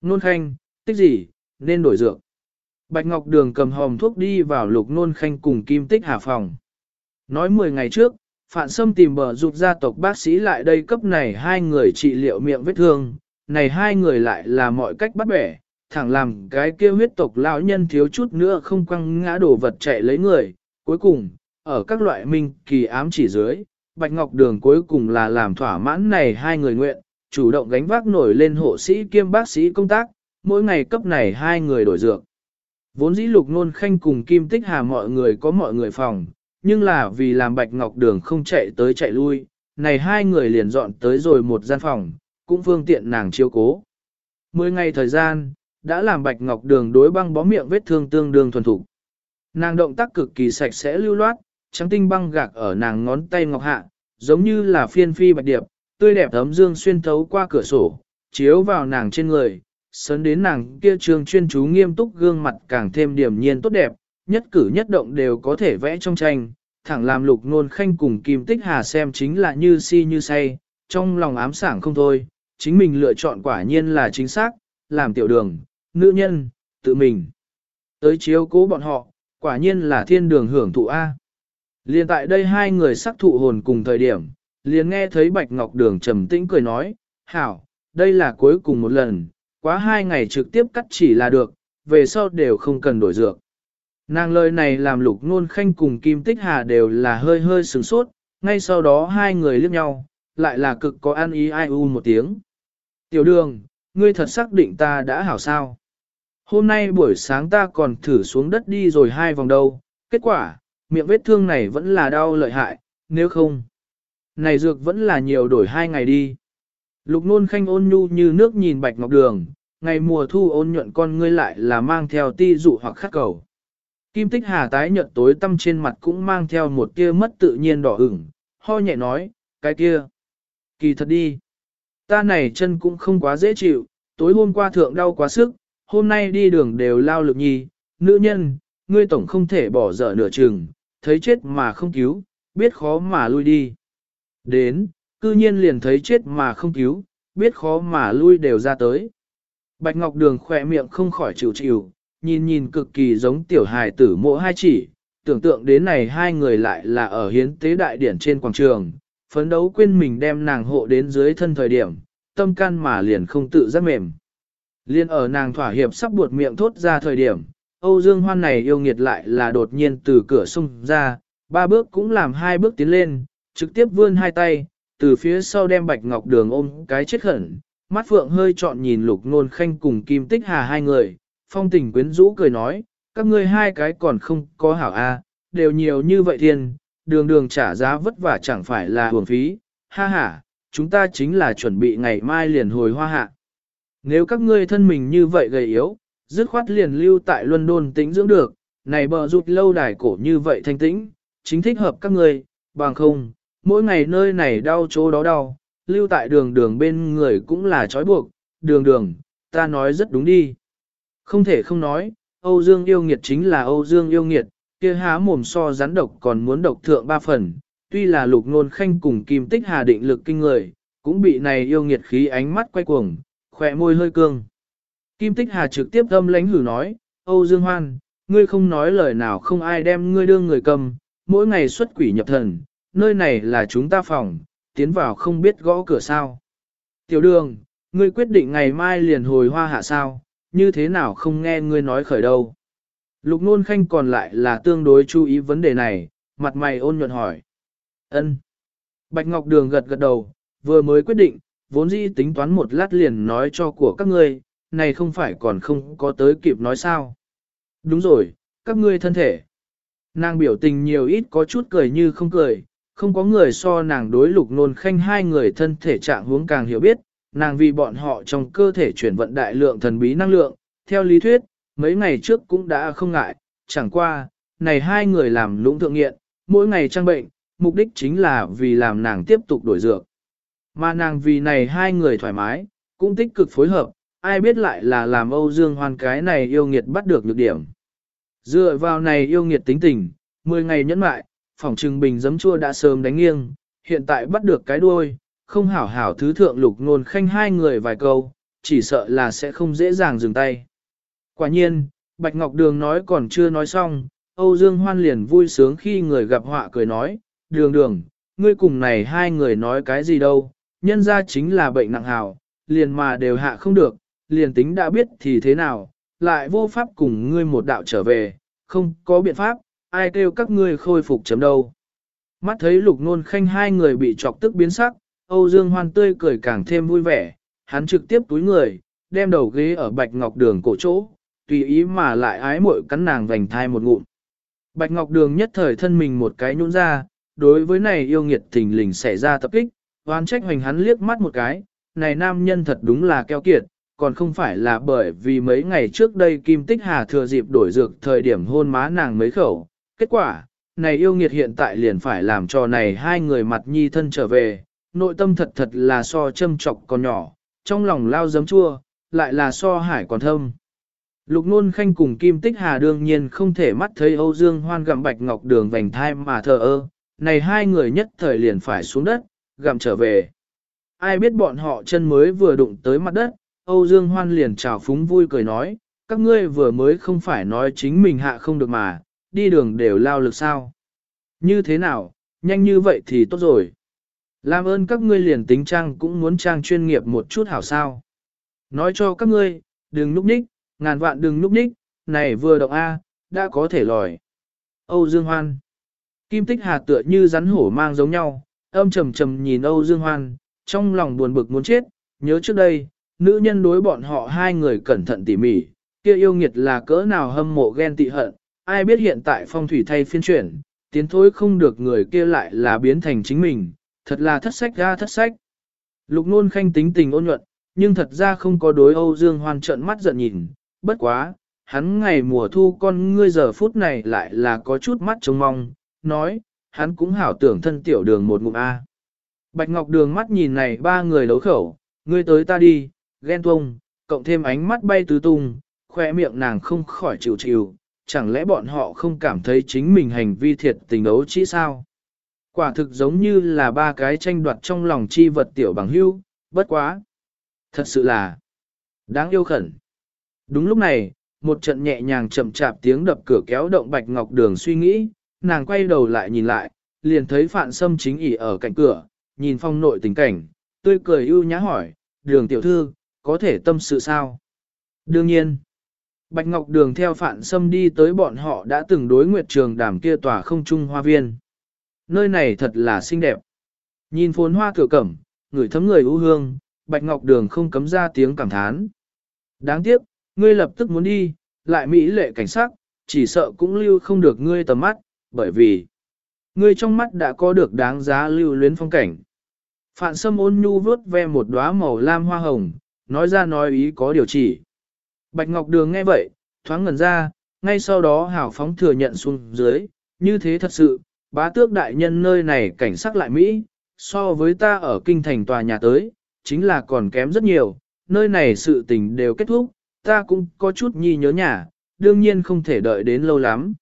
Nôn khanh, tích gì, nên đổi dược. Bạch Ngọc Đường cầm hòm thuốc đi vào lục nôn khanh cùng kim tích hà phòng. Nói 10 ngày trước, Phạn Sâm tìm bờ rụt gia tộc bác sĩ lại đây cấp này hai người trị liệu miệng vết thương, này hai người lại là mọi cách bắt bẻ, thẳng làm cái kia huyết tộc lão nhân thiếu chút nữa không quăng ngã đổ vật chạy lấy người. Cuối cùng, ở các loại minh kỳ ám chỉ dưới, Bạch Ngọc Đường cuối cùng là làm thỏa mãn này hai người nguyện, chủ động gánh vác nổi lên hộ sĩ kiêm bác sĩ công tác, mỗi ngày cấp này hai người đổi dược. Vốn dĩ lục nôn khanh cùng kim tích hà mọi người có mọi người phòng, nhưng là vì làm Bạch Ngọc Đường không chạy tới chạy lui, này hai người liền dọn tới rồi một gian phòng, cũng phương tiện nàng chiêu cố. Mười ngày thời gian, đã làm Bạch Ngọc Đường đối băng bó miệng vết thương tương đương thuần thục. Nàng động tác cực kỳ sạch sẽ lưu loát, trắng tinh băng gạc ở nàng ngón tay ngọc hạ, giống như là phiên phi bạch điệp, tươi đẹp ấm dương xuyên thấu qua cửa sổ, chiếu vào nàng trên người, sớn đến nàng kia trường chuyên chú nghiêm túc gương mặt càng thêm điểm nhiên tốt đẹp, nhất cử nhất động đều có thể vẽ trong tranh, thẳng làm lục nôn khanh cùng kim tích hà xem chính là như si như say, trong lòng ám sảng không thôi, chính mình lựa chọn quả nhiên là chính xác, làm tiểu đường, nữ nhân, tự mình. Tới chiếu cố bọn họ, quả nhiên là thiên đường hưởng thụ A. Liên tại đây hai người sắc thụ hồn cùng thời điểm, liền nghe thấy Bạch Ngọc Đường trầm tĩnh cười nói, hảo, đây là cuối cùng một lần, quá hai ngày trực tiếp cắt chỉ là được, về sau đều không cần đổi dược. Nàng lời này làm lục nôn khanh cùng Kim Tích Hà đều là hơi hơi sừng sốt, ngay sau đó hai người liếc nhau, lại là cực có an ý ai u một tiếng. Tiểu đường, ngươi thật xác định ta đã hảo sao. Hôm nay buổi sáng ta còn thử xuống đất đi rồi hai vòng đâu, kết quả, miệng vết thương này vẫn là đau lợi hại, nếu không. Này dược vẫn là nhiều đổi hai ngày đi. Lục nôn khanh ôn nhu như nước nhìn bạch ngọc đường, ngày mùa thu ôn nhuận con ngươi lại là mang theo ti dụ hoặc khắc cầu. Kim tích hà tái nhợt tối tâm trên mặt cũng mang theo một tia mất tự nhiên đỏ ửng, ho nhẹ nói, cái kia. Kỳ thật đi. Ta này chân cũng không quá dễ chịu, tối hôm qua thượng đau quá sức, hôm nay đi đường đều lao lực nhi, nữ nhân, ngươi tổng không thể bỏ dở nửa chừng, thấy chết mà không cứu, biết khó mà lui đi. Đến, cư nhiên liền thấy chết mà không cứu, biết khó mà lui đều ra tới. Bạch Ngọc Đường khỏe miệng không khỏi chịu chịu, nhìn nhìn cực kỳ giống tiểu hài tử mộ hai chỉ, tưởng tượng đến này hai người lại là ở hiến tế đại điển trên quảng trường, phấn đấu quên mình đem nàng hộ đến dưới thân thời điểm, tâm can mà liền không tự giác mềm. Liên ở nàng thỏa hiệp sắp buột miệng thốt ra thời điểm, Âu Dương Hoan này yêu nghiệt lại là đột nhiên từ cửa sung ra, ba bước cũng làm hai bước tiến lên, trực tiếp vươn hai tay, từ phía sau đem Bạch Ngọc Đường ôm cái chết khẩn, mắt phượng hơi trọn nhìn lục nôn khanh cùng kim tích hà hai người, phong tình quyến rũ cười nói, các ngươi hai cái còn không có hảo a, đều nhiều như vậy thiên, đường đường trả giá vất vả chẳng phải là hưởng phí, ha ha, chúng ta chính là chuẩn bị ngày mai liền hồi hoa hạ. Nếu các ngươi thân mình như vậy gầy yếu, dứt khoát liền lưu tại London tĩnh dưỡng được, này bờ rụt lâu đài cổ như vậy thanh tĩnh, chính thích hợp các ngươi, bằng không, mỗi ngày nơi này đau chỗ đó đau, lưu tại đường đường bên người cũng là trói buộc, đường đường, ta nói rất đúng đi. Không thể không nói, Âu Dương yêu nghiệt chính là Âu Dương yêu nghiệt, kia há mồm so rắn độc còn muốn độc thượng ba phần, tuy là lục nôn khanh cùng kim tích hà định lực kinh người, cũng bị này yêu nghiệt khí ánh mắt quay cuồng, khỏe môi hơi cương. Kim tích hà trực tiếp âm lánh hử nói, Âu Dương Hoan, ngươi không nói lời nào không ai đem ngươi đương người cầm, mỗi ngày xuất quỷ nhập thần, nơi này là chúng ta phòng, tiến vào không biết gõ cửa sao. Tiểu đường, ngươi quyết định ngày mai liền hồi hoa hạ sao, như thế nào không nghe ngươi nói khởi đâu. Lục nôn khanh còn lại là tương đối chú ý vấn đề này, mặt mày ôn nhuận hỏi. ân Bạch Ngọc Đường gật gật đầu, vừa mới quyết định, vốn dĩ tính toán một lát liền nói cho của các ngươi, này không phải còn không có tới kịp nói sao. Đúng rồi, các ngươi thân thể. Nàng biểu tình nhiều ít có chút cười như không cười, không có người so nàng đối lục nôn khanh hai người thân thể trạng huống càng hiểu biết, nàng vì bọn họ trong cơ thể chuyển vận đại lượng thần bí năng lượng, theo lý thuyết, mấy ngày trước cũng đã không ngại, chẳng qua, này hai người làm lũng thượng nghiện, mỗi ngày trang bệnh, mục đích chính là vì làm nàng tiếp tục đổi dược. Mà nàng vì này hai người thoải mái, cũng tích cực phối hợp, ai biết lại là làm Âu Dương Hoan cái này yêu nghiệt bắt được nhược điểm. Dựa vào này yêu nghiệt tính tình, 10 ngày nhẫn mại, phòng trừng bình giấm chua đã sớm đánh nghiêng, hiện tại bắt được cái đuôi, không hảo hảo thứ thượng lục nôn khanh hai người vài câu, chỉ sợ là sẽ không dễ dàng dừng tay. Quả nhiên, Bạch Ngọc Đường nói còn chưa nói xong, Âu Dương Hoan liền vui sướng khi người gặp họa cười nói, đường đường, ngươi cùng này hai người nói cái gì đâu, nhân ra chính là bệnh nặng hào, liền mà đều hạ không được, liền tính đã biết thì thế nào, lại vô pháp cùng ngươi một đạo trở về, không có biện pháp, ai kêu các ngươi khôi phục chấm đâu. Mắt thấy lục nôn khanh hai người bị chọc tức biến sắc, Âu Dương Hoan tươi cười càng thêm vui vẻ, hắn trực tiếp túi người, đem đầu ghế ở bạch ngọc đường cổ chỗ, tùy ý mà lại ái muội cắn nàng vành thai một ngụm. Bạch ngọc đường nhất thời thân mình một cái nhũn ra, đối với này yêu nghiệt thình lình xảy ra tập kích, hoan trách hoành hắn liếc mắt một cái, này nam nhân thật đúng là keo kiệt, còn không phải là bởi vì mấy ngày trước đây Kim Tích Hà thừa dịp đổi dược thời điểm hôn má nàng mấy khẩu. Kết quả, này yêu nghiệt hiện tại liền phải làm cho này hai người mặt nhi thân trở về, nội tâm thật thật là so châm trọc còn nhỏ, trong lòng lao giấm chua, lại là so hải còn thâm. Lục nôn khanh cùng Kim Tích Hà đương nhiên không thể mắt thấy Âu Dương Hoan gặm bạch ngọc đường vành thai mà thờ ơ, này hai người nhất thời liền phải xuống đất, gặm trở về. Ai biết bọn họ chân mới vừa đụng tới mặt đất, Âu Dương Hoan liền chào phúng vui cười nói, các ngươi vừa mới không phải nói chính mình hạ không được mà, đi đường đều lao lực sao. Như thế nào, nhanh như vậy thì tốt rồi. Làm ơn các ngươi liền tính trang cũng muốn trang chuyên nghiệp một chút hảo sao. Nói cho các ngươi, đừng núp ních, ngàn vạn đừng núp ních, này vừa động A, đã có thể lòi. Âu Dương Hoan Kim Tích Hà tựa như rắn hổ mang giống nhau, âm trầm trầm nhìn Âu Dương Hoan, trong lòng buồn bực muốn chết, nhớ trước đây, nữ nhân đối bọn họ hai người cẩn thận tỉ mỉ, kia yêu nghiệt là cỡ nào hâm mộ ghen tị hận, ai biết hiện tại phong thủy thay phiên chuyển, tiến thối không được người kia lại là biến thành chính mình, thật là thất sách ra thất sách. Lục nôn khanh tính tình ôn nhuận, nhưng thật ra không có đối Âu Dương Hoan trợn mắt giận nhìn, bất quá, hắn ngày mùa thu con ngươi giờ phút này lại là có chút mắt trông mong, nói, hắn cũng hảo tưởng thân tiểu đường một ngụm A. Bạch Ngọc Đường mắt nhìn này ba người đấu khẩu, ngươi tới ta đi, ghen tuông, cộng thêm ánh mắt bay tứ tung, khoe miệng nàng không khỏi chịu chịu, chẳng lẽ bọn họ không cảm thấy chính mình hành vi thiệt tình đấu chỉ sao? Quả thực giống như là ba cái tranh đoạt trong lòng chi vật tiểu bằng hưu, bất quá. Thật sự là đáng yêu khẩn. Đúng lúc này, một trận nhẹ nhàng chậm chạp tiếng đập cửa kéo động Bạch Ngọc Đường suy nghĩ, nàng quay đầu lại nhìn lại, liền thấy Phạn Sâm chính ỉ ở cạnh cửa, nhìn phong nội tình cảnh, tươi cười ưu nhã hỏi, đường tiểu thư, có thể tâm sự sao? Đương nhiên, Bạch Ngọc Đường theo phản Sâm đi tới bọn họ đã từng đối nguyệt trường đàm kia tòa không trung hoa viên. Nơi này thật là xinh đẹp. Nhìn phồn hoa cửa cẩm, người thấm người ưu hương, Bạch Ngọc Đường không cấm ra tiếng cảm thán. Đáng tiếc, ngươi lập tức muốn đi, lại mỹ lệ cảnh sát, chỉ sợ cũng lưu không được ngươi tầm mắt, bởi vì ngươi trong mắt đã có được đáng giá lưu luyến phong cảnh. Phạn Sâm ôn nhu vớt ve một đóa màu lam hoa hồng, nói ra nói ý có điều chỉ. Bạch Ngọc Đường nghe vậy, thoáng ngẩn ra, ngay sau đó hảo phóng thừa nhận xuống dưới, như thế thật sự, bá tước đại nhân nơi này cảnh sắc lại Mỹ, so với ta ở kinh thành tòa nhà tới, chính là còn kém rất nhiều, nơi này sự tình đều kết thúc, ta cũng có chút nhi nhớ nhà, đương nhiên không thể đợi đến lâu lắm.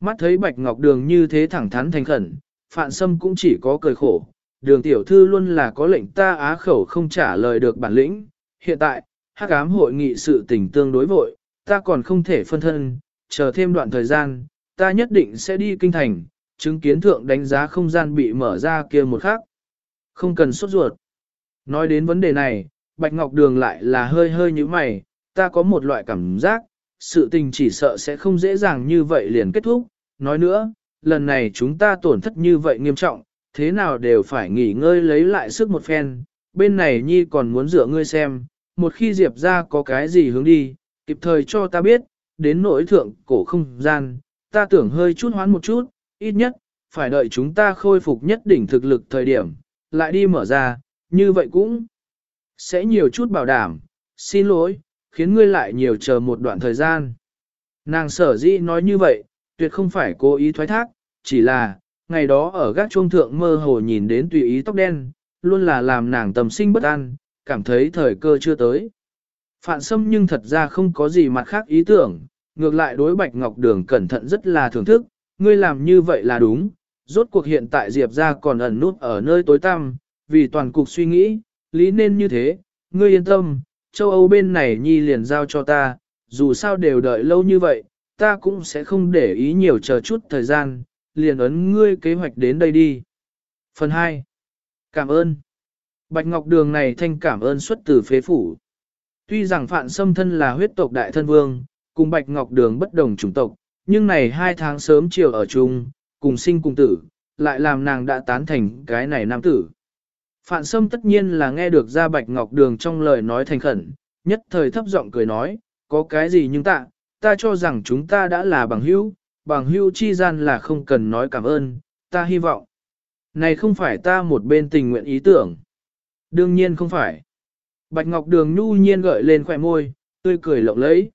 Mắt thấy Bạch Ngọc Đường như thế thẳng thắn thành khẩn, Phạn Sâm cũng chỉ có cười khổ, đường tiểu thư luôn là có lệnh ta á khẩu không trả lời được bản lĩnh, hiện tại, hắc ám hội nghị sự tình tương đối vội, ta còn không thể phân thân, chờ thêm đoạn thời gian, ta nhất định sẽ đi kinh thành, chứng kiến thượng đánh giá không gian bị mở ra kia một khắc. Không cần sốt ruột. Nói đến vấn đề này, Bạch Ngọc Đường lại là hơi hơi như mày, ta có một loại cảm giác, sự tình chỉ sợ sẽ không dễ dàng như vậy liền kết thúc. Nói nữa, lần này chúng ta tổn thất như vậy nghiêm trọng, thế nào đều phải nghỉ ngơi lấy lại sức một phen. Bên này Nhi còn muốn dựa ngươi xem, một khi Diệp ra có cái gì hướng đi, kịp thời cho ta biết, đến nỗi thượng cổ không gian, ta tưởng hơi chút hoán một chút, ít nhất, phải đợi chúng ta khôi phục nhất đỉnh thực lực thời điểm, lại đi mở ra, như vậy cũng sẽ nhiều chút bảo đảm, xin lỗi, khiến ngươi lại nhiều chờ một đoạn thời gian. Nàng sở dĩ nói như vậy, tuyệt không phải cố ý thoái thác, chỉ là, ngày đó ở gác chuông thượng mơ hồ nhìn đến tùy ý tóc đen, luôn là làm nàng tầm sinh bất an, cảm thấy thời cơ chưa tới. Phạn Sâm nhưng thật ra không có gì mặt khác ý tưởng, ngược lại đối Bạch Ngọc Đường cẩn thận rất là thưởng thức, ngươi làm như vậy là đúng, rốt cuộc hiện tại Diệp ra còn ẩn nút ở nơi tối tăm, vì toàn cục suy nghĩ, lý nên như thế, ngươi yên tâm, châu Âu bên này nhi liền giao cho ta, dù sao đều đợi lâu như vậy, ta cũng sẽ không để ý nhiều chờ chút thời gian, liền ấn ngươi kế hoạch đến đây đi. Phần 2. Cảm ơn. Bạch Ngọc Đường này thanh cảm ơn xuất từ phế phủ. Tuy rằng Phạn Sâm thân là huyết tộc đại thân vương, cùng Bạch Ngọc Đường bất đồng chủng tộc, nhưng này hai tháng sớm chiều ở chung, cùng sinh cùng tử, lại làm nàng đã tán thành cái này nam tử. Phạn Sâm tất nhiên là nghe được ra Bạch Ngọc Đường trong lời nói thành khẩn, nhất thời thấp giọng cười nói, có cái gì nhưng tạ, ta cho rằng chúng ta đã là bằng hữu, bằng hữu chi gian là không cần nói cảm ơn, ta hy vọng. Này không phải ta một bên tình nguyện ý tưởng. Đương nhiên không phải. Bạch Ngọc Đường nhu nhiên gợi lên khỏe môi, tươi cười lộng lẫy.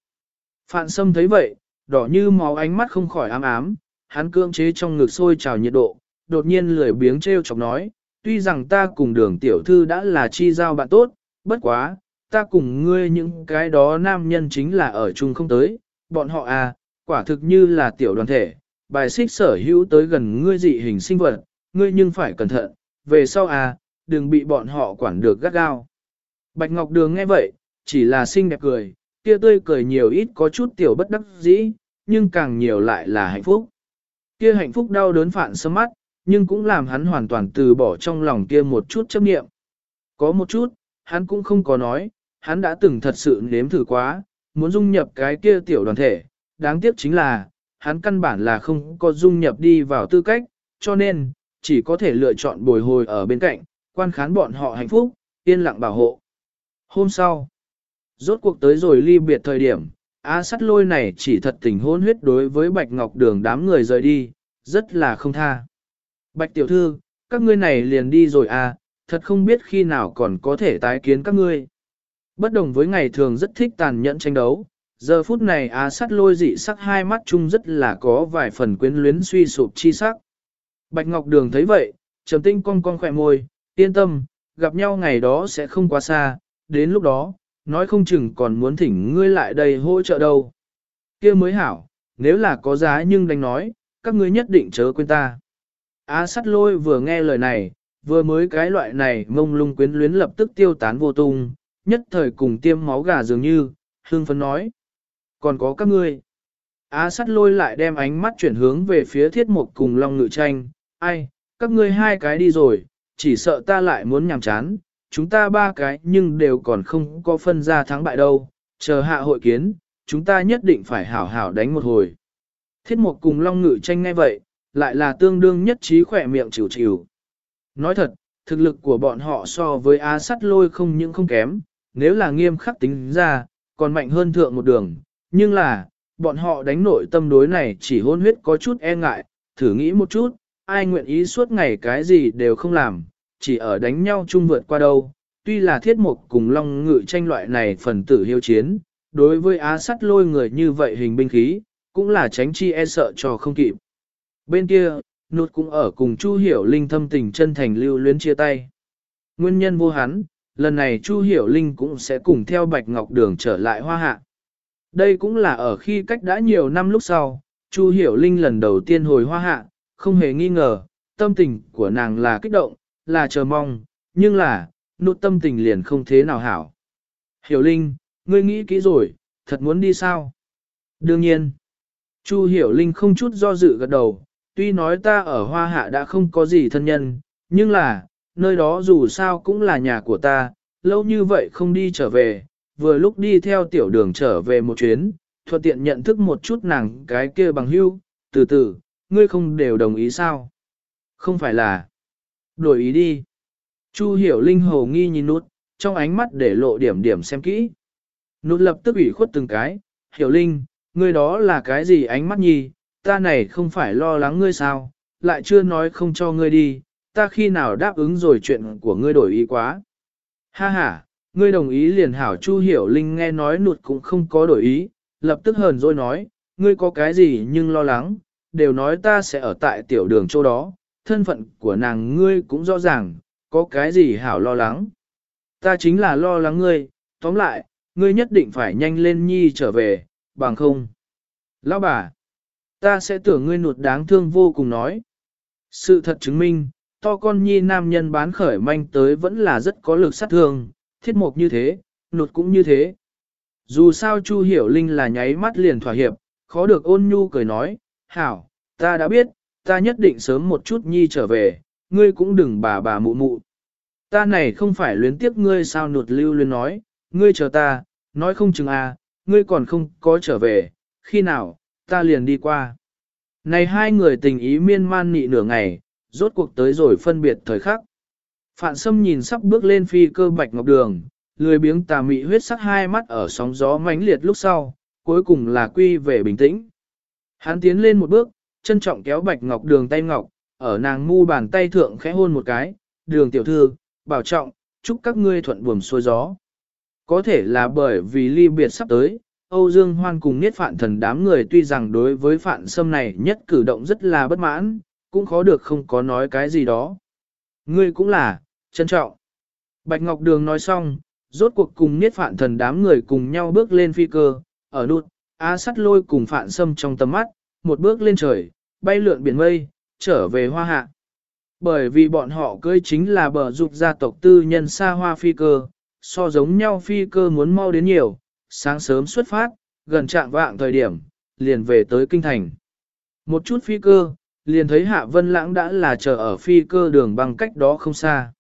Phạn Sâm thấy vậy, đỏ như máu ánh mắt không khỏi ám ám, hắn cưỡng chế trong ngực sôi trào nhiệt độ, đột nhiên lười biếng treo chọc nói, tuy rằng ta cùng đường tiểu thư đã là chi giao bạn tốt, bất quá, ta cùng ngươi những cái đó nam nhân chính là ở chung không tới, bọn họ à, quả thực như là tiểu đoàn thể, bài xích sở hữu tới gần ngươi dị hình sinh vật, ngươi nhưng phải cẩn thận, về sau à, đừng bị bọn họ quản được gắt gao. Bạch Ngọc Đường nghe vậy, chỉ là xinh đẹp cười, kia tươi cười nhiều ít có chút tiểu bất đắc dĩ, nhưng càng nhiều lại là hạnh phúc. Kia hạnh phúc đau đớn phản sớm mắt, nhưng cũng làm hắn hoàn toàn từ bỏ trong lòng kia một chút chấp niệm. Có một chút, hắn cũng không có nói, hắn đã từng thật sự nếm thử quá, muốn dung nhập cái kia tiểu đoàn thể, đáng tiếc chính là, hắn căn bản là không có dung nhập đi vào tư cách, cho nên, chỉ có thể lựa chọn bồi hồi ở bên cạnh, quan khán bọn họ hạnh phúc, yên lặng bảo hộ. Hôm sau, rốt cuộc tới rồi ly biệt thời điểm, Á sắt lôi này chỉ thật tình hôn huyết đối với Bạch Ngọc Đường đám người rời đi, rất là không tha. Bạch tiểu thư, các ngươi này liền đi rồi à, thật không biết khi nào còn có thể tái kiến các ngươi. Bất đồng với ngày thường rất thích tàn nhẫn tranh đấu, giờ phút này á sắt lôi dị sắc hai mắt chung rất là có vài phần quyến luyến suy sụp chi sắc. Bạch Ngọc Đường thấy vậy, trầm tinh cong cong khỏe môi, yên tâm, gặp nhau ngày đó sẽ không quá xa, đến lúc đó, nói không chừng còn muốn thỉnh ngươi lại đây hỗ trợ đâu. kia mới hảo, nếu là có giá nhưng đánh nói, các ngươi nhất định chớ quên ta. Á sắt lôi vừa nghe lời này, vừa mới cái loại này mông lung quyến luyến lập tức tiêu tán vô tung, nhất thời cùng tiêm máu gà dường như, hương phấn nói. Còn có các ngươi. Á sắt lôi lại đem ánh mắt chuyển hướng về phía thiết mục cùng long ngự tranh, ai, các ngươi hai cái đi rồi, chỉ sợ ta lại muốn nhàm chán, chúng ta ba cái nhưng đều còn không có phân ra thắng bại đâu, chờ hạ hội kiến, chúng ta nhất định phải hảo hảo đánh một hồi. Thiết mục cùng long ngự tranh ngay vậy, lại là tương đương nhất trí khỏe miệng chịu chịu. Nói thật, thực lực của bọn họ so với á sắt lôi không những không kém, nếu là nghiêm khắc tính ra, còn mạnh hơn thượng một đường, nhưng là, bọn họ đánh nội tâm đối này chỉ hôn huyết có chút e ngại, thử nghĩ một chút, ai nguyện ý suốt ngày cái gì đều không làm, chỉ ở đánh nhau chung vượt qua đâu. Tuy là thiết mục cùng long ngự tranh loại này phần tử hiếu chiến, đối với á sắt lôi người như vậy hình binh khí, cũng là tránh chi e sợ cho không kịp. Bên kia, nút cũng ở cùng Chu Hiểu Linh thâm tình chân thành lưu luyến chia tay. Nguyên nhân vô hắn, lần này Chu Hiểu Linh cũng sẽ cùng theo Bạch Ngọc Đường trở lại hoa hạ. Đây cũng là ở khi cách đã nhiều năm lúc sau, Chu Hiểu Linh lần đầu tiên hồi hoa hạ, không hề nghi ngờ, tâm tình của nàng là kích động, là chờ mong, nhưng là, nút tâm tình liền không thế nào hảo. Hiểu Linh, ngươi nghĩ kỹ rồi, thật muốn đi sao? Đương nhiên, Chu Hiểu Linh không chút do dự gật đầu, tuy nói ta ở hoa hạ đã không có gì thân nhân, nhưng là, nơi đó dù sao cũng là nhà của ta, lâu như vậy không đi trở về, vừa lúc đi theo tiểu đường trở về một chuyến, thuận tiện nhận thức một chút nàng cái kia bằng hưu, từ từ, ngươi không đều đồng ý sao? Không phải là, đổi ý đi. Chu hiểu linh hồ nghi nhìn nút, trong ánh mắt để lộ điểm điểm xem kỹ. Nút lập tức ủy khuất từng cái, hiểu linh, ngươi đó là cái gì ánh mắt nhi, ta này không phải lo lắng ngươi sao, lại chưa nói không cho ngươi đi, ta khi nào đáp ứng rồi chuyện của ngươi đổi ý quá. Ha ha, ngươi đồng ý liền hảo Chu Hiểu Linh nghe nói nụt cũng không có đổi ý, lập tức hờn rồi nói, ngươi có cái gì nhưng lo lắng, đều nói ta sẽ ở tại tiểu đường chỗ đó, thân phận của nàng ngươi cũng rõ ràng, có cái gì hảo lo lắng. Ta chính là lo lắng ngươi, tóm lại, ngươi nhất định phải nhanh lên nhi trở về, bằng không. Lão bà, ta sẽ tưởng ngươi nụt đáng thương vô cùng nói. Sự thật chứng minh, to con nhi nam nhân bán khởi manh tới vẫn là rất có lực sát thương, thiết mục như thế, nụt cũng như thế. Dù sao Chu Hiểu Linh là nháy mắt liền thỏa hiệp, khó được ôn nhu cười nói, hảo, ta đã biết, ta nhất định sớm một chút nhi trở về, ngươi cũng đừng bà bà mụ mụ. Ta này không phải luyến tiếc ngươi sao nụt lưu luyến nói, ngươi chờ ta, nói không chừng à, ngươi còn không có trở về, khi nào, ta liền đi qua. Này hai người tình ý miên man nị nửa ngày, rốt cuộc tới rồi phân biệt thời khắc. Phạn Sâm nhìn sắp bước lên phi cơ bạch ngọc đường, lười biếng tà mị huyết sắc hai mắt ở sóng gió mãnh liệt lúc sau, cuối cùng là quy về bình tĩnh. Hắn tiến lên một bước, trân trọng kéo bạch ngọc đường tay ngọc, ở nàng mu bàn tay thượng khẽ hôn một cái, đường tiểu thư, bảo trọng, chúc các ngươi thuận buồm xuôi gió. Có thể là bởi vì ly biệt sắp tới, Âu Dương Hoan cùng Niết Phạn Thần đám người tuy rằng đối với Phạn Sâm này nhất cử động rất là bất mãn, cũng khó được không có nói cái gì đó. Ngươi cũng là, trân trọng. Bạch Ngọc Đường nói xong, rốt cuộc cùng Niết Phạn Thần đám người cùng nhau bước lên phi cơ, ở nút, á sắt lôi cùng Phạn Sâm trong tầm mắt, một bước lên trời, bay lượn biển mây, trở về hoa hạ. Bởi vì bọn họ cưới chính là bờ dục gia tộc tư nhân xa hoa phi cơ, so giống nhau phi cơ muốn mau đến nhiều, sáng sớm xuất phát, gần trạng vạng thời điểm, liền về tới kinh thành. Một chút phi cơ, liền thấy Hạ Vân Lãng đã là chờ ở phi cơ đường bằng cách đó không xa.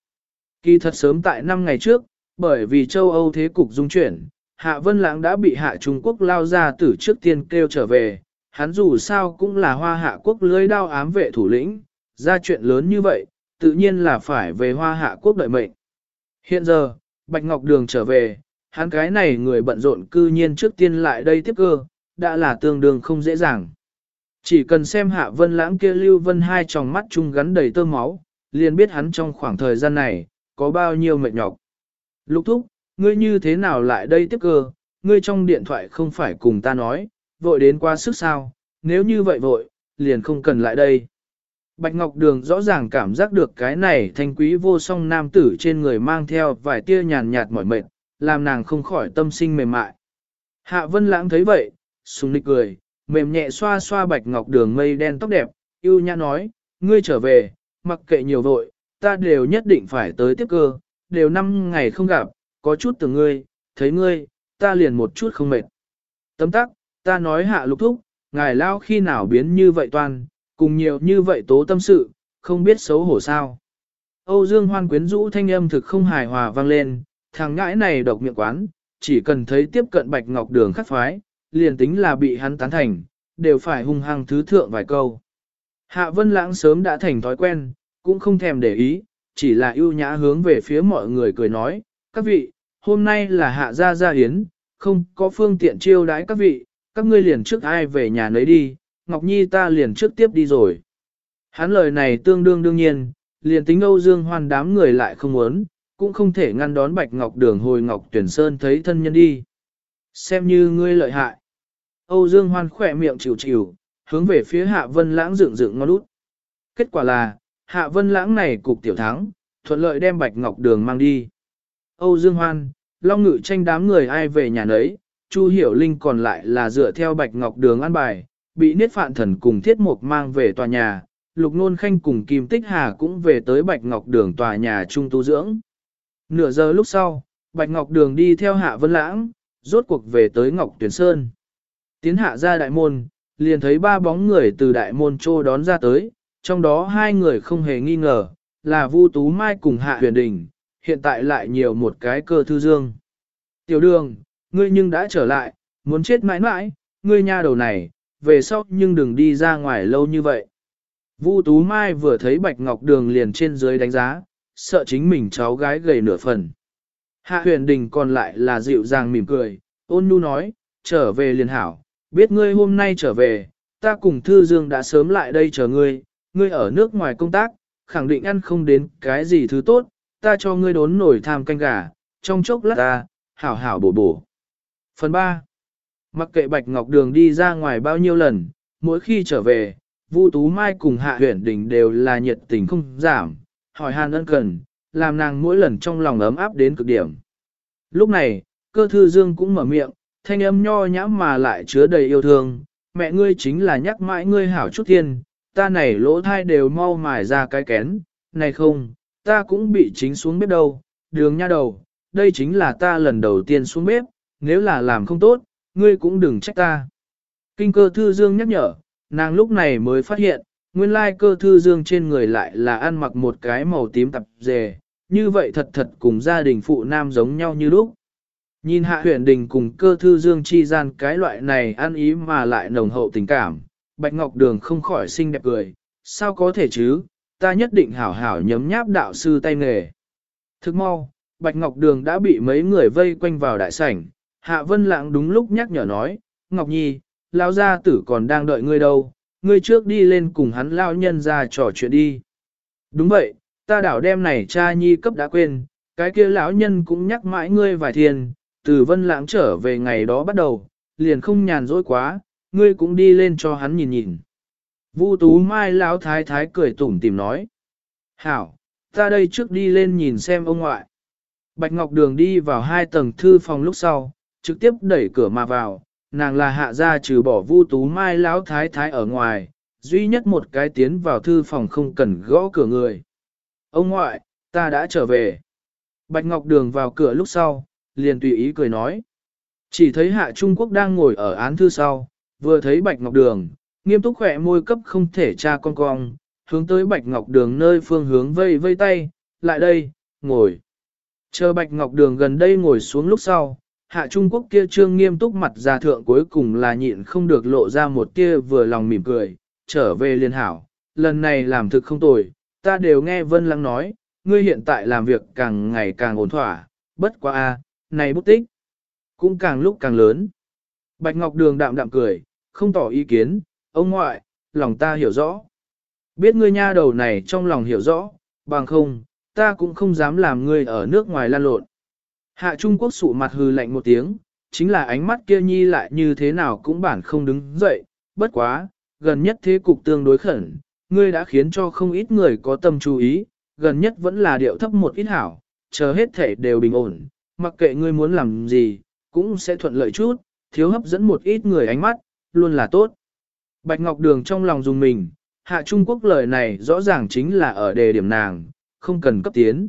Kỳ thật sớm tại năm ngày trước, bởi vì châu Âu thế cục dung chuyển, Hạ Vân Lãng đã bị Hạ Trung Quốc lao ra từ trước tiên kêu trở về, hắn dù sao cũng là hoa hạ quốc lưới đao ám vệ thủ lĩnh, ra chuyện lớn như vậy, tự nhiên là phải về hoa hạ quốc đợi mệnh. Hiện giờ, Bạch Ngọc Đường trở về, hắn cái này người bận rộn cư nhiên trước tiên lại đây tiếp cơ, đã là tương đương không dễ dàng. Chỉ cần xem hạ vân lãng kia lưu vân hai tròng mắt chung gắn đầy tơ máu, liền biết hắn trong khoảng thời gian này, có bao nhiêu mệt nhọc. Lục thúc, ngươi như thế nào lại đây tiếp cơ, ngươi trong điện thoại không phải cùng ta nói, vội đến quá sức sao, nếu như vậy vội, liền không cần lại đây. Bạch Ngọc Đường rõ ràng cảm giác được cái này thanh quý vô song nam tử trên người mang theo vài tia nhàn nhạt mỏi mệt, làm nàng không khỏi tâm sinh mềm mại. Hạ Vân Lãng thấy vậy, sùng nịch cười, mềm nhẹ xoa xoa Bạch Ngọc Đường mây đen tóc đẹp, yêu nhã nói, ngươi trở về, mặc kệ nhiều vội, ta đều nhất định phải tới tiếp cơ, đều năm ngày không gặp, có chút từ ngươi, thấy ngươi, ta liền một chút không mệt. Tấm tắc, ta nói hạ lục thúc, ngài lao khi nào biến như vậy toàn, cùng nhiều như vậy tố tâm sự, không biết xấu hổ sao. Âu Dương Hoan quyến rũ thanh âm thực không hài hòa vang lên, thằng ngãi này độc miệng quán, chỉ cần thấy tiếp cận Bạch Ngọc Đường khắc phái, liền tính là bị hắn tán thành, đều phải hung hăng thứ thượng vài câu. Hạ Vân Lãng sớm đã thành thói quen, cũng không thèm để ý, chỉ là ưu nhã hướng về phía mọi người cười nói, các vị, hôm nay là hạ gia gia hiến, không có phương tiện chiêu đãi các vị, các ngươi liền trước ai về nhà nấy đi, Ngọc Nhi ta liền trước tiếp đi rồi. Hắn lời này tương đương đương nhiên, liền tính Âu Dương Hoan đám người lại không muốn, cũng không thể ngăn đón Bạch Ngọc Đường hồi Ngọc Tuyển Sơn thấy thân nhân đi. Xem như ngươi lợi hại. Âu Dương Hoan khỏe miệng chịu chịu, hướng về phía Hạ Vân Lãng dựng dựng ngon út. Kết quả là, Hạ Vân Lãng này cục tiểu thắng, thuận lợi đem Bạch Ngọc Đường mang đi. Âu Dương Hoan, Long Ngự tranh đám người ai về nhà nấy, Chu Hiểu Linh còn lại là dựa theo Bạch Ngọc Đường an bài, bị Niết Phạn Thần cùng Thiết Mục mang về tòa nhà, Lục Nôn Khanh cùng Kim Tích Hà cũng về tới Bạch Ngọc Đường tòa nhà trung tu dưỡng. Nửa giờ lúc sau, Bạch Ngọc Đường đi theo Hạ Vân Lãng, rốt cuộc về tới Ngọc Tuyển Sơn. Tiến hạ ra đại môn, liền thấy ba bóng người từ đại môn trô đón ra tới, trong đó hai người không hề nghi ngờ, là Vu Tú Mai cùng Hạ Huyền Đình, hiện tại lại nhiều một cái cơ thư dương. Tiểu đường, ngươi nhưng đã trở lại, muốn chết mãi mãi, ngươi nha đầu này, về sau nhưng đừng đi ra ngoài lâu như vậy. Vu Tú Mai vừa thấy Bạch Ngọc Đường liền trên dưới đánh giá, sợ chính mình cháu gái gầy nửa phần. Hạ huyền đình còn lại là dịu dàng mỉm cười, ôn nhu nói, trở về liền hảo, biết ngươi hôm nay trở về, ta cùng Thư Dương đã sớm lại đây chờ ngươi, ngươi ở nước ngoài công tác, khẳng định ăn không đến cái gì thứ tốt, ta cho ngươi đốn nổi tham canh gà, trong chốc lát ta, hảo hảo bổ bổ. Phần 3. Mặc kệ Bạch Ngọc Đường đi ra ngoài bao nhiêu lần, mỗi khi trở về, Vu Tú Mai cùng Hạ Huyền Đình đều là nhiệt tình không giảm, hỏi han ân cần, làm nàng mỗi lần trong lòng ấm áp đến cực điểm. Lúc này, cơ thư dương cũng mở miệng, thanh âm nho nhã mà lại chứa đầy yêu thương, mẹ ngươi chính là nhắc mãi ngươi hảo chút thiên, ta này lỗ thai đều mau mài ra cái kén, này không, ta cũng bị chính xuống bếp đâu, đường nha đầu, đây chính là ta lần đầu tiên xuống bếp, nếu là làm không tốt, ngươi cũng đừng trách ta. Kinh cơ thư dương nhắc nhở, nàng lúc này mới phát hiện, nguyên lai cơ thư dương trên người lại là ăn mặc một cái màu tím tập dề, như vậy thật thật cùng gia đình phụ nam giống nhau như lúc. Nhìn hạ huyền đình cùng cơ thư dương chi gian cái loại này ăn ý mà lại nồng hậu tình cảm, Bạch Ngọc Đường không khỏi xinh đẹp cười, sao có thể chứ, ta nhất định hảo hảo nhấm nháp đạo sư tay nghề. Thức mau, Bạch Ngọc Đường đã bị mấy người vây quanh vào đại sảnh, Hạ Vân Lãng đúng lúc nhắc nhở nói, Ngọc Nhi, lão gia tử còn đang đợi ngươi đâu, ngươi trước đi lên cùng hắn lao nhân ra trò chuyện đi. Đúng vậy, ta đảo đem này cha nhi cấp đã quên, cái kia lão nhân cũng nhắc mãi ngươi vài thiền, từ Vân Lãng trở về ngày đó bắt đầu, liền không nhàn rỗi quá, ngươi cũng đi lên cho hắn nhìn nhìn. Vu Tú Mai lão thái thái cười tủm tìm nói. Hảo, ta đây trước đi lên nhìn xem ông ngoại. Bạch Ngọc Đường đi vào hai tầng thư phòng lúc sau, trực tiếp đẩy cửa mà vào, nàng là hạ gia trừ bỏ Vu Tú Mai lão thái thái ở ngoài, duy nhất một cái tiến vào thư phòng không cần gõ cửa người. Ông ngoại, ta đã trở về. Bạch Ngọc Đường vào cửa lúc sau, liền tùy ý cười nói. Chỉ thấy hạ Trung Quốc đang ngồi ở án thư sau, vừa thấy Bạch Ngọc Đường, nghiêm túc khỏe môi cấp không thể tra con cong, hướng tới Bạch Ngọc Đường nơi phương hướng vây vây tay, lại đây, ngồi. Chờ Bạch Ngọc Đường gần đây ngồi xuống lúc sau, hạ Trung Quốc kia trương nghiêm túc mặt ra thượng cuối cùng là nhịn không được lộ ra một tia vừa lòng mỉm cười, trở về liên hảo, lần này làm thực không tồi, ta đều nghe Vân Lăng nói, ngươi hiện tại làm việc càng ngày càng ổn thỏa, bất quá a, này bút tích, cũng càng lúc càng lớn. Bạch Ngọc Đường đạm đạm cười, không tỏ ý kiến, ông ngoại, lòng ta hiểu rõ. Biết ngươi nha đầu này trong lòng hiểu rõ, bằng không, ta cũng không dám làm ngươi ở nước ngoài lan lộn. Hạ Trung Quốc sụ mặt hừ lạnh một tiếng, chính là ánh mắt kia nhi lại như thế nào cũng bản không đứng dậy, bất quá, gần nhất thế cục tương đối khẩn, ngươi đã khiến cho không ít người có tâm chú ý, gần nhất vẫn là điệu thấp một ít hảo, chờ hết thể đều bình ổn, mặc kệ ngươi muốn làm gì, cũng sẽ thuận lợi chút, thiếu hấp dẫn một ít người ánh mắt, luôn là tốt. Bạch Ngọc Đường trong lòng dùng mình, Hạ Trung Quốc lời này rõ ràng chính là ở đề điểm nàng, không cần cấp tiến.